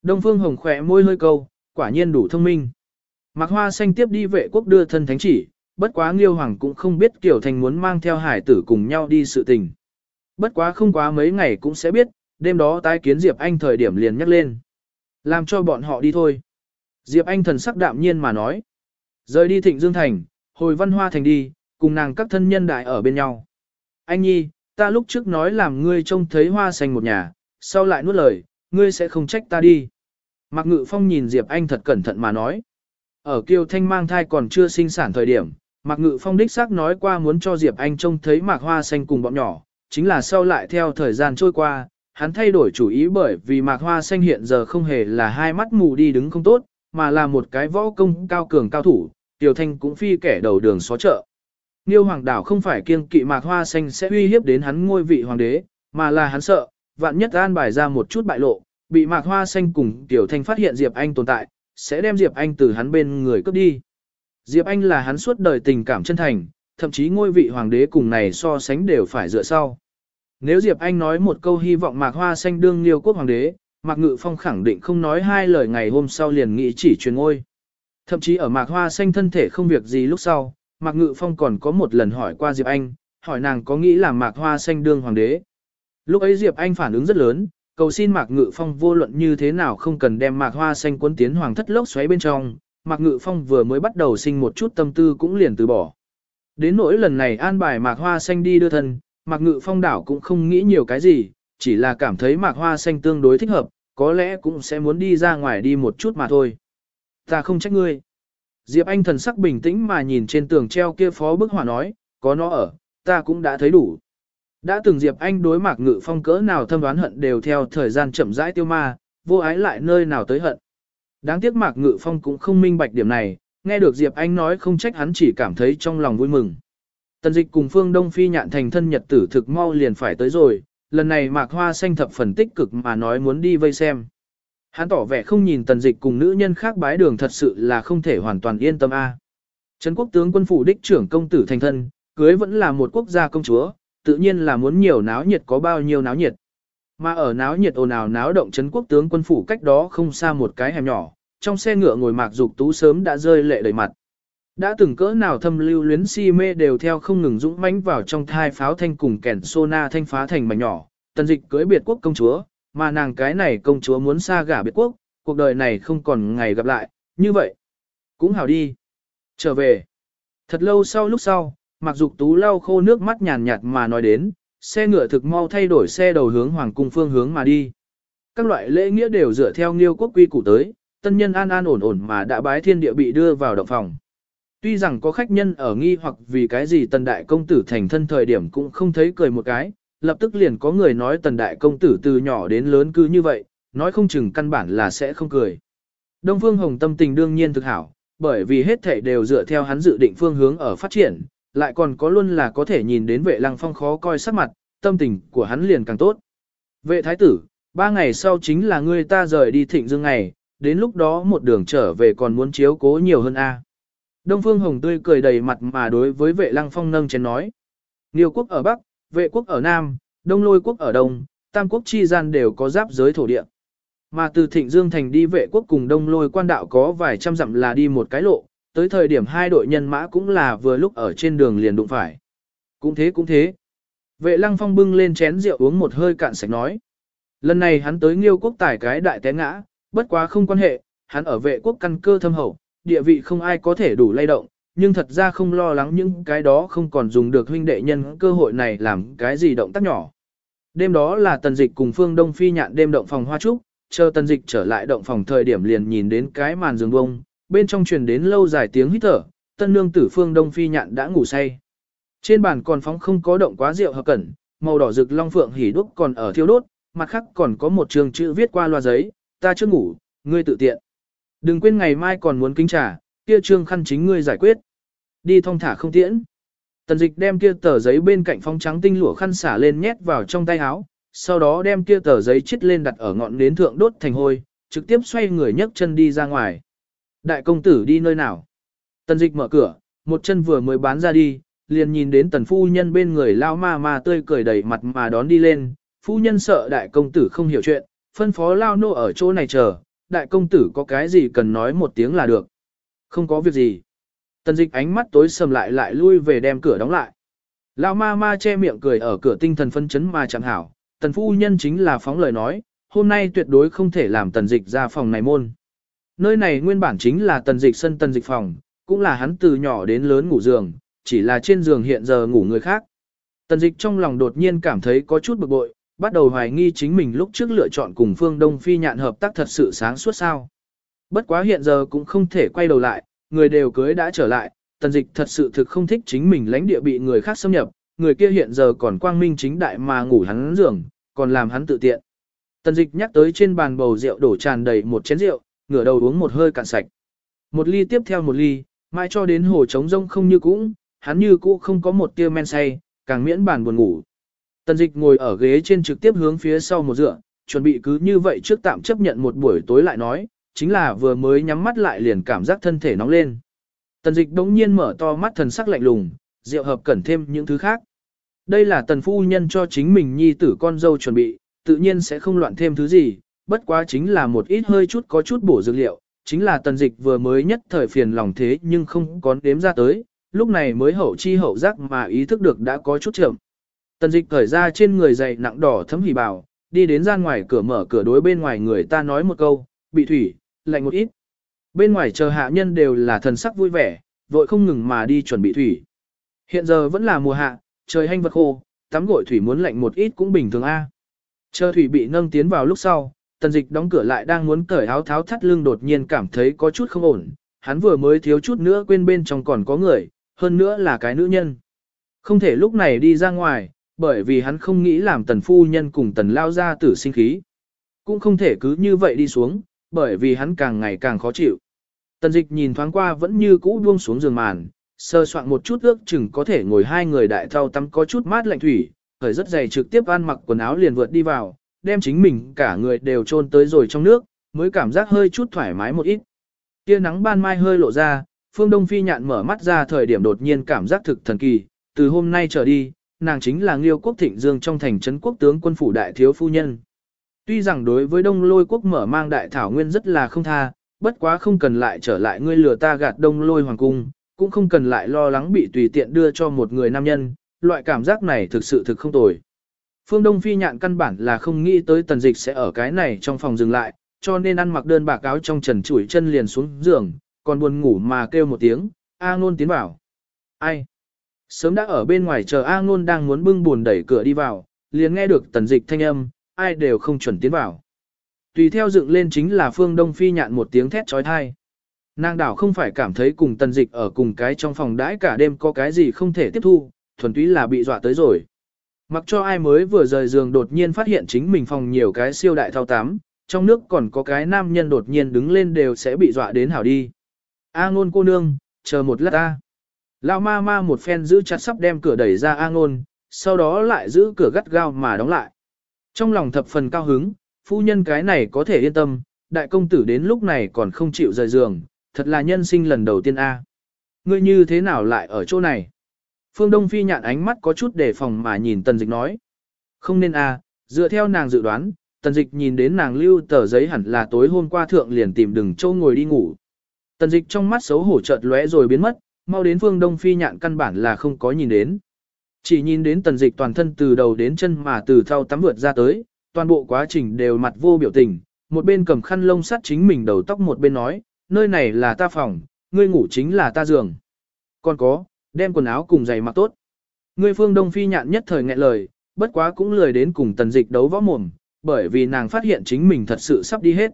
Đông Phương Hồng khỏe môi hơi câu, quả nhiên đủ thông minh. Mạc Hoa Xanh tiếp đi vệ quốc đưa thân thánh chỉ, bất quá Nghiêu Hoàng cũng không biết Kiều Thành muốn mang theo hải tử cùng nhau đi sự tình. Bất quá không quá mấy ngày cũng sẽ biết, đêm đó tái kiến Diệp Anh thời điểm liền nhắc lên. Làm cho bọn họ đi thôi. Diệp Anh thần sắc đạm nhiên mà nói. Rời đi thịnh Dương Thành, hồi văn hoa thành đi, cùng nàng các thân nhân đại ở bên nhau. Anh nhi, ta lúc trước nói làm ngươi trông thấy hoa xanh một nhà, sau lại nuốt lời, ngươi sẽ không trách ta đi. Mạc Ngự Phong nhìn Diệp Anh thật cẩn thận mà nói. Ở Kiều Thanh mang thai còn chưa sinh sản thời điểm, Mạc Ngự Phong đích xác nói qua muốn cho Diệp Anh trông thấy Mạc Hoa Xanh cùng bọn nhỏ, chính là sau lại theo thời gian trôi qua, hắn thay đổi chủ ý bởi vì Mạc Hoa Xanh hiện giờ không hề là hai mắt mù đi đứng không tốt, mà là một cái võ công cao cường cao thủ, Tiểu Thanh cũng phi kẻ đầu đường xó chợ. Niêu Hoàng đảo không phải kiêng kỵ Mạc Hoa Xanh sẽ uy hiếp đến hắn ngôi vị hoàng đế, mà là hắn sợ, vạn nhất an bài ra một chút bại lộ, bị Mạc Hoa Xanh cùng Tiểu Thanh phát hiện Diệp Anh tồn tại, sẽ đem Diệp Anh từ hắn bên người cướp đi. Diệp Anh là hắn suốt đời tình cảm chân thành, thậm chí ngôi vị hoàng đế cùng này so sánh đều phải dựa sau. Nếu Diệp Anh nói một câu hy vọng Mạc Hoa Xanh đương liêu quốc hoàng đế, Mạc Ngự Phong khẳng định không nói hai lời ngày hôm sau liền nghĩ chỉ truyền ngôi. Thậm chí ở Mạc Hoa Xanh thân thể không việc gì lúc sau, Mạc Ngự Phong còn có một lần hỏi qua Diệp Anh, hỏi nàng có nghĩ là Mạc Hoa Xanh đương hoàng đế. Lúc ấy Diệp Anh phản ứng rất lớn, cầu xin Mạc Ngự Phong vô luận như thế nào không cần đem Mạc Hoa Xanh cuốn tiến hoàng thất lốc xoáy bên trong, Mạc Ngự Phong vừa mới bắt đầu sinh một chút tâm tư cũng liền từ bỏ. Đến nỗi lần này an bài Mạc Hoa Xanh đi đưa thân, Mạc Ngự Phong đảo cũng không nghĩ nhiều cái gì, chỉ là cảm thấy Mạc Hoa Xanh tương đối thích hợp, có lẽ cũng sẽ muốn đi ra ngoài đi một chút mà thôi. Ta không trách ngươi. Diệp Anh thần sắc bình tĩnh mà nhìn trên tường treo kia phó bức họa nói, có nó ở, ta cũng đã thấy đủ. Đã từng Diệp Anh đối Mạc Ngự Phong cỡ nào thâm đoán hận đều theo thời gian chậm rãi tiêu ma, vô ái lại nơi nào tới hận. Đáng tiếc Mạc Ngự Phong cũng không minh bạch điểm này, nghe được Diệp Anh nói không trách hắn chỉ cảm thấy trong lòng vui mừng. Tần dịch cùng Phương Đông Phi nhạn thành thân nhật tử thực mau liền phải tới rồi, lần này Mạc Hoa xanh thập phần tích cực mà nói muốn đi vây xem. Hắn tỏ vẻ không nhìn tần dịch cùng nữ nhân khác bái đường thật sự là không thể hoàn toàn yên tâm a. Trấn quốc tướng quân phủ đích trưởng công tử thành thân, cưới vẫn là một quốc gia công chúa, tự nhiên là muốn nhiều náo nhiệt có bao nhiêu náo nhiệt. Mà ở náo nhiệt ồn ào náo động chấn quốc tướng quân phủ cách đó không xa một cái hẻm nhỏ, trong xe ngựa ngồi mạc dục tú sớm đã rơi lệ đầy mặt. Đã từng cỡ nào thâm lưu luyến si mê đều theo không ngừng dũng mãnh vào trong thai pháo thanh cùng kẻn sona thanh phá thành mảnh nhỏ, tần dịch cưới biệt quốc công chúa, mà nàng cái này công chúa muốn xa gả biệt quốc, cuộc đời này không còn ngày gặp lại, như vậy. Cũng hảo đi. Trở về. Thật lâu sau lúc sau, mặc dục tú lau khô nước mắt nhàn nhạt mà nói đến, xe ngựa thực mau thay đổi xe đầu hướng hoàng cung phương hướng mà đi. Các loại lễ nghĩa đều dựa theo nghiêu quốc quy củ tới, tân nhân an an ổn ổn mà đã bái thiên địa bị đưa vào động phòng. Tuy rằng có khách nhân ở nghi hoặc vì cái gì tần đại công tử thành thân thời điểm cũng không thấy cười một cái, lập tức liền có người nói tần đại công tử từ nhỏ đến lớn cứ như vậy, nói không chừng căn bản là sẽ không cười. Đông Phương Hồng tâm tình đương nhiên thực hảo, bởi vì hết thảy đều dựa theo hắn dự định phương hướng ở phát triển, lại còn có luôn là có thể nhìn đến vệ lăng phong khó coi sắc mặt, tâm tình của hắn liền càng tốt. Vệ thái tử, ba ngày sau chính là ngươi ta rời đi thịnh dương ngày, đến lúc đó một đường trở về còn muốn chiếu cố nhiều hơn a. Đông Phương Hồng tươi cười đầy mặt mà đối với vệ lăng phong nâng chén nói. Nhiều quốc ở Bắc, vệ quốc ở Nam, Đông lôi quốc ở Đông, Tam quốc chi gian đều có giáp giới thổ địa. Mà từ Thịnh Dương Thành đi vệ quốc cùng Đông lôi quan đạo có vài trăm dặm là đi một cái lộ, tới thời điểm hai đội nhân mã cũng là vừa lúc ở trên đường liền đụng phải. Cũng thế cũng thế. Vệ lăng phong bưng lên chén rượu uống một hơi cạn sạch nói. Lần này hắn tới nghiêu quốc tải cái đại té ngã, bất quá không quan hệ, hắn ở vệ quốc căn cơ thâm hậu, địa vị không ai có thể đủ lay động, nhưng thật ra không lo lắng những cái đó không còn dùng được huynh đệ nhân cơ hội này làm cái gì động tác nhỏ. Đêm đó là tần dịch cùng phương Đông Phi nhạn đêm động phòng hoa trúc, chờ tần dịch trở lại động phòng thời điểm liền nhìn đến cái màn giường bông, bên trong truyền đến lâu dài tiếng hít thở, tân nương tử phương đông phi nhạn đã ngủ say. Trên bàn còn phóng không có động quá rượu hợp cẩn, màu đỏ rực long phượng hỉ đúc còn ở thiêu đốt, mặt khác còn có một trường chữ viết qua loa giấy, ta chưa ngủ, ngươi tự tiện. Đừng quên ngày mai còn muốn kính trà, kia trương khăn chính ngươi giải quyết. Đi thong thả không tiễn. Tần dịch đem kia tờ giấy bên cạnh phong trắng tinh lụa khăn xả lên nhét vào trong tay áo, sau đó đem kia tờ giấy chít lên đặt ở ngọn nến thượng đốt thành hôi, trực tiếp xoay người nhấc chân đi ra ngoài. Đại công tử đi nơi nào? Tần dịch mở cửa, một chân vừa mới bán ra đi, liền nhìn đến tần phu nhân bên người lao ma ma tươi cười đầy mặt mà đón đi lên. Phu nhân sợ đại công tử không hiểu chuyện, phân phó lao nô ở chỗ này chờ, đại công tử có cái gì cần nói một tiếng là được. Không có việc gì. Tần dịch ánh mắt tối sầm lại lại lui về đem cửa đóng lại. Lão ma ma che miệng cười ở cửa tinh thần phân chấn mà chẳng hảo, tần phu nhân chính là phóng lời nói, hôm nay tuyệt đối không thể làm tần dịch ra phòng này môn. Nơi này nguyên bản chính là tần dịch sân tần dịch phòng, cũng là hắn từ nhỏ đến lớn ngủ giường, chỉ là trên giường hiện giờ ngủ người khác. Tần dịch trong lòng đột nhiên cảm thấy có chút bực bội, bắt đầu hoài nghi chính mình lúc trước lựa chọn cùng phương Đông Phi nhạn hợp tác thật sự sáng suốt sao. Bất quá hiện giờ cũng không thể quay đầu lại, người đều cưới đã trở lại, tần dịch thật sự thực không thích chính mình lãnh địa bị người khác xâm nhập, người kia hiện giờ còn quang minh chính đại mà ngủ hắn giường, còn làm hắn tự tiện. Tần dịch nhắc tới trên bàn bầu rượu đổ tràn đầy một chén rượu, ngửa đầu uống một hơi cạn sạch. Một ly tiếp theo một ly, mãi cho đến hồ trống rông không như cũ, hắn như cũ không có một tia men say, càng miễn bản buồn ngủ. Tần dịch ngồi ở ghế trên trực tiếp hướng phía sau một dựa, chuẩn bị cứ như vậy trước tạm chấp nhận một buổi tối lại nói, chính là vừa mới nhắm mắt lại liền cảm giác thân thể nóng lên. Tần dịch đống nhiên mở to mắt thần sắc lạnh lùng, rượu hợp cẩn thêm những thứ khác. Đây là tần phu nhân cho chính mình nhi tử con dâu chuẩn bị, tự nhiên sẽ không loạn thêm thứ gì, bất quá chính là một ít hơi chút có chút bổ dược liệu, chính là tần dịch vừa mới nhất thời phiền lòng thế nhưng không có đếm ra tới, lúc này mới hậu chi hậu giác mà ý thức được đã có chút chậm. Tần dịch khởi ra trên người dày nặng đỏ thấm hỉ bào, đi đến ra ngoài cửa mở cửa đối bên ngoài người ta nói một câu, bị thủy, lạnh một ít. Bên ngoài chờ hạ nhân đều là thần sắc vui vẻ, vội không ngừng mà đi chuẩn bị thủy. Hiện giờ vẫn là mùa hạ, trời hanh vật khô, tắm gội thủy muốn lạnh một ít cũng bình thường a. Chờ thủy bị nâng tiến vào lúc sau, tần dịch đóng cửa lại đang muốn cởi áo tháo thắt lưng đột nhiên cảm thấy có chút không ổn, hắn vừa mới thiếu chút nữa quên bên trong còn có người, hơn nữa là cái nữ nhân. Không thể lúc này đi ra ngoài, bởi vì hắn không nghĩ làm tần phu nhân cùng tần lao ra tử sinh khí. Cũng không thể cứ như vậy đi xuống, bởi vì hắn càng ngày càng khó chịu. Tần dịch nhìn thoáng qua vẫn như cũ buông xuống giường màn, sơ soạn một chút ước chừng có thể ngồi hai người đại thao tắm có chút mát lạnh thủy, khởi rất dày trực tiếp ăn mặc quần áo liền vượt đi vào, đem chính mình cả người đều trôn tới rồi trong nước, mới cảm giác hơi chút thoải mái một ít. Tia nắng ban mai hơi lộ ra, phương Đông Phi nhạn mở mắt ra thời điểm đột nhiên cảm giác thực thần kỳ, từ hôm nay trở đi, nàng chính là Liêu quốc thịnh dương trong thành trấn quốc tướng quân phủ đại thiếu phu nhân. Tuy rằng đối với đông lôi quốc mở mang đại thảo nguyên rất là không tha, bất quá không cần lại trở lại ngươi lừa ta gạt đông lôi hoàng cung, cũng không cần lại lo lắng bị tùy tiện đưa cho một người nam nhân, loại cảm giác này thực sự thực không tồi. Phương Đông Phi nhạn căn bản là không nghĩ tới tần dịch sẽ ở cái này trong phòng dừng lại, cho nên ăn mặc đơn bạc áo trong trần chuỗi chân liền xuống giường, còn buồn ngủ mà kêu một tiếng, A Ngôn tiến vào. Ai? Sớm đã ở bên ngoài chờ A Ngôn đang muốn bưng buồn đẩy cửa đi vào, liền nghe được tần dịch thanh âm, ai đều không chuẩn tiến vào. Tùy theo dựng lên chính là phương Đông Phi nhạn một tiếng thét trói thai. Nàng đảo không phải cảm thấy cùng tần dịch ở cùng cái trong phòng đãi cả đêm có cái gì không thể tiếp thu, thuần túy là bị dọa tới rồi. Mặc cho ai mới vừa rời giường đột nhiên phát hiện chính mình phòng nhiều cái siêu đại thao tám, trong nước còn có cái nam nhân đột nhiên đứng lên đều sẽ bị dọa đến hảo đi. A ngôn cô nương, chờ một lát ta. Lão ma ma một phen giữ chặt sắp đem cửa đẩy ra A ngôn, sau đó lại giữ cửa gắt gao mà đóng lại. Trong lòng thập phần cao hứng, phu nhân cái này có thể yên tâm, đại công tử đến lúc này còn không chịu rời giường, thật là nhân sinh lần đầu tiên A. Ngươi như thế nào lại ở chỗ này? Phương Đông Phi nhạn ánh mắt có chút đề phòng mà nhìn tần dịch nói. Không nên à? dựa theo nàng dự đoán, tần dịch nhìn đến nàng lưu tờ giấy hẳn là tối hôm qua thượng liền tìm đừng châu ngồi đi ngủ. Tần dịch trong mắt xấu hổ chợt lóe rồi biến mất, mau đến phương Đông Phi nhạn căn bản là không có nhìn đến. Chỉ nhìn đến tần dịch toàn thân từ đầu đến chân mà từ thau tắm vượt ra tới, toàn bộ quá trình đều mặt vô biểu tình, một bên cầm khăn lông sắt chính mình đầu tóc một bên nói, nơi này là ta phòng, ngươi ngủ chính là ta giường. Còn có, đem quần áo cùng giày mặc tốt. người phương Đông Phi nhạn nhất thời nghẹn lời, bất quá cũng lười đến cùng tần dịch đấu võ mồm, bởi vì nàng phát hiện chính mình thật sự sắp đi hết.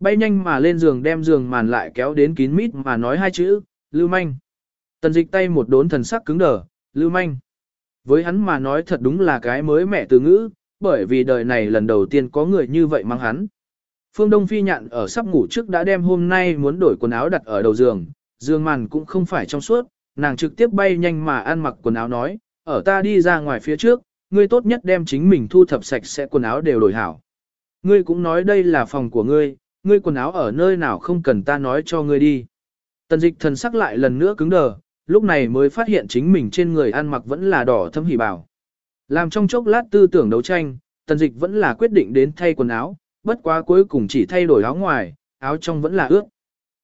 Bay nhanh mà lên giường đem giường màn lại kéo đến kín mít mà nói hai chữ, lưu manh. Tần dịch tay một đốn thần sắc cứng đờ, lưu manh. Với hắn mà nói thật đúng là cái mới mẹ từ ngữ, bởi vì đời này lần đầu tiên có người như vậy mang hắn. Phương Đông Phi nhạn ở sắp ngủ trước đã đem hôm nay muốn đổi quần áo đặt ở đầu giường, giường màn cũng không phải trong suốt, nàng trực tiếp bay nhanh mà ăn mặc quần áo nói, ở ta đi ra ngoài phía trước, ngươi tốt nhất đem chính mình thu thập sạch sẽ quần áo đều đổi hảo. Ngươi cũng nói đây là phòng của ngươi, ngươi quần áo ở nơi nào không cần ta nói cho ngươi đi. Tần dịch thần sắc lại lần nữa cứng đờ, lúc này mới phát hiện chính mình trên người ăn mặc vẫn là đỏ thâm hỉ bảo. Làm trong chốc lát tư tưởng đấu tranh, tần dịch vẫn là quyết định đến thay quần áo, bất quá cuối cùng chỉ thay đổi áo ngoài, áo trong vẫn là ướt.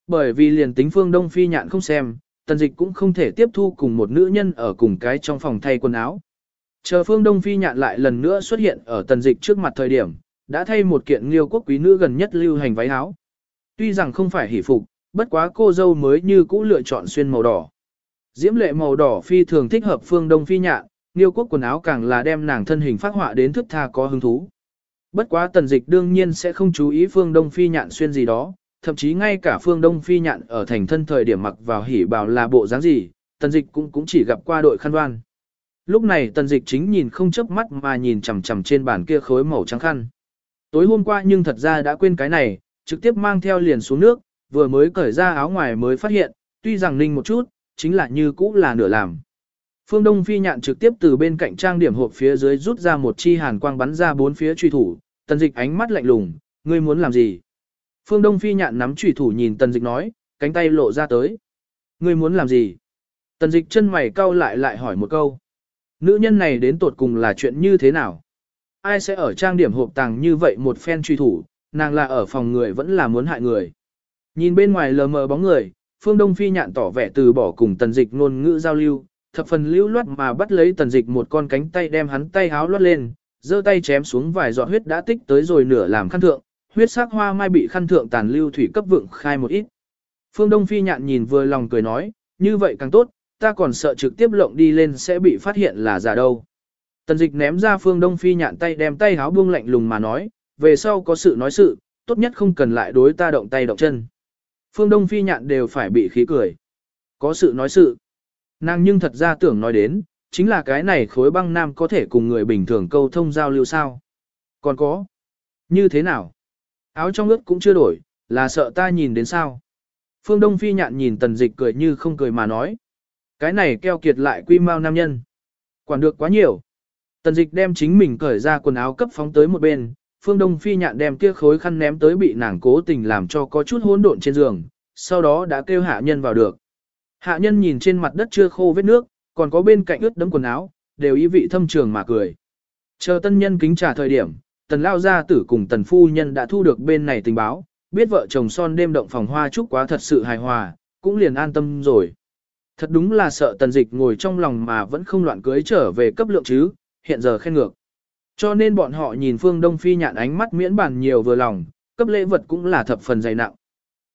Bởi vì liền tính phương Đông Phi nhạn không xem, tần dịch cũng không thể tiếp thu cùng một nữ nhân ở cùng cái trong phòng thay quần áo. Chờ phương Đông Phi nhạn lại lần nữa xuất hiện ở tần dịch trước mặt thời điểm, đã thay một kiện liêu quốc quý nữ gần nhất lưu hành váy áo. Tuy rằng không phải hỷ phục, bất quá cô dâu mới như cũ lựa chọn xuyên màu đỏ. Diễm lệ màu đỏ phi thường thích hợp phương Đông Phi nhạn, liêu quốc quần áo càng là đem nàng thân hình phát họa đến thức tha có hứng thú. Bất quá tần dịch đương nhiên sẽ không chú ý phương Đông Phi nhạn xuyên gì đó, thậm chí ngay cả phương Đông Phi nhạn ở thành thân thời điểm mặc vào hỉ bào là bộ dáng gì, tần dịch cũng cũng chỉ gặp qua đội khăn đoan. Lúc này tần dịch chính nhìn không chớp mắt mà nhìn chằm chằm trên bàn kia khối màu trắng khăn. Tối hôm qua nhưng thật ra đã quên cái này, trực tiếp mang theo liền xuống nước, vừa mới cởi ra áo ngoài mới phát hiện, tuy rằng ninh một chút, chính là như cũ là nửa làm. Phương Đông Phi nhạn trực tiếp từ bên cạnh trang điểm hộp phía dưới rút ra một chi hàn quang bắn ra bốn phía truy thủ, tần dịch ánh mắt lạnh lùng, ngươi muốn làm gì? Phương Đông Phi nhạn nắm truy thủ nhìn tần dịch nói, cánh tay lộ ra tới. Ngươi muốn làm gì? Tần dịch chân mày cau lại lại hỏi một câu. Nữ nhân này đến tột cùng là chuyện như thế nào? Ai sẽ ở trang điểm hộp tàng như vậy một phen truy thủ, nàng là ở phòng người vẫn là muốn hại người. Nhìn bên ngoài lờ mờ bóng người, Phương Đông Phi nhạn tỏ vẻ từ bỏ cùng tần dịch ngôn ngữ giao lưu, thập phần lưu loát mà bắt lấy tần dịch một con cánh tay đem hắn tay háo loát lên, giơ tay chém xuống vài giọt huyết đã tích tới rồi nửa làm khăn thượng, huyết sắc hoa mai bị khăn thượng tàn lưu thủy cấp vượng khai một ít. Phương Đông Phi nhạn nhìn vừa lòng cười nói, như vậy càng tốt, ta còn sợ trực tiếp lộng đi lên sẽ bị phát hiện là giả đâu. Tần dịch ném ra Phương Đông Phi nhạn tay đem tay háo buông lạnh lùng mà nói, về sau có sự nói sự, tốt nhất không cần lại đối ta động tay động chân. Phương Đông Phi nhạn đều phải bị khí cười. Có sự nói sự. Nàng nhưng thật ra tưởng nói đến, chính là cái này khối băng nam có thể cùng người bình thường câu thông giao lưu sao. Còn có. Như thế nào? Áo trong ướt cũng chưa đổi, là sợ ta nhìn đến sao. Phương Đông Phi nhạn nhìn tần dịch cười như không cười mà nói. Cái này keo kiệt lại quy mau nam nhân. Quản được quá nhiều. Tần dịch đem chính mình cởi ra quần áo cấp phóng tới một bên, Phương Đông Phi nhạn đem kia khối khăn ném tới bị nàng cố tình làm cho có chút hỗn độn trên giường, sau đó đã kêu hạ nhân vào được. Hạ nhân nhìn trên mặt đất chưa khô vết nước, còn có bên cạnh ướt đẫm quần áo, đều ý vị thâm trường mà cười. Chờ tân nhân kính trả thời điểm, tần lao gia tử cùng tần phu nhân đã thu được bên này tình báo, biết vợ chồng son đêm động phòng hoa chúc quá thật sự hài hòa, cũng liền an tâm rồi. Thật đúng là sợ tần dịch ngồi trong lòng mà vẫn không loạn cưới trở về cấp lượng chứ, hiện giờ khen ngược. Cho nên bọn họ nhìn phương Đông Phi nhạn ánh mắt miễn bàn nhiều vừa lòng, cấp lễ vật cũng là thập phần dày nặng.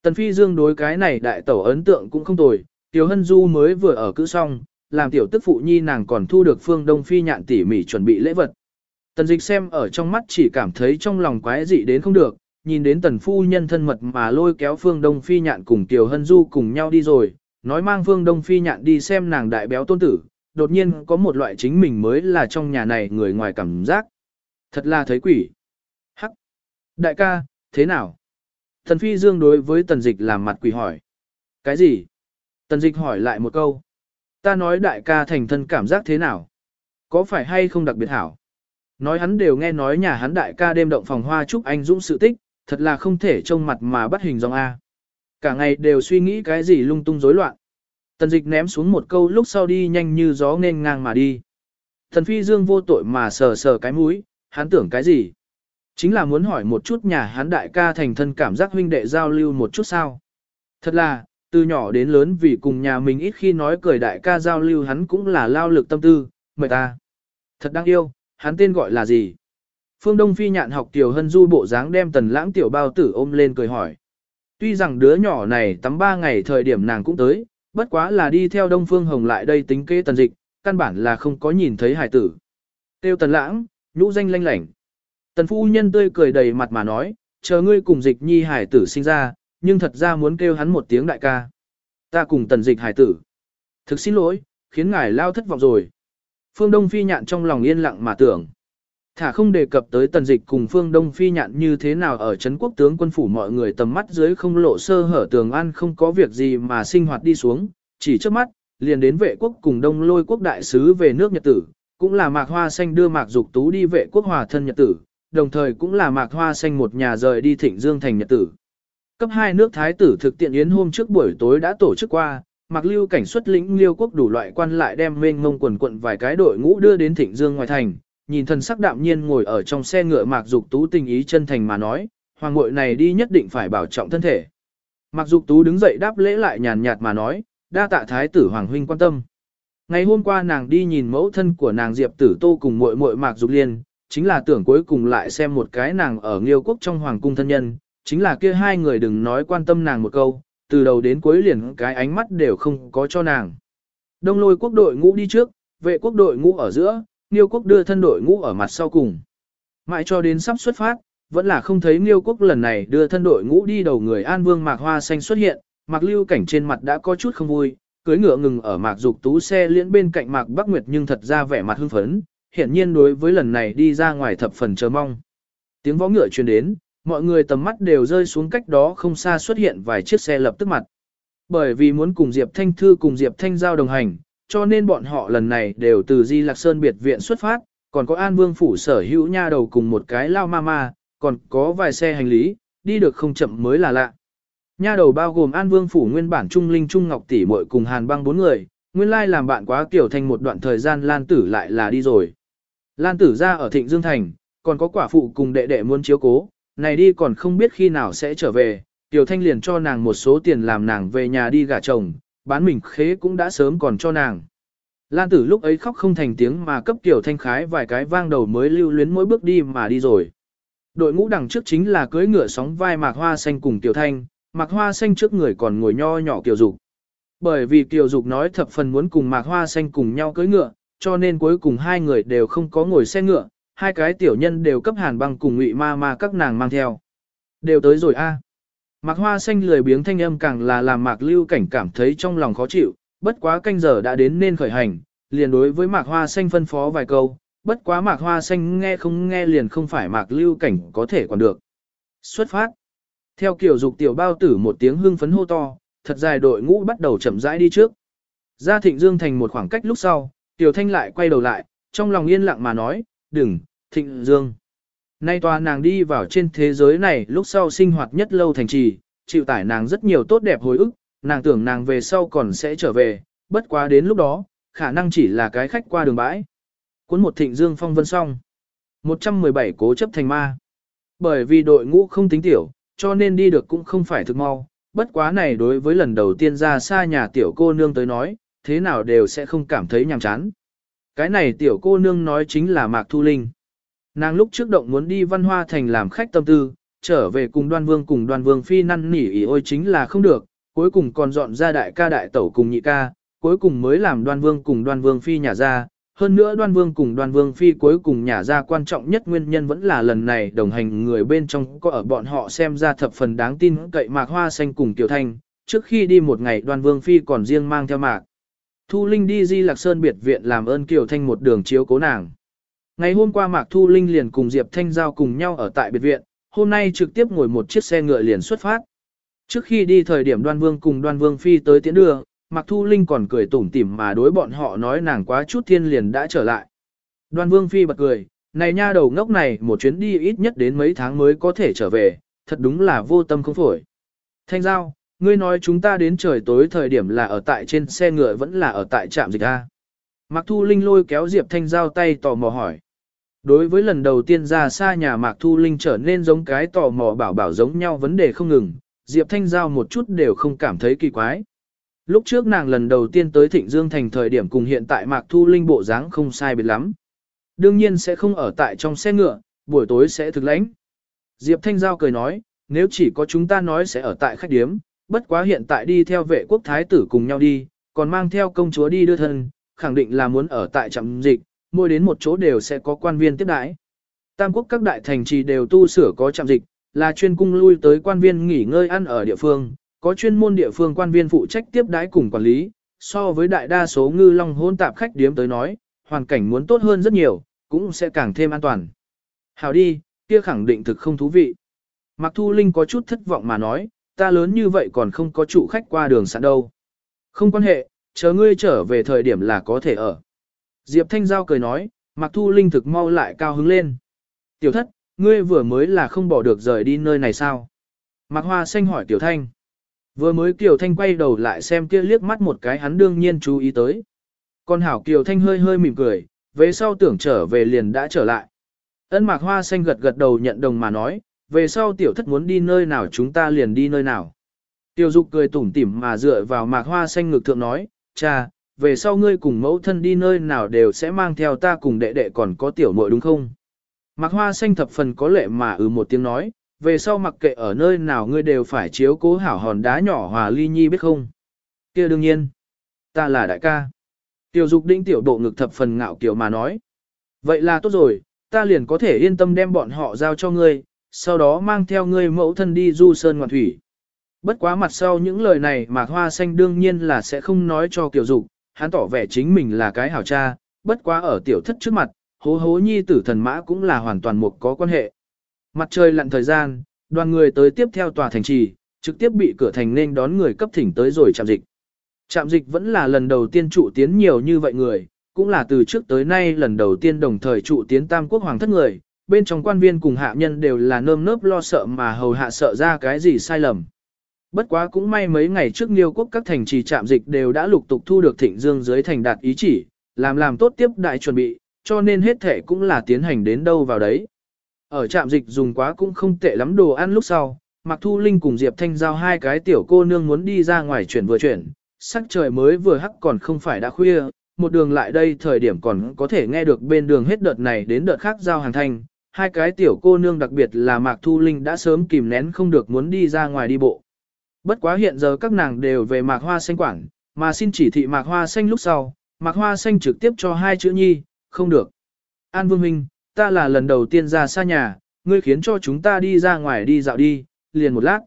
Tần Phi Dương đối cái này đại tẩu ấn tượng cũng không tồi, Tiểu Hân Du mới vừa ở cữ xong, làm tiểu tức phụ nhi nàng còn thu được phương Đông Phi nhạn tỉ mỉ chuẩn bị lễ vật. Tần dịch xem ở trong mắt chỉ cảm thấy trong lòng quái dị đến không được, nhìn đến tần phu nhân thân mật mà lôi kéo phương Đông Phi nhạn cùng Tiểu Hân Du cùng nhau đi rồi, nói mang phương Đông Phi nhạn đi xem nàng đại béo tôn tử, đột nhiên có một loại chính mình mới là trong nhà này người ngoài cảm giác. Thật là thấy quỷ. Hắc. Đại ca, thế nào? Thần Phi Dương đối với tần dịch làm mặt quỷ hỏi. Cái gì? Tần dịch hỏi lại một câu. Ta nói đại ca thành thân cảm giác thế nào? Có phải hay không đặc biệt hảo? Nói hắn đều nghe nói nhà hắn đại ca đêm động phòng hoa chúc anh dũng sự tích, thật là không thể trông mặt mà bắt hình dòng A. Cả ngày đều suy nghĩ cái gì lung tung rối loạn. Tần dịch ném xuống một câu lúc sau đi nhanh như gió nên ngang mà đi. Thần phi dương vô tội mà sờ sờ cái mũi, hắn tưởng cái gì? Chính là muốn hỏi một chút nhà hắn đại ca thành thân cảm giác huynh đệ giao lưu một chút sao. Thật là, từ nhỏ đến lớn vì cùng nhà mình ít khi nói cười đại ca giao lưu hắn cũng là lao lực tâm tư, mời ta. Thật đáng yêu, hắn tên gọi là gì? Phương Đông Phi nhạn học tiểu hân du bộ dáng đem tần lãng tiểu bao tử ôm lên cười hỏi. Tuy rằng đứa nhỏ này tắm ba ngày thời điểm nàng cũng tới, bất quá là đi theo Đông Phương Hồng lại đây tính kế tần dịch, căn bản là không có nhìn thấy hải tử. Tiêu tần lãng, nhũ danh lanh lảnh. Tần phu nhân tươi cười đầy mặt mà nói, chờ ngươi cùng dịch nhi hải tử sinh ra, nhưng thật ra muốn kêu hắn một tiếng đại ca. Ta cùng tần dịch hải tử. Thực xin lỗi, khiến ngài lao thất vọng rồi. Phương Đông Phi nhạn trong lòng yên lặng mà tưởng. Thả không đề cập tới tần dịch cùng Phương Đông Phi nhạn như thế nào ở Trấn quốc tướng quân phủ mọi người tầm mắt dưới không lộ sơ hở tường an không có việc gì mà sinh hoạt đi xuống, chỉ trước mắt, liền đến vệ quốc cùng đông lôi quốc đại sứ về nước Nhật Tử, cũng là mạc hoa xanh đưa mạc dục tú đi vệ quốc hòa thân Nhật Tử, đồng thời cũng là mạc hoa xanh một nhà rời đi thịnh dương thành Nhật Tử. Cấp hai nước Thái tử thực tiện yến hôm trước buổi tối đã tổ chức qua, Mạc Lưu cảnh xuất lĩnh Liêu quốc đủ loại quan lại đem mênh mông quần quận vài cái đội ngũ đưa đến Thịnh Dương ngoài thành, nhìn thần sắc đạm nhiên ngồi ở trong xe ngựa Mạc Dục Tú tình ý chân thành mà nói, hoàng ngội này đi nhất định phải bảo trọng thân thể. Mạc Dục Tú đứng dậy đáp lễ lại nhàn nhạt mà nói, đa tạ thái tử hoàng huynh quan tâm. Ngày hôm qua nàng đi nhìn mẫu thân của nàng Diệp Tử Tô cùng muội muội Mạc Dục Liên, chính là tưởng cuối cùng lại xem một cái nàng ở Liêu quốc trong hoàng cung thân nhân, chính là kia hai người đừng nói quan tâm nàng một câu, từ đầu đến cuối liền cái ánh mắt đều không có cho nàng. Đông lôi quốc đội ngũ đi trước, vệ quốc đội ngũ ở giữa, niêu quốc đưa thân đội ngũ ở mặt sau cùng. Mãi cho đến sắp xuất phát, vẫn là không thấy niêu quốc lần này đưa thân đội ngũ đi đầu người An Vương Mạc Hoa Xanh xuất hiện, Mạc Lưu Cảnh trên mặt đã có chút không vui, cưới ngựa ngừng ở Mạc Dục Tú xe liễn bên cạnh Mạc Bắc Nguyệt nhưng thật ra vẻ mặt hưng phấn, hiển nhiên đối với lần này đi ra ngoài thập phần chờ mong. Tiếng võ ngựa truyền đến, mọi người tầm mắt đều rơi xuống cách đó không xa xuất hiện vài chiếc xe lập tức mặt. Bởi vì muốn cùng Diệp Thanh Thư cùng Diệp Thanh Giao đồng hành, cho nên bọn họ lần này đều từ Di Lạc Sơn biệt viện xuất phát, còn có An Vương phủ sở hữu nha đầu cùng một cái lao ma ma, còn có vài xe hành lý, đi được không chậm mới là lạ. Nha đầu bao gồm An Vương phủ nguyên bản Trung Linh Trung Ngọc tỷ muội cùng Hàn Băng bốn người, nguyên lai làm bạn quá kiểu thành một đoạn thời gian Lan Tử lại là đi rồi. Lan Tử ra ở Thịnh Dương Thành, còn có quả phụ cùng đệ đệ muốn chiếu cố, này đi còn không biết khi nào sẽ trở về, Tiểu Thanh liền cho nàng một số tiền làm nàng về nhà đi gả chồng, bán mình khế cũng đã sớm còn cho nàng. Lan tử lúc ấy khóc không thành tiếng mà cấp Tiểu Thanh khái vài cái vang đầu mới lưu luyến mỗi bước đi mà đi rồi. Đội ngũ đằng trước chính là cưỡi ngựa sóng vai mạc hoa xanh cùng Tiểu Thanh, mạc hoa xanh trước người còn ngồi nho nhỏ Kiều Dục. Bởi vì Kiều Dục nói thập phần muốn cùng mạc hoa xanh cùng nhau cưỡi ngựa, cho nên cuối cùng hai người đều không có ngồi xe ngựa, hai cái tiểu nhân đều cấp hàn băng cùng ngụy ma ma các nàng mang theo. Đều tới rồi a. Mạc hoa xanh lười biếng thanh âm càng là làm mạc lưu cảnh cảm thấy trong lòng khó chịu, bất quá canh giờ đã đến nên khởi hành, liền đối với mạc hoa xanh phân phó vài câu, bất quá mạc hoa xanh nghe không nghe liền không phải mạc lưu cảnh có thể còn được. Xuất phát. Theo kiểu dục tiểu bao tử một tiếng hưng phấn hô to, thật dài đội ngũ bắt đầu chậm rãi đi trước. Ra thịnh dương thành một khoảng cách lúc sau, tiểu thanh lại quay đầu lại, trong lòng yên lặng mà nói, đừng, thịnh dương. Nay tòa nàng đi vào trên thế giới này lúc sau sinh hoạt nhất lâu thành trì, chịu tải nàng rất nhiều tốt đẹp hồi ức, nàng tưởng nàng về sau còn sẽ trở về, bất quá đến lúc đó, khả năng chỉ là cái khách qua đường bãi. Cuốn một thịnh dương phong vân song. 117 cố chấp thành ma. Bởi vì đội ngũ không tính tiểu, cho nên đi được cũng không phải thực mau, bất quá này đối với lần đầu tiên ra xa nhà tiểu cô nương tới nói, thế nào đều sẽ không cảm thấy nhàm chán. Cái này tiểu cô nương nói chính là Mạc Thu Linh. Nàng lúc trước động muốn đi văn hoa thành làm khách tâm tư, trở về cùng đoan vương cùng đoan vương phi năn nỉ ý ôi chính là không được, cuối cùng còn dọn ra đại ca đại tẩu cùng nhị ca, cuối cùng mới làm đoan vương cùng đoan vương phi nhà ra. Hơn nữa đoan vương cùng đoan vương phi cuối cùng nhà ra quan trọng nhất nguyên nhân vẫn là lần này đồng hành người bên trong có ở bọn họ xem ra thập phần đáng tin cậy mạc hoa xanh cùng tiểu thanh. Trước khi đi một ngày đoan vương phi còn riêng mang theo mạc. Thu Linh đi Di Lạc Sơn biệt viện làm ơn Kiều Thanh một đường chiếu cố nàng. Ngày hôm qua Mạc Thu Linh liền cùng Diệp Thanh Giao cùng nhau ở tại biệt viện, hôm nay trực tiếp ngồi một chiếc xe ngựa liền xuất phát. Trước khi đi thời điểm đoan vương cùng đoan vương phi tới tiễn đưa, Mạc Thu Linh còn cười tủm tỉm mà đối bọn họ nói nàng quá chút thiên liền đã trở lại. Đoan vương phi bật cười, này nha đầu ngốc này một chuyến đi ít nhất đến mấy tháng mới có thể trở về, thật đúng là vô tâm không phổi. Thanh Giao, ngươi nói chúng ta đến trời tối thời điểm là ở tại trên xe ngựa vẫn là ở tại trạm dịch A. Mạc Thu Linh lôi kéo Diệp Thanh Giao tay tò mò hỏi. Đối với lần đầu tiên ra xa nhà Mạc Thu Linh trở nên giống cái tò mò bảo bảo giống nhau vấn đề không ngừng, Diệp Thanh Giao một chút đều không cảm thấy kỳ quái. Lúc trước nàng lần đầu tiên tới Thịnh Dương thành thời điểm cùng hiện tại Mạc Thu Linh bộ dáng không sai biệt lắm. Đương nhiên sẽ không ở tại trong xe ngựa, buổi tối sẽ thực lãnh. Diệp Thanh Giao cười nói, nếu chỉ có chúng ta nói sẽ ở tại khách điếm, bất quá hiện tại đi theo vệ quốc thái tử cùng nhau đi, còn mang theo công chúa đi đưa thân, khẳng định là muốn ở tại trạm dịch, mỗi đến một chỗ đều sẽ có quan viên tiếp đãi. Tam quốc các đại thành trì đều tu sửa có trạm dịch, là chuyên cung lui tới quan viên nghỉ ngơi ăn ở địa phương, có chuyên môn địa phương quan viên phụ trách tiếp đái cùng quản lý, so với đại đa số ngư long hôn tạp khách điếm tới nói, hoàn cảnh muốn tốt hơn rất nhiều, cũng sẽ càng thêm an toàn. Hào đi, kia khẳng định thực không thú vị. Mạc Thu Linh có chút thất vọng mà nói, ta lớn như vậy còn không có chủ khách qua đường sẵn đâu. Không quan hệ, chờ ngươi trở về thời điểm là có thể ở. Diệp Thanh Giao cười nói, Mạc Thu Linh thực mau lại cao hứng lên. Tiểu thất, ngươi vừa mới là không bỏ được rời đi nơi này sao? Mạc Hoa Xanh hỏi Tiểu Thanh. Vừa mới Kiều Thanh quay đầu lại xem kia liếc mắt một cái hắn đương nhiên chú ý tới. Con hảo Kiều Thanh hơi hơi mỉm cười, về sau tưởng trở về liền đã trở lại. Ân Mạc Hoa Xanh gật gật đầu nhận đồng mà nói, về sau tiểu thất muốn đi nơi nào chúng ta liền đi nơi nào. Tiêu dục cười tủm tỉm mà dựa vào Mạc Hoa Xanh ngực thượng nói, cha, về sau ngươi cùng mẫu thân đi nơi nào đều sẽ mang theo ta cùng đệ đệ còn có tiểu muội đúng không? Mạc Hoa Xanh thập phần có lệ mà ừ một tiếng nói, về sau mặc kệ ở nơi nào ngươi đều phải chiếu cố hảo hòn đá nhỏ hòa ly nhi biết không? kia đương nhiên, ta là đại ca. Tiểu dục đinh tiểu độ ngực thập phần ngạo kiểu mà nói. Vậy là tốt rồi, ta liền có thể yên tâm đem bọn họ giao cho ngươi, sau đó mang theo ngươi mẫu thân đi du sơn ngoạn thủy. Bất quá mặt sau những lời này mà hoa xanh đương nhiên là sẽ không nói cho Kiều dục, hắn tỏ vẻ chính mình là cái hảo cha, bất quá ở tiểu thất trước mặt, hố hố nhi tử thần mã cũng là hoàn toàn một có quan hệ. Mặt trời lặn thời gian, đoàn người tới tiếp theo tòa thành trì, trực tiếp bị cửa thành nên đón người cấp thỉnh tới rồi chạm dịch. Chạm dịch vẫn là lần đầu tiên trụ tiến nhiều như vậy người, cũng là từ trước tới nay lần đầu tiên đồng thời trụ tiến tam quốc hoàng thất người, bên trong quan viên cùng hạ nhân đều là nơm nớp lo sợ mà hầu hạ sợ ra cái gì sai lầm. Bất quá cũng may mấy ngày trước Liêu quốc các thành trì trạm dịch đều đã lục tục thu được thịnh dương dưới thành đạt ý chỉ, làm làm tốt tiếp đại chuẩn bị, cho nên hết thể cũng là tiến hành đến đâu vào đấy. Ở trạm dịch dùng quá cũng không tệ lắm đồ ăn lúc sau, Mạc Thu Linh cùng Diệp Thanh giao hai cái tiểu cô nương muốn đi ra ngoài chuyển vừa chuyển, sắc trời mới vừa hắc còn không phải đã khuya, một đường lại đây thời điểm còn có thể nghe được bên đường hết đợt này đến đợt khác giao hàng thanh, hai cái tiểu cô nương đặc biệt là Mạc Thu Linh đã sớm kìm nén không được muốn đi ra ngoài đi bộ. Bất quá hiện giờ các nàng đều về Mạc Hoa Xanh quản, mà xin chỉ thị Mạc Hoa Xanh lúc sau, Mạc Hoa Xanh trực tiếp cho hai chữ nhi, không được. An Vương Minh, ta là lần đầu tiên ra xa nhà, ngươi khiến cho chúng ta đi ra ngoài đi dạo đi, liền một lát.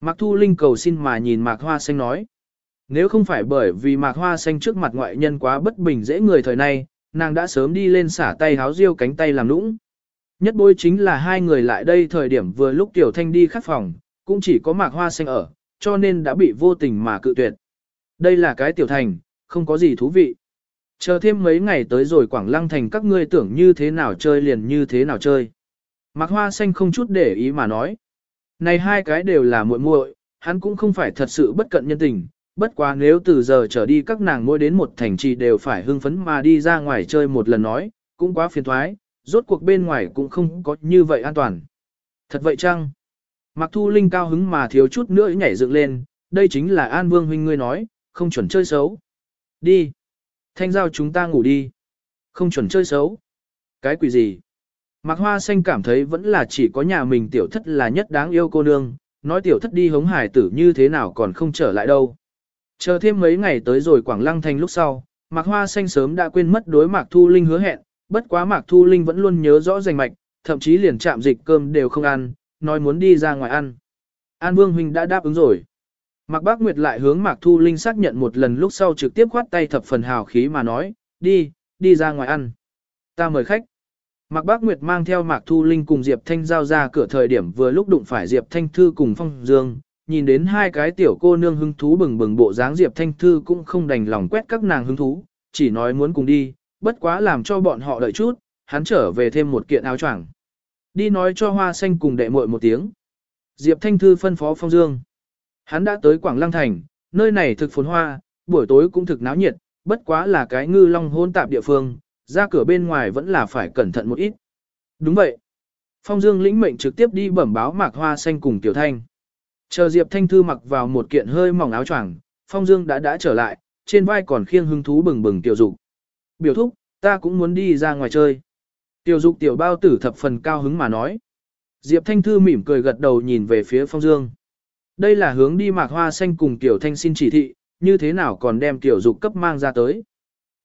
Mạc Thu Linh cầu xin mà nhìn Mạc Hoa Xanh nói. Nếu không phải bởi vì Mạc Hoa Xanh trước mặt ngoại nhân quá bất bình dễ người thời nay, nàng đã sớm đi lên xả tay háo riêu cánh tay làm nũng. Nhất bối chính là hai người lại đây thời điểm vừa lúc Tiểu Thanh đi khắc phòng, cũng chỉ có Mạc Hoa Xanh ở, cho nên đã bị vô tình mà cự tuyệt. Đây là cái Tiểu Thành, không có gì thú vị. Chờ thêm mấy ngày tới rồi Quảng Lăng Thành các ngươi tưởng như thế nào chơi liền như thế nào chơi. Mạc Hoa Xanh không chút để ý mà nói. Này hai cái đều là muội muội, hắn cũng không phải thật sự bất cận nhân tình, bất quá nếu từ giờ trở đi các nàng mỗi đến một thành trì đều phải hưng phấn mà đi ra ngoài chơi một lần nói, cũng quá phiền thoái, rốt cuộc bên ngoài cũng không có như vậy an toàn. Thật vậy chăng? Mạc Thu Linh cao hứng mà thiếu chút nữa nhảy dựng lên, đây chính là An Vương huynh ngươi nói, không chuẩn chơi xấu. Đi. Thanh giao chúng ta ngủ đi. Không chuẩn chơi xấu. Cái quỷ gì? Mạc Hoa Xanh cảm thấy vẫn là chỉ có nhà mình tiểu thất là nhất đáng yêu cô nương, nói tiểu thất đi hống hải tử như thế nào còn không trở lại đâu. Chờ thêm mấy ngày tới rồi Quảng Lăng Thành lúc sau, Mạc Hoa Xanh sớm đã quên mất đối Mạc Thu Linh hứa hẹn, bất quá Mạc Thu Linh vẫn luôn nhớ rõ rành mạch, thậm chí liền chạm dịch cơm đều không ăn, nói muốn đi ra ngoài ăn. An Vương Huynh đã đáp ứng rồi. Mạc Bác Nguyệt lại hướng Mạc Thu Linh xác nhận một lần lúc sau trực tiếp khoát tay thập phần hào khí mà nói, đi, đi ra ngoài ăn. Ta mời khách. Mạc Bác Nguyệt mang theo Mạc Thu Linh cùng Diệp Thanh giao ra cửa thời điểm vừa lúc đụng phải Diệp Thanh Thư cùng Phong Dương, nhìn đến hai cái tiểu cô nương hứng thú bừng bừng bộ dáng Diệp Thanh Thư cũng không đành lòng quét các nàng hứng thú, chỉ nói muốn cùng đi, bất quá làm cho bọn họ đợi chút, hắn trở về thêm một kiện áo choàng. Đi nói cho hoa xanh cùng đệ muội một tiếng. Diệp Thanh Thư phân phó Phong Dương. Hắn đã tới Quảng Lăng Thành, nơi này thực phồn hoa, buổi tối cũng thực náo nhiệt, bất quá là cái ngư long hôn tạp địa phương, ra cửa bên ngoài vẫn là phải cẩn thận một ít. Đúng vậy. Phong Dương lĩnh mệnh trực tiếp đi bẩm báo Mạc Hoa Xanh cùng Tiểu Thanh. Chờ Diệp Thanh Thư mặc vào một kiện hơi mỏng áo choàng, Phong Dương đã đã trở lại, trên vai còn khiêng hứng thú bừng bừng tiểu dục. Biểu thúc, ta cũng muốn đi ra ngoài chơi. Tiểu dục tiểu bao tử thập phần cao hứng mà nói. Diệp Thanh Thư mỉm cười gật đầu nhìn về phía Phong Dương. Đây là hướng đi mạc hoa xanh cùng Tiểu Thanh xin chỉ thị, như thế nào còn đem tiểu dục cấp mang ra tới.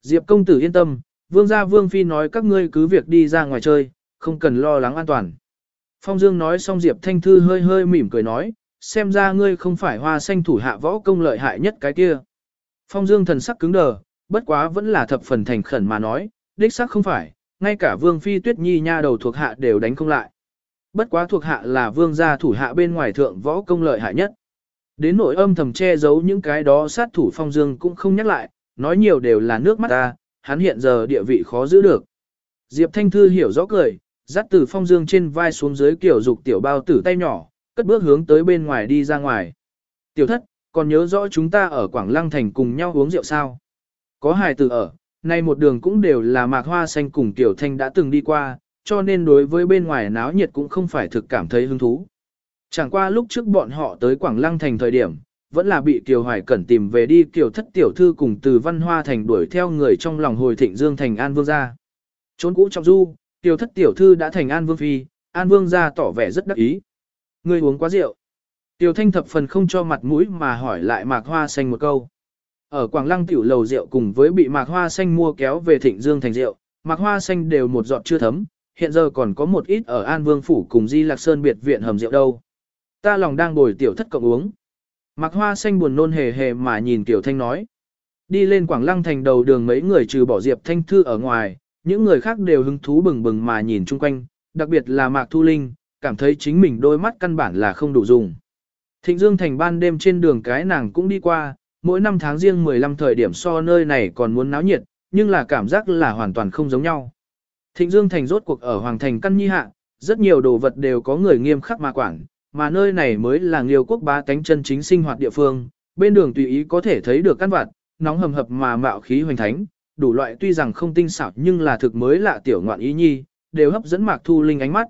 Diệp công tử yên tâm, vương gia vương phi nói các ngươi cứ việc đi ra ngoài chơi, không cần lo lắng an toàn. Phong Dương nói xong Diệp Thanh Thư hơi hơi mỉm cười nói, xem ra ngươi không phải hoa xanh thủ hạ võ công lợi hại nhất cái kia. Phong Dương thần sắc cứng đờ, bất quá vẫn là thập phần thành khẩn mà nói, đích xác không phải, ngay cả Vương Phi Tuyết Nhi nha đầu thuộc hạ đều đánh không lại. Bất quá thuộc hạ là vương gia thủ hạ bên ngoài thượng võ công lợi hại nhất. Đến nội âm thầm che giấu những cái đó sát thủ Phong Dương cũng không nhắc lại, nói nhiều đều là nước mắt ta, hắn hiện giờ địa vị khó giữ được. Diệp Thanh Thư hiểu rõ cười, dắt từ Phong Dương trên vai xuống dưới kiểu dục tiểu bao tử tay nhỏ, cất bước hướng tới bên ngoài đi ra ngoài. Tiểu thất, còn nhớ rõ chúng ta ở Quảng Lăng Thành cùng nhau uống rượu sao? Có hài tử ở, nay một đường cũng đều là mạc hoa xanh cùng Tiểu Thanh đã từng đi qua, cho nên đối với bên ngoài náo nhiệt cũng không phải thực cảm thấy hứng thú. Chẳng qua lúc trước bọn họ tới Quảng Lăng Thành thời điểm, vẫn là bị Kiều Hoài Cẩn tìm về đi Kiều Thất Tiểu Thư cùng từ Văn Hoa Thành đuổi theo người trong lòng hồi thịnh Dương Thành An Vương gia. Trốn cũ trong du, Kiều Thất Tiểu Thư đã thành An Vương Phi, An Vương gia tỏ vẻ rất đắc ý. Người uống quá rượu. Tiểu Thanh thập phần không cho mặt mũi mà hỏi lại Mạc Hoa Xanh một câu. Ở Quảng Lăng tiểu lầu rượu cùng với bị Mạc Hoa Xanh mua kéo về Thịnh Dương thành rượu, Mạc Hoa Xanh đều một giọt chưa thấm, hiện giờ còn có một ít ở An Vương phủ cùng Di Lạc Sơn biệt viện hầm rượu đâu. Ta lòng đang bồi tiểu thất cộng uống. Mạc Hoa Xanh buồn nôn hề hề mà nhìn Tiểu Thanh nói. Đi lên Quảng Lăng thành đầu đường mấy người trừ bỏ Diệp Thanh Thư ở ngoài, những người khác đều hứng thú bừng bừng mà nhìn chung quanh, đặc biệt là Mạc Thu Linh, cảm thấy chính mình đôi mắt căn bản là không đủ dùng. Thịnh Dương thành ban đêm trên đường cái nàng cũng đi qua, mỗi năm tháng riêng 15 thời điểm so nơi này còn muốn náo nhiệt, nhưng là cảm giác là hoàn toàn không giống nhau. Thịnh Dương thành rốt cuộc ở Hoàng thành căn nhi hạ, rất nhiều đồ vật đều có người nghiêm khắc mà quản, mà nơi này mới là Liêu quốc bá tánh chân chính sinh hoạt địa phương, bên đường tùy ý có thể thấy được căn vặt, nóng hầm hập mà mạo khí hoành thánh, đủ loại tuy rằng không tinh xảo nhưng là thực mới lạ tiểu ngoạn ý nhi, đều hấp dẫn Mạc Thu Linh ánh mắt.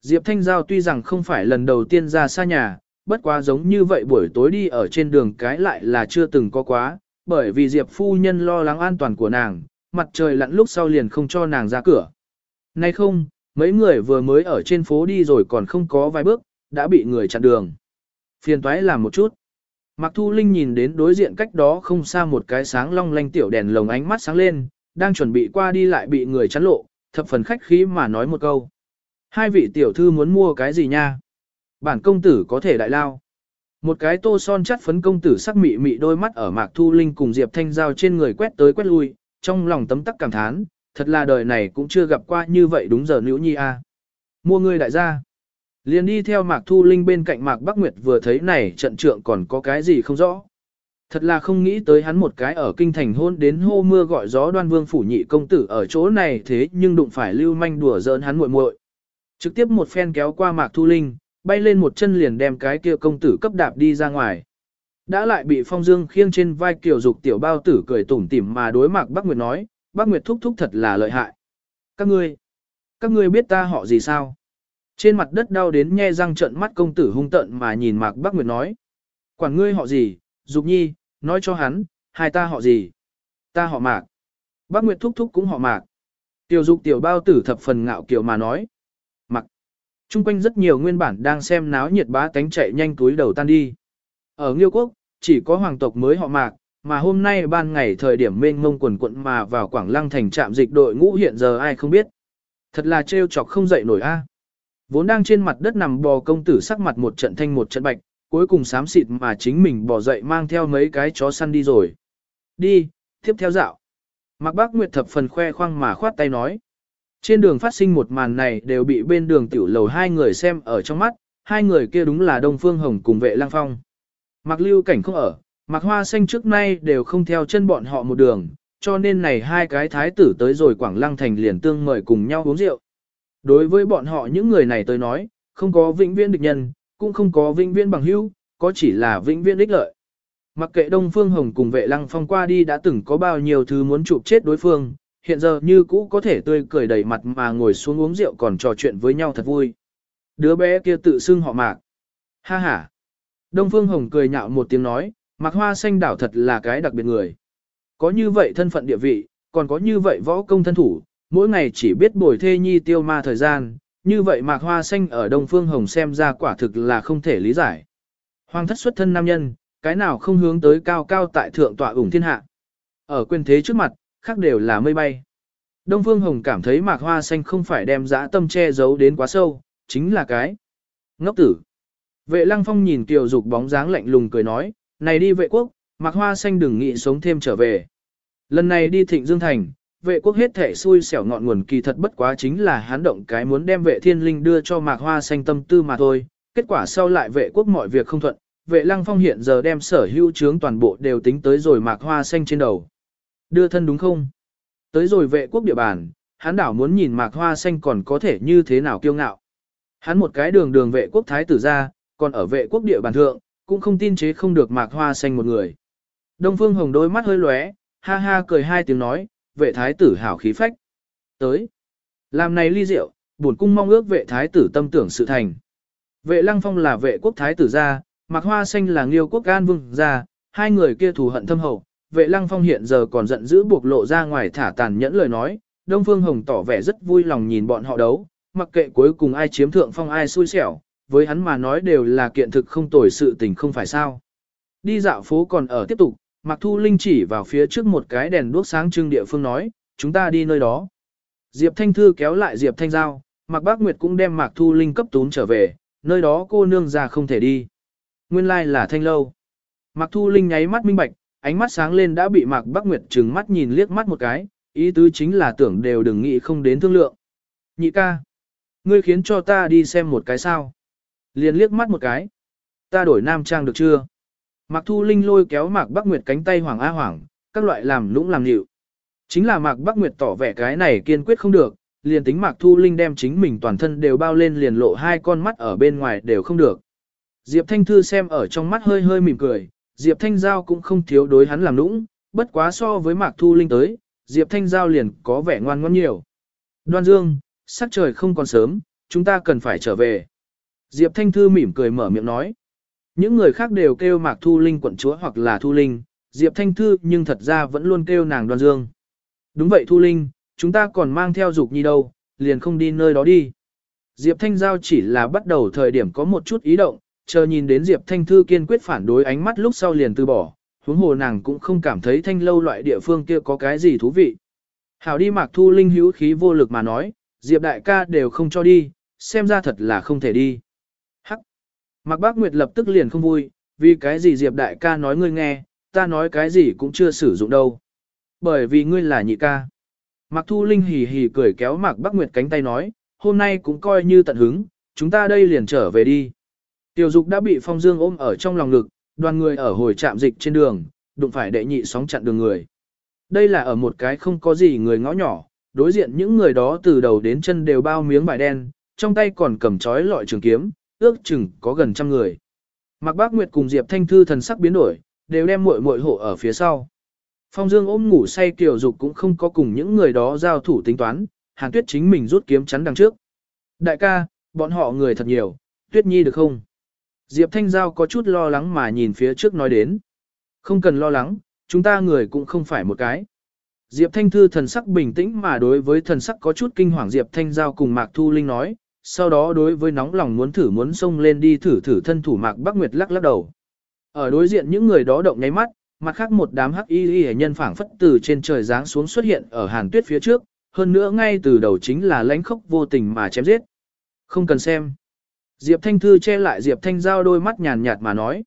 Diệp Thanh Giao tuy rằng không phải lần đầu tiên ra xa nhà, bất quá giống như vậy buổi tối đi ở trên đường cái lại là chưa từng có quá, bởi vì Diệp phu nhân lo lắng an toàn của nàng, mặt trời lặn lúc sau liền không cho nàng ra cửa. Nay không, mấy người vừa mới ở trên phố đi rồi còn không có vài bước, đã bị người chặn đường. Phiền toái làm một chút. Mạc Thu Linh nhìn đến đối diện cách đó không xa một cái sáng long lanh tiểu đèn lồng ánh mắt sáng lên, đang chuẩn bị qua đi lại bị người chắn lộ, thập phần khách khí mà nói một câu. Hai vị tiểu thư muốn mua cái gì nha? Bản công tử có thể đại lao. Một cái tô son chắt phấn công tử sắc mị mị đôi mắt ở Mạc Thu Linh cùng Diệp Thanh Giao trên người quét tới quét lui, trong lòng tấm tắc cảm thán, thật là đời này cũng chưa gặp qua như vậy đúng giờ nữ nhi a. Mua người đại gia. Liền đi theo Mạc Thu Linh bên cạnh Mạc Bắc Nguyệt vừa thấy này trận trượng còn có cái gì không rõ. Thật là không nghĩ tới hắn một cái ở kinh thành hôn đến hô mưa gọi gió đoan vương phủ nhị công tử ở chỗ này thế nhưng đụng phải lưu manh đùa giỡn hắn muội muội. Trực tiếp một phen kéo qua Mạc Thu Linh, bay lên một chân liền đem cái kia công tử cấp đạp đi ra ngoài. Đã lại bị Phong Dương khiêng trên vai kiểu dục tiểu bao tử cười tủm tỉm mà đối mặt Bắc Nguyệt nói, Bắc Nguyệt thúc thúc thật là lợi hại. Các ngươi, các ngươi biết ta họ gì sao? Trên mặt đất đau đến nhe răng trợn mắt công tử hung tợn mà nhìn Mạc Bắc Nguyệt nói. Quản ngươi họ gì, Dục Nhi, nói cho hắn, hai ta họ gì? Ta họ Mạc. Bắc Nguyệt thúc thúc cũng họ Mạc. Tiểu Dục tiểu bao tử thập phần ngạo kiều mà nói. Trung quanh rất nhiều nguyên bản đang xem náo nhiệt bá tánh chạy nhanh túi đầu tan đi. Ở Nghiêu Quốc, chỉ có hoàng tộc mới họ Mạc, mà hôm nay ban ngày thời điểm mênh mông quần quận mà vào Quảng Lăng thành trạm dịch đội ngũ hiện giờ ai không biết. Thật là trêu chọc không dậy nổi a. À. Vốn đang trên mặt đất nằm bò công tử sắc mặt một trận thanh một trận bạch, cuối cùng xám xịt mà chính mình bò dậy mang theo mấy cái chó săn đi rồi. Đi, tiếp theo dạo. Mạc Bác Nguyệt thập phần khoe khoang mà khoát tay nói. Trên đường phát sinh một màn này đều bị bên đường tiểu lầu hai người xem ở trong mắt, hai người kia đúng là Đông Phương Hồng cùng vệ lang phong. mặc Lưu Cảnh không ở, mặc Hoa Xanh trước nay đều không theo chân bọn họ một đường, cho nên này hai cái thái tử tới rồi Quảng Lăng Thành liền tương mời cùng nhau uống rượu. Đối với bọn họ những người này tới nói, không có vĩnh viễn địch nhân, cũng không có vĩnh viễn bằng hữu, có chỉ là vĩnh viễn ích lợi. Mặc kệ Đông Phương Hồng cùng vệ lăng phong qua đi đã từng có bao nhiêu thứ muốn chụp chết đối phương, hiện giờ như cũ có thể tươi cười đầy mặt mà ngồi xuống uống rượu còn trò chuyện với nhau thật vui. Đứa bé kia tự xưng họ mạc. Ha ha. Đông Phương Hồng cười nhạo một tiếng nói, mạc hoa xanh đảo thật là cái đặc biệt người. Có như vậy thân phận địa vị, còn có như vậy võ công thân thủ, mỗi ngày chỉ biết bồi thê nhi tiêu ma thời gian, như vậy mạc hoa xanh ở Đông Phương Hồng xem ra quả thực là không thể lý giải. Hoàng thất xuất thân nam nhân, cái nào không hướng tới cao cao tại thượng tọa ủng thiên hạ. Ở quyền thế trước mặt, khác đều là mây bay. Đông Phương Hồng cảm thấy mạc hoa xanh không phải đem dã tâm che giấu đến quá sâu, chính là cái ngốc tử. Vệ lăng phong nhìn kiều dục bóng dáng lạnh lùng cười nói, này đi vệ quốc, mạc hoa xanh đừng nghĩ sống thêm trở về. Lần này đi thịnh Dương Thành, vệ quốc hết thể xui xẻo ngọn nguồn kỳ thật bất quá chính là hắn động cái muốn đem vệ thiên linh đưa cho mạc hoa xanh tâm tư mà thôi. Kết quả sau lại vệ quốc mọi việc không thuận, vệ lăng phong hiện giờ đem sở hữu trướng toàn bộ đều tính tới rồi mạc hoa xanh trên đầu. Đưa thân đúng không? Tới rồi vệ quốc địa bàn, hắn đảo muốn nhìn mạc hoa xanh còn có thể như thế nào kiêu ngạo. Hắn một cái đường đường vệ quốc thái tử ra, còn ở vệ quốc địa bàn thượng, cũng không tin chế không được mạc hoa xanh một người. Đông Phương Hồng đôi mắt hơi lóe, ha ha cười hai tiếng nói, vệ thái tử hảo khí phách. Tới. Làm này ly rượu, buồn cung mong ước vệ thái tử tâm tưởng sự thành. Vệ lăng phong là vệ quốc thái tử gia, mạc hoa xanh là nghiêu quốc an vương gia, hai người kia thù hận thâm hậu. Vệ lăng phong hiện giờ còn giận dữ buộc lộ ra ngoài thả tàn nhẫn lời nói, Đông Phương Hồng tỏ vẻ rất vui lòng nhìn bọn họ đấu, mặc kệ cuối cùng ai chiếm thượng phong ai xui xẻo, với hắn mà nói đều là kiện thực không tồi sự tình không phải sao. Đi dạo phố còn ở tiếp tục, Mạc Thu Linh chỉ vào phía trước một cái đèn đuốc sáng trưng địa phương nói, chúng ta đi nơi đó. Diệp Thanh Thư kéo lại Diệp Thanh Giao, Mạc Bác Nguyệt cũng đem Mạc Thu Linh cấp tún trở về, nơi đó cô nương già không thể đi. Nguyên lai like là Thanh Lâu. Mạc Thu Linh nháy mắt minh bạch, ánh mắt sáng lên đã bị Mạc Bắc Nguyệt trừng mắt nhìn liếc mắt một cái, ý tứ chính là tưởng đều đừng nghĩ không đến thương lượng. Nhị ca, ngươi khiến cho ta đi xem một cái sao. Liền liếc mắt một cái. Ta đổi nam trang được chưa? Mạc Thu Linh lôi kéo Mạc Bắc Nguyệt cánh tay Hoàng A Hoàng, các loại làm lũng làm nhịu. Chính là Mạc Bắc Nguyệt tỏ vẻ cái này kiên quyết không được, liền tính Mạc Thu Linh đem chính mình toàn thân đều bao lên liền lộ hai con mắt ở bên ngoài đều không được. Diệp Thanh Thư xem ở trong mắt hơi hơi mỉm cười, Diệp Thanh Giao cũng không thiếu đối hắn làm lũng, bất quá so với Mạc Thu Linh tới, Diệp Thanh Giao liền có vẻ ngoan ngoãn nhiều. Đoan Dương, sắc trời không còn sớm, chúng ta cần phải trở về. Diệp Thanh Thư mỉm cười mở miệng nói. Những người khác đều kêu Mạc Thu Linh quận chúa hoặc là Thu Linh, Diệp Thanh Thư nhưng thật ra vẫn luôn kêu nàng Đoan Dương. Đúng vậy Thu Linh, chúng ta còn mang theo dục nhi đâu, liền không đi nơi đó đi. Diệp Thanh Giao chỉ là bắt đầu thời điểm có một chút ý động, chờ nhìn đến Diệp Thanh Thư kiên quyết phản đối ánh mắt lúc sau liền từ bỏ, huống hồ nàng cũng không cảm thấy thanh lâu loại địa phương kia có cái gì thú vị. Hảo đi Mạc Thu Linh hữu khí vô lực mà nói, Diệp đại ca đều không cho đi, xem ra thật là không thể đi. hắc, Mạc Bác Nguyệt lập tức liền không vui, vì cái gì Diệp đại ca nói ngươi nghe, ta nói cái gì cũng chưa sử dụng đâu. Bởi vì ngươi là nhị ca. Mạc Thu Linh hì hì cười kéo Mạc Bác Nguyệt cánh tay nói, hôm nay cũng coi như tận hứng, chúng ta đây liền trở về đi. Tiểu dục đã bị Phong Dương ôm ở trong lòng ngực, đoàn người ở hồi trạm dịch trên đường, đụng phải đệ nhị sóng chặn đường người. Đây là ở một cái không có gì người ngõ nhỏ, đối diện những người đó từ đầu đến chân đều bao miếng vải đen, trong tay còn cầm chói lọi trường kiếm, ước chừng có gần trăm người. Mạc Bác Nguyệt cùng Diệp Thanh Thư thần sắc biến đổi, đều đem muội muội hộ ở phía sau. Phong Dương ôm ngủ say kiều dục cũng không có cùng những người đó giao thủ tính toán, Hàn Tuyết chính mình rút kiếm chắn đằng trước. Đại ca, bọn họ người thật nhiều, Tuyết Nhi được không? Diệp Thanh Giao có chút lo lắng mà nhìn phía trước nói đến. Không cần lo lắng, chúng ta người cũng không phải một cái. Diệp Thanh Thư thần sắc bình tĩnh mà đối với thần sắc có chút kinh hoàng Diệp Thanh Giao cùng Mạc Thu Linh nói, sau đó đối với nóng lòng muốn thử muốn xông lên đi thử thử thân thủ Mạc Bắc Nguyệt lắc lắc đầu. Ở đối diện những người đó động nháy mắt, mặt khác một đám hắc y y nhân phảng phất từ trên trời giáng xuống xuất hiện ở Hàn Tuyết phía trước, hơn nữa ngay từ đầu chính là lãnh khốc vô tình mà chém giết. Không cần xem. Diệp Thanh Thư che lại Diệp Thanh Giao đôi mắt nhàn nhạt mà nói.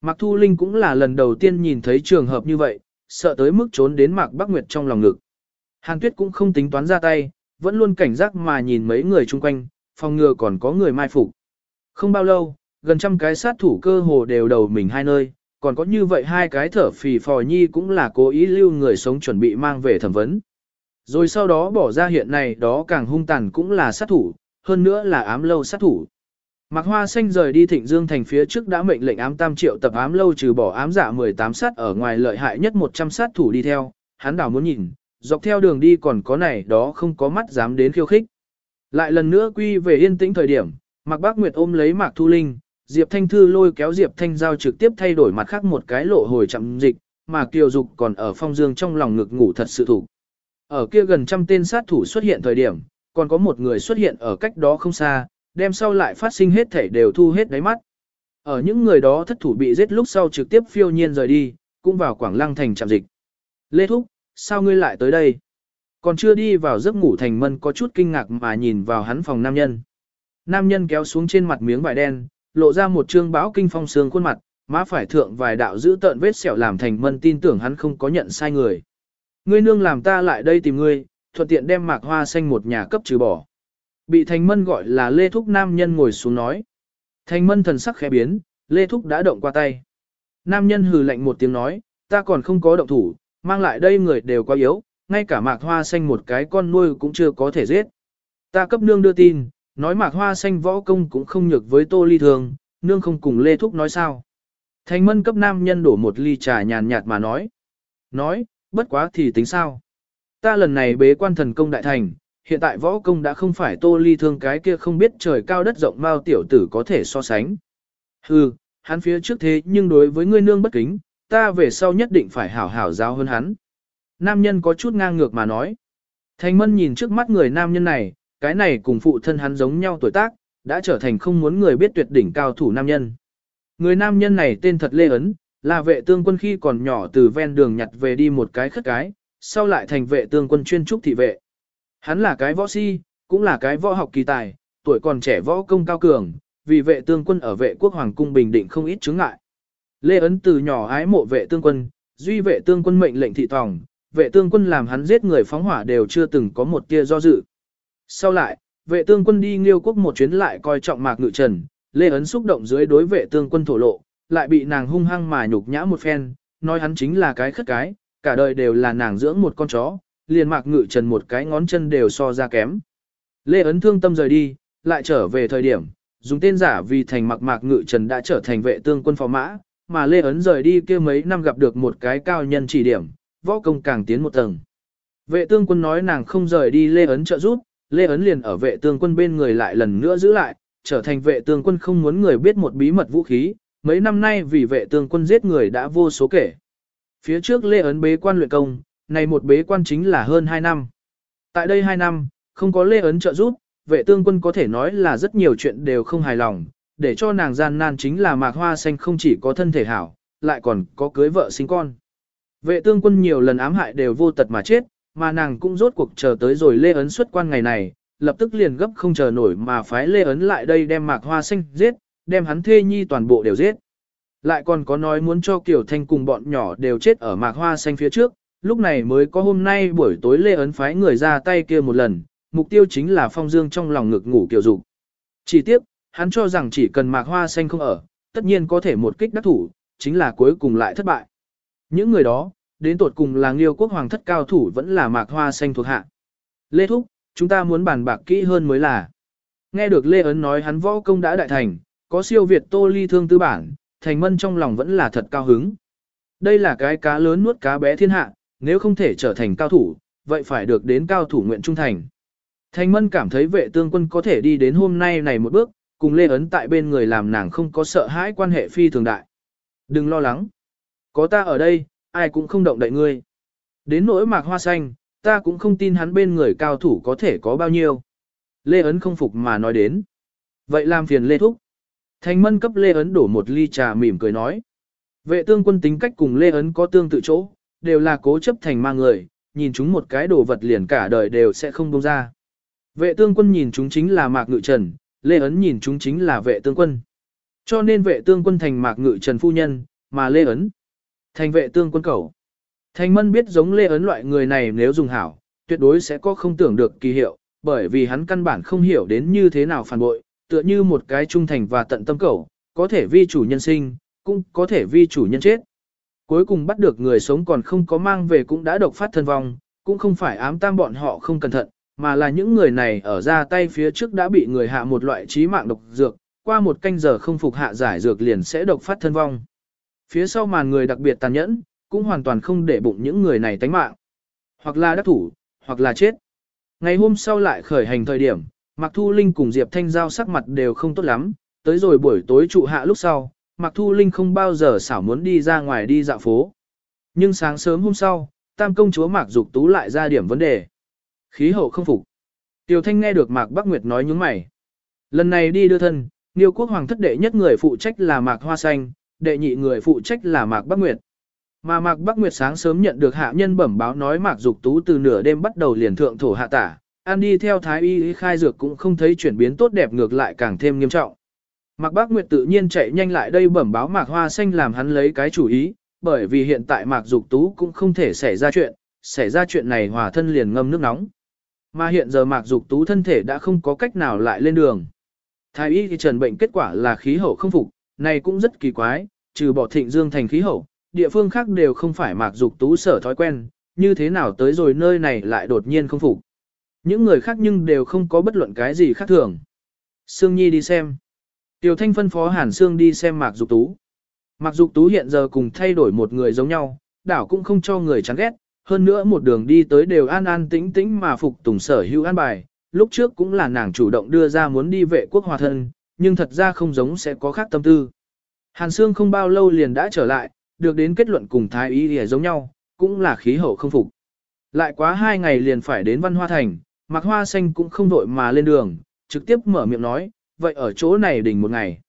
Mạc Thu Linh cũng là lần đầu tiên nhìn thấy trường hợp như vậy, sợ tới mức trốn đến Mạc Bắc Nguyệt trong lòng ngực. Hàn Tuyết cũng không tính toán ra tay, vẫn luôn cảnh giác mà nhìn mấy người chung quanh, phòng ngừa còn có người mai phục. Không bao lâu, gần trăm cái sát thủ cơ hồ đều đầu mình hai nơi, còn có như vậy hai cái thở phì phò nhi cũng là cố ý lưu người sống chuẩn bị mang về thẩm vấn. Rồi sau đó bỏ ra hiện này đó càng hung tàn cũng là sát thủ, hơn nữa là ám lâu sát thủ. Mạc Hoa Xanh rời đi Thịnh Dương thành phía trước đã mệnh lệnh ám tam triệu tập ám lâu trừ bỏ ám giả 18 sát ở ngoài lợi hại nhất 100 sát thủ đi theo, hắn đảo muốn nhìn, dọc theo đường đi còn có này đó không có mắt dám đến khiêu khích. Lại lần nữa quy về yên tĩnh thời điểm, Mạc Bác Nguyệt ôm lấy Mạc Thu Linh, Diệp Thanh Thư lôi kéo Diệp Thanh Giao trực tiếp thay đổi mặt khác một cái lộ hồi chậm dịch, mà Kiều Dục còn ở phong dương trong lòng ngực ngủ thật sự thủ. Ở kia gần trăm tên sát thủ xuất hiện thời điểm, còn có một người xuất hiện ở cách đó không xa, đem sau lại phát sinh hết thể đều thu hết đáy mắt. Ở những người đó thất thủ bị giết lúc sau trực tiếp phiêu nhiên rời đi, cũng vào Quảng Lăng thành chạm dịch. Lê Thúc, sao ngươi lại tới đây? Còn chưa đi vào giấc ngủ thành mân có chút kinh ngạc mà nhìn vào hắn phòng nam nhân. Nam nhân kéo xuống trên mặt miếng vải đen, lộ ra một trương báo kinh phong sương khuôn mặt, má phải thượng vài đạo giữ tợn vết sẹo làm thành mân tin tưởng hắn không có nhận sai người. Ngươi nương làm ta lại đây tìm ngươi, thuận tiện đem mạc hoa xanh một nhà cấp trừ bỏ. Bị thành mân gọi là Lê Thúc nam nhân ngồi xuống nói. Thành mân thần sắc khẽ biến, Lê Thúc đã động qua tay. Nam nhân hừ lạnh một tiếng nói, ta còn không có động thủ, mang lại đây người đều quá yếu, ngay cả mạc hoa xanh một cái con nuôi cũng chưa có thể giết. Ta cấp nương đưa tin, nói mạc hoa xanh võ công cũng không nhược với tô ly thường, nương không cùng Lê Thúc nói sao. Thành mân cấp nam nhân đổ một ly trà nhàn nhạt mà nói. Nói, bất quá thì tính sao. Ta lần này bế quan thần công đại thành, hiện tại võ công đã không phải tô ly thương cái kia không biết trời cao đất rộng bao tiểu tử có thể so sánh. Hừ, hắn phía trước thế nhưng đối với ngươi nương bất kính, ta về sau nhất định phải hảo hảo giáo hơn hắn. Nam nhân có chút ngang ngược mà nói. Thành mân nhìn trước mắt người nam nhân này, cái này cùng phụ thân hắn giống nhau tuổi tác, đã trở thành không muốn người biết tuyệt đỉnh cao thủ nam nhân. Người nam nhân này tên thật Lê Ấn, là vệ tương quân khi còn nhỏ từ ven đường nhặt về đi một cái khất cái, sau lại thành vệ tương quân chuyên trúc thị vệ. Hắn là cái võ si, cũng là cái võ học kỳ tài, tuổi còn trẻ võ công cao cường, vì vệ tương quân ở vệ quốc hoàng cung bình định không ít chứng ngại. Lê Ấn từ nhỏ ái mộ vệ tương quân, duy vệ tương quân mệnh lệnh thị tòng, vệ tương quân làm hắn giết người phóng hỏa đều chưa từng có một tia do dự. Sau lại, vệ tương quân đi nghiêu quốc một chuyến lại coi trọng mạc ngự trần, Lê Ấn xúc động dưới đối vệ tương quân thổ lộ, lại bị nàng hung hăng mà nhục nhã một phen, nói hắn chính là cái khất cái, cả đời đều là nàng dưỡng một con chó, liền mạc ngự trần một cái ngón chân đều so ra kém. Lê Ấn thương tâm rời đi, lại trở về thời điểm, dùng tên giả vì thành mạc mạc ngự trần đã trở thành vệ tương quân phó mã, mà Lê Ấn rời đi kia mấy năm gặp được một cái cao nhân chỉ điểm, võ công càng tiến một tầng. Vệ tương quân nói nàng không rời đi Lê Ấn trợ giúp, Lê Ấn liền ở vệ tương quân bên người lại lần nữa giữ lại, trở thành vệ tương quân không muốn người biết một bí mật vũ khí, mấy năm nay vì vệ tương quân giết người đã vô số kể. Phía trước Lê Ấn bế quan luyện công, này một bế quan chính là hơn 2 năm. Tại đây 2 năm, không có Lê Ấn trợ giúp, vệ tương quân có thể nói là rất nhiều chuyện đều không hài lòng, để cho nàng gian nan chính là mạc hoa xanh không chỉ có thân thể hảo, lại còn có cưới vợ sinh con. Vệ tương quân nhiều lần ám hại đều vô tật mà chết, mà nàng cũng rốt cuộc chờ tới rồi Lê Ấn xuất quan ngày này, lập tức liền gấp không chờ nổi mà phái Lê Ấn lại đây đem mạc hoa xanh giết, đem hắn thê nhi toàn bộ đều giết. Lại còn có nói muốn cho Kiều Thanh cùng bọn nhỏ đều chết ở mạc hoa xanh phía trước, lúc này mới có hôm nay buổi tối Lê Ấn phái người ra tay kia một lần, mục tiêu chính là phong dương trong lòng ngực ngủ Kiều Dục. Chỉ tiếc, hắn cho rằng chỉ cần mạc hoa xanh không ở, tất nhiên có thể một kích đắc thủ, chính là cuối cùng lại thất bại. Những người đó, đến tột cùng là Nghiêu quốc hoàng thất cao thủ vẫn là mạc hoa xanh thuộc hạ. Lê Thúc, chúng ta muốn bàn bạc kỹ hơn mới là. Nghe được Lê Ấn nói hắn võ công đã đại thành, có siêu Việt tô ly thương tư bản, thành mân trong lòng vẫn là thật cao hứng. Đây là cái cá lớn nuốt cá bé thiên hạ, nếu không thể trở thành cao thủ, vậy phải được đến cao thủ nguyện trung thành. Thành mân cảm thấy vệ tương quân có thể đi đến hôm nay này một bước, cùng Lê Ấn tại bên người làm nàng không có sợ hãi quan hệ phi thường đại. Đừng lo lắng. Có ta ở đây, ai cũng không động đậy ngươi. Đến nỗi mạc hoa xanh, ta cũng không tin hắn bên người cao thủ có thể có bao nhiêu. Lê Ấn không phục mà nói đến. Vậy làm phiền Lê Thúc. Thành mân cấp Lê Ấn đổ một ly trà mỉm cười nói. Vệ tương quân tính cách cùng Lê Ấn có tương tự chỗ, đều là cố chấp thành ma người, nhìn chúng một cái đồ vật liền cả đời đều sẽ không buông ra. Vệ tương quân nhìn chúng chính là Mạc Ngự Trần, Lê Ấn nhìn chúng chính là vệ tương quân. Cho nên vệ tương quân thành Mạc Ngự Trần phu nhân, mà Lê Ấn thành vệ tương quân cầu. Thành mân biết giống Lê Ấn loại người này nếu dùng hảo, tuyệt đối sẽ có không tưởng được kỳ hiệu, bởi vì hắn căn bản không hiểu đến như thế nào phản bội, tựa như một cái trung thành và tận tâm cầu, có thể vi chủ nhân sinh, cũng có thể vi chủ nhân chết. Cuối cùng bắt được người sống còn không có mang về cũng đã độc phát thân vong, cũng không phải ám tam bọn họ không cẩn thận, mà là những người này ở ra tay phía trước đã bị người hạ một loại trí mạng độc dược, qua một canh giờ không phục hạ giải dược liền sẽ độc phát thân vong. Phía sau màn người đặc biệt tàn nhẫn, cũng hoàn toàn không để bụng những người này tánh mạng. Hoặc là đắc thủ, hoặc là chết. Ngày hôm sau lại khởi hành thời điểm, Mạc Thu Linh cùng Diệp Thanh Giao sắc mặt đều không tốt lắm, tới rồi buổi tối trụ hạ lúc sau, Mạc Thu Linh không bao giờ xảo muốn đi ra ngoài đi dạo phố. Nhưng sáng sớm hôm sau, Tam công chúa Mạc Dục Tú lại ra điểm vấn đề. Khí hậu không phục. Tiểu Thanh nghe được Mạc Bắc Nguyệt nói nhướng mày. Lần này đi đưa thân, Niêu quốc hoàng thất đệ nhất người phụ trách là Mạc Hoa Xanh, đệ nhị người phụ trách là Mạc Bắc Nguyệt. Mà Mạc Bắc Nguyệt sáng sớm nhận được hạ nhân bẩm báo nói Mạc Dục Tú từ nửa đêm bắt đầu liền thượng thổ hạ tả, ăn đi theo thái y khai dược cũng không thấy chuyển biến tốt đẹp ngược lại càng thêm nghiêm trọng. Mạc Bác Nguyệt tự nhiên chạy nhanh lại đây bẩm báo Mạc Hoa Xanh làm hắn lấy cái chủ ý, bởi vì hiện tại Mạc Dục Tú cũng không thể xảy ra chuyện, xảy ra chuyện này hòa thân liền ngâm nước nóng. Mà hiện giờ Mạc Dục Tú thân thể đã không có cách nào lại lên đường. Thái y thì trần bệnh kết quả là khí hậu không phục, này cũng rất kỳ quái, trừ bỏ thịnh dương thành khí hậu, địa phương khác đều không phải Mạc Dục Tú sở thói quen, như thế nào tới rồi nơi này lại đột nhiên không phục. Những người khác nhưng đều không có bất luận cái gì khác thường. Sương Nhi đi xem. Tiểu Thanh phân phó Hàn Sương đi xem Mạc Dục Tú. Mạc Dục Tú hiện giờ cùng thay đổi một người giống nhau, đảo cũng không cho người chán ghét, hơn nữa một đường đi tới đều an an tĩnh tĩnh mà phục tùng sở hữu an bài, lúc trước cũng là nàng chủ động đưa ra muốn đi vệ quốc hòa thân, nhưng thật ra không giống sẽ có khác tâm tư. Hàn Sương không bao lâu liền đã trở lại, được đến kết luận cùng thái y thì giống nhau, cũng là khí hậu không phục. Lại quá hai ngày liền phải đến văn hoa thành, mặc hoa xanh cũng không đội mà lên đường, trực tiếp mở miệng nói, vậy ở chỗ này đỉnh một ngày.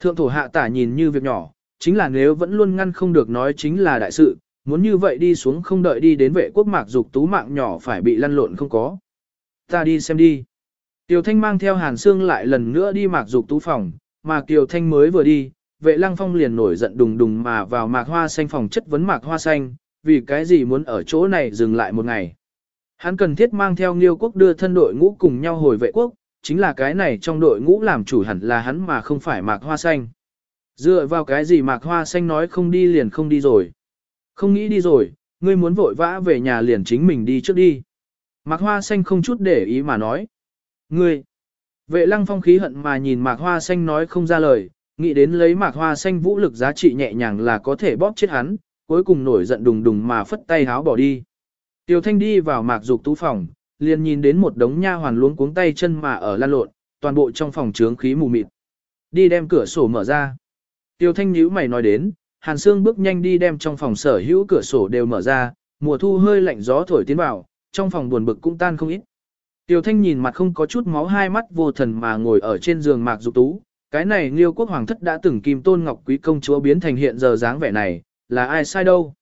Thượng thổ hạ tả nhìn như việc nhỏ, chính là nếu vẫn luôn ngăn không được nói chính là đại sự, muốn như vậy đi xuống không đợi đi đến vệ quốc mạc dục tú mạng nhỏ phải bị lăn lộn không có. Ta đi xem đi. Tiểu Thanh mang theo Hàn Sương lại lần nữa đi mạc dục tú phòng, mà Kiều Thanh mới vừa đi, vệ lăng phong liền nổi giận đùng đùng mà vào mạc hoa xanh phòng chất vấn mạc hoa xanh, vì cái gì muốn ở chỗ này dừng lại một ngày. Hắn cần thiết mang theo Nghiêu quốc đưa thân đội ngũ cùng nhau hồi vệ quốc, chính là cái này trong đội ngũ làm chủ hẳn là hắn mà không phải mạc hoa xanh. Dựa vào cái gì mạc hoa xanh nói không đi liền không đi rồi. Không nghĩ đi rồi, ngươi muốn vội vã về nhà liền chính mình đi trước đi. Mạc hoa xanh không chút để ý mà nói. Ngươi, vệ lăng phong khí hận mà nhìn mạc hoa xanh nói không ra lời, nghĩ đến lấy mạc hoa xanh vũ lực giá trị nhẹ nhàng là có thể bóp chết hắn, cuối cùng nổi giận đùng đùng mà phất tay háo bỏ đi. Tiểu thanh đi vào mạc dục tú phòng, liền nhìn đến một đống nha hoàn luống cuống tay chân mà ở lan lộn, toàn bộ trong phòng trướng khí mù mịt. Đi đem cửa sổ mở ra. Tiêu thanh nhíu mày nói đến, Hàn Sương bước nhanh đi đem trong phòng sở hữu cửa sổ đều mở ra, mùa thu hơi lạnh gió thổi tiến vào, trong phòng buồn bực cũng tan không ít. Tiêu Thanh nhìn mặt không có chút máu hai mắt vô thần mà ngồi ở trên giường mạc dục tú, cái này Liêu quốc hoàng thất đã từng kim tôn ngọc quý công chúa biến thành hiện giờ dáng vẻ này, là ai sai đâu?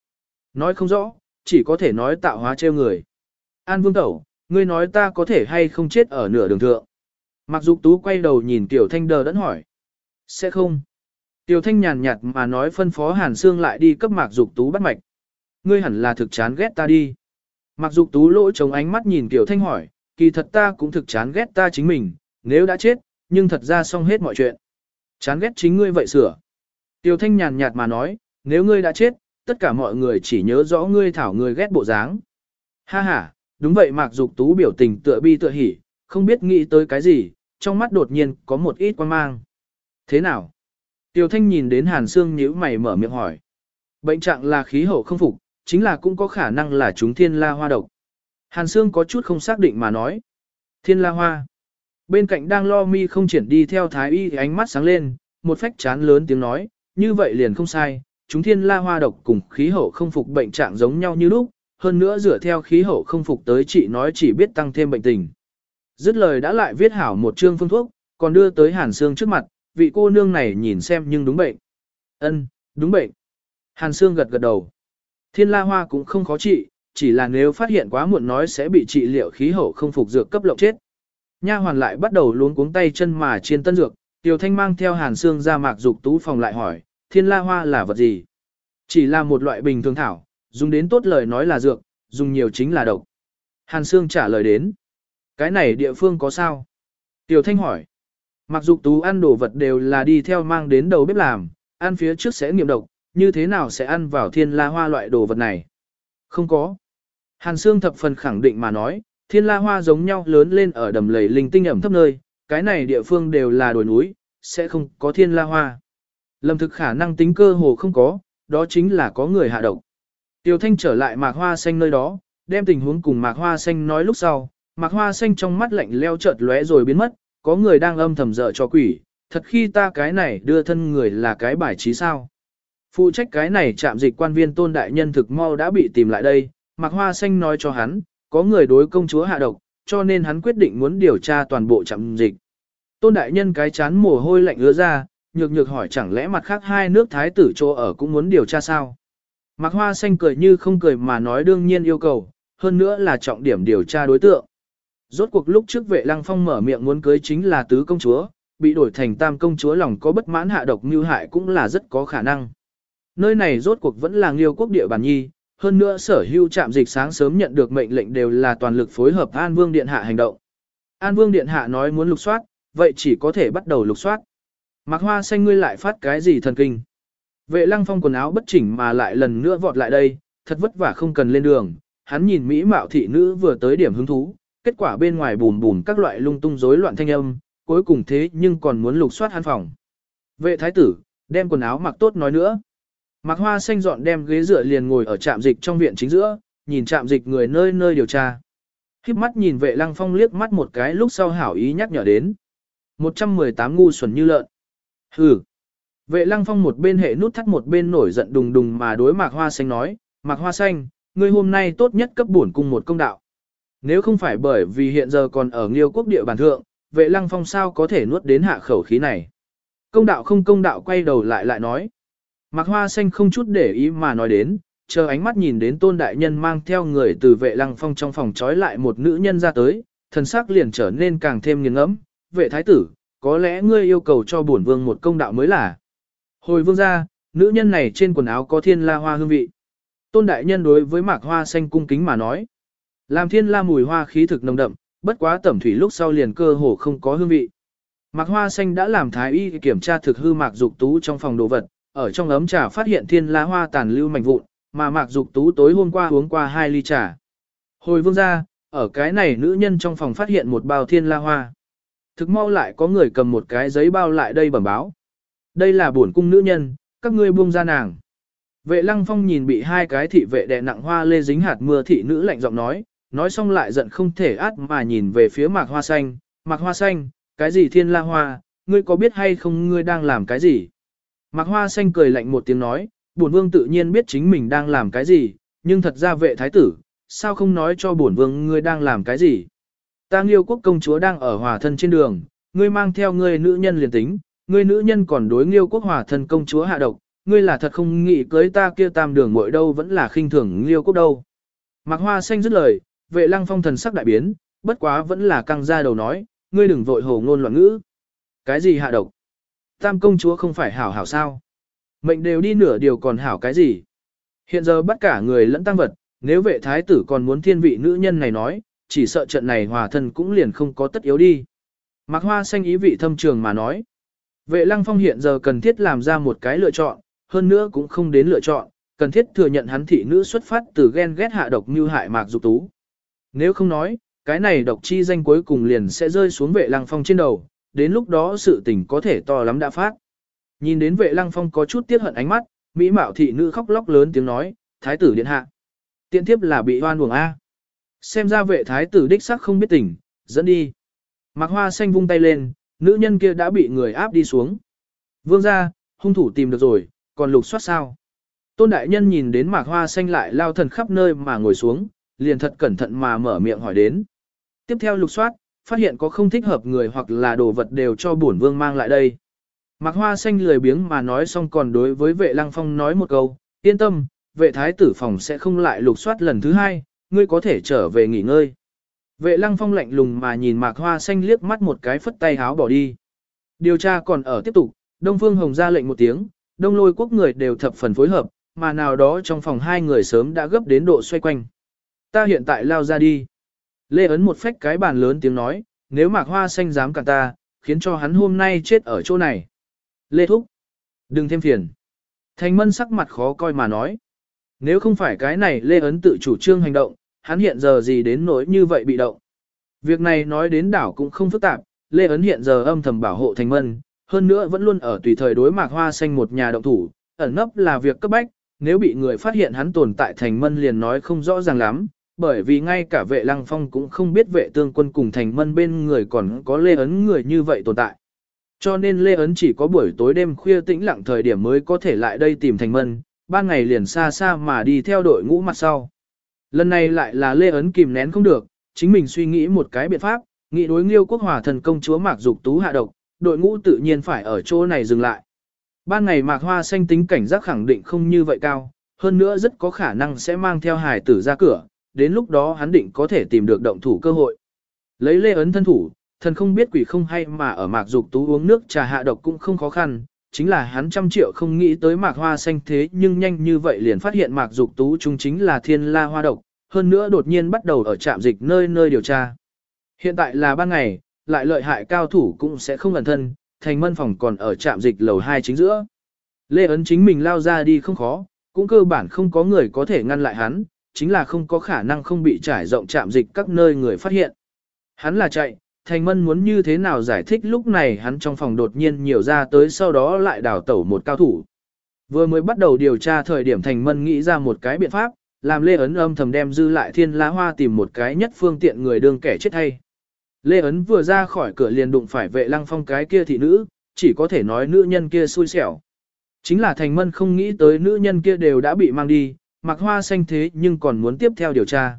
Nói không rõ, chỉ có thể nói tạo hóa trêu người. An Vương Tẩu, ngươi nói ta có thể hay không chết ở nửa đường thượng. Mặc Dục Tú quay đầu nhìn Tiểu Thanh đờ đẫn hỏi. Sẽ không. Tiểu Thanh nhàn nhạt mà nói phân phó Hàn Sương lại đi cấp Mạc Dục Tú bắt mạch. Ngươi hẳn là thực chán ghét ta đi. Mạc Dục Tú lỗ chống ánh mắt nhìn Tiểu Thanh hỏi, kỳ thật ta cũng thực chán ghét ta chính mình, nếu đã chết, nhưng thật ra xong hết mọi chuyện. Chán ghét chính ngươi vậy sửa. Tiểu Thanh nhàn nhạt mà nói, nếu ngươi đã chết, tất cả mọi người chỉ nhớ rõ ngươi thảo ngươi ghét bộ dáng. Ha ha, đúng vậy Mạc Dục Tú biểu tình tựa bi tựa hỉ, không biết nghĩ tới cái gì, trong mắt đột nhiên có một ít quan mang. Thế nào? Tiểu Thanh nhìn đến Hàn Sương nhíu mày mở miệng hỏi. Bệnh trạng là khí hậu không phục, chính là cũng có khả năng là chúng thiên la hoa độc. Hàn Sương có chút không xác định mà nói. Thiên la hoa. Bên cạnh đang lo mi không triển đi theo thái y thì ánh mắt sáng lên, một phách chán lớn tiếng nói, như vậy liền không sai, chúng thiên la hoa độc cùng khí hậu không phục bệnh trạng giống nhau như lúc, hơn nữa dựa theo khí hậu không phục tới chị nói chỉ biết tăng thêm bệnh tình. Dứt lời đã lại viết hảo một chương phương thuốc, còn đưa tới Hàn Sương trước mặt, vị cô nương này nhìn xem nhưng đúng bệnh. Ân, đúng bệnh. Hàn Sương gật gật đầu. Thiên la hoa cũng không khó trị, chỉ là nếu phát hiện quá muộn nói sẽ bị trị liệu khí hậu không phục dược cấp lộng chết. Nha hoàn lại bắt đầu luống cuống tay chân mà chiên tân dược, tiểu Thanh mang theo Hàn Sương ra mạc dục tú phòng lại hỏi, thiên la hoa là vật gì? Chỉ là một loại bình thường thảo, dùng đến tốt lời nói là dược, dùng nhiều chính là độc. Hàn Sương trả lời đến. Cái này địa phương có sao? Tiểu Thanh hỏi. Mặc dục tú ăn đồ vật đều là đi theo mang đến đầu bếp làm, ăn phía trước sẽ nghiệm độc, như thế nào sẽ ăn vào thiên la hoa loại đồ vật này? Không có. Hàn Sương thập phần khẳng định mà nói, thiên la hoa giống nhau lớn lên ở đầm lầy linh tinh ẩm thấp nơi, cái này địa phương đều là đồi núi, sẽ không có thiên la hoa. Lâm thực khả năng tính cơ hồ không có, đó chính là có người hạ độc. Tiêu Thanh trở lại mạc hoa xanh nơi đó, đem tình huống cùng mạc hoa xanh nói lúc sau, mạc hoa xanh trong mắt lạnh leo chợt lóe rồi biến mất, có người đang âm thầm dở cho quỷ, thật khi ta cái này đưa thân người là cái bài trí sao. Phụ trách cái này chạm dịch quan viên tôn đại nhân thực mau đã bị tìm lại đây, mạc hoa xanh nói cho hắn, có người đối công chúa hạ độc, cho nên hắn quyết định muốn điều tra toàn bộ chạm dịch. Tôn đại nhân cái chán mồ hôi lạnh ứa ra, nhược nhược hỏi chẳng lẽ mặt khác hai nước thái tử chỗ ở cũng muốn điều tra sao? Mạc Hoa Xanh cười như không cười mà nói đương nhiên yêu cầu, hơn nữa là trọng điểm điều tra đối tượng. Rốt cuộc lúc trước vệ lăng phong mở miệng muốn cưới chính là tứ công chúa, bị đổi thành tam công chúa lòng có bất mãn hạ độc như hại cũng là rất có khả năng. Nơi này rốt cuộc vẫn là nghiêu quốc địa bàn nhi, hơn nữa sở hưu trạm dịch sáng sớm nhận được mệnh lệnh đều là toàn lực phối hợp An Vương Điện Hạ hành động. An Vương Điện Hạ nói muốn lục soát, vậy chỉ có thể bắt đầu lục soát. Mạc Hoa xanh ngươi lại phát cái gì thần kinh. Vệ lăng phong quần áo bất chỉnh mà lại lần nữa vọt lại đây, thật vất vả không cần lên đường. Hắn nhìn Mỹ mạo thị nữ vừa tới điểm hứng thú, kết quả bên ngoài bùn bùn các loại lung tung rối loạn thanh âm, cuối cùng thế nhưng còn muốn lục soát hắn phòng. Vệ thái tử, đem quần áo mặc tốt nói nữa. Mạc Hoa xanh dọn đem ghế dựa liền ngồi ở trạm dịch trong viện chính giữa, nhìn trạm dịch người nơi nơi điều tra. Khiếp mắt nhìn vệ lăng phong liếc mắt một cái lúc sau hảo ý nhắc nhở đến. 118 ngu xuẩn như lợn. Hừ. Vệ lăng phong một bên hệ nút thắt một bên nổi giận đùng đùng mà đối mạc hoa xanh nói, mạc hoa xanh, ngươi hôm nay tốt nhất cấp bổn cung một công đạo. Nếu không phải bởi vì hiện giờ còn ở nghiêu quốc địa bàn thượng, vệ lăng phong sao có thể nuốt đến hạ khẩu khí này. Công đạo không công đạo quay đầu lại lại nói. Mạc hoa xanh không chút để ý mà nói đến, chờ ánh mắt nhìn đến tôn đại nhân mang theo người từ vệ lăng phong trong phòng trói lại một nữ nhân ra tới, thần sắc liền trở nên càng thêm nghiêng ngẫm. vệ thái tử, có lẽ ngươi yêu cầu cho bổn vương một công đạo mới là. Hồi vương ra, nữ nhân này trên quần áo có thiên la hoa hương vị. Tôn đại nhân đối với mạc hoa xanh cung kính mà nói. Làm thiên la mùi hoa khí thực nồng đậm, bất quá tẩm thủy lúc sau liền cơ hồ không có hương vị. Mạc hoa xanh đã làm thái y kiểm tra thực hư mạc dục tú trong phòng đồ vật, ở trong ấm trà phát hiện thiên la hoa tàn lưu mảnh vụn, mà mạc dục tú tối hôm qua uống qua hai ly trà. Hồi vương ra, ở cái này nữ nhân trong phòng phát hiện một bao thiên la hoa. Thực mau lại có người cầm một cái giấy bao lại đây bẩm báo. Đây là bổn cung nữ nhân, các ngươi buông ra nàng. Vệ lăng phong nhìn bị hai cái thị vệ đè nặng hoa lê dính hạt mưa thị nữ lạnh giọng nói, nói xong lại giận không thể át mà nhìn về phía mạc hoa xanh, mạc hoa xanh, cái gì thiên la hoa, ngươi có biết hay không ngươi đang làm cái gì? Mạc hoa xanh cười lạnh một tiếng nói, bổn vương tự nhiên biết chính mình đang làm cái gì, nhưng thật ra vệ thái tử, sao không nói cho bổn vương ngươi đang làm cái gì? Ta nghiêu quốc công chúa đang ở hòa thân trên đường, ngươi mang theo ngươi nữ nhân liền tính, ngươi nữ nhân còn đối nghiêu quốc hòa thân công chúa hạ độc, ngươi là thật không nghĩ cưới ta kia tam đường muội đâu vẫn là khinh thường nghiêu quốc đâu. Mạc Hoa xanh dứt lời, vệ lăng phong thần sắc đại biến, bất quá vẫn là căng ra đầu nói, ngươi đừng vội hồ ngôn loạn ngữ. Cái gì hạ độc? Tam công chúa không phải hảo hảo sao? Mệnh đều đi nửa điều còn hảo cái gì? Hiện giờ bắt cả người lẫn tăng vật, nếu vệ thái tử còn muốn thiên vị nữ nhân này nói, chỉ sợ trận này hòa thân cũng liền không có tất yếu đi. Mạc Hoa xanh ý vị thâm trường mà nói. Vệ Lăng Phong hiện giờ cần thiết làm ra một cái lựa chọn, hơn nữa cũng không đến lựa chọn, cần thiết thừa nhận hắn thị nữ xuất phát từ ghen ghét hạ độc như hại Mạc Dục Tú. Nếu không nói, cái này độc chi danh cuối cùng liền sẽ rơi xuống vệ Lăng Phong trên đầu, đến lúc đó sự tình có thể to lắm đã phát. Nhìn đến vệ Lăng Phong có chút tiếc hận ánh mắt, Mỹ Mạo thị nữ khóc lóc lớn tiếng nói, Thái tử điện hạ. Tiện thiếp là bị hoan buồng A. Xem ra vệ thái tử đích sắc không biết tỉnh, dẫn đi. Mạc Hoa xanh vung tay lên, nữ nhân kia đã bị người áp đi xuống. Vương ra, hung thủ tìm được rồi, còn lục soát sao? Tôn đại nhân nhìn đến Mạc Hoa xanh lại lao thần khắp nơi mà ngồi xuống, liền thật cẩn thận mà mở miệng hỏi đến. Tiếp theo lục soát, phát hiện có không thích hợp người hoặc là đồ vật đều cho bổn vương mang lại đây. Mạc Hoa xanh lười biếng mà nói xong còn đối với vệ lăng phong nói một câu, yên tâm, vệ thái tử phòng sẽ không lại lục soát lần thứ hai, ngươi có thể trở về nghỉ ngơi. Vệ lăng phong lạnh lùng mà nhìn mạc hoa xanh liếc mắt một cái phất tay háo bỏ đi. Điều tra còn ở tiếp tục, Đông Phương Hồng ra lệnh một tiếng, đông lôi quốc người đều thập phần phối hợp, mà nào đó trong phòng hai người sớm đã gấp đến độ xoay quanh. Ta hiện tại lao ra đi. Lê Ấn một phách cái bàn lớn tiếng nói, nếu mạc hoa xanh dám cả ta, khiến cho hắn hôm nay chết ở chỗ này. Lê Thúc. Đừng thêm phiền. Thành mân sắc mặt khó coi mà nói. Nếu không phải cái này Lê Ấn tự chủ trương hành động, hắn hiện giờ gì đến nỗi như vậy bị động. Việc này nói đến đảo cũng không phức tạp, Lê Ấn hiện giờ âm thầm bảo hộ thành mân, hơn nữa vẫn luôn ở tùy thời đối mạc hoa xanh một nhà động thủ, ẩn nấp là việc cấp bách, nếu bị người phát hiện hắn tồn tại thành mân liền nói không rõ ràng lắm, bởi vì ngay cả vệ lăng phong cũng không biết vệ tương quân cùng thành mân bên người còn có Lê Ấn người như vậy tồn tại. Cho nên Lê Ấn chỉ có buổi tối đêm khuya tĩnh lặng thời điểm mới có thể lại đây tìm thành mân, ban ngày liền xa xa mà đi theo đội ngũ mặt sau. Lần này lại là Lê Ấn kìm nén không được, chính mình suy nghĩ một cái biện pháp, nghĩ đối nghiêu quốc hòa thần công chúa Mạc Dục Tú hạ độc, đội ngũ tự nhiên phải ở chỗ này dừng lại. Ban ngày Mạc Hoa xanh tính cảnh giác khẳng định không như vậy cao, hơn nữa rất có khả năng sẽ mang theo hài tử ra cửa, đến lúc đó hắn định có thể tìm được động thủ cơ hội. Lấy Lê Ấn thân thủ, thần không biết quỷ không hay mà ở mạc dục tú uống nước trà hạ độc cũng không khó khăn, chính là hắn trăm triệu không nghĩ tới mạc hoa xanh thế nhưng nhanh như vậy liền phát hiện mạc dục tú chúng chính là thiên la hoa độc, hơn nữa đột nhiên bắt đầu ở trạm dịch nơi nơi điều tra. Hiện tại là ban ngày, lại lợi hại cao thủ cũng sẽ không ẩn thân, thành mân phòng còn ở trạm dịch lầu 2 chính giữa. Lê Ấn chính mình lao ra đi không khó, cũng cơ bản không có người có thể ngăn lại hắn, chính là không có khả năng không bị trải rộng trạm dịch các nơi người phát hiện. Hắn là chạy, Thành Mân muốn như thế nào giải thích lúc này hắn trong phòng đột nhiên nhiều ra tới sau đó lại đào tẩu một cao thủ. Vừa mới bắt đầu điều tra thời điểm Thành Mân nghĩ ra một cái biện pháp, làm Lê Ấn âm thầm đem dư lại thiên lá hoa tìm một cái nhất phương tiện người đương kẻ chết hay. Lê Ấn vừa ra khỏi cửa liền đụng phải vệ lăng phong cái kia thị nữ, chỉ có thể nói nữ nhân kia xui xẻo. Chính là Thành Mân không nghĩ tới nữ nhân kia đều đã bị mang đi, mặc hoa xanh thế nhưng còn muốn tiếp theo điều tra.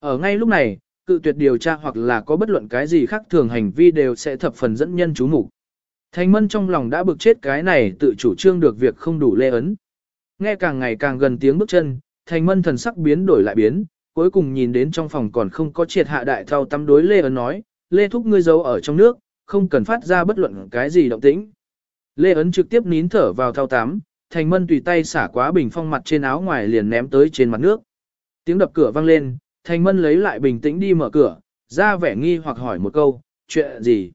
Ở ngay lúc này, cự tuyệt điều tra hoặc là có bất luận cái gì khác thường hành vi đều sẽ thập phần dẫn nhân chú mục. Thành Mân trong lòng đã bực chết cái này tự chủ trương được việc không đủ lê ấn. Nghe càng ngày càng gần tiếng bước chân, Thành Mân thần sắc biến đổi lại biến, cuối cùng nhìn đến trong phòng còn không có triệt hạ đại thao tắm đối lê ấn nói, lê thúc ngươi giấu ở trong nước, không cần phát ra bất luận cái gì động tĩnh. Lê ấn trực tiếp nín thở vào thao tắm, Thành Mân tùy tay xả quá bình phong mặt trên áo ngoài liền ném tới trên mặt nước. Tiếng đập cửa vang lên, Thành Mân lấy lại bình tĩnh đi mở cửa, ra vẻ nghi hoặc hỏi một câu, chuyện gì?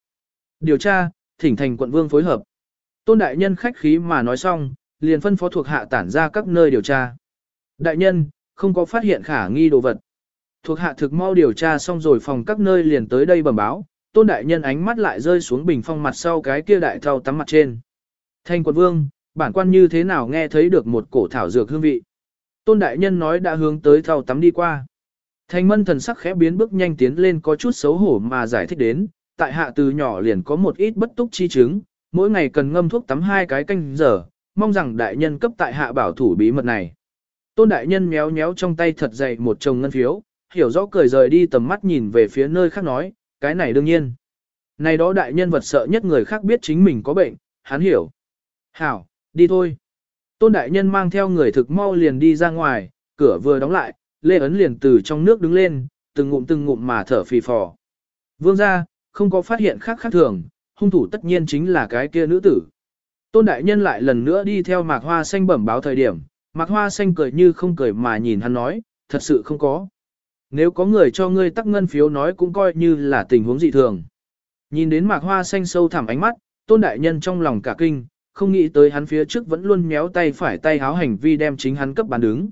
Điều tra, thỉnh thành quận vương phối hợp. Tôn đại nhân khách khí mà nói xong, liền phân phó thuộc hạ tản ra các nơi điều tra. Đại nhân, không có phát hiện khả nghi đồ vật. Thuộc hạ thực mau điều tra xong rồi phòng các nơi liền tới đây bẩm báo, tôn đại nhân ánh mắt lại rơi xuống bình phong mặt sau cái kia đại thau tắm mặt trên. Thành quận vương, bản quan như thế nào nghe thấy được một cổ thảo dược hương vị. Tôn đại nhân nói đã hướng tới thau tắm đi qua. Thành mân thần sắc khẽ biến bước nhanh tiến lên có chút xấu hổ mà giải thích đến, tại hạ từ nhỏ liền có một ít bất túc chi chứng, mỗi ngày cần ngâm thuốc tắm hai cái canh giờ, mong rằng đại nhân cấp tại hạ bảo thủ bí mật này. Tôn đại nhân méo méo trong tay thật dày một chồng ngân phiếu, hiểu rõ cười rời đi tầm mắt nhìn về phía nơi khác nói, cái này đương nhiên. Này đó đại nhân vật sợ nhất người khác biết chính mình có bệnh, hắn hiểu. Hảo, đi thôi. Tôn đại nhân mang theo người thực mau liền đi ra ngoài, cửa vừa đóng lại, Lê Ấn liền từ trong nước đứng lên, từng ngụm từng ngụm mà thở phì phò. Vương gia, không có phát hiện khác khác thường, hung thủ tất nhiên chính là cái kia nữ tử. Tôn đại nhân lại lần nữa đi theo mạc hoa xanh bẩm báo thời điểm, mạc hoa xanh cười như không cười mà nhìn hắn nói, thật sự không có. Nếu có người cho ngươi tắc ngân phiếu nói cũng coi như là tình huống dị thường. Nhìn đến mạc hoa xanh sâu thẳm ánh mắt, tôn đại nhân trong lòng cả kinh, không nghĩ tới hắn phía trước vẫn luôn méo tay phải tay háo hành vi đem chính hắn cấp bán đứng.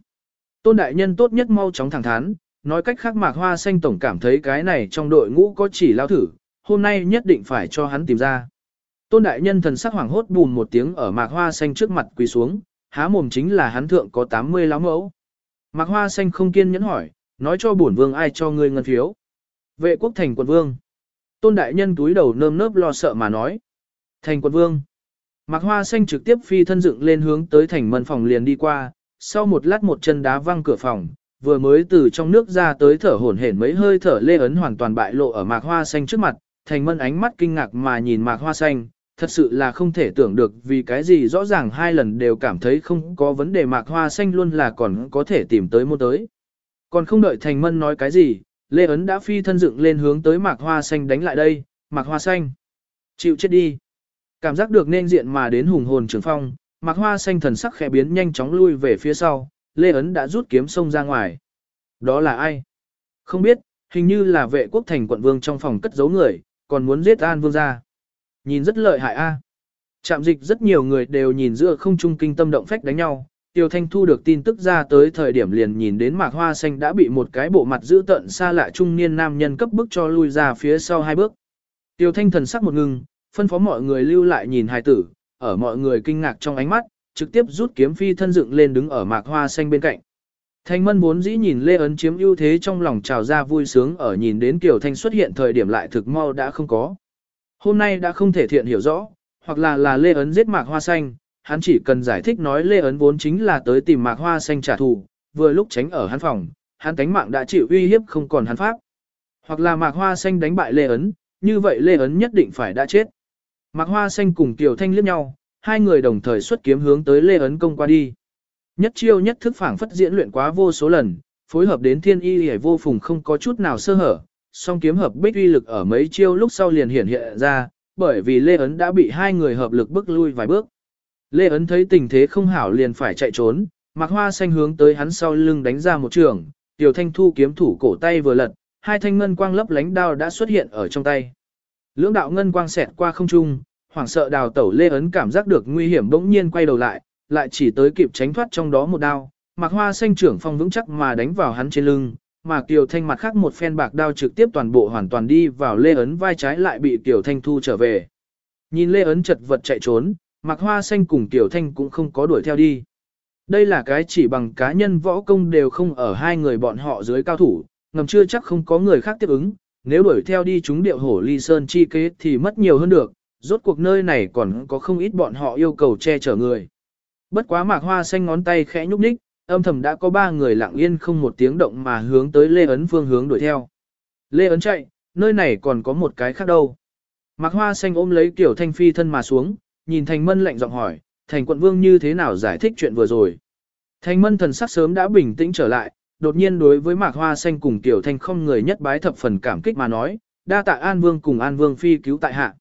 Tôn đại nhân tốt nhất mau chóng thẳng thắn, nói cách khác mạc hoa xanh tổng cảm thấy cái này trong đội ngũ có chỉ lao thử, hôm nay nhất định phải cho hắn tìm ra. Tôn đại nhân thần sắc hoảng hốt bùn một tiếng ở mạc hoa xanh trước mặt quỳ xuống, há mồm chính là hắn thượng có 80 lão mẫu. Mạc hoa xanh không kiên nhẫn hỏi, nói cho bổn vương ai cho ngươi ngân phiếu. Vệ quốc thành quận vương. Tôn đại nhân túi đầu nơm nớp lo sợ mà nói. Thành quận vương. Mạc hoa xanh trực tiếp phi thân dựng lên hướng tới thành mân phòng liền đi qua, sau một lát một chân đá văng cửa phòng, vừa mới từ trong nước ra tới thở hổn hển mấy hơi thở lê ấn hoàn toàn bại lộ ở mạc hoa xanh trước mặt, thành mân ánh mắt kinh ngạc mà nhìn mạc hoa xanh, thật sự là không thể tưởng được vì cái gì rõ ràng hai lần đều cảm thấy không có vấn đề mạc hoa xanh luôn là còn có thể tìm tới mua tới. Còn không đợi thành mân nói cái gì, lê ấn đã phi thân dựng lên hướng tới mạc hoa xanh đánh lại đây, mạc hoa xanh. Chịu chết đi. Cảm giác được nên diện mà đến hùng hồn trường phong, Mạc Hoa xanh thần sắc khẽ biến nhanh chóng lui về phía sau, Lê Ấn đã rút kiếm xông ra ngoài. Đó là ai? Không biết, hình như là vệ quốc thành quận vương trong phòng cất giấu người, còn muốn giết An Vương ra. Nhìn rất lợi hại a. À? Trạm dịch rất nhiều người đều nhìn giữa không trung kinh tâm động phách đánh nhau. Tiêu Thanh thu được tin tức ra tới thời điểm liền nhìn đến Mạc Hoa Xanh đã bị một cái bộ mặt dữ tợn xa lạ trung niên nam nhân cấp bức cho lui ra phía sau hai bước. Tiêu Thanh thần sắc một ngừng, phân phó mọi người lưu lại nhìn hài tử, ở mọi người kinh ngạc trong ánh mắt, trực tiếp rút kiếm phi thân dựng lên đứng ở mạc hoa xanh bên cạnh. Thanh mân vốn dĩ nhìn Lê Ấn chiếm ưu thế trong lòng trào ra vui sướng ở nhìn đến Kiều Thanh xuất hiện thời điểm lại thực mau đã không có. Hôm nay đã không thể thiện hiểu rõ, hoặc là là Lê Ấn giết mạc hoa xanh, hắn chỉ cần giải thích nói Lê Ấn vốn chính là tới tìm mạc hoa xanh trả thù, vừa lúc tránh ở hắn phòng, hắn cánh mạng đã chịu uy hiếp không còn hắn pháp. Hoặc là mạc hoa xanh đánh bại Lê Ấn, như vậy Lê Ấn nhất định phải đã chết. Mạc Hoa Xanh cùng Kiều Thanh liếc nhau, hai người đồng thời xuất kiếm hướng tới Lê Ấn Công qua đi. Nhất chiêu nhất thức phảng phất diễn luyện quá vô số lần, phối hợp đến thiên y hề vô phùng không có chút nào sơ hở, song kiếm hợp bích uy lực ở mấy chiêu lúc sau liền hiện hiện ra, bởi vì Lê Ấn đã bị hai người hợp lực bước lui vài bước. Lê Ấn thấy tình thế không hảo liền phải chạy trốn, Mạc Hoa xanh hướng tới hắn sau lưng đánh ra một trường, Tiểu Thanh Thu kiếm thủ cổ tay vừa lật, hai thanh ngân quang lấp lánh đao đã xuất hiện ở trong tay. Lưỡng đạo ngân quang xẹt qua không trung, hoảng sợ đào tẩu Lê Ấn cảm giác được nguy hiểm bỗng nhiên quay đầu lại, lại chỉ tới kịp tránh thoát trong đó một đao, mặc Hoa xanh trưởng phong vững chắc mà đánh vào hắn trên lưng, mà Kiều Thanh mặt khác một phen bạc đao trực tiếp toàn bộ hoàn toàn đi vào Lê Ấn vai trái lại bị Kiều Thanh thu trở về. Nhìn Lê Ấn chật vật chạy trốn, mặc Hoa xanh cùng Kiều Thanh cũng không có đuổi theo đi. Đây là cái chỉ bằng cá nhân võ công đều không ở hai người bọn họ dưới cao thủ, ngầm chưa chắc không có người khác tiếp ứng, nếu đuổi theo đi chúng điệu hổ ly sơn chi kế thì mất nhiều hơn được, rốt cuộc nơi này còn có không ít bọn họ yêu cầu che chở người. Bất quá mạc hoa xanh ngón tay khẽ nhúc nhích, âm thầm đã có ba người lặng yên không một tiếng động mà hướng tới Lê Ấn phương hướng đuổi theo. Lê Ấn chạy, nơi này còn có một cái khác đâu. Mạc hoa xanh ôm lấy kiểu thanh phi thân mà xuống, nhìn thành mân lạnh giọng hỏi, thành quận vương như thế nào giải thích chuyện vừa rồi. Thành mân thần sắc sớm đã bình tĩnh trở lại, đột nhiên đối với mạc hoa xanh cùng tiểu thanh không người nhất bái thập phần cảm kích mà nói, đa tạ an vương cùng an vương phi cứu tại hạ.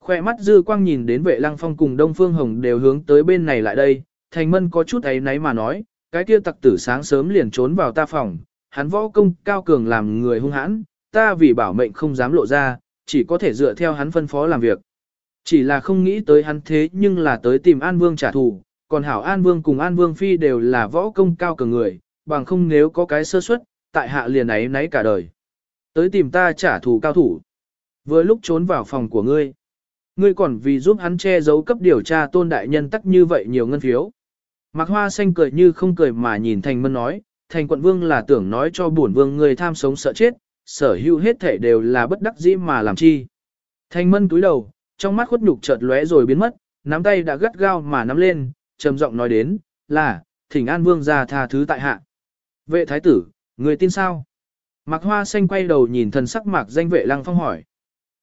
Khoe mắt dư quang nhìn đến vệ lăng phong cùng đông phương hồng đều hướng tới bên này lại đây, thành mân có chút ấy náy mà nói, cái kia tặc tử sáng sớm liền trốn vào ta phòng, hắn võ công cao cường làm người hung hãn, ta vì bảo mệnh không dám lộ ra, chỉ có thể dựa theo hắn phân phó làm việc. Chỉ là không nghĩ tới hắn thế nhưng là tới tìm An Vương trả thù, còn Hảo An Vương cùng An Vương Phi đều là võ công cao cường người, bằng không nếu có cái sơ suất, tại hạ liền ấy nấy cả đời. Tới tìm ta trả thù cao thủ. Vừa lúc trốn vào phòng của ngươi. Ngươi còn vì giúp hắn che giấu cấp điều tra tôn đại nhân tắc như vậy nhiều ngân phiếu. Mạc Hoa Xanh cười như không cười mà nhìn Thành Mân nói, Thành quận vương là tưởng nói cho bổn vương người tham sống sợ chết, sở hữu hết thể đều là bất đắc dĩ mà làm chi. Thành Mân túi đầu, trong mắt khuất nhục chợt lóe rồi biến mất, nắm tay đã gắt gao mà nắm lên, trầm giọng nói đến, là, thỉnh an vương ra tha thứ tại hạ. Vệ thái tử, người tin sao? Mạc Hoa Xanh quay đầu nhìn thần sắc mạc danh vệ lăng phong hỏi.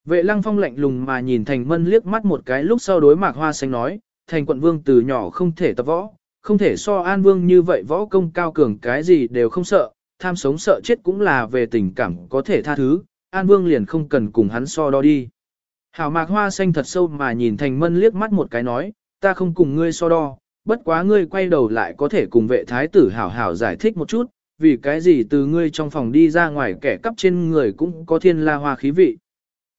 Vệ lăng phong lạnh lùng mà nhìn thành mân liếc mắt một cái lúc sau đối mạc hoa xanh nói, thành quận vương từ nhỏ không thể tập võ, không thể so an vương như vậy võ công cao cường cái gì đều không sợ, tham sống sợ chết cũng là về tình cảm có thể tha thứ, an vương liền không cần cùng hắn so đo đi. Hảo mạc hoa xanh thật sâu mà nhìn thành mân liếc mắt một cái nói, ta không cùng ngươi so đo, bất quá ngươi quay đầu lại có thể cùng vệ thái tử hảo hảo giải thích một chút, vì cái gì từ ngươi trong phòng đi ra ngoài kẻ cắp trên người cũng có thiên la hoa khí vị.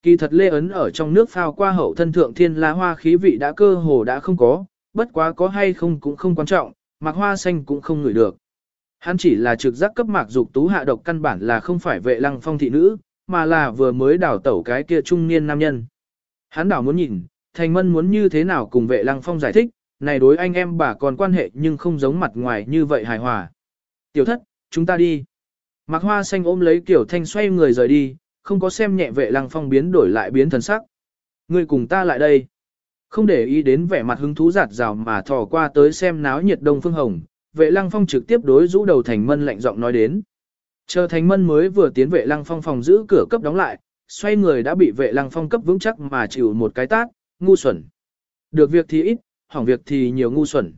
Kỳ thật Lê Ấn ở trong nước phao qua hậu thân thượng thiên la hoa khí vị đã cơ hồ đã không có, bất quá có hay không cũng không quan trọng, mạc hoa xanh cũng không ngửi được. Hắn chỉ là trực giác cấp mạc dục tú hạ độc căn bản là không phải vệ lăng phong thị nữ, mà là vừa mới đảo tẩu cái kia trung niên nam nhân. Hắn đảo muốn nhìn, thành mân muốn như thế nào cùng vệ lăng phong giải thích, này đối anh em bà còn quan hệ nhưng không giống mặt ngoài như vậy hài hòa. Tiểu thất, chúng ta đi. Mạc hoa xanh ôm lấy tiểu thanh xoay người rời đi, không có xem nhẹ vệ lăng phong biến đổi lại biến thần sắc. Ngươi cùng ta lại đây. Không để ý đến vẻ mặt hứng thú giạt rào mà thò qua tới xem náo nhiệt đông phương hồng, vệ lăng phong trực tiếp đối rũ đầu thành mân lạnh giọng nói đến. Chờ thành mân mới vừa tiến vệ lăng phong phòng giữ cửa cấp đóng lại, xoay người đã bị vệ lăng phong cấp vững chắc mà chịu một cái tát, ngu xuẩn. Được việc thì ít, hỏng việc thì nhiều ngu xuẩn.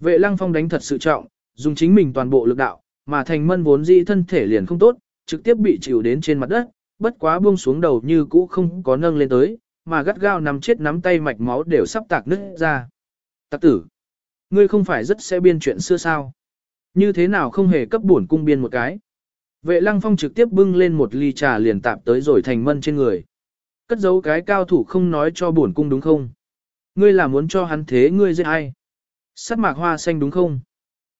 Vệ lăng phong đánh thật sự trọng, dùng chính mình toàn bộ lực đạo, mà thành mân vốn dĩ thân thể liền không tốt, trực tiếp bị chịu đến trên mặt đất, bất quá buông xuống đầu như cũ không có nâng lên tới, mà gắt gao nắm chết nắm tay mạch máu đều sắp tạc nứt ra. Tạc tử, ngươi không phải rất sẽ biên chuyện xưa sao? Như thế nào không hề cấp bổn cung biên một cái? Vệ lăng phong trực tiếp bưng lên một ly trà liền tạp tới rồi thành mân trên người. Cất giấu cái cao thủ không nói cho bổn cung đúng không? Ngươi là muốn cho hắn thế ngươi giết ai? Sắt mạc hoa xanh đúng không?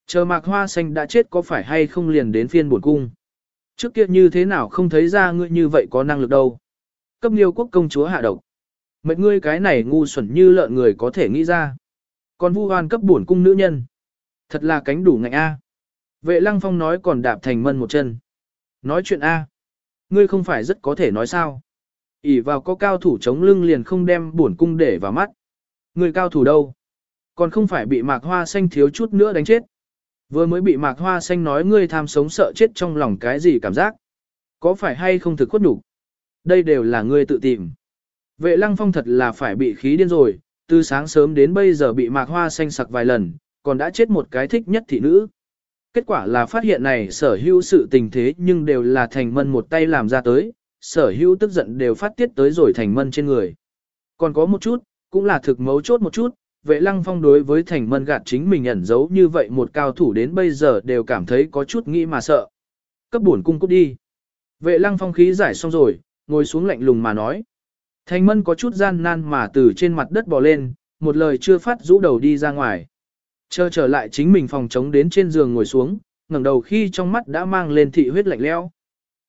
Chờ mạc hoa xanh đã chết có phải hay không liền đến phiên buồn cung? Trước kia như thế nào không thấy ra ngươi như vậy có năng lực đâu. Cấp liêu quốc công chúa hạ độc. Mệnh ngươi cái này ngu xuẩn như lợn người có thể nghĩ ra. Còn vu hoan cấp buồn cung nữ nhân. Thật là cánh đủ ngạnh A. Vệ lăng phong nói còn đạp thành mân một chân. Nói chuyện A. Ngươi không phải rất có thể nói sao. ỉ vào có cao thủ chống lưng liền không đem buồn cung để vào mắt. Ngươi cao thủ đâu? Còn không phải bị mạc hoa xanh thiếu chút nữa đánh chết. Vừa mới bị mạc hoa xanh nói ngươi tham sống sợ chết trong lòng cái gì cảm giác. Có phải hay không thực khuất nhục Đây đều là ngươi tự tìm. Vệ lăng phong thật là phải bị khí điên rồi, từ sáng sớm đến bây giờ bị mạc hoa xanh sặc vài lần, còn đã chết một cái thích nhất thị nữ. Kết quả là phát hiện này sở hữu sự tình thế nhưng đều là thành mân một tay làm ra tới, sở hữu tức giận đều phát tiết tới rồi thành mân trên người. Còn có một chút, cũng là thực mấu chốt một chút, vệ lăng phong đối với thành mân gạt chính mình ẩn giấu như vậy một cao thủ đến bây giờ đều cảm thấy có chút nghĩ mà sợ. Cấp buồn cung cút đi. Vệ lăng phong khí giải xong rồi, ngồi xuống lạnh lùng mà nói. Thành mân có chút gian nan mà từ trên mặt đất bò lên, một lời chưa phát rũ đầu đi ra ngoài. Chờ trở lại chính mình phòng chống đến trên giường ngồi xuống, ngẩng đầu khi trong mắt đã mang lên thị huyết lạnh leo.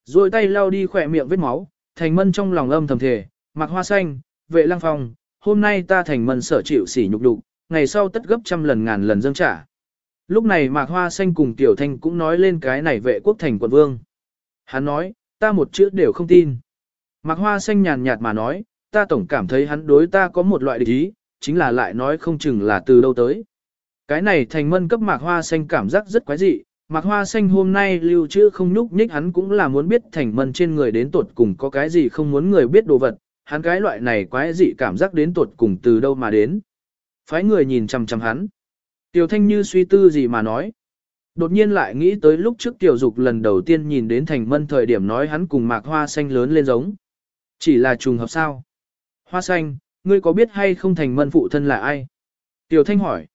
Rồi tay lau đi khỏe miệng vết máu, thành mân trong lòng âm thầm thề, mặc hoa xanh, vệ lăng phong, hôm nay ta thành mân sở chịu sỉ nhục đục, ngày sau tất gấp trăm lần ngàn lần dâng trả. Lúc này mạc hoa xanh cùng tiểu thanh cũng nói lên cái này vệ quốc thành quận vương. Hắn nói, ta một chữ đều không tin. Mạc hoa xanh nhàn nhạt mà nói, ta tổng cảm thấy hắn đối ta có một loại địch ý, chính là lại nói không chừng là từ đâu tới. Cái này thành mân cấp mạc hoa xanh cảm giác rất quái dị, mạc hoa xanh hôm nay lưu trữ không nhúc nhích hắn cũng là muốn biết thành mân trên người đến tuột cùng có cái gì không muốn người biết đồ vật, hắn cái loại này quái dị cảm giác đến tột cùng từ đâu mà đến. Phái người nhìn chằm chằm hắn. Tiểu thanh như suy tư gì mà nói. Đột nhiên lại nghĩ tới lúc trước tiểu dục lần đầu tiên nhìn đến thành mân thời điểm nói hắn cùng mạc hoa xanh lớn lên giống. Chỉ là trùng hợp sao. Hoa xanh, ngươi có biết hay không thành mân phụ thân là ai? Tiểu thanh hỏi.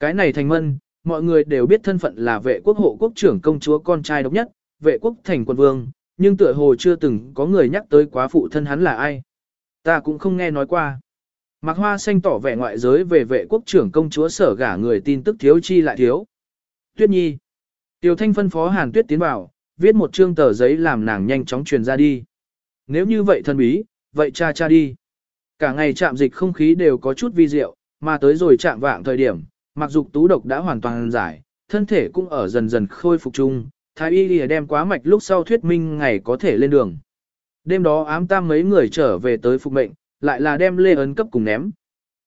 Cái này thành mân, mọi người đều biết thân phận là vệ quốc hộ quốc trưởng công chúa con trai độc nhất, vệ quốc thành quân vương, nhưng tựa hồ chưa từng có người nhắc tới quá phụ thân hắn là ai. Ta cũng không nghe nói qua. Mạc Hoa Xanh tỏ vẻ ngoại giới về vệ quốc trưởng công chúa sở gả người tin tức thiếu chi lại thiếu. Tuyết Nhi. Tiểu Thanh phân phó Hàn Tuyết tiến vào, viết một chương tờ giấy làm nàng nhanh chóng truyền ra đi. Nếu như vậy thân bí, vậy cha cha đi. Cả ngày chạm dịch không khí đều có chút vi diệu, mà tới rồi chạm vạng thời điểm, mặc dục tú độc đã hoàn toàn giải, thân thể cũng ở dần dần khôi phục chung, thái y lìa đem quá mạch lúc sau thuyết minh ngày có thể lên đường. Đêm đó ám tam mấy người trở về tới phục mệnh, lại là đem Lê Ấn cấp cùng ném.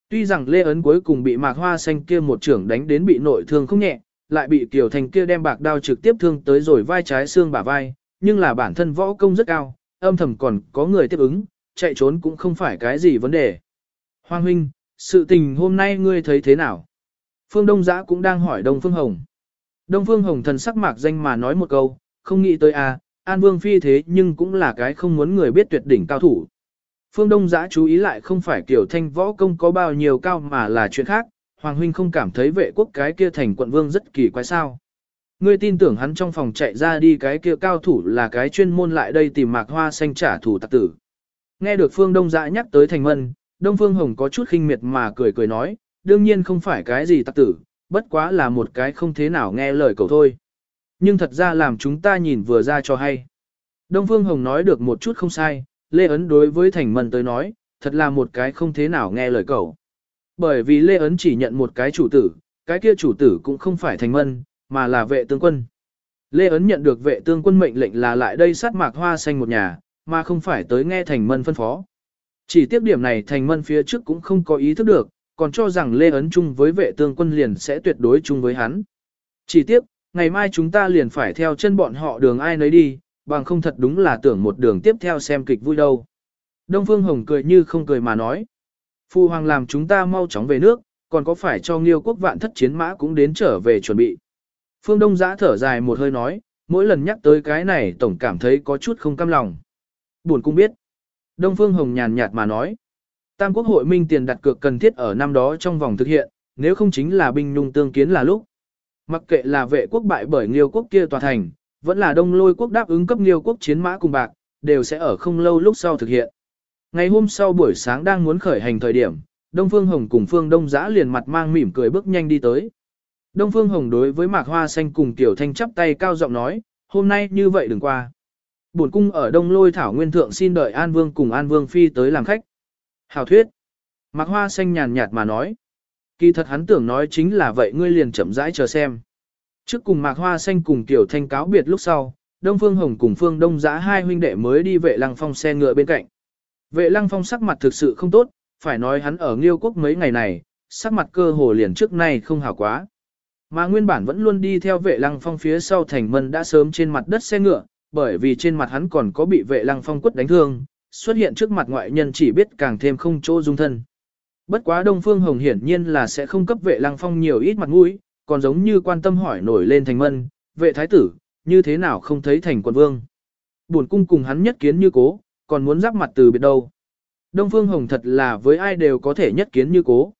Tuy rằng Lê Ấn cuối cùng bị mạc hoa xanh kia một trưởng đánh đến bị nội thương không nhẹ, lại bị Kiều Thành kia đem bạc đao trực tiếp thương tới rồi vai trái xương bả vai, nhưng là bản thân võ công rất cao, âm thầm còn có người tiếp ứng, chạy trốn cũng không phải cái gì vấn đề. Hoàng huynh, sự tình hôm nay ngươi thấy thế nào? Phương Đông Giã cũng đang hỏi Đông Phương Hồng. Đông Phương Hồng thần sắc mạc danh mà nói một câu, không nghĩ tới à, An Vương Phi thế nhưng cũng là cái không muốn người biết tuyệt đỉnh cao thủ. Phương Đông Giã chú ý lại không phải kiểu thanh võ công có bao nhiêu cao mà là chuyện khác, Hoàng Huynh không cảm thấy vệ quốc cái kia thành quận vương rất kỳ quái sao. Ngươi tin tưởng hắn trong phòng chạy ra đi cái kia cao thủ là cái chuyên môn lại đây tìm mạc hoa xanh trả thù tặc tử. Nghe được Phương Đông Giã nhắc tới thành mân, Đông Phương Hồng có chút khinh miệt mà cười cười nói, đương nhiên không phải cái gì tặc tử, bất quá là một cái không thế nào nghe lời cầu thôi. Nhưng thật ra làm chúng ta nhìn vừa ra cho hay. Đông Phương Hồng nói được một chút không sai, Lê Ấn đối với Thành Mân tới nói, thật là một cái không thế nào nghe lời cậu Bởi vì Lê Ấn chỉ nhận một cái chủ tử, cái kia chủ tử cũng không phải Thành Mân, mà là vệ tương quân. Lê Ấn nhận được vệ tương quân mệnh lệnh là lại đây sát mạc hoa xanh một nhà, mà không phải tới nghe Thành Mân phân phó. Chỉ tiếc điểm này Thành Mân phía trước cũng không có ý thức được, còn cho rằng Lê Ấn chung với vệ tương quân liền sẽ tuyệt đối chung với hắn. Chỉ tiếc, ngày mai chúng ta liền phải theo chân bọn họ đường ai nấy đi, bằng không thật đúng là tưởng một đường tiếp theo xem kịch vui đâu. Đông Phương Hồng cười như không cười mà nói. Phu Hoàng làm chúng ta mau chóng về nước, còn có phải cho Nghiêu quốc vạn thất chiến mã cũng đến trở về chuẩn bị. Phương Đông giã thở dài một hơi nói, mỗi lần nhắc tới cái này tổng cảm thấy có chút không cam lòng. Buồn cũng biết. Đông Phương Hồng nhàn nhạt mà nói. Tam quốc hội minh tiền đặt cược cần thiết ở năm đó trong vòng thực hiện, nếu không chính là binh nhung tương kiến là lúc. Mặc kệ là vệ quốc bại bởi Nghiêu quốc kia tòa thành, vẫn là đông lôi quốc đáp ứng cấp Nghiêu quốc chiến mã cùng bạc, đều sẽ ở không lâu lúc sau thực hiện. Ngày hôm sau buổi sáng đang muốn khởi hành thời điểm, Đông Phương Hồng cùng Phương Đông Giã liền mặt mang mỉm cười bước nhanh đi tới. Đông Phương Hồng đối với Mạc Hoa Xanh cùng Tiểu Thanh chắp tay cao giọng nói, hôm nay như vậy đừng qua. Bổn cung ở Đông Lôi Thảo Nguyên Thượng xin đợi An Vương cùng An Vương Phi tới làm khách. Hào thuyết. Mạc Hoa Xanh nhàn nhạt mà nói. Kỳ thật hắn tưởng nói chính là vậy ngươi liền chậm rãi chờ xem. Trước cùng Mạc Hoa Xanh cùng Tiểu Thanh cáo biệt lúc sau, Đông Phương Hồng cùng Phương Đông Giã hai huynh đệ mới đi vệ lăng phong xe ngựa bên cạnh. Vệ lăng phong sắc mặt thực sự không tốt, phải nói hắn ở Nghiêu Quốc mấy ngày này, sắc mặt cơ hồ liền trước nay không hảo quá. Mà nguyên bản vẫn luôn đi theo vệ lăng phong phía sau thành mân đã sớm trên mặt đất xe ngựa, bởi vì trên mặt hắn còn có bị vệ lăng phong quất đánh thương, xuất hiện trước mặt ngoại nhân chỉ biết càng thêm không chỗ dung thân. Bất quá Đông Phương Hồng hiển nhiên là sẽ không cấp vệ lăng phong nhiều ít mặt mũi, còn giống như quan tâm hỏi nổi lên thành mân, vệ thái tử, như thế nào không thấy thành quận vương. Buồn cung cùng hắn nhất kiến như cố, còn muốn giáp mặt từ biệt đâu. Đông Phương Hồng thật là với ai đều có thể nhất kiến như cố.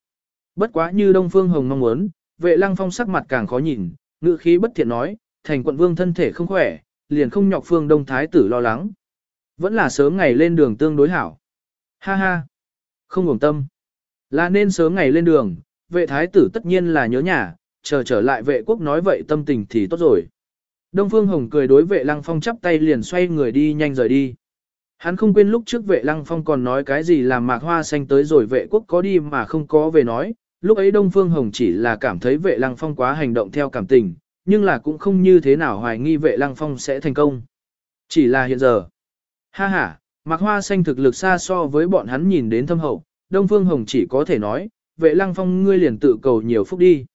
Bất quá như Đông Phương Hồng mong muốn, vệ lăng phong sắc mặt càng khó nhìn, ngữ khí bất thiện nói, thành quận vương thân thể không khỏe, liền không nhọc phương Đông Thái tử lo lắng. Vẫn là sớm ngày lên đường tương đối hảo. Ha ha, không ngủng tâm. Là nên sớm ngày lên đường, vệ thái tử tất nhiên là nhớ nhà, chờ trở lại vệ quốc nói vậy tâm tình thì tốt rồi. Đông Phương Hồng cười đối vệ lăng phong chắp tay liền xoay người đi nhanh rời đi. Hắn không quên lúc trước vệ lăng phong còn nói cái gì làm mạc hoa xanh tới rồi vệ quốc có đi mà không có về nói, lúc ấy Đông Phương Hồng chỉ là cảm thấy vệ lăng phong quá hành động theo cảm tình, nhưng là cũng không như thế nào hoài nghi vệ lăng phong sẽ thành công. Chỉ là hiện giờ. Ha ha, mạc hoa xanh thực lực xa so với bọn hắn nhìn đến thâm hậu, Đông Phương Hồng chỉ có thể nói, vệ lăng phong ngươi liền tự cầu nhiều phúc đi.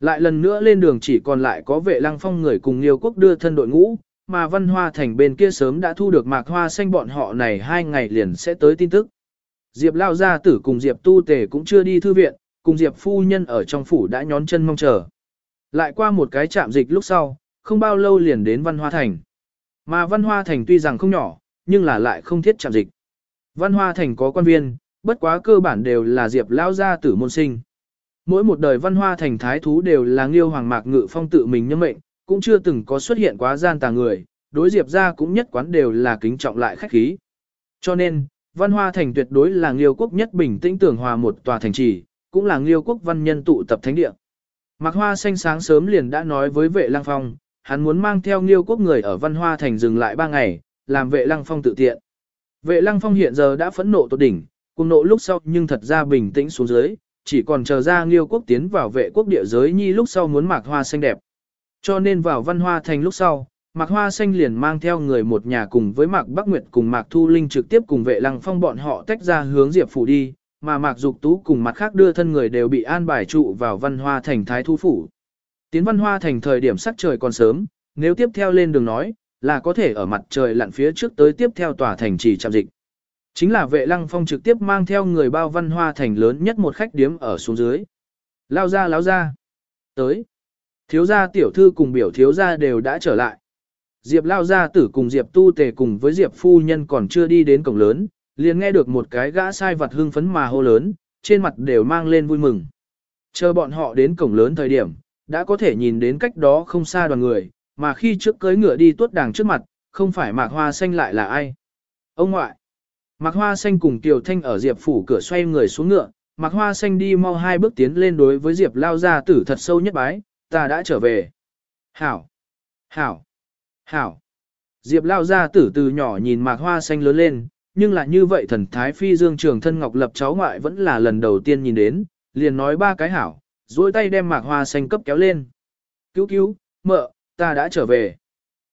Lại lần nữa lên đường chỉ còn lại có vệ lăng phong người cùng Liêu quốc đưa thân đội ngũ, mà văn hoa thành bên kia sớm đã thu được mạc hoa xanh bọn họ này hai ngày liền sẽ tới tin tức. Diệp lao gia tử cùng Diệp tu tề cũng chưa đi thư viện, cùng Diệp phu nhân ở trong phủ đã nhón chân mong chờ. Lại qua một cái trạm dịch lúc sau, không bao lâu liền đến văn hoa thành. Mà văn hoa thành tuy rằng không nhỏ, nhưng là lại không thiết trạm dịch. Văn hoa thành có quan viên, bất quá cơ bản đều là Diệp lao gia tử môn sinh. Mỗi một đời văn hoa thành thái thú đều là nghiêu hoàng mạc ngự phong tự mình nhân mệnh, cũng chưa từng có xuất hiện quá gian tà người, đối diệp gia cũng nhất quán đều là kính trọng lại khách khí. Cho nên, văn hoa thành tuyệt đối là nghiêu quốc nhất bình tĩnh tưởng hòa một tòa thành trì, cũng là nghiêu quốc văn nhân tụ tập thánh địa. Mạc Hoa xanh sáng sớm liền đã nói với vệ Lang phong, hắn muốn mang theo nghiêu quốc người ở văn hoa thành dừng lại ba ngày, làm vệ lăng phong tự tiện. Vệ lăng phong hiện giờ đã phẫn nộ tột đỉnh, cùng nộ lúc sau nhưng thật ra bình tĩnh xuống dưới, chỉ còn chờ ra nghiêu quốc tiến vào vệ quốc địa giới nhi lúc sau muốn mạc hoa xanh đẹp. Cho nên vào văn hoa thành lúc sau, mạc hoa xanh liền mang theo người một nhà cùng với mạc Bắc Nguyệt cùng mạc Thu Linh trực tiếp cùng vệ lăng phong bọn họ tách ra hướng Diệp Phủ đi, mà mạc Dục Tú cùng mặt khác đưa thân người đều bị an bài trụ vào văn hoa thành thái thu phủ. Tiến văn hoa thành thời điểm sắc trời còn sớm, nếu tiếp theo lên đường nói, là có thể ở mặt trời lặn phía trước tới tiếp theo tòa thành trì chạm dịch. Chính là vệ lăng phong trực tiếp mang theo người bao văn hoa thành lớn nhất một khách điếm ở xuống dưới. Lao ra lao ra. Tới. Thiếu gia tiểu thư cùng biểu thiếu gia đều đã trở lại. Diệp lao gia tử cùng Diệp tu tề cùng với Diệp phu nhân còn chưa đi đến cổng lớn, liền nghe được một cái gã sai vật hưng phấn mà hô lớn, trên mặt đều mang lên vui mừng. Chờ bọn họ đến cổng lớn thời điểm, đã có thể nhìn đến cách đó không xa đoàn người, mà khi trước cưới ngựa đi tuốt đàng trước mặt, không phải mạc hoa xanh lại là ai. Ông ngoại. Mạc Hoa Xanh cùng Tiểu Thanh ở Diệp phủ cửa xoay người xuống ngựa, Mạc Hoa Xanh đi mau hai bước tiến lên đối với Diệp lao ra tử thật sâu nhất bái, ta đã trở về. Hảo! Hảo! Hảo! Diệp lao ra tử từ nhỏ nhìn Mạc Hoa Xanh lớn lên, nhưng là như vậy thần thái phi dương trường thân ngọc lập cháu ngoại vẫn là lần đầu tiên nhìn đến, liền nói ba cái hảo, duỗi tay đem Mạc Hoa Xanh cấp kéo lên. Cứu cứu, mợ, ta đã trở về.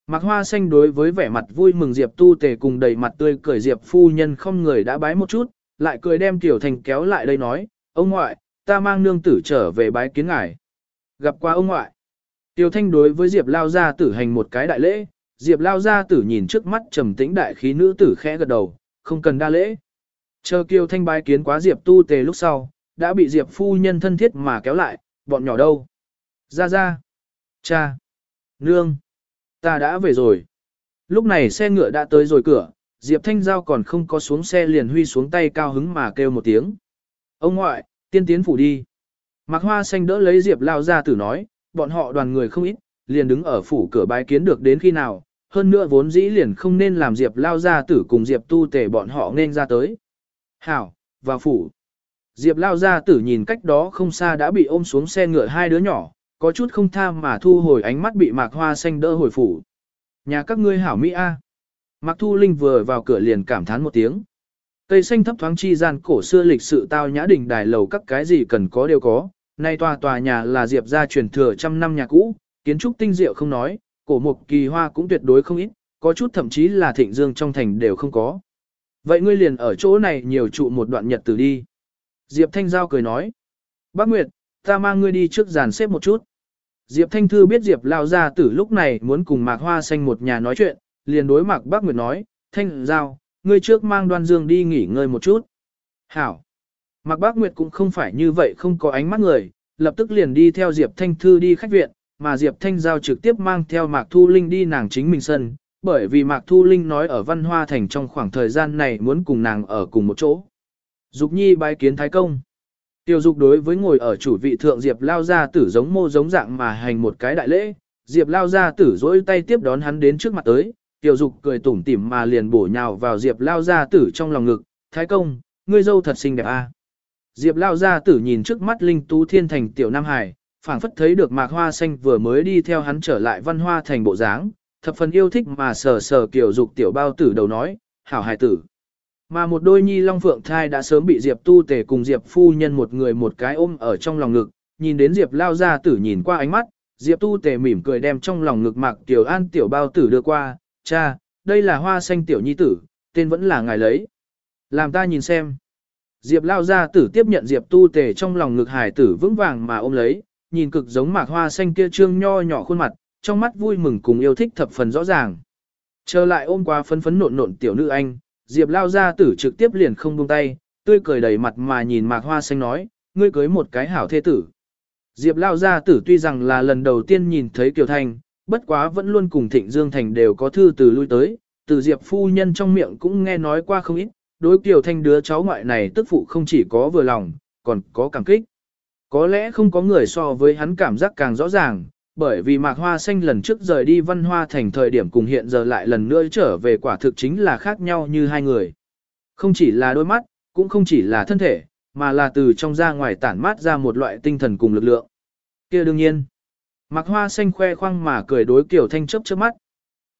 Mạc Hoa Xanh đối với vẻ mặt vui mừng Diệp Tu Tề cùng đầy mặt tươi cười Diệp phu nhân không người đã bái một chút, lại cười đem Tiểu Thành kéo lại đây nói, ông ngoại, ta mang nương tử trở về bái kiến ngài. Gặp qua ông ngoại. Tiểu Thanh đối với Diệp Lao Gia tử hành một cái đại lễ, Diệp Lao Gia tử nhìn trước mắt trầm tĩnh đại khí nữ tử khẽ gật đầu, không cần đa lễ. Chờ Kiều Thanh bái kiến quá Diệp Tu Tề lúc sau, đã bị Diệp phu nhân thân thiết mà kéo lại, bọn nhỏ đâu? Ra ra. Cha. Nương. Ta đã về rồi. Lúc này xe ngựa đã tới rồi cửa, Diệp Thanh Giao còn không có xuống xe liền huy xuống tay cao hứng mà kêu một tiếng. Ông ngoại, tiên tiến phủ đi. Mạc Hoa Xanh đỡ lấy Diệp Lao ra tử nói, bọn họ đoàn người không ít, liền đứng ở phủ cửa bái kiến được đến khi nào, hơn nữa vốn dĩ liền không nên làm Diệp Lao ra tử cùng Diệp tu tể bọn họ nên ra tới. Hảo, vào phủ. Diệp Lao ra tử nhìn cách đó không xa đã bị ôm xuống xe ngựa hai đứa nhỏ, có chút không tham mà thu hồi ánh mắt bị mạc hoa xanh đỡ hồi phủ. Nhà các ngươi hảo Mỹ A. À. Mạc Thu Linh vừa vào cửa liền cảm thán một tiếng. Cây xanh thấp thoáng chi gian cổ xưa lịch sự tao nhã đình đài lầu các cái gì cần có đều có. Nay tòa tòa nhà là Diệp gia truyền thừa trăm năm nhà cũ, kiến trúc tinh diệu không nói, cổ mục kỳ hoa cũng tuyệt đối không ít, có chút thậm chí là thịnh dương trong thành đều không có. Vậy ngươi liền ở chỗ này nhiều trụ một đoạn nhật từ đi. Diệp Thanh Giao cười nói. Bác Nguyệt, ta mang ngươi đi trước giàn xếp một chút. Diệp Thanh Thư biết Diệp Lao Gia Tử lúc này muốn cùng Mạc Hoa Xanh một nhà nói chuyện, liền đối Mạc Bác Nguyệt nói, Thanh Giao, ngươi trước mang đoan dương đi nghỉ ngơi một chút. Hảo! Mạc Bác Nguyệt cũng không phải như vậy không có ánh mắt người, lập tức liền đi theo Diệp Thanh Thư đi khách viện, mà Diệp Thanh Giao trực tiếp mang theo Mạc Thu Linh đi nàng chính mình sân, bởi vì Mạc Thu Linh nói ở Văn Hoa Thành trong khoảng thời gian này muốn cùng nàng ở cùng một chỗ. Dục Nhi bái kiến Thái Công. Tiêu Dục đối với ngồi ở chủ vị thượng Diệp Lao Gia Tử giống mô giống dạng mà hành một cái đại lễ, Diệp Lao Gia Tử dỗi tay tiếp đón hắn đến trước mặt tới, Tiêu Dục cười tủm tỉm mà liền bổ nhào vào Diệp Lao Gia Tử trong lòng ngực, Thái Công, ngươi dâu thật xinh đẹp a. À? Diệp Lao Gia Tử nhìn trước mắt Linh Tú Thiên Thành Tiểu Nam Hải, phảng phất thấy được mạc hoa xanh vừa mới đi theo hắn trở lại văn hoa thành bộ dáng, thập phần yêu thích mà sờ sờ kiểu dục tiểu bao tử đầu nói, hảo hài tử. Mà một đôi nhi long phượng thai đã sớm bị Diệp tu tề cùng Diệp phu nhân một người một cái ôm ở trong lòng ngực, nhìn đến Diệp lao ra tử nhìn qua ánh mắt, Diệp tu tề mỉm cười đem trong lòng ngực mạc tiểu an tiểu bao tử đưa qua, cha, đây là hoa xanh tiểu nhi tử, tên vẫn là ngài lấy. Làm ta nhìn xem. Diệp lao ra tử tiếp nhận Diệp tu tề trong lòng ngực hài tử vững vàng mà ôm lấy, nhìn cực giống mạc hoa xanh kia trương nho nhỏ khuôn mặt, trong mắt vui mừng cùng yêu thích thập phần rõ ràng. Trở lại ôm qua phấn phấn nộn nộn tiểu nữ anh, Diệp lao ra tử trực tiếp liền không buông tay, tươi cười đầy mặt mà nhìn mạc hoa xanh nói, ngươi cưới một cái hảo thế tử. Diệp lao ra tử tuy rằng là lần đầu tiên nhìn thấy Kiều Thanh, bất quá vẫn luôn cùng Thịnh Dương Thành đều có thư từ lui tới, từ Diệp phu nhân trong miệng cũng nghe nói qua không ít, đối Kiều Thanh đứa cháu ngoại này tức phụ không chỉ có vừa lòng, còn có cảm kích. Có lẽ không có người so với hắn cảm giác càng rõ ràng, bởi vì mạc hoa xanh lần trước rời đi văn hoa thành thời điểm cùng hiện giờ lại lần nữa trở về quả thực chính là khác nhau như hai người. Không chỉ là đôi mắt, cũng không chỉ là thân thể, mà là từ trong ra ngoài tản mát ra một loại tinh thần cùng lực lượng. kia đương nhiên, mạc hoa xanh khoe khoang mà cười đối kiểu thanh chấp trước mắt.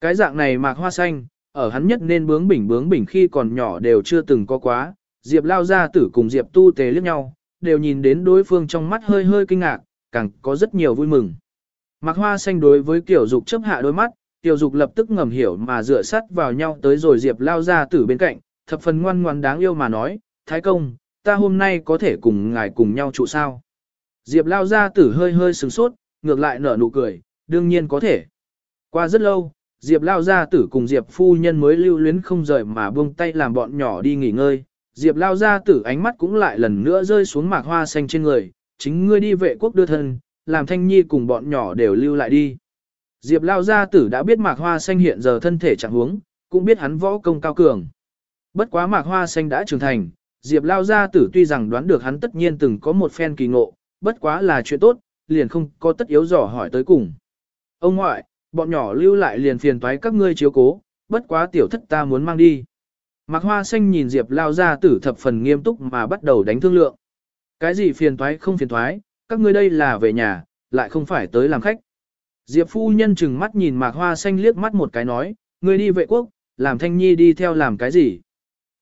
Cái dạng này mạc hoa xanh, ở hắn nhất nên bướng bỉnh bướng bỉnh khi còn nhỏ đều chưa từng có quá, Diệp lao ra tử cùng Diệp tu tề liếc nhau, đều nhìn đến đối phương trong mắt hơi hơi kinh ngạc, càng có rất nhiều vui mừng. Mạc Hoa xanh đối với Tiểu Dục chấp hạ đôi mắt, Tiểu Dục lập tức ngầm hiểu mà dựa sát vào nhau tới rồi Diệp lao ra tử bên cạnh, thập phần ngoan ngoan đáng yêu mà nói, Thái công, ta hôm nay có thể cùng ngài cùng nhau trụ sao. Diệp lao ra tử hơi hơi sừng sốt, ngược lại nở nụ cười, đương nhiên có thể. Qua rất lâu, Diệp lao ra tử cùng Diệp phu nhân mới lưu luyến không rời mà buông tay làm bọn nhỏ đi nghỉ ngơi, Diệp lao ra tử ánh mắt cũng lại lần nữa rơi xuống mạc hoa xanh trên người, chính ngươi đi vệ quốc đưa thân, làm thanh nhi cùng bọn nhỏ đều lưu lại đi. Diệp lao gia tử đã biết mạc hoa xanh hiện giờ thân thể chẳng huống, cũng biết hắn võ công cao cường. Bất quá mạc hoa xanh đã trưởng thành, Diệp lao gia tử tuy rằng đoán được hắn tất nhiên từng có một phen kỳ ngộ, bất quá là chuyện tốt, liền không có tất yếu dò hỏi tới cùng. Ông ngoại, bọn nhỏ lưu lại liền phiền toái các ngươi chiếu cố, bất quá tiểu thất ta muốn mang đi. Mạc Hoa Xanh nhìn Diệp lao gia tử thập phần nghiêm túc mà bắt đầu đánh thương lượng. Cái gì phiền toái không phiền toái, các ngươi đây là về nhà, lại không phải tới làm khách. Diệp phu nhân chừng mắt nhìn Mạc Hoa Xanh liếc mắt một cái nói, ngươi đi vệ quốc, làm thanh nhi đi theo làm cái gì.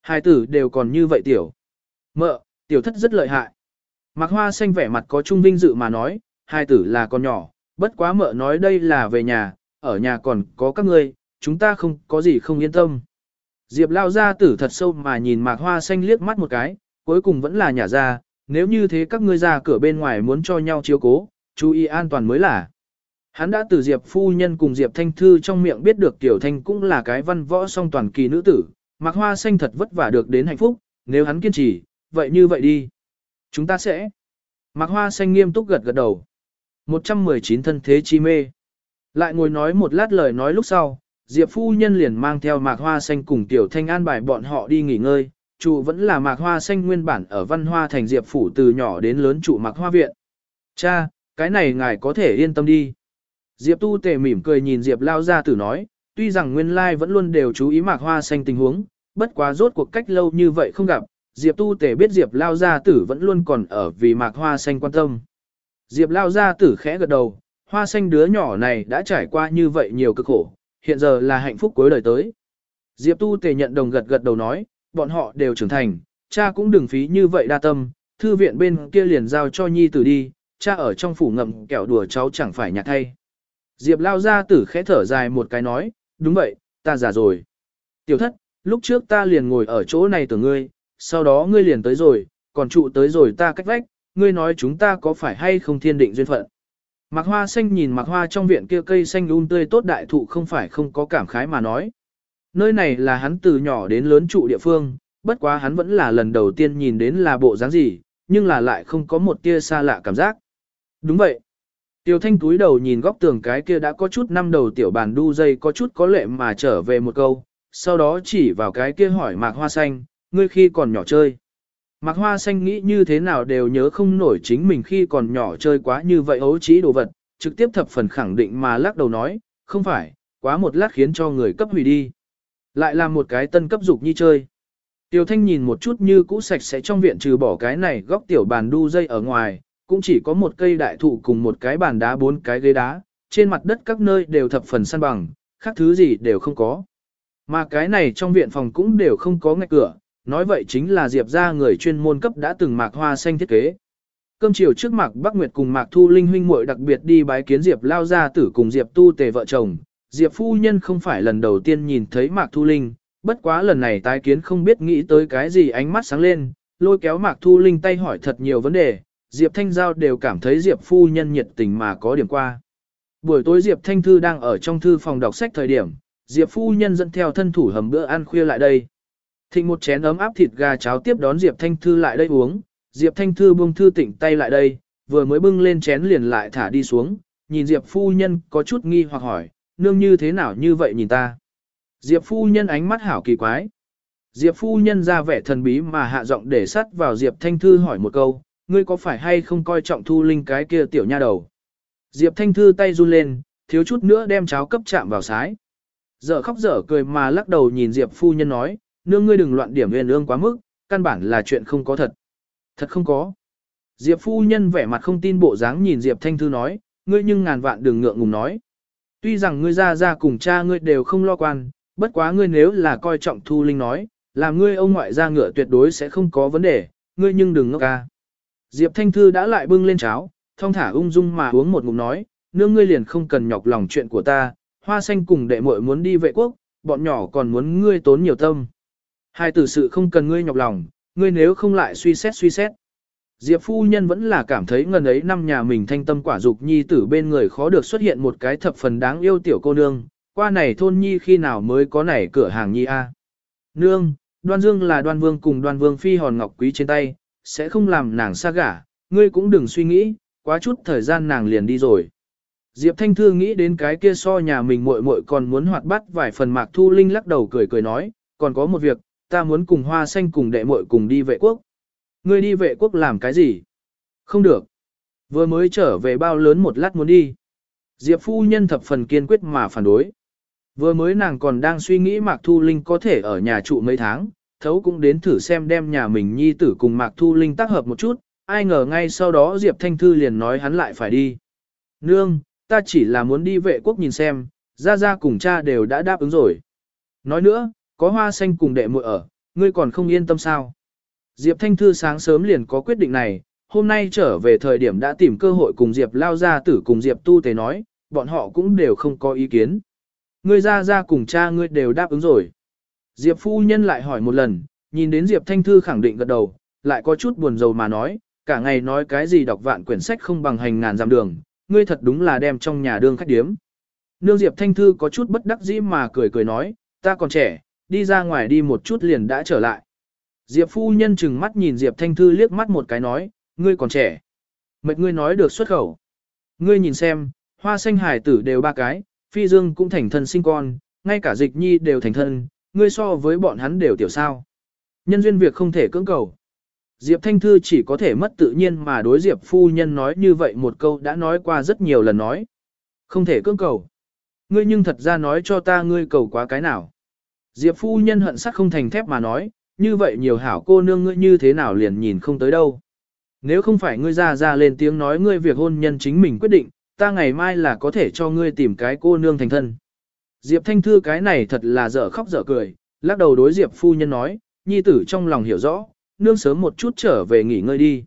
Hai tử đều còn như vậy tiểu. Mợ, tiểu thất rất lợi hại. Mạc Hoa Xanh vẻ mặt có trung vinh dự mà nói, hai tử là con nhỏ, bất quá mợ nói đây là về nhà, ở nhà còn có các ngươi, chúng ta không có gì không yên tâm. Diệp lao ra tử thật sâu mà nhìn mạc hoa xanh liếc mắt một cái, cuối cùng vẫn là nhả ra, nếu như thế các ngươi ra cửa bên ngoài muốn cho nhau chiếu cố, chú ý an toàn mới là. Hắn đã từ Diệp phu nhân cùng Diệp Thanh Thư trong miệng biết được Tiểu Thanh cũng là cái văn võ song toàn kỳ nữ tử, Mặc Hoa Xanh thật vất vả được đến hạnh phúc, nếu hắn kiên trì, vậy như vậy đi. Chúng ta sẽ. Mặc Hoa Xanh nghiêm túc gật gật đầu. 119 thân thế chi mê. Lại ngồi nói một lát lời nói lúc sau, Diệp phu nhân liền mang theo mạc hoa xanh cùng tiểu thanh an bài bọn họ đi nghỉ ngơi, trụ vẫn là mạc hoa xanh nguyên bản ở văn hoa thành Diệp phủ từ nhỏ đến lớn trụ mạc hoa viện. Cha, cái này ngài có thể yên tâm đi. Diệp tu tề mỉm cười nhìn Diệp lao ra tử nói, tuy rằng nguyên lai vẫn luôn đều chú ý mạc hoa xanh tình huống, bất quá rốt cuộc cách lâu như vậy không gặp, Diệp tu tề biết Diệp lao gia tử vẫn luôn còn ở vì mạc hoa xanh quan tâm. Diệp lao gia tử khẽ gật đầu, hoa xanh đứa nhỏ này đã trải qua như vậy nhiều cực khổ, hiện giờ là hạnh phúc cuối đời tới. Diệp Tu Tề nhận đồng gật gật đầu nói, bọn họ đều trưởng thành, cha cũng đừng phí như vậy đa tâm, thư viện bên kia liền giao cho nhi tử đi, cha ở trong phủ ngậm kẹo đùa cháu chẳng phải nhạt thay. Diệp lao ra tử khẽ thở dài một cái nói, đúng vậy, ta già rồi. Tiểu thất, lúc trước ta liền ngồi ở chỗ này tưởng ngươi, sau đó ngươi liền tới rồi, còn trụ tới rồi ta cách vách, ngươi nói chúng ta có phải hay không thiên định duyên phận. Mạc hoa xanh nhìn mạc hoa trong viện kia cây xanh um tươi tốt đại thụ không phải không có cảm khái mà nói. Nơi này là hắn từ nhỏ đến lớn trụ địa phương, bất quá hắn vẫn là lần đầu tiên nhìn đến là bộ dáng gì, nhưng là lại không có một tia xa lạ cảm giác. Đúng vậy. Tiểu thanh túi đầu nhìn góc tường cái kia đã có chút năm đầu tiểu bàn đu dây có chút có lệ mà trở về một câu, sau đó chỉ vào cái kia hỏi mạc hoa xanh, ngươi khi còn nhỏ chơi. Mạc hoa xanh nghĩ như thế nào đều nhớ không nổi chính mình khi còn nhỏ chơi quá như vậy ấu trí đồ vật, trực tiếp thập phần khẳng định mà lắc đầu nói, không phải, quá một lát khiến cho người cấp hủy đi. Lại là một cái tân cấp dục nhi chơi. Tiểu thanh nhìn một chút như cũ sạch sẽ trong viện trừ bỏ cái này góc tiểu bàn đu dây ở ngoài, cũng chỉ có một cây đại thụ cùng một cái bàn đá bốn cái ghế đá, trên mặt đất các nơi đều thập phần săn bằng, khác thứ gì đều không có. Mà cái này trong viện phòng cũng đều không có ngạch cửa, nói vậy chính là Diệp ra người chuyên môn cấp đã từng mạc hoa xanh thiết kế. Cơm chiều trước mạc Bắc Nguyệt cùng mạc Thu Linh huynh muội đặc biệt đi bái kiến Diệp lao ra tử cùng Diệp tu tề vợ chồng. Diệp phu nhân không phải lần đầu tiên nhìn thấy mạc Thu Linh, bất quá lần này tái kiến không biết nghĩ tới cái gì ánh mắt sáng lên, lôi kéo mạc Thu Linh tay hỏi thật nhiều vấn đề, Diệp Thanh Giao đều cảm thấy Diệp phu nhân nhiệt tình mà có điểm qua. Buổi tối Diệp Thanh Thư đang ở trong thư phòng đọc sách thời điểm, Diệp phu nhân dẫn theo thân thủ hầm bữa ăn khuya lại đây. Thịnh một chén ấm áp thịt gà cháo tiếp đón Diệp Thanh Thư lại đây uống, Diệp Thanh Thư buông thư tỉnh tay lại đây, vừa mới bưng lên chén liền lại thả đi xuống, nhìn Diệp phu nhân có chút nghi hoặc hỏi, nương như thế nào như vậy nhìn ta. Diệp phu nhân ánh mắt hảo kỳ quái. Diệp phu nhân ra vẻ thần bí mà hạ giọng để sắt vào Diệp Thanh Thư hỏi một câu, ngươi có phải hay không coi trọng thu linh cái kia tiểu nha đầu. Diệp Thanh Thư tay run lên, thiếu chút nữa đem cháo cấp chạm vào sái. Dở khóc dở cười mà lắc đầu nhìn Diệp phu nhân nói, nương ngươi đừng loạn điểm huyền ương quá mức, căn bản là chuyện không có thật. Thật không có. Diệp phu nhân vẻ mặt không tin bộ dáng nhìn Diệp Thanh Thư nói, ngươi nhưng ngàn vạn đừng ngượng ngùng nói. Tuy rằng ngươi ra ra cùng cha ngươi đều không lo quan, bất quá ngươi nếu là coi trọng Thu Linh nói, làm ngươi ông ngoại gia ngựa tuyệt đối sẽ không có vấn đề, ngươi nhưng đừng ngốc ca. Diệp Thanh Thư đã lại bưng lên cháo, thong thả ung dung mà uống một ngụm nói, nương ngươi liền không cần nhọc lòng chuyện của ta, hoa xanh cùng đệ muội muốn đi vệ quốc, bọn nhỏ còn muốn ngươi tốn nhiều tâm. Hai tử sự không cần ngươi nhọc lòng, ngươi nếu không lại suy xét suy xét. Diệp phu nhân vẫn là cảm thấy ngần ấy năm nhà mình thanh tâm quả dục nhi tử bên người khó được xuất hiện một cái thập phần đáng yêu tiểu cô nương, qua này thôn nhi khi nào mới có nảy cửa hàng nhi a. Nương, đoan dương là đoan vương cùng đoan vương phi hòn ngọc quý trên tay, sẽ không làm nàng xa gả, ngươi cũng đừng suy nghĩ, quá chút thời gian nàng liền đi rồi. Diệp Thanh Thư nghĩ đến cái kia so nhà mình muội muội còn muốn hoạt bát vài phần Mạc Thu Linh lắc đầu cười cười nói, còn có một việc, ta muốn cùng Hoa Xanh cùng đệ muội cùng đi vệ quốc. Ngươi đi vệ quốc làm cái gì? Không được. Vừa mới trở về bao lớn một lát muốn đi. Diệp phu nhân thập phần kiên quyết mà phản đối. Vừa mới nàng còn đang suy nghĩ Mạc Thu Linh có thể ở nhà trụ mấy tháng, thấu cũng đến thử xem đem nhà mình nhi tử cùng Mạc Thu Linh tác hợp một chút, ai ngờ ngay sau đó Diệp Thanh Thư liền nói hắn lại phải đi. Nương, ta chỉ là muốn đi vệ quốc nhìn xem, ra ra cùng cha đều đã đáp ứng rồi. Nói nữa, có hoa xanh cùng đệ muội ở, ngươi còn không yên tâm sao. Diệp Thanh Thư sáng sớm liền có quyết định này, hôm nay trở về thời điểm đã tìm cơ hội cùng Diệp lao ra tử cùng Diệp tu tế nói, bọn họ cũng đều không có ý kiến. Ngươi ra ra cùng cha ngươi đều đáp ứng rồi. Diệp phu nhân lại hỏi một lần, nhìn đến Diệp Thanh Thư khẳng định gật đầu, lại có chút buồn rầu mà nói, cả ngày nói cái gì đọc vạn quyển sách không bằng hành ngàn dặm đường, ngươi thật đúng là đem trong nhà đương khách điếm. Nương Diệp Thanh Thư có chút bất đắc dĩ mà cười cười nói, ta còn trẻ, đi ra ngoài đi một chút liền đã trở lại. Diệp phu nhân chừng mắt nhìn Diệp Thanh Thư liếc mắt một cái nói, ngươi còn trẻ. Mệt ngươi nói được xuất khẩu. Ngươi nhìn xem, hoa xanh hải tử đều ba cái, phi dương cũng thành thân sinh con, ngay cả dịch nhi đều thành thân, ngươi so với bọn hắn đều tiểu sao. Nhân duyên việc không thể cưỡng cầu. Diệp Thanh Thư chỉ có thể mất tự nhiên mà đối Diệp phu nhân nói như vậy một câu đã nói qua rất nhiều lần nói. Không thể cưỡng cầu. Ngươi nhưng thật ra nói cho ta ngươi cầu quá cái nào. Diệp phu nhân hận sắc không thành thép mà nói, như vậy nhiều hảo cô nương ngươi như thế nào liền nhìn không tới đâu. Nếu không phải ngươi ra ra lên tiếng nói ngươi việc hôn nhân chính mình quyết định, ta ngày mai là có thể cho ngươi tìm cái cô nương thành thân. Diệp Thanh Thư cái này thật là dở khóc dở cười, lắc đầu đối Diệp phu nhân nói, nhi tử trong lòng hiểu rõ, nương sớm một chút trở về nghỉ ngơi đi.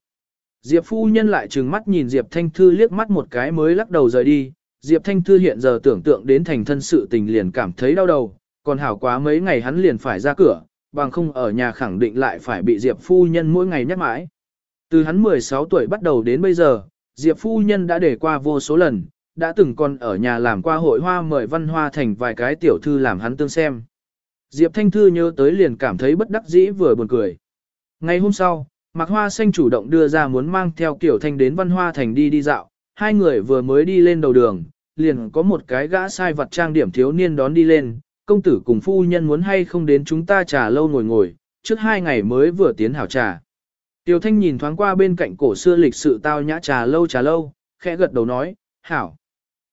Diệp phu nhân lại trừng mắt nhìn Diệp Thanh Thư liếc mắt một cái mới lắc đầu rời đi, Diệp Thanh Thư hiện giờ tưởng tượng đến thành thân sự tình liền cảm thấy đau đầu, còn hảo quá mấy ngày hắn liền phải ra cửa, bằng không ở nhà khẳng định lại phải bị Diệp phu nhân mỗi ngày nhắc mãi. Từ hắn 16 tuổi bắt đầu đến bây giờ, Diệp phu nhân đã để qua vô số lần, đã từng còn ở nhà làm qua hội hoa mời văn hoa thành vài cái tiểu thư làm hắn tương xem. Diệp Thanh Thư nhớ tới liền cảm thấy bất đắc dĩ vừa buồn cười. Ngày hôm sau, Mạc Hoa Xanh chủ động đưa ra muốn mang theo kiểu Thanh đến văn hoa thành đi đi dạo, hai người vừa mới đi lên đầu đường, liền có một cái gã sai vật trang điểm thiếu niên đón đi lên, công tử cùng phu nhân muốn hay không đến chúng ta trà lâu ngồi ngồi, trước hai ngày mới vừa tiến hảo trà. Tiểu Thanh nhìn thoáng qua bên cạnh cổ xưa lịch sự tao nhã trà lâu trà lâu, khẽ gật đầu nói, hảo.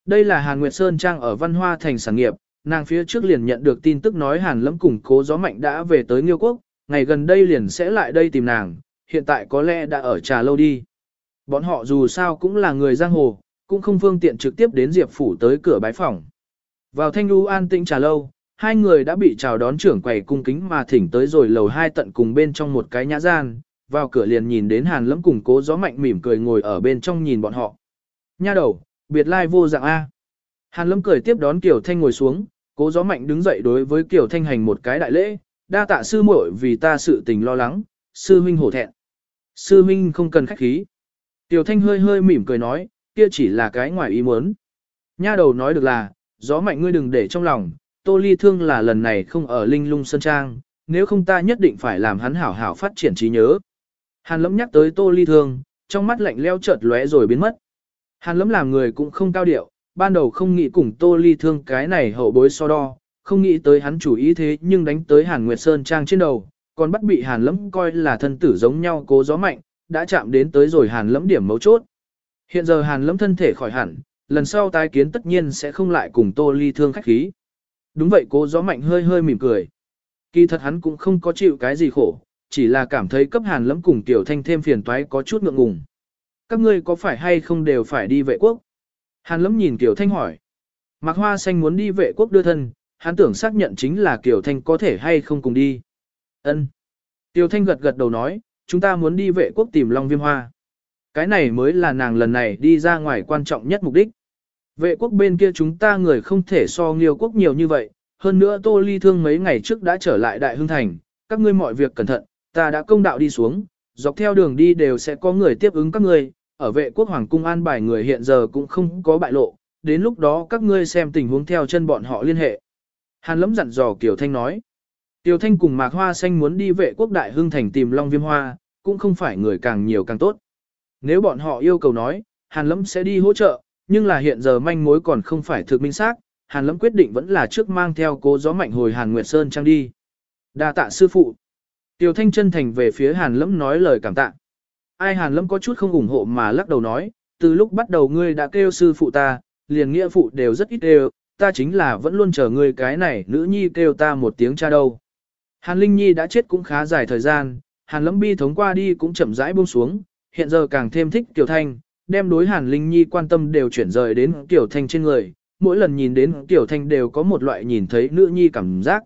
Đây là Hàn Nguyệt Sơn Trang ở Văn Hoa Thành sản nghiệp, nàng phía trước liền nhận được tin tức nói Hàn Lâm cùng cố gió mạnh đã về tới Nghiêu Quốc, ngày gần đây liền sẽ lại đây tìm nàng, hiện tại có lẽ đã ở trà lâu đi. Bọn họ dù sao cũng là người giang hồ, cũng không phương tiện trực tiếp đến Diệp Phủ tới cửa bái phòng. Vào thanh đu an tĩnh trà lâu, hai người đã bị chào đón trưởng quầy cung kính mà thỉnh tới rồi lầu hai tận cùng bên trong một cái nhã gian, vào cửa liền nhìn đến Hàn Lâm cùng cố gió mạnh mỉm cười ngồi ở bên trong nhìn bọn họ. Nha đầu, biệt lai vô dạng A. Hàn Lâm cười tiếp đón Kiều Thanh ngồi xuống, cố gió mạnh đứng dậy đối với Kiều Thanh hành một cái đại lễ, đa tạ sư muội vì ta sự tình lo lắng, sư huynh hổ thẹn. Sư huynh không cần khách khí. Kiều Thanh hơi hơi mỉm cười nói, kia chỉ là cái ngoài ý muốn. Nha đầu nói được là, gió mạnh ngươi đừng để trong lòng, Tô Ly Thương là lần này không ở Linh Lung Sơn Trang, nếu không ta nhất định phải làm hắn hảo hảo phát triển trí nhớ. Hàn Lâm nhắc tới Tô Ly Thương, trong mắt lạnh leo chợt lóe rồi biến mất. Hàn Lâm làm người cũng không cao điệu, ban đầu không nghĩ cùng Tô Ly Thương cái này hậu bối so đo, không nghĩ tới hắn chủ ý thế nhưng đánh tới Hàn Nguyệt Sơn Trang trên đầu, còn bắt bị Hàn Lâm coi là thân tử giống nhau cố gió mạnh, đã chạm đến tới rồi Hàn Lâm điểm mấu chốt. Hiện giờ Hàn Lâm thân thể khỏi hẳn, lần sau tái kiến tất nhiên sẽ không lại cùng Tô Ly Thương khách khí. Đúng vậy cố gió mạnh hơi hơi mỉm cười. Kỳ thật hắn cũng không có chịu cái gì khổ, chỉ là cảm thấy cấp hàn lẫm cùng tiểu thanh thêm phiền toái có chút ngượng ngùng. Các ngươi có phải hay không đều phải đi vệ quốc? Hàn lẫm nhìn tiểu thanh hỏi. Mạc Hoa Xanh muốn đi vệ quốc đưa thân, hắn tưởng xác nhận chính là Kiều Thanh có thể hay không cùng đi. Ân. Tiểu Thanh gật gật đầu nói, chúng ta muốn đi vệ quốc tìm Long Viêm Hoa. Cái này mới là nàng lần này đi ra ngoài quan trọng nhất mục đích. Vệ quốc bên kia chúng ta người không thể so nghiêu quốc nhiều như vậy, hơn nữa Tô Ly Thương mấy ngày trước đã trở lại Đại Hưng Thành, các ngươi mọi việc cẩn thận, ta đã công đạo đi xuống, dọc theo đường đi đều sẽ có người tiếp ứng các ngươi, ở vệ quốc hoàng cung an bài người hiện giờ cũng không có bại lộ, đến lúc đó các ngươi xem tình huống theo chân bọn họ liên hệ. Hàn lấm dặn dò Kiều Thanh nói, Kiều Thanh cùng Mạc Hoa Xanh muốn đi vệ quốc Đại Hưng Thành tìm Long Viêm Hoa, cũng không phải người càng nhiều càng tốt. Nếu bọn họ yêu cầu nói, Hàn lẫm sẽ đi hỗ trợ, nhưng là hiện giờ manh mối còn không phải thực minh xác, Hàn Lâm quyết định vẫn là trước mang theo cố gió mạnh hồi Hàn Nguyệt Sơn trang đi. Đa tạ sư phụ. Tiêu Thanh chân thành về phía Hàn Lâm nói lời cảm tạ. Ai Hàn Lâm có chút không ủng hộ mà lắc đầu nói, từ lúc bắt đầu ngươi đã kêu sư phụ ta, liền nghĩa phụ đều rất ít đều, ta chính là vẫn luôn chờ ngươi cái này nữ nhi kêu ta một tiếng cha đâu. Hàn Linh Nhi đã chết cũng khá dài thời gian, Hàn Lâm bi thống qua đi cũng chậm rãi buông xuống, hiện giờ càng thêm thích Tiểu Thanh, đem đối Hàn Linh Nhi quan tâm đều chuyển rời đến Tiểu Thanh trên người, mỗi lần nhìn đến Tiểu Thanh đều có một loại nhìn thấy nữ nhi cảm giác.